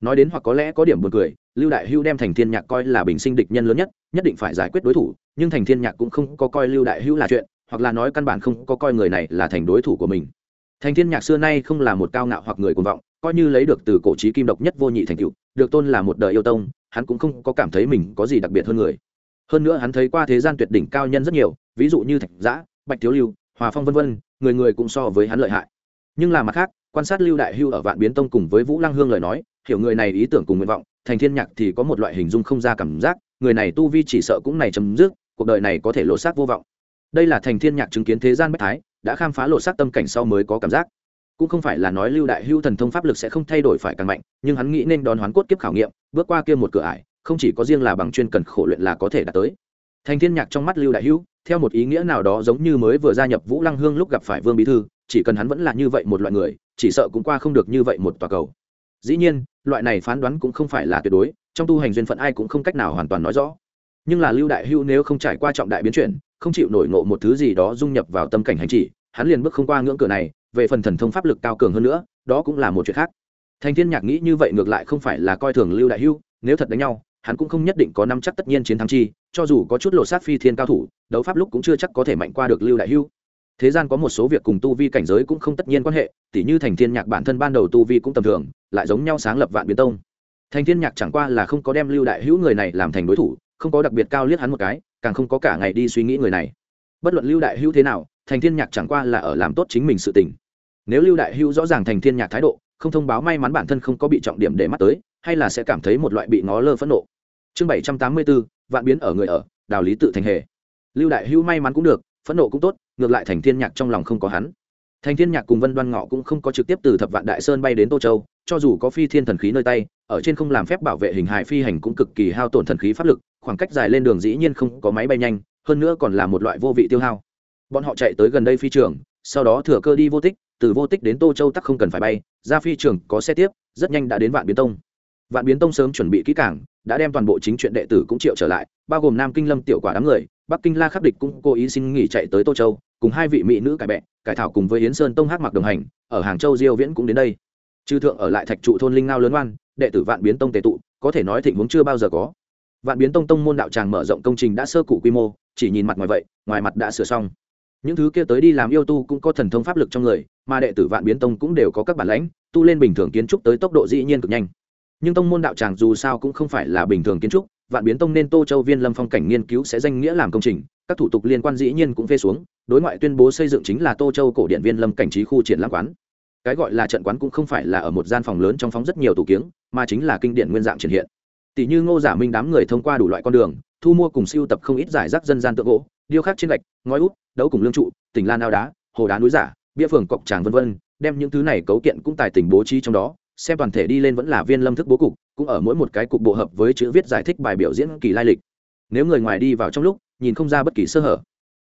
Nói đến hoặc có lẽ có điểm buồn cười lưu đại hữu đem thành thiên nhạc coi là bình sinh địch nhân lớn nhất nhất định phải giải quyết đối thủ nhưng thành thiên nhạc cũng không có coi lưu đại hữu là chuyện hoặc là nói căn bản không có coi người này là thành đối thủ của mình. Thành thiên nhạc xưa nay không là một cao ngạo hoặc người cuồng vọng coi như lấy được từ cổ trí kim độc nhất vô nhị thành tựu, được tôn là một đời yêu tông hắn cũng không có cảm thấy mình có gì đặc biệt hơn người. Hơn nữa hắn thấy qua thế gian tuyệt đỉnh cao nhân rất nhiều ví dụ như thạch giã bạch thiếu lưu hòa phong vân vân, người người cũng so với hắn lợi hại. Nhưng là mặt khác, quan sát lưu đại hưu ở vạn biến tông cùng với vũ lăng hương lời nói, hiểu người này ý tưởng cùng nguyện vọng, thành thiên nhạc thì có một loại hình dung không ra cảm giác, người này tu vi chỉ sợ cũng này chấm dứt, cuộc đời này có thể lộ xác vô vọng. Đây là thành thiên nhạc chứng kiến thế gian bách thái, đã khám phá lộ xác tâm cảnh sau mới có cảm giác. Cũng không phải là nói lưu đại hưu thần thông pháp lực sẽ không thay đổi phải càng mạnh, nhưng hắn nghĩ nên đón hoán cốt kiếp khảo nghiệm, bước qua kia một cửa ải, không chỉ có riêng là bằng chuyên cần khổ luyện là có thể đạt tới. Thành thiên nhạc trong mắt lưu đại hưu theo một ý nghĩa nào đó giống như mới vừa gia nhập vũ lăng hương lúc gặp phải vương bí thư, chỉ cần hắn vẫn là như vậy một loại người, chỉ sợ cũng qua không được như vậy một tòa cầu. Dĩ nhiên, loại này phán đoán cũng không phải là tuyệt đối, trong tu hành duyên phận ai cũng không cách nào hoàn toàn nói rõ. Nhưng là lưu đại hưu nếu không trải qua trọng đại biến chuyển, không chịu nổi ngộ một thứ gì đó dung nhập vào tâm cảnh hành chỉ hắn liền bước không qua ngưỡng cửa này, về phần thần thông pháp lực cao cường hơn nữa, đó cũng là một chuyện khác. Thành thiên nhạc nghĩ như vậy ngược lại không phải là coi thường lưu đại hưu nếu thật đánh nhau hắn cũng không nhất định có năm chắc tất nhiên chiến thắng chi, cho dù có chút lộ sát phi thiên cao thủ, đấu pháp lúc cũng chưa chắc có thể mạnh qua được lưu đại hưu. Thế gian có một số việc cùng tu vi cảnh giới cũng không tất nhiên quan hệ, tỉ như thành thiên nhạc bản thân ban đầu tu vi cũng tầm thường, lại giống nhau sáng lập vạn biến tông. Thành thiên nhạc chẳng qua là không có đem lưu đại hữu người này làm thành đối thủ, không có đặc biệt cao liếc hắn một cái, càng không có cả ngày đi suy nghĩ người này. Bất luận lưu đại hữu thế nào, thành thiên nhạc chẳng qua là ở làm tốt chính mình sự tình. Nếu lưu đại hữu rõ ràng thành thiên nhạc thái độ, không thông báo may mắn bản thân không có bị trọng điểm để mắt tới, hay là sẽ cảm thấy một loại bị ngó lơ phẫn nộ chương bảy trăm tám mươi bốn vạn biến ở người ở, đào lý tự thành hề. Lưu đại hữu may mắn cũng được, phẫn nộ cũng tốt, ngược lại thành thiên nhạc trong lòng không có hắn. Thành thiên nhạc cùng vân đoan ngọ cũng không có trực tiếp từ thập vạn đại sơn bay đến tô châu, cho dù có phi thiên thần khí nơi tay, ở trên không làm phép bảo vệ hình hài phi hành cũng cực kỳ hao tổn thần khí pháp lực, khoảng cách dài lên đường dĩ nhiên không có máy bay nhanh, hơn nữa còn là một loại vô vị tiêu hao. Bọn họ chạy tới gần đây phi trường, sau đó thừa cơ đi vô tích, từ vô tích đến tô châu tắc không cần phải bay, ra phi trường có xe tiếp, rất nhanh đã đến vạn biến tông. Vạn biến tông sớm chuẩn bị kỹ cảng đã đem toàn bộ chính chuyện đệ tử cũng triệu trở lại, bao gồm nam kinh lâm tiểu quả đám người, bắc kinh la khắc địch cũng cố ý xin nghỉ chạy tới tô châu, cùng hai vị mỹ nữ cải bẹ, cải thảo cùng với yến sơn tông hát mặc đồng hành, ở hàng châu diêu viễn cũng đến đây. Chư thượng ở lại thạch trụ thôn linh ngao lớn oan, đệ tử vạn biến tông tề tụ, có thể nói thịnh vốn chưa bao giờ có. Vạn biến tông tông môn đạo tràng mở rộng công trình đã sơ cụ quy mô, chỉ nhìn mặt ngoài vậy, ngoài mặt đã sửa xong. Những thứ kia tới đi làm yêu tu cũng có thần thông pháp lực trong người, mà đệ tử vạn biến tông cũng đều có các bản lãnh, tu lên bình thường kiến trúc tới tốc độ dĩ nhiên cực nhanh nhưng tông môn đạo tràng dù sao cũng không phải là bình thường kiến trúc, vạn biến tông nên tô châu viên lâm phong cảnh nghiên cứu sẽ danh nghĩa làm công trình, các thủ tục liên quan dĩ nhiên cũng phê xuống, đối ngoại tuyên bố xây dựng chính là tô châu cổ điện viên lâm cảnh trí khu triển lãm quán. Cái gọi là trận quán cũng không phải là ở một gian phòng lớn trong phóng rất nhiều tủ kiếng, mà chính là kinh điển nguyên dạng triển hiện. Tỷ như ngô giả minh đám người thông qua đủ loại con đường, thu mua cùng siêu tập không ít giải rác dân gian tượng gỗ, điêu khắc trên gạch, ngói út đấu cùng lương trụ, tỉnh lan ao đá, hồ đá núi giả, bia phường cọc tràng vân vân, đem những thứ này cấu kiện cũng tài tình bố trí trong đó xem toàn thể đi lên vẫn là viên lâm thức bố cục, cũng ở mỗi một cái cục bộ hợp với chữ viết giải thích bài biểu diễn kỳ lai lịch. Nếu người ngoài đi vào trong lúc, nhìn không ra bất kỳ sơ hở.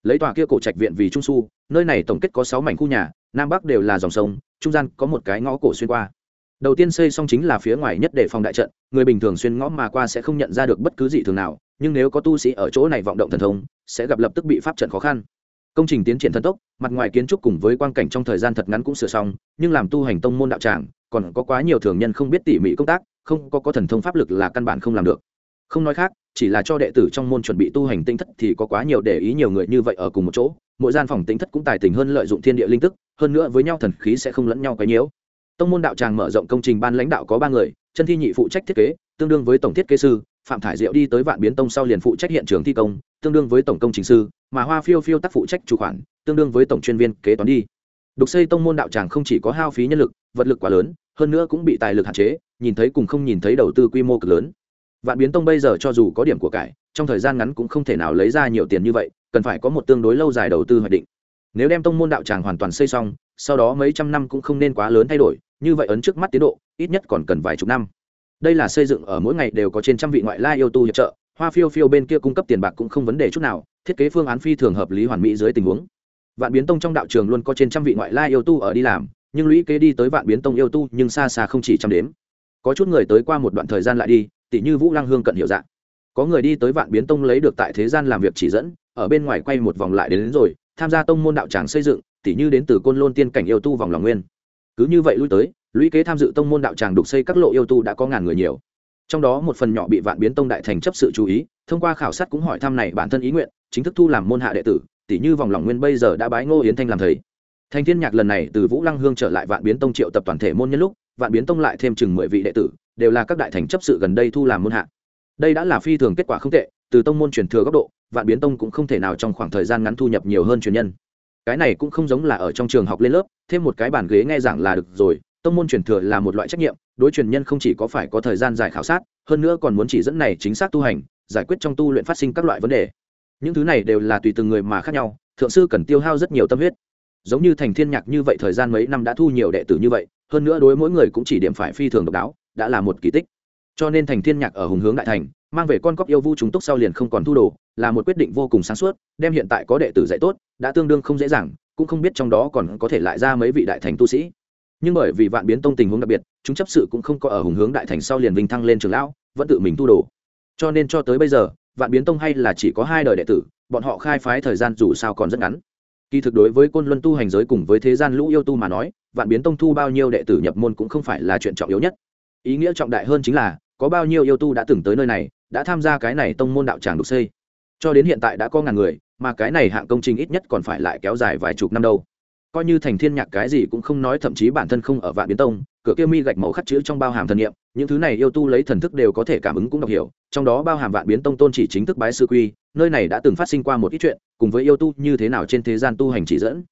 Lấy tòa kia cổ trạch viện vì trung su, nơi này tổng kết có sáu mảnh khu nhà, nam bắc đều là dòng sông, trung gian có một cái ngõ cổ xuyên qua. Đầu tiên xây xong chính là phía ngoài nhất để phòng đại trận, người bình thường xuyên ngõ mà qua sẽ không nhận ra được bất cứ gì thường nào, nhưng nếu có tu sĩ ở chỗ này vọng động thần thông, sẽ gặp lập tức bị pháp trận khó khăn công trình tiến triển thần tốc, mặt ngoài kiến trúc cùng với quang cảnh trong thời gian thật ngắn cũng sửa xong, nhưng làm tu hành tông môn đạo tràng, còn có quá nhiều thường nhân không biết tỉ mỉ công tác, không có có thần thông pháp lực là căn bản không làm được. Không nói khác, chỉ là cho đệ tử trong môn chuẩn bị tu hành tinh thất thì có quá nhiều để ý nhiều người như vậy ở cùng một chỗ, mỗi gian phòng tinh thất cũng tài tình hơn lợi dụng thiên địa linh tức, hơn nữa với nhau thần khí sẽ không lẫn nhau cái nhiễu tông môn đạo tràng mở rộng công trình ban lãnh đạo có ba người chân thi nhị phụ trách thiết kế, tương đương với tổng thiết kế sư, phạm thải diệu đi tới vạn biến tông sau liền phụ trách hiện trường thi công, tương đương với tổng công trình sư mà hoa phiêu phiêu tác phụ trách chủ khoản, tương đương với tổng chuyên viên kế toán đi. Đục xây tông môn đạo tràng không chỉ có hao phí nhân lực, vật lực quá lớn, hơn nữa cũng bị tài lực hạn chế, nhìn thấy cùng không nhìn thấy đầu tư quy mô cực lớn. Vạn biến tông bây giờ cho dù có điểm của cải, trong thời gian ngắn cũng không thể nào lấy ra nhiều tiền như vậy, cần phải có một tương đối lâu dài đầu tư hoạch định. Nếu đem tông môn đạo tràng hoàn toàn xây xong, sau đó mấy trăm năm cũng không nên quá lớn thay đổi, như vậy ấn trước mắt tiến độ, ít nhất còn cần vài chục năm. Đây là xây dựng ở mỗi ngày đều có trên trăm vị ngoại lai yêu tu hiệp trợ, hoa phiêu phiêu bên kia cung cấp tiền bạc cũng không vấn đề chút nào thiết kế phương án phi thường hợp lý hoàn mỹ dưới tình huống. Vạn biến tông trong đạo trường luôn có trên trăm vị ngoại lai yêu tu ở đi làm nhưng lũy kế đi tới vạn biến tông yêu tu nhưng xa xa không chỉ trăm đếm. Có chút người tới qua một đoạn thời gian lại đi tỷ như vũ lăng hương cận hiệu dạng có người đi tới vạn biến tông lấy được tại thế gian làm việc chỉ dẫn ở bên ngoài quay một vòng lại đến, đến rồi tham gia tông môn đạo tràng xây dựng tỷ như đến từ côn lôn tiên cảnh yêu tu vòng lòng nguyên. Cứ như vậy lui tới lũy kế tham dự tông môn đạo tràng đục xây các lộ yêu tu đã có ngàn người nhiều. Trong đó một phần nhỏ bị vạn biến tông đại thành chấp sự chú ý thông qua khảo sát cũng hỏi thăm này bản thân ý nguyện chính thức thu làm môn hạ đệ tử tỷ như vòng lòng nguyên bây giờ đã bái ngô yến thanh làm thầy. Thanh thiên nhạc lần này từ vũ lăng hương trở lại vạn biến tông triệu tập toàn thể môn nhân lúc, vạn biến tông lại thêm chừng mười vị đệ tử, đều là các đại thành chấp sự gần đây thu làm môn hạ. Đây đã là phi thường kết quả không tệ, từ tông môn truyền thừa góc độ, vạn biến tông cũng không thể nào trong khoảng thời gian ngắn thu nhập nhiều hơn truyền nhân. Cái này cũng không giống là ở trong trường học lên lớp, thêm một cái bàn ghế nghe giảng là được rồi, tông môn truyền thừa là một loại trách nhiệm, đối truyền nhân không chỉ có phải có thời gian dài khảo sát, hơn nữa còn muốn chỉ dẫn này chính xác tu hành, giải quyết trong tu luyện phát sinh các loại vấn đề những thứ này đều là tùy từng người mà khác nhau, thượng sư cần tiêu hao rất nhiều tâm huyết. Giống như thành thiên nhạc như vậy thời gian mấy năm đã thu nhiều đệ tử như vậy, hơn nữa đối mỗi người cũng chỉ điểm phải phi thường độc đáo, đã là một kỳ tích. Cho nên thành thiên nhạc ở hùng hướng đại thành, mang về con cóc yêu vu chúng túc sau liền không còn thu đồ, là một quyết định vô cùng sáng suốt, đem hiện tại có đệ tử dạy tốt, đã tương đương không dễ dàng, cũng không biết trong đó còn có thể lại ra mấy vị đại thành tu sĩ. Nhưng bởi vì vạn biến tông tình huống đặc biệt, chúng chấp sự cũng không có ở hùng hướng đại thành sau liền vinh thăng lên trường lão, vẫn tự mình tu đồ. Cho nên cho tới bây giờ vạn biến tông hay là chỉ có hai đời đệ tử, bọn họ khai phái thời gian dù sao còn rất ngắn. Kỳ thực đối với côn luân tu hành giới cùng với thế gian lũ yêu tu mà nói, vạn biến tông thu bao nhiêu đệ tử nhập môn cũng không phải là chuyện trọng yếu nhất. Ý nghĩa trọng đại hơn chính là, có bao nhiêu yêu tu đã từng tới nơi này, đã tham gia cái này tông môn đạo tràng đục xây. Cho đến hiện tại đã có ngàn người, mà cái này hạng công trình ít nhất còn phải lại kéo dài vài chục năm đâu. Coi như thành thiên nhạc cái gì cũng không nói, thậm chí bản thân không ở vạn biến tông, cửa kia mi gạch màu khắc chữ trong bao hàm thần niệm những thứ này yêu tu lấy thần thức đều có thể cảm ứng cũng đọc hiểu, trong đó bao hàm vạn biến tông tôn chỉ chính thức bái sư quy, nơi này đã từng phát sinh qua một ít chuyện, cùng với yêu tu như thế nào trên thế gian tu hành chỉ dẫn.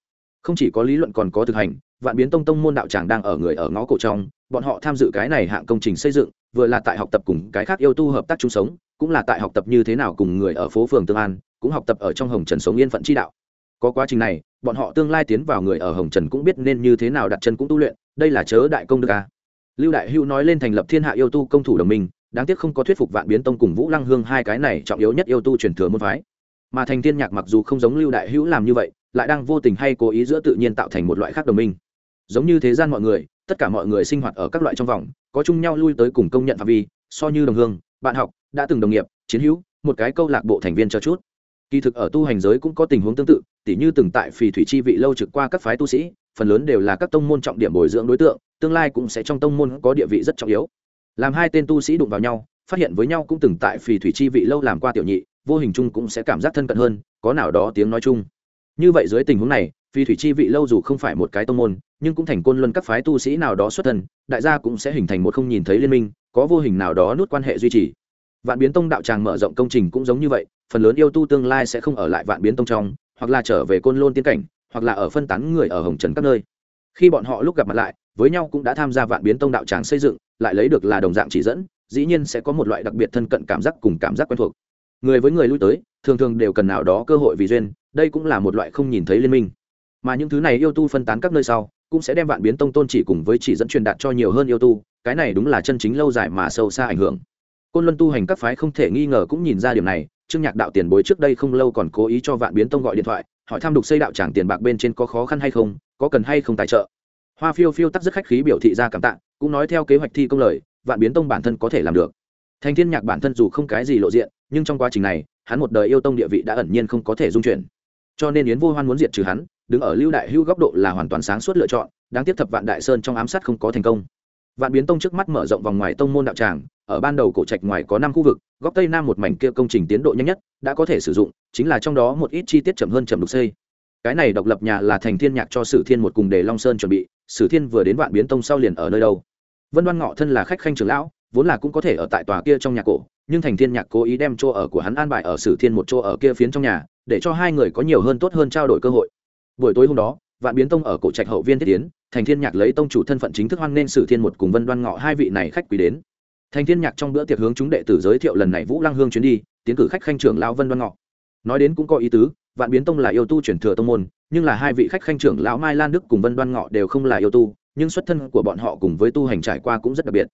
Không chỉ có lý luận còn có thực hành, vạn biến tông tông môn đạo tràng đang ở người ở ngõ cổ trong, bọn họ tham dự cái này hạng công trình xây dựng, vừa là tại học tập cùng cái khác yêu tu hợp tác chung sống, cũng là tại học tập như thế nào cùng người ở phố phường tương an, cũng học tập ở trong hồng trần sống yên phận chi đạo. Có quá trình này, bọn họ tương lai tiến vào người ở hồng trần cũng biết nên như thế nào đặt chân cũng tu luyện, đây là chớ đại công đức a lưu đại hữu nói lên thành lập thiên hạ yêu tu công thủ đồng minh, đáng tiếc không có thuyết phục vạn biến tông cùng vũ lăng hương hai cái này trọng yếu nhất yêu tu truyền thừa môn phái. Mà thành thiên nhạc mặc dù không giống lưu đại hữu làm như vậy, lại đang vô tình hay cố ý giữa tự nhiên tạo thành một loại khác đồng minh. Giống như thế gian mọi người, tất cả mọi người sinh hoạt ở các loại trong vòng, có chung nhau lui tới cùng công nhận phạm vi, so như đồng hương, bạn học, đã từng đồng nghiệp, chiến hữu, một cái câu lạc bộ thành viên cho chút. Kỳ thực ở tu hành giới cũng có tình huống tương tự, tỉ như từng tại phì thủy chi vị lâu trực qua các phái tu sĩ phần lớn đều là các tông môn trọng điểm bồi dưỡng đối tượng, tương lai cũng sẽ trong tông môn có địa vị rất trọng yếu. Làm hai tên tu sĩ đụng vào nhau, phát hiện với nhau cũng từng tại phì thủy chi vị lâu làm qua tiểu nhị, vô hình chung cũng sẽ cảm giác thân cận hơn, có nào đó tiếng nói chung. Như vậy dưới tình huống này, phì thủy chi vị lâu dù không phải một cái tông môn, nhưng cũng thành côn luân các phái tu sĩ nào đó xuất thân, đại gia cũng sẽ hình thành một không nhìn thấy liên minh, có vô hình nào đó nút quan hệ duy trì. Vạn biến tông đạo tràng mở rộng công trình cũng giống như vậy, phần lớn yêu tu tương lai sẽ không ở lại vạn biến tông trong, hoặc là trở về côn lôn tiên cảnh hoặc là ở phân tán người ở hồng trần các nơi. Khi bọn họ lúc gặp mặt lại, với nhau cũng đã tham gia vạn biến tông đạo tràng xây dựng, lại lấy được là đồng dạng chỉ dẫn, dĩ nhiên sẽ có một loại đặc biệt thân cận cảm giác cùng cảm giác quen thuộc. Người với người lui tới, thường thường đều cần nào đó cơ hội vì duyên, đây cũng là một loại không nhìn thấy liên minh. Mà những thứ này yêu tu phân tán các nơi sau, cũng sẽ đem vạn biến tông tôn chỉ cùng với chỉ dẫn truyền đạt cho nhiều hơn yêu tu, cái này đúng là chân chính lâu dài mà sâu xa ảnh hưởng. Côn luân tu hành các phái không thể nghi ngờ cũng nhìn ra điểm này, trương nhạc đạo tiền bối trước đây không lâu còn cố ý cho vạn biến tông gọi điện thoại hỏi thăm đục xây đạo tràng tiền bạc bên trên có khó khăn hay không, có cần hay không tài trợ. Hoa phiêu phiêu tắc rất khách khí biểu thị ra cảm tạ, cũng nói theo kế hoạch thi công lời, vạn biến tông bản thân có thể làm được. Thành thiên nhạc bản thân dù không cái gì lộ diện, nhưng trong quá trình này, hắn một đời yêu tông địa vị đã ẩn nhiên không có thể dung chuyển. Cho nên yến vô hoan muốn diệt trừ hắn, đứng ở lưu đại hưu góc độ là hoàn toàn sáng suốt lựa chọn, đáng tiếc thập vạn đại sơn trong ám sát không có thành công vạn biến tông trước mắt mở rộng vòng ngoài tông môn đạo tràng, ở ban đầu cổ trạch ngoài có năm khu vực, góc tây nam một mảnh kia công trình tiến độ nhanh nhất đã có thể sử dụng, chính là trong đó một ít chi tiết chậm hơn chậm đục xây. Cái này độc lập nhà là thành thiên nhạc cho sử thiên một cùng để long sơn chuẩn bị, sử thiên vừa đến vạn biến tông sau liền ở nơi đâu. Vân đoan ngọ thân là khách khanh trưởng lão, vốn là cũng có thể ở tại tòa kia trong nhà cổ, nhưng thành thiên nhạc cố ý đem chỗ ở của hắn an bài ở sử thiên một chỗ ở kia phiến trong nhà, để cho hai người có nhiều hơn tốt hơn trao đổi cơ hội. Buổi tối hôm đó vạn biến tông ở cổ trạch hậu viên thiết tiến thành thiên nhạc lấy tông chủ thân phận chính thức hoan nên sử thiên một cùng vân đoan ngọ hai vị này khách quý đến. Thành thiên nhạc trong bữa tiệc hướng chúng đệ tử giới thiệu lần này vũ lăng hương chuyến đi tiến cử khách khanh trưởng lão vân đoan ngọ. Nói đến cũng có ý tứ vạn biến tông là yêu tu chuyển thừa tông môn nhưng là hai vị khách khanh trưởng lão mai lan đức cùng vân đoan ngọ đều không là yêu tu nhưng xuất thân của bọn họ cùng với tu hành trải qua cũng rất đặc biệt.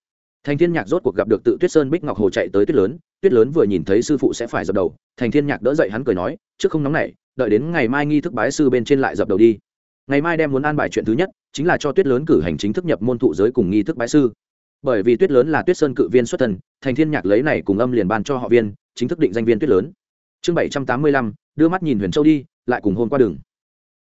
Thành thiên nhạc rốt cuộc gặp được tự tuyết sơn bích ngọc hồ chạy tới tuyết lớn tuyết lớn vừa nhìn thấy sư phụ sẽ phải dập đầu thành thiên nhạc đỡ dậy hắn cười nói trước không nóng này, đợi đến ngày mai nghi thức bái sư bên trên lại dập đầu đi ngày mai đem muốn an bài chuyện thứ nhất, chính là cho tuyết lớn cử hành chính thức nhập môn thụ giới cùng nghi thức bái sư. Bởi vì tuyết lớn là tuyết sơn cự viên xuất thân, thành thiên nhạc lấy này cùng âm liền ban cho họ viên, chính thức định danh viên tuyết lớn. Chương bảy trăm tám mươi lăm, đưa mắt nhìn huyền châu đi, lại cùng hôn qua đường.